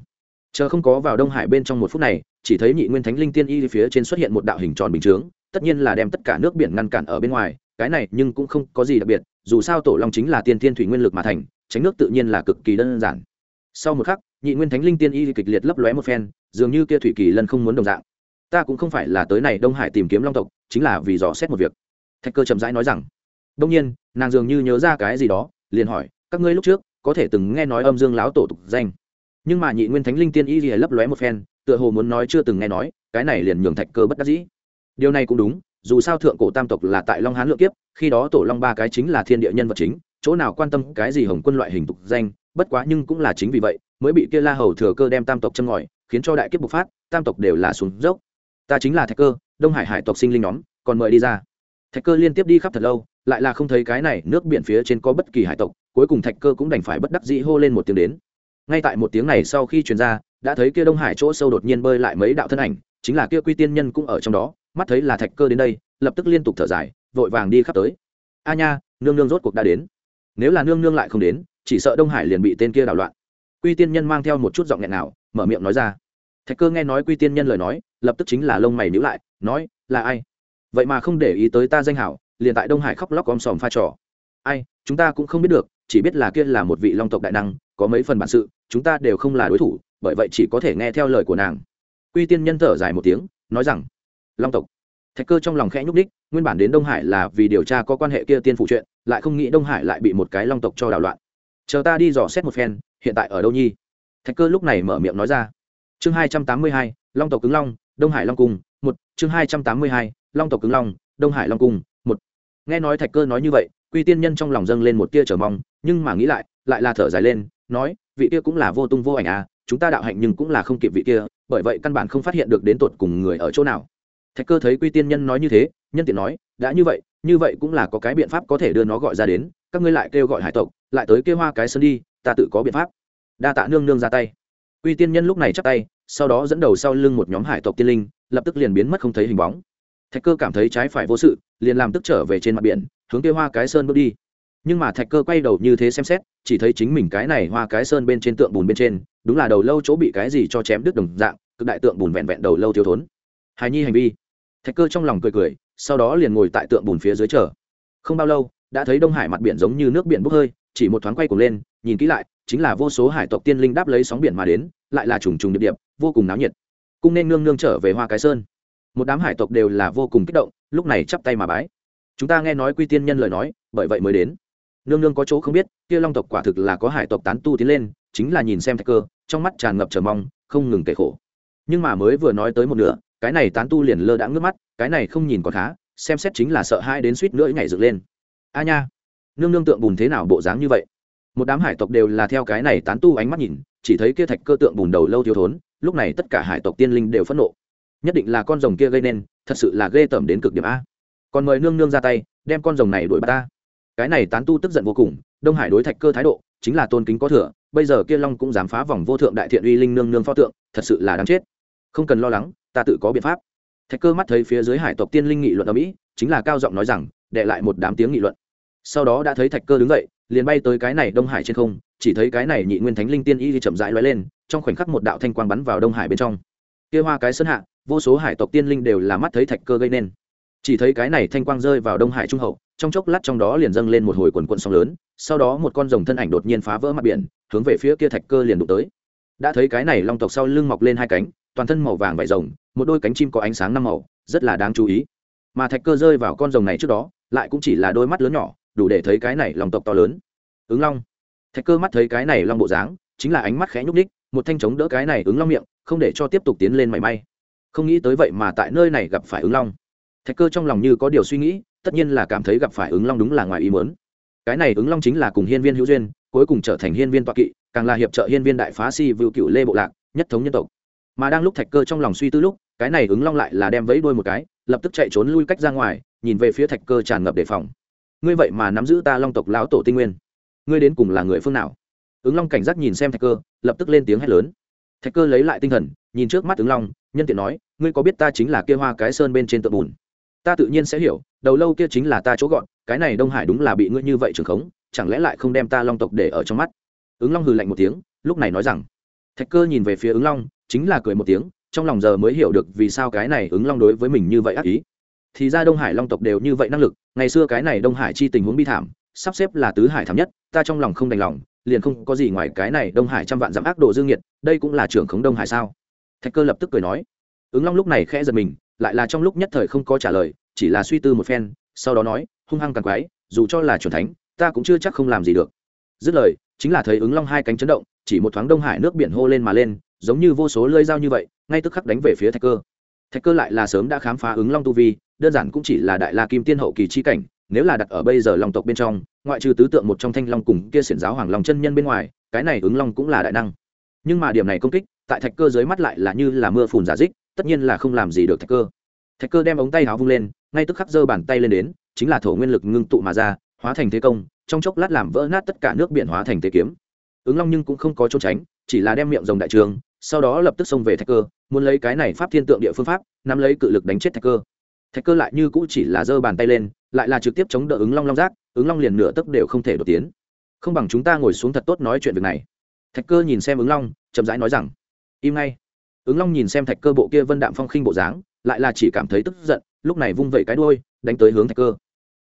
chờ không có vào đông hải bên trong một phút này, chỉ thấy nhị nguyên thánh linh tiên y phía trên xuất hiện một đạo hình tròn bình chướng, tất nhiên là đem tất cả nước biển ngăn cản ở bên ngoài, cái này nhưng cũng không có gì đặc biệt, dù sao tổ long chính là tiên thiên thủy nguyên lực mà thành, tránh nước tự nhiên là cực kỳ đơn giản. Sau một khắc, nhị nguyên thánh linh tiên y kịch liệt lấp lóe một phen, dường như kia thủy kỳ lân không muốn đồng dạng. Ta cũng không phải là tới này đông hải tìm kiếm long tộc, chính là vì dò xét một việc. Thạch cơ chậm rãi nói rằng, đông nhiên, nàng dường như nhớ ra cái gì đó, liền hỏi, các ngươi lúc trước có thể từng nghe nói âm dương lão tổ tục danh? Nhưng mà nhị nguyên thánh linh tiên y lìa lấp lóe một phen, tựa hồ muốn nói chưa từng nghe nói, cái này liền nhường thạch cơ bất đắc dĩ. Điều này cũng đúng, dù sao thượng cổ tam tộc là tại long hán lượng kiếp, khi đó tổ long ba cái chính là thiên địa nhân vật chính, chỗ nào quan tâm cái gì hồng quân loại hình tục danh, bất quá nhưng cũng là chính vì vậy, mới bị kia la hầu thừa cơ đem tam tộc châm ngòi, khiến cho đại kiếp bộc phát, tam tộc đều là xuống dốc. Ta chính là thạch cơ, đông hải hải tộc sinh linh nhóm, còn mời đi ra. Thạch cơ liên tiếp đi khắp thật lâu, lại là không thấy cái này nước biển phía trên có bất kỳ hải tộc, cuối cùng thạch cơ cũng đành phải bất đắc dĩ hô lên một tiếng đến ngay tại một tiếng này sau khi truyền ra, đã thấy kia đông hải chỗ sâu đột nhiên bơi lại mấy đạo thân ảnh, chính là kia quy tiên nhân cũng ở trong đó, mắt thấy là thạch cơ đến đây, lập tức liên tục thở dài, vội vàng đi khắp tới. A nha, nương nương rốt cuộc đã đến. Nếu là nương nương lại không đến, chỉ sợ đông hải liền bị tên kia đảo loạn. Quy tiên nhân mang theo một chút giọng nghẹn nào mở miệng nói ra. Thạch cơ nghe nói quy tiên nhân lời nói, lập tức chính là lông mày nhữ lại, nói, là ai? Vậy mà không để ý tới ta danh hảo, liền tại đông hải khóc lóc om sòm pha trò. Ai, chúng ta cũng không biết được, chỉ biết là kia là một vị long tộc đại năng có mấy phần bản sự, chúng ta đều không là đối thủ, bởi vậy chỉ có thể nghe theo lời của nàng. Quy tiên nhân thở dài một tiếng, nói rằng, long tộc. Thạch cơ trong lòng khẽ nhúc ních nguyên bản đến đông hải là vì điều tra có quan hệ kia tiên phụ chuyện, lại không nghĩ đông hải lại bị một cái long tộc cho đảo loạn. Chờ ta đi dò xét một phen, hiện tại ở đâu nhi? Thạch cơ lúc này mở miệng nói ra. Chương hai trăm tám mươi hai, long tộc cứng long, đông hải long cung, một, chương hai trăm tám mươi hai, long tộc cứng long, đông hải long cung, một. Nghe nói thạch cơ nói như vậy, quy tiên nhân trong lòng dâng lên một tia trở mong, nhưng mà nghĩ lại lại là thở dài lên nói, vị kia cũng là vô tung vô ảnh à chúng ta đạo hạnh nhưng cũng là không kịp vị kia, bởi vậy căn bản không phát hiện được đến tột cùng người ở chỗ nào. Thạch cơ thấy quy tiên nhân nói như thế, nhân tiện nói, đã như vậy như vậy cũng là có cái biện pháp có thể đưa nó gọi ra đến, các ngươi lại kêu gọi hải tộc, lại tới kêu hoa cái sơn đi, ta tự có biện pháp. Đa tạ nương nương ra tay. Quy tiên nhân lúc này chắp tay, sau đó dẫn đầu sau lưng một nhóm hải tộc tiên linh, lập tức liền biến mất không thấy hình bóng. Thạch cơ cảm thấy trái phải vô sự, liền làm tức trở về trên mặt biển, hướng kêu hoa cái sơn bước đi nhưng mà thạch cơ quay đầu như thế xem xét, chỉ thấy chính mình cái này hoa cái sơn bên trên tượng bùn bên trên, đúng là đầu lâu chỗ bị cái gì cho chém đứt đồng dạng, cực đại tượng bùn vẹn vẹn đầu lâu thiếu thốn. Hài nhi hành vi. Thạch cơ trong lòng cười cười, sau đó liền ngồi tại tượng bùn phía dưới chờ. Không bao lâu, đã thấy đông hải mặt biển giống như nước biển bốc hơi, chỉ một thoáng quay cuồng lên, nhìn kỹ lại, chính là vô số hải tộc tiên linh đáp lấy sóng biển mà đến, lại là trùng trùng điệp điệp, vô cùng náo nhiệt. Cung nên nương nương trở về hoa cái sơn. Một đám hải tộc đều là vô cùng kích động, lúc này chắp tay mà bái. Chúng ta nghe nói quy tiên nhân lời nói, bởi vậy mới đến nương nương có chỗ không biết, kia long tộc quả thực là có hải tộc tán tu tiến lên, chính là nhìn xem thạch cơ, trong mắt tràn ngập chờ mong, không ngừng kể khổ. Nhưng mà mới vừa nói tới một nửa, cái này tán tu liền lơ đãng ngước mắt, cái này không nhìn còn khá, xem xét chính là sợ hai đến suýt nữa nhảy dựng lên. A nha, nương nương tượng bùn thế nào bộ dáng như vậy? Một đám hải tộc đều là theo cái này tán tu ánh mắt nhìn, chỉ thấy kia thạch cơ tượng bùn đầu lâu thiếu thốn, lúc này tất cả hải tộc tiên linh đều phẫn nộ. Nhất định là con rồng kia gây nên, thật sự là ghê tởm đến cực điểm a. Còn mời nương nương ra tay, đem con rồng này đuổi bà ta cái này tán tu tức giận vô cùng, đông hải đối thạch cơ thái độ chính là tôn kính có thừa, bây giờ kia long cũng dám phá vòng vô thượng đại thiện uy linh nương nương pho tượng, thật sự là đáng chết. Không cần lo lắng, ta tự có biện pháp. Thạch cơ mắt thấy phía dưới hải tộc tiên linh nghị luận ở mỹ, chính là cao giọng nói rằng đệ lại một đám tiếng nghị luận. Sau đó đã thấy thạch cơ đứng dậy, liền bay tới cái này đông hải trên không, chỉ thấy cái này nhị nguyên thánh linh tiên y chậm rãi lóe lên, trong khoảnh khắc một đạo thanh quang bắn vào đông hải bên trong. Kia hoa cái sơn hạ, vô số hải tộc tiên linh đều là mắt thấy thạch cơ gây nên chỉ thấy cái này thanh quang rơi vào đông hải trung hậu, trong chốc lát trong đó liền dâng lên một hồi quần quận sóng lớn, sau đó một con rồng thân ảnh đột nhiên phá vỡ mặt biển, hướng về phía kia thạch cơ liền đụng tới. Đã thấy cái này long tộc sau lưng mọc lên hai cánh, toàn thân màu vàng vải rồng, một đôi cánh chim có ánh sáng năm màu, rất là đáng chú ý. Mà thạch cơ rơi vào con rồng này trước đó, lại cũng chỉ là đôi mắt lớn nhỏ, đủ để thấy cái này long tộc to lớn. Ứng long. Thạch cơ mắt thấy cái này long bộ dáng, chính là ánh mắt khẽ nhúc ních một thanh chống đỡ cái này ứng long miệng, không để cho tiếp tục tiến lên mảy may. Không nghĩ tới vậy mà tại nơi này gặp phải ứng long thạch cơ trong lòng như có điều suy nghĩ, tất nhiên là cảm thấy gặp phải ứng long đúng là ngoài ý mớn cái này ứng long chính là cùng hiên viên hữu duyên, cuối cùng trở thành hiên viên toạ kỵ, càng là hiệp trợ hiên viên đại phá si vựu cựu lê bộ lạc, nhất thống nhân tộc. Mà đang lúc thạch cơ trong lòng suy tư lúc, cái này ứng long lại là đem vẫy đuôi một cái, lập tức chạy trốn lui cách ra ngoài, nhìn về phía thạch cơ tràn ngập đề phòng. Ngươi vậy mà nắm giữ ta long tộc lão tổ tinh nguyên. Ngươi đến cùng là người phương nào? Ứng long cảnh giác nhìn xem thạch cơ, lập tức lên tiếng hét lớn. Thạch cơ lấy lại tinh thần, nhìn trước mắt ứng long, nhân tiện nói, ngươi có biết ta chính là kia hoa cái sơn bên trên tượng bùn? Ta tự nhiên sẽ hiểu, đầu lâu kia chính là ta chỗ gọn, cái này đông hải đúng là bị ngươi như vậy trường khống, chẳng lẽ lại không đem ta long tộc để ở trong mắt? Ứng long hừ lạnh một tiếng, lúc này nói rằng, thạch cơ nhìn về phía ứng long, chính là cười một tiếng, trong lòng giờ mới hiểu được vì sao cái này ứng long đối với mình như vậy ác ý. Thì ra đông hải long tộc đều như vậy năng lực, ngày xưa cái này đông hải chi tình huống bi thảm, sắp xếp là tứ hải thảm nhất, ta trong lòng không đành lòng, liền không có gì ngoài cái này đông hải trăm vạn dặm ác độ dương nhiệt đây cũng là trưởng khống đông hải sao? Thạch cơ lập tức cười nói. Ứng long lúc này khẽ giật mình lại là trong lúc nhất thời không có trả lời, chỉ là suy tư một phen, sau đó nói, hung hăng càng quái, dù cho là chuẩn thánh, ta cũng chưa chắc không làm gì được. Dứt lời, chính là thấy ứng long hai cánh chấn động, chỉ một thoáng đông hải nước biển hô lên mà lên, giống như vô số lơi dao như vậy, ngay tức khắc đánh về phía thạch cơ. Thạch cơ lại là sớm đã khám phá ứng long tu vi, đơn giản cũng chỉ là đại la kim tiên hậu kỳ chi cảnh, nếu là đặt ở bây giờ long tộc bên trong, ngoại trừ tứ tượng một trong thanh long cùng kia xiển giáo hoàng long chân nhân bên ngoài, cái này ứng long cũng là đại năng. Nhưng mà điểm này công kích, tại thạch cơ dưới mắt lại là như là mưa phùn giả dích tất nhiên là không làm gì được thạch cơ. Thạch cơ đem ống tay áo vung lên, ngay tức khắc giơ bàn tay lên đến, chính là thổ nguyên lực ngưng tụ mà ra, hóa thành thế công, trong chốc lát làm vỡ nát tất cả nước biển hóa thành thế kiếm. Ứng long nhưng cũng không có trốn tránh, chỉ là đem miệng rồng đại trường, sau đó lập tức xông về thạch cơ, muốn lấy cái này pháp thiên tượng địa phương pháp, nắm lấy cự lực đánh chết thạch cơ. Thạch cơ lại như cũ chỉ là giơ bàn tay lên, lại là trực tiếp chống đỡ ứng long long giác, ứng long liền nửa tấc đều không thể đột tiến. Không bằng chúng ta ngồi xuống thật tốt nói chuyện việc này. Thạch cơ nhìn xem ứng long, chậm rãi nói rằng, im ngay ứng long nhìn xem thạch cơ bộ kia vân đạm phong khinh bộ dáng, lại là chỉ cảm thấy tức giận, lúc này vung vẩy cái đuôi, đánh tới hướng thạch cơ.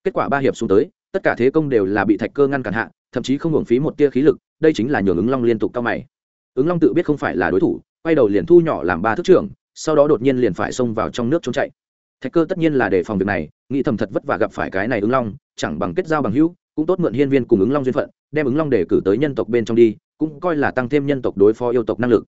Kết quả ba hiệp xuống tới, tất cả thế công đều là bị thạch cơ ngăn cản hạ, thậm chí không hưởng phí một tia khí lực, đây chính là nhường ứng long liên tục cao mày. Ứng long tự biết không phải là đối thủ, quay đầu liền thu nhỏ làm ba thức trưởng, sau đó đột nhiên liền phải xông vào trong nước trốn chạy. Thạch cơ tất nhiên là để phòng việc này, nghĩ thầm thật vất vả gặp phải cái này ứng long, chẳng bằng kết giao bằng hữu, cũng tốt mượn hiên viên cùng ứng long duyên phận, đem ứng long để cử tới nhân tộc bên trong đi, cũng coi là tăng thêm nhân tộc đối phó yêu tộc năng lực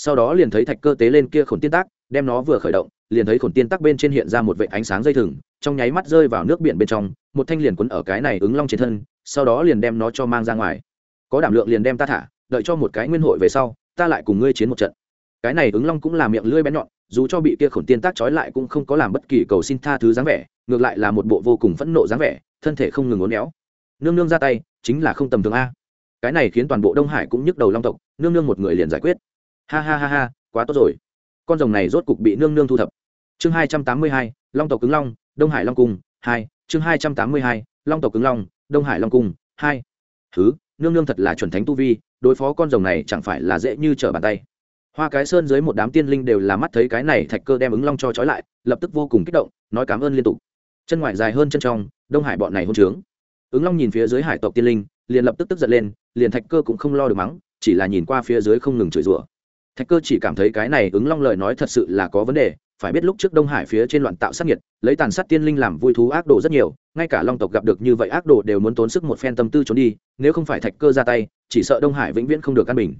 sau đó liền thấy thạch cơ tế lên kia khổn tiên tác, đem nó vừa khởi động, liền thấy khổn tiên tác bên trên hiện ra một vệ ánh sáng dây thừng, trong nháy mắt rơi vào nước biển bên trong, một thanh liền quấn ở cái này ứng long trên thân, sau đó liền đem nó cho mang ra ngoài. Có đảm lượng liền đem ta thả, đợi cho một cái nguyên hội về sau, ta lại cùng ngươi chiến một trận. Cái này ứng long cũng là miệng lưỡi bén nhọn, dù cho bị kia khổn tiên tác trói lại cũng không có làm bất kỳ cầu xin tha thứ dáng vẻ, ngược lại là một bộ vô cùng phẫn nộ dáng vẻ, thân thể không ngừng uốn éo. Nương nương ra tay, chính là không tầm thường a. Cái này khiến toàn bộ đông hải cũng nhức đầu long tộc, nương nương một người liền giải quyết ha ha ha ha, quá tốt rồi. Con rồng này rốt cục bị nương nương thu thập. Chương hai trăm tám mươi hai, long tộc cứng long, đông hải long cung, hai. Chương hai trăm tám mươi hai, long tộc cứng long, đông hải long cung, hai. Thứ nương nương thật là chuẩn thánh tu vi, đối phó con rồng này chẳng phải là dễ như trở bàn tay. Hoa cái sơn dưới một đám tiên linh đều là mắt thấy cái này thạch cơ đem ứng long cho trói lại, lập tức vô cùng kích động, nói cảm ơn liên tục. Chân ngoại dài hơn chân trong, đông hải bọn này hôn trướng. Ứng long nhìn phía dưới hải tộc tiên linh, liền lập tức tức giận lên, liền thạch cơ cũng không lo được mắng, chỉ là nhìn qua phía dưới không ngừng chửi rủa thạch cơ chỉ cảm thấy cái này ứng long lời nói thật sự là có vấn đề, phải biết lúc trước đông hải phía trên loạn tạo sát nhiệt lấy tàn sát tiên linh làm vui thú ác đồ rất nhiều, ngay cả long tộc gặp được như vậy ác đồ đều muốn tốn sức một phen tâm tư trốn đi, nếu không phải thạch cơ ra tay, chỉ sợ đông hải vĩnh viễn không được căn bình.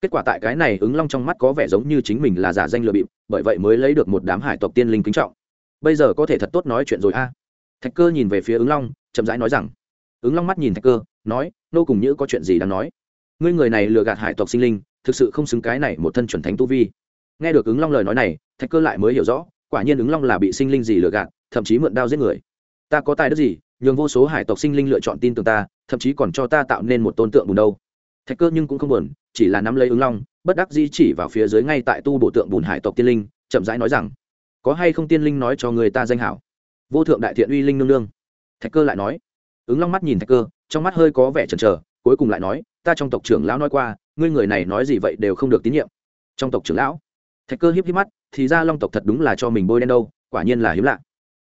Kết quả tại cái này ứng long trong mắt có vẻ giống như chính mình là giả danh lừa bịp, bởi vậy mới lấy được một đám hải tộc tiên linh kính trọng. Bây giờ có thể thật tốt nói chuyện rồi a. Thạch cơ nhìn về phía ứng long, chậm rãi nói rằng, ứng long mắt nhìn thạch cơ, nói, nô cùng nhữ có chuyện gì đáng nói? Ngươi người này lừa gạt hải tộc sinh linh thực sự không xứng cái này một thân chuẩn thánh tu vi. Nghe được ứng long lời nói này, thạch cơ lại mới hiểu rõ, quả nhiên ứng long là bị sinh linh gì lừa gạt, thậm chí mượn đao giết người. Ta có tài đức gì, nhường vô số hải tộc sinh linh lựa chọn tin tưởng ta, thậm chí còn cho ta tạo nên một tôn tượng bùn đâu. Thạch cơ nhưng cũng không buồn, chỉ là nắm lấy ứng long, bất đắc di chỉ vào phía dưới ngay tại tu bộ tượng bùn hải tộc tiên linh, chậm rãi nói rằng, có hay không tiên linh nói cho người ta danh hảo? Vô thượng đại thiện uy linh nương nương. Thạch cơ lại nói. Ứng long mắt nhìn thạch cơ, trong mắt hơi có vẻ chần chờ, cuối cùng lại nói ta trong tộc trưởng lão nói qua, ngươi người này nói gì vậy đều không được tín nhiệm. Trong tộc trưởng lão? Thạch cơ hiếp hiếp mắt, thì ra long tộc thật đúng là cho mình bôi đen đâu, quả nhiên là hiếm lạ.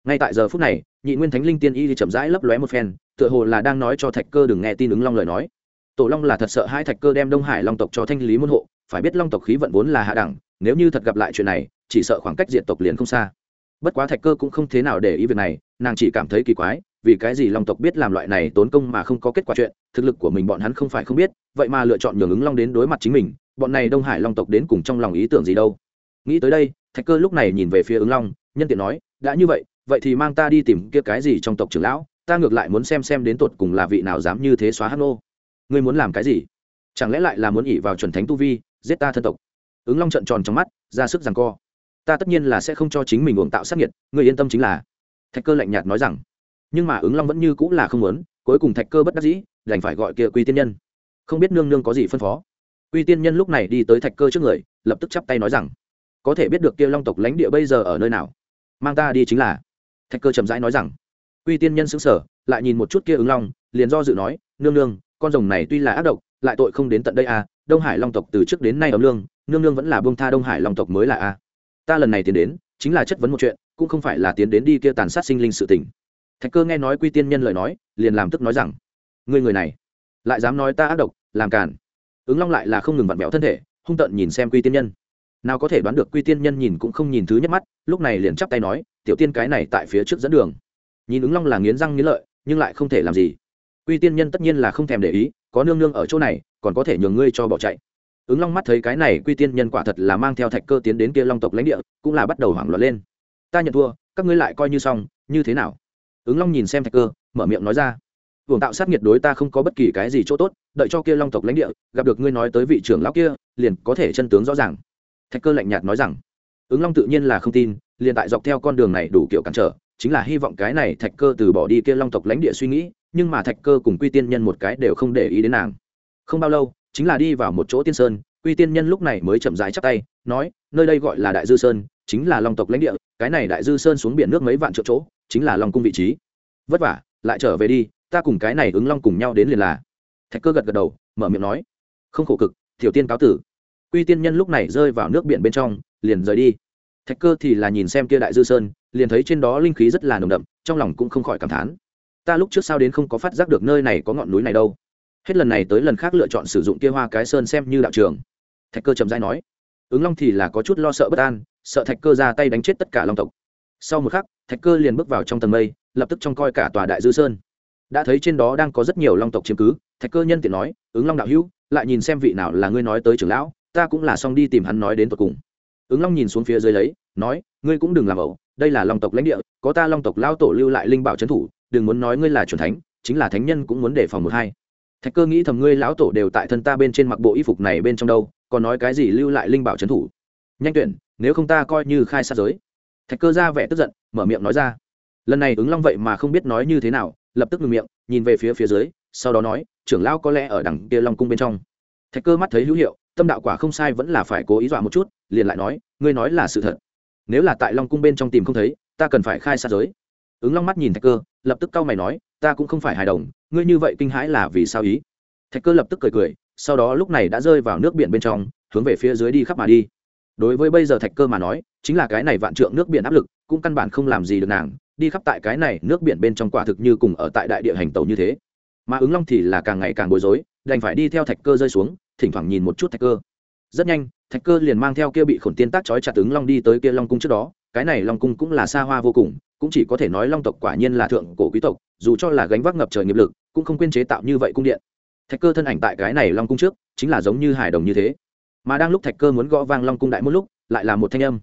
Ngay tại giờ phút này, nhị nguyên thánh linh tiên y thì chậm rãi lấp lóe một phen, tựa hồ là đang nói cho thạch cơ đừng nghe tin ứng long lời nói. Tổ long là thật sợ hai thạch cơ đem đông hải long tộc cho thanh lý môn hộ, phải biết long tộc khí vận vốn là hạ đẳng, nếu như thật gặp lại chuyện này, chỉ sợ khoảng cách diện tộc liền không xa. Bất quá thạch cơ cũng không thế nào để ý việc này, nàng chỉ cảm thấy kỳ quái vì cái gì long tộc biết làm loại này tốn công mà không có kết quả chuyện, thực lực của mình bọn hắn không phải không biết, vậy mà lựa chọn nhường ứng long đến đối mặt chính mình, bọn này đông hải long tộc đến cùng trong lòng ý tưởng gì đâu? Nghĩ tới đây, thạch cơ lúc này nhìn về phía ứng long, nhân tiện nói, đã như vậy vậy thì mang ta đi tìm kia cái gì trong tộc trưởng lão, ta ngược lại muốn xem xem đến tột cùng là vị nào dám như thế xóa hát nô. Ngươi muốn làm cái gì? Chẳng lẽ lại là muốn ỉ vào chuẩn thánh tu vi, giết ta thân tộc? Ứng long trợn tròn trong mắt, ra sức rằng co. Ta tất nhiên là sẽ không cho chính mình uổng tạo sát nhiệt người yên tâm chính là. Thạch cơ lạnh nhạt nói rằng nhưng mà ứng long vẫn như cũng là không muốn, cuối cùng thạch cơ bất đắc dĩ, đành phải gọi kia quy tiên nhân. Không biết nương nương có gì phân phó. Quy tiên nhân lúc này đi tới thạch cơ trước người, lập tức chắp tay nói rằng, có thể biết được kia long tộc lãnh địa bây giờ ở nơi nào? Mang ta đi chính là. Thạch cơ chậm rãi nói rằng. Quy tiên nhân xứng sở lại nhìn một chút kia ứng long, liền do dự nói, nương nương, con rồng này tuy là ác độc, lại tội không đến tận đây à đông hải long tộc từ trước đến nay ấm lương, nương nương vẫn là bông tha đông hải long tộc mới là a. Ta lần này tiến đến, chính là chất vấn một chuyện, cũng không phải là tiến đến đi kia tàn sát sinh linh sự tình thạch cơ nghe nói quy tiên nhân lời nói, liền làm tức nói rằng, ngươi người này, lại dám nói ta ác độc, làm càn. Ứng long lại là không ngừng vặn vẹo thân thể, hung tợn nhìn xem quy tiên nhân. Nào có thể đoán được quy tiên nhân nhìn cũng không nhìn thứ nhất mắt, lúc này liền chắp tay nói, tiểu tiên cái này tại phía trước dẫn đường. Nhìn ứng long là nghiến răng nghiến lợi, nhưng lại không thể làm gì. Quy tiên nhân tất nhiên là không thèm để ý, có nương nương ở chỗ này, còn có thể nhường ngươi cho bỏ chạy. Ứng long mắt thấy cái này quy tiên nhân quả thật là mang theo thạch cơ tiến đến kia long tộc lãnh địa, cũng là bắt đầu hoảng loạn lên. Ta nhận thua, các ngươi lại coi như xong, như thế nào? Ứng long nhìn xem thạch cơ, mở miệng nói ra. Vùng tạo sát nhiệt đối ta không có bất kỳ cái gì chỗ tốt, đợi cho kia long tộc lãnh địa, gặp được ngươi nói tới vị trưởng lão kia, liền có thể chân tướng rõ ràng. Thạch cơ lạnh nhạt nói rằng. Ứng long tự nhiên là không tin, liền tại dọc theo con đường này đủ kiểu cản trở, chính là hy vọng cái này thạch cơ từ bỏ đi kia long tộc lãnh địa suy nghĩ, nhưng mà thạch cơ cùng quy tiên nhân một cái đều không để ý đến nàng. Không bao lâu, chính là đi vào một chỗ tiên sơn, quy tiên nhân lúc này mới chậm rãi chắp tay, nói, nơi đây gọi là đại dư sơn, chính là long tộc lãnh địa, cái này đại dư sơn xuống biển nước mấy vạn triệu chỗ chính là long cung vị trí. Vất vả, lại trở về đi, ta cùng cái này ứng long cùng nhau đến liền là. Thạch cơ gật gật đầu, mở miệng nói. Không khổ cực, tiểu tiên cáo tử. Quy tiên nhân lúc này rơi vào nước biển bên trong, liền rời đi. Thạch cơ thì là nhìn xem kia đại dư sơn, liền thấy trên đó linh khí rất là nồng đậm, trong lòng cũng không khỏi cảm thán. Ta lúc trước sao đến không có phát giác được nơi này có ngọn núi này đâu. Hết lần này tới lần khác lựa chọn sử dụng kia hoa cái sơn xem như đạo trường. Thạch cơ trầm dai nói. Ứng long thì là có chút lo sợ bất an, sợ thạch cơ ra tay đánh chết tất cả long tộc. Sau một khắc thạch cơ liền bước vào trong tầng mây, lập tức trông coi cả tòa đại dư sơn. Đã thấy trên đó đang có rất nhiều long tộc chiếm cứ, thạch cơ nhân tiện nói, ứng long đạo hữu, lại nhìn xem vị nào là ngươi nói tới trưởng lão, ta cũng là xong đi tìm hắn nói đến tột cùng. Ứng long nhìn xuống phía dưới lấy, nói, ngươi cũng đừng làm ẩu, đây là long tộc lãnh địa, có ta long tộc lao tổ lưu lại linh bảo trấn thủ, đừng muốn nói ngươi là truyền thánh, chính là thánh nhân cũng muốn đề phòng một hai. Thạch cơ nghĩ thầm ngươi lão tổ đều tại thân ta bên trên mặc bộ y phục này bên trong đâu, còn nói cái gì lưu lại linh bảo trấn thủ? Nhanh tuyển, nếu không ta coi như khai sát giới thạch cơ ra vẻ tức giận, mở miệng nói ra. Lần này ứng long vậy mà không biết nói như thế nào, lập tức ngừng miệng, nhìn về phía phía dưới, sau đó nói, trưởng lão có lẽ ở đằng kia long cung bên trong. Thạch cơ mắt thấy hữu hiệu, tâm đạo quả không sai vẫn là phải cố ý dọa một chút, liền lại nói, ngươi nói là sự thật. Nếu là tại long cung bên trong tìm không thấy, ta cần phải khai sát giới. Ứng long mắt nhìn thạch cơ, lập tức cau mày nói, ta cũng không phải hài đồng, ngươi như vậy kinh hãi là vì sao ý? Thạch cơ lập tức cười cười, sau đó lúc này đã rơi vào nước biển bên trong, hướng về phía dưới đi khắp mà đi đối với bây giờ thạch cơ mà nói, chính là cái này vạn trượng nước biển áp lực, cũng căn bản không làm gì được nàng, đi khắp tại cái này nước biển bên trong quả thực như cùng ở tại đại địa hành tàu như thế. Mà ứng long thì là càng ngày càng bối rối, đành phải đi theo thạch cơ rơi xuống, thỉnh thoảng nhìn một chút thạch cơ. Rất nhanh, thạch cơ liền mang theo kia bị khổn tiên tác trói chặt ứng long đi tới kia long cung trước đó, cái này long cung cũng là xa hoa vô cùng, cũng chỉ có thể nói long tộc quả nhiên là thượng cổ quý tộc, dù cho là gánh vác ngập trời nghiệp lực, cũng không quên chế tạo như vậy cung điện. Thạch cơ thân ảnh tại cái này long cung trước, chính là giống như hải đồng như thế mà đang lúc thạch cơ muốn gõ vang long cung đại một lúc, lại là một thanh âm.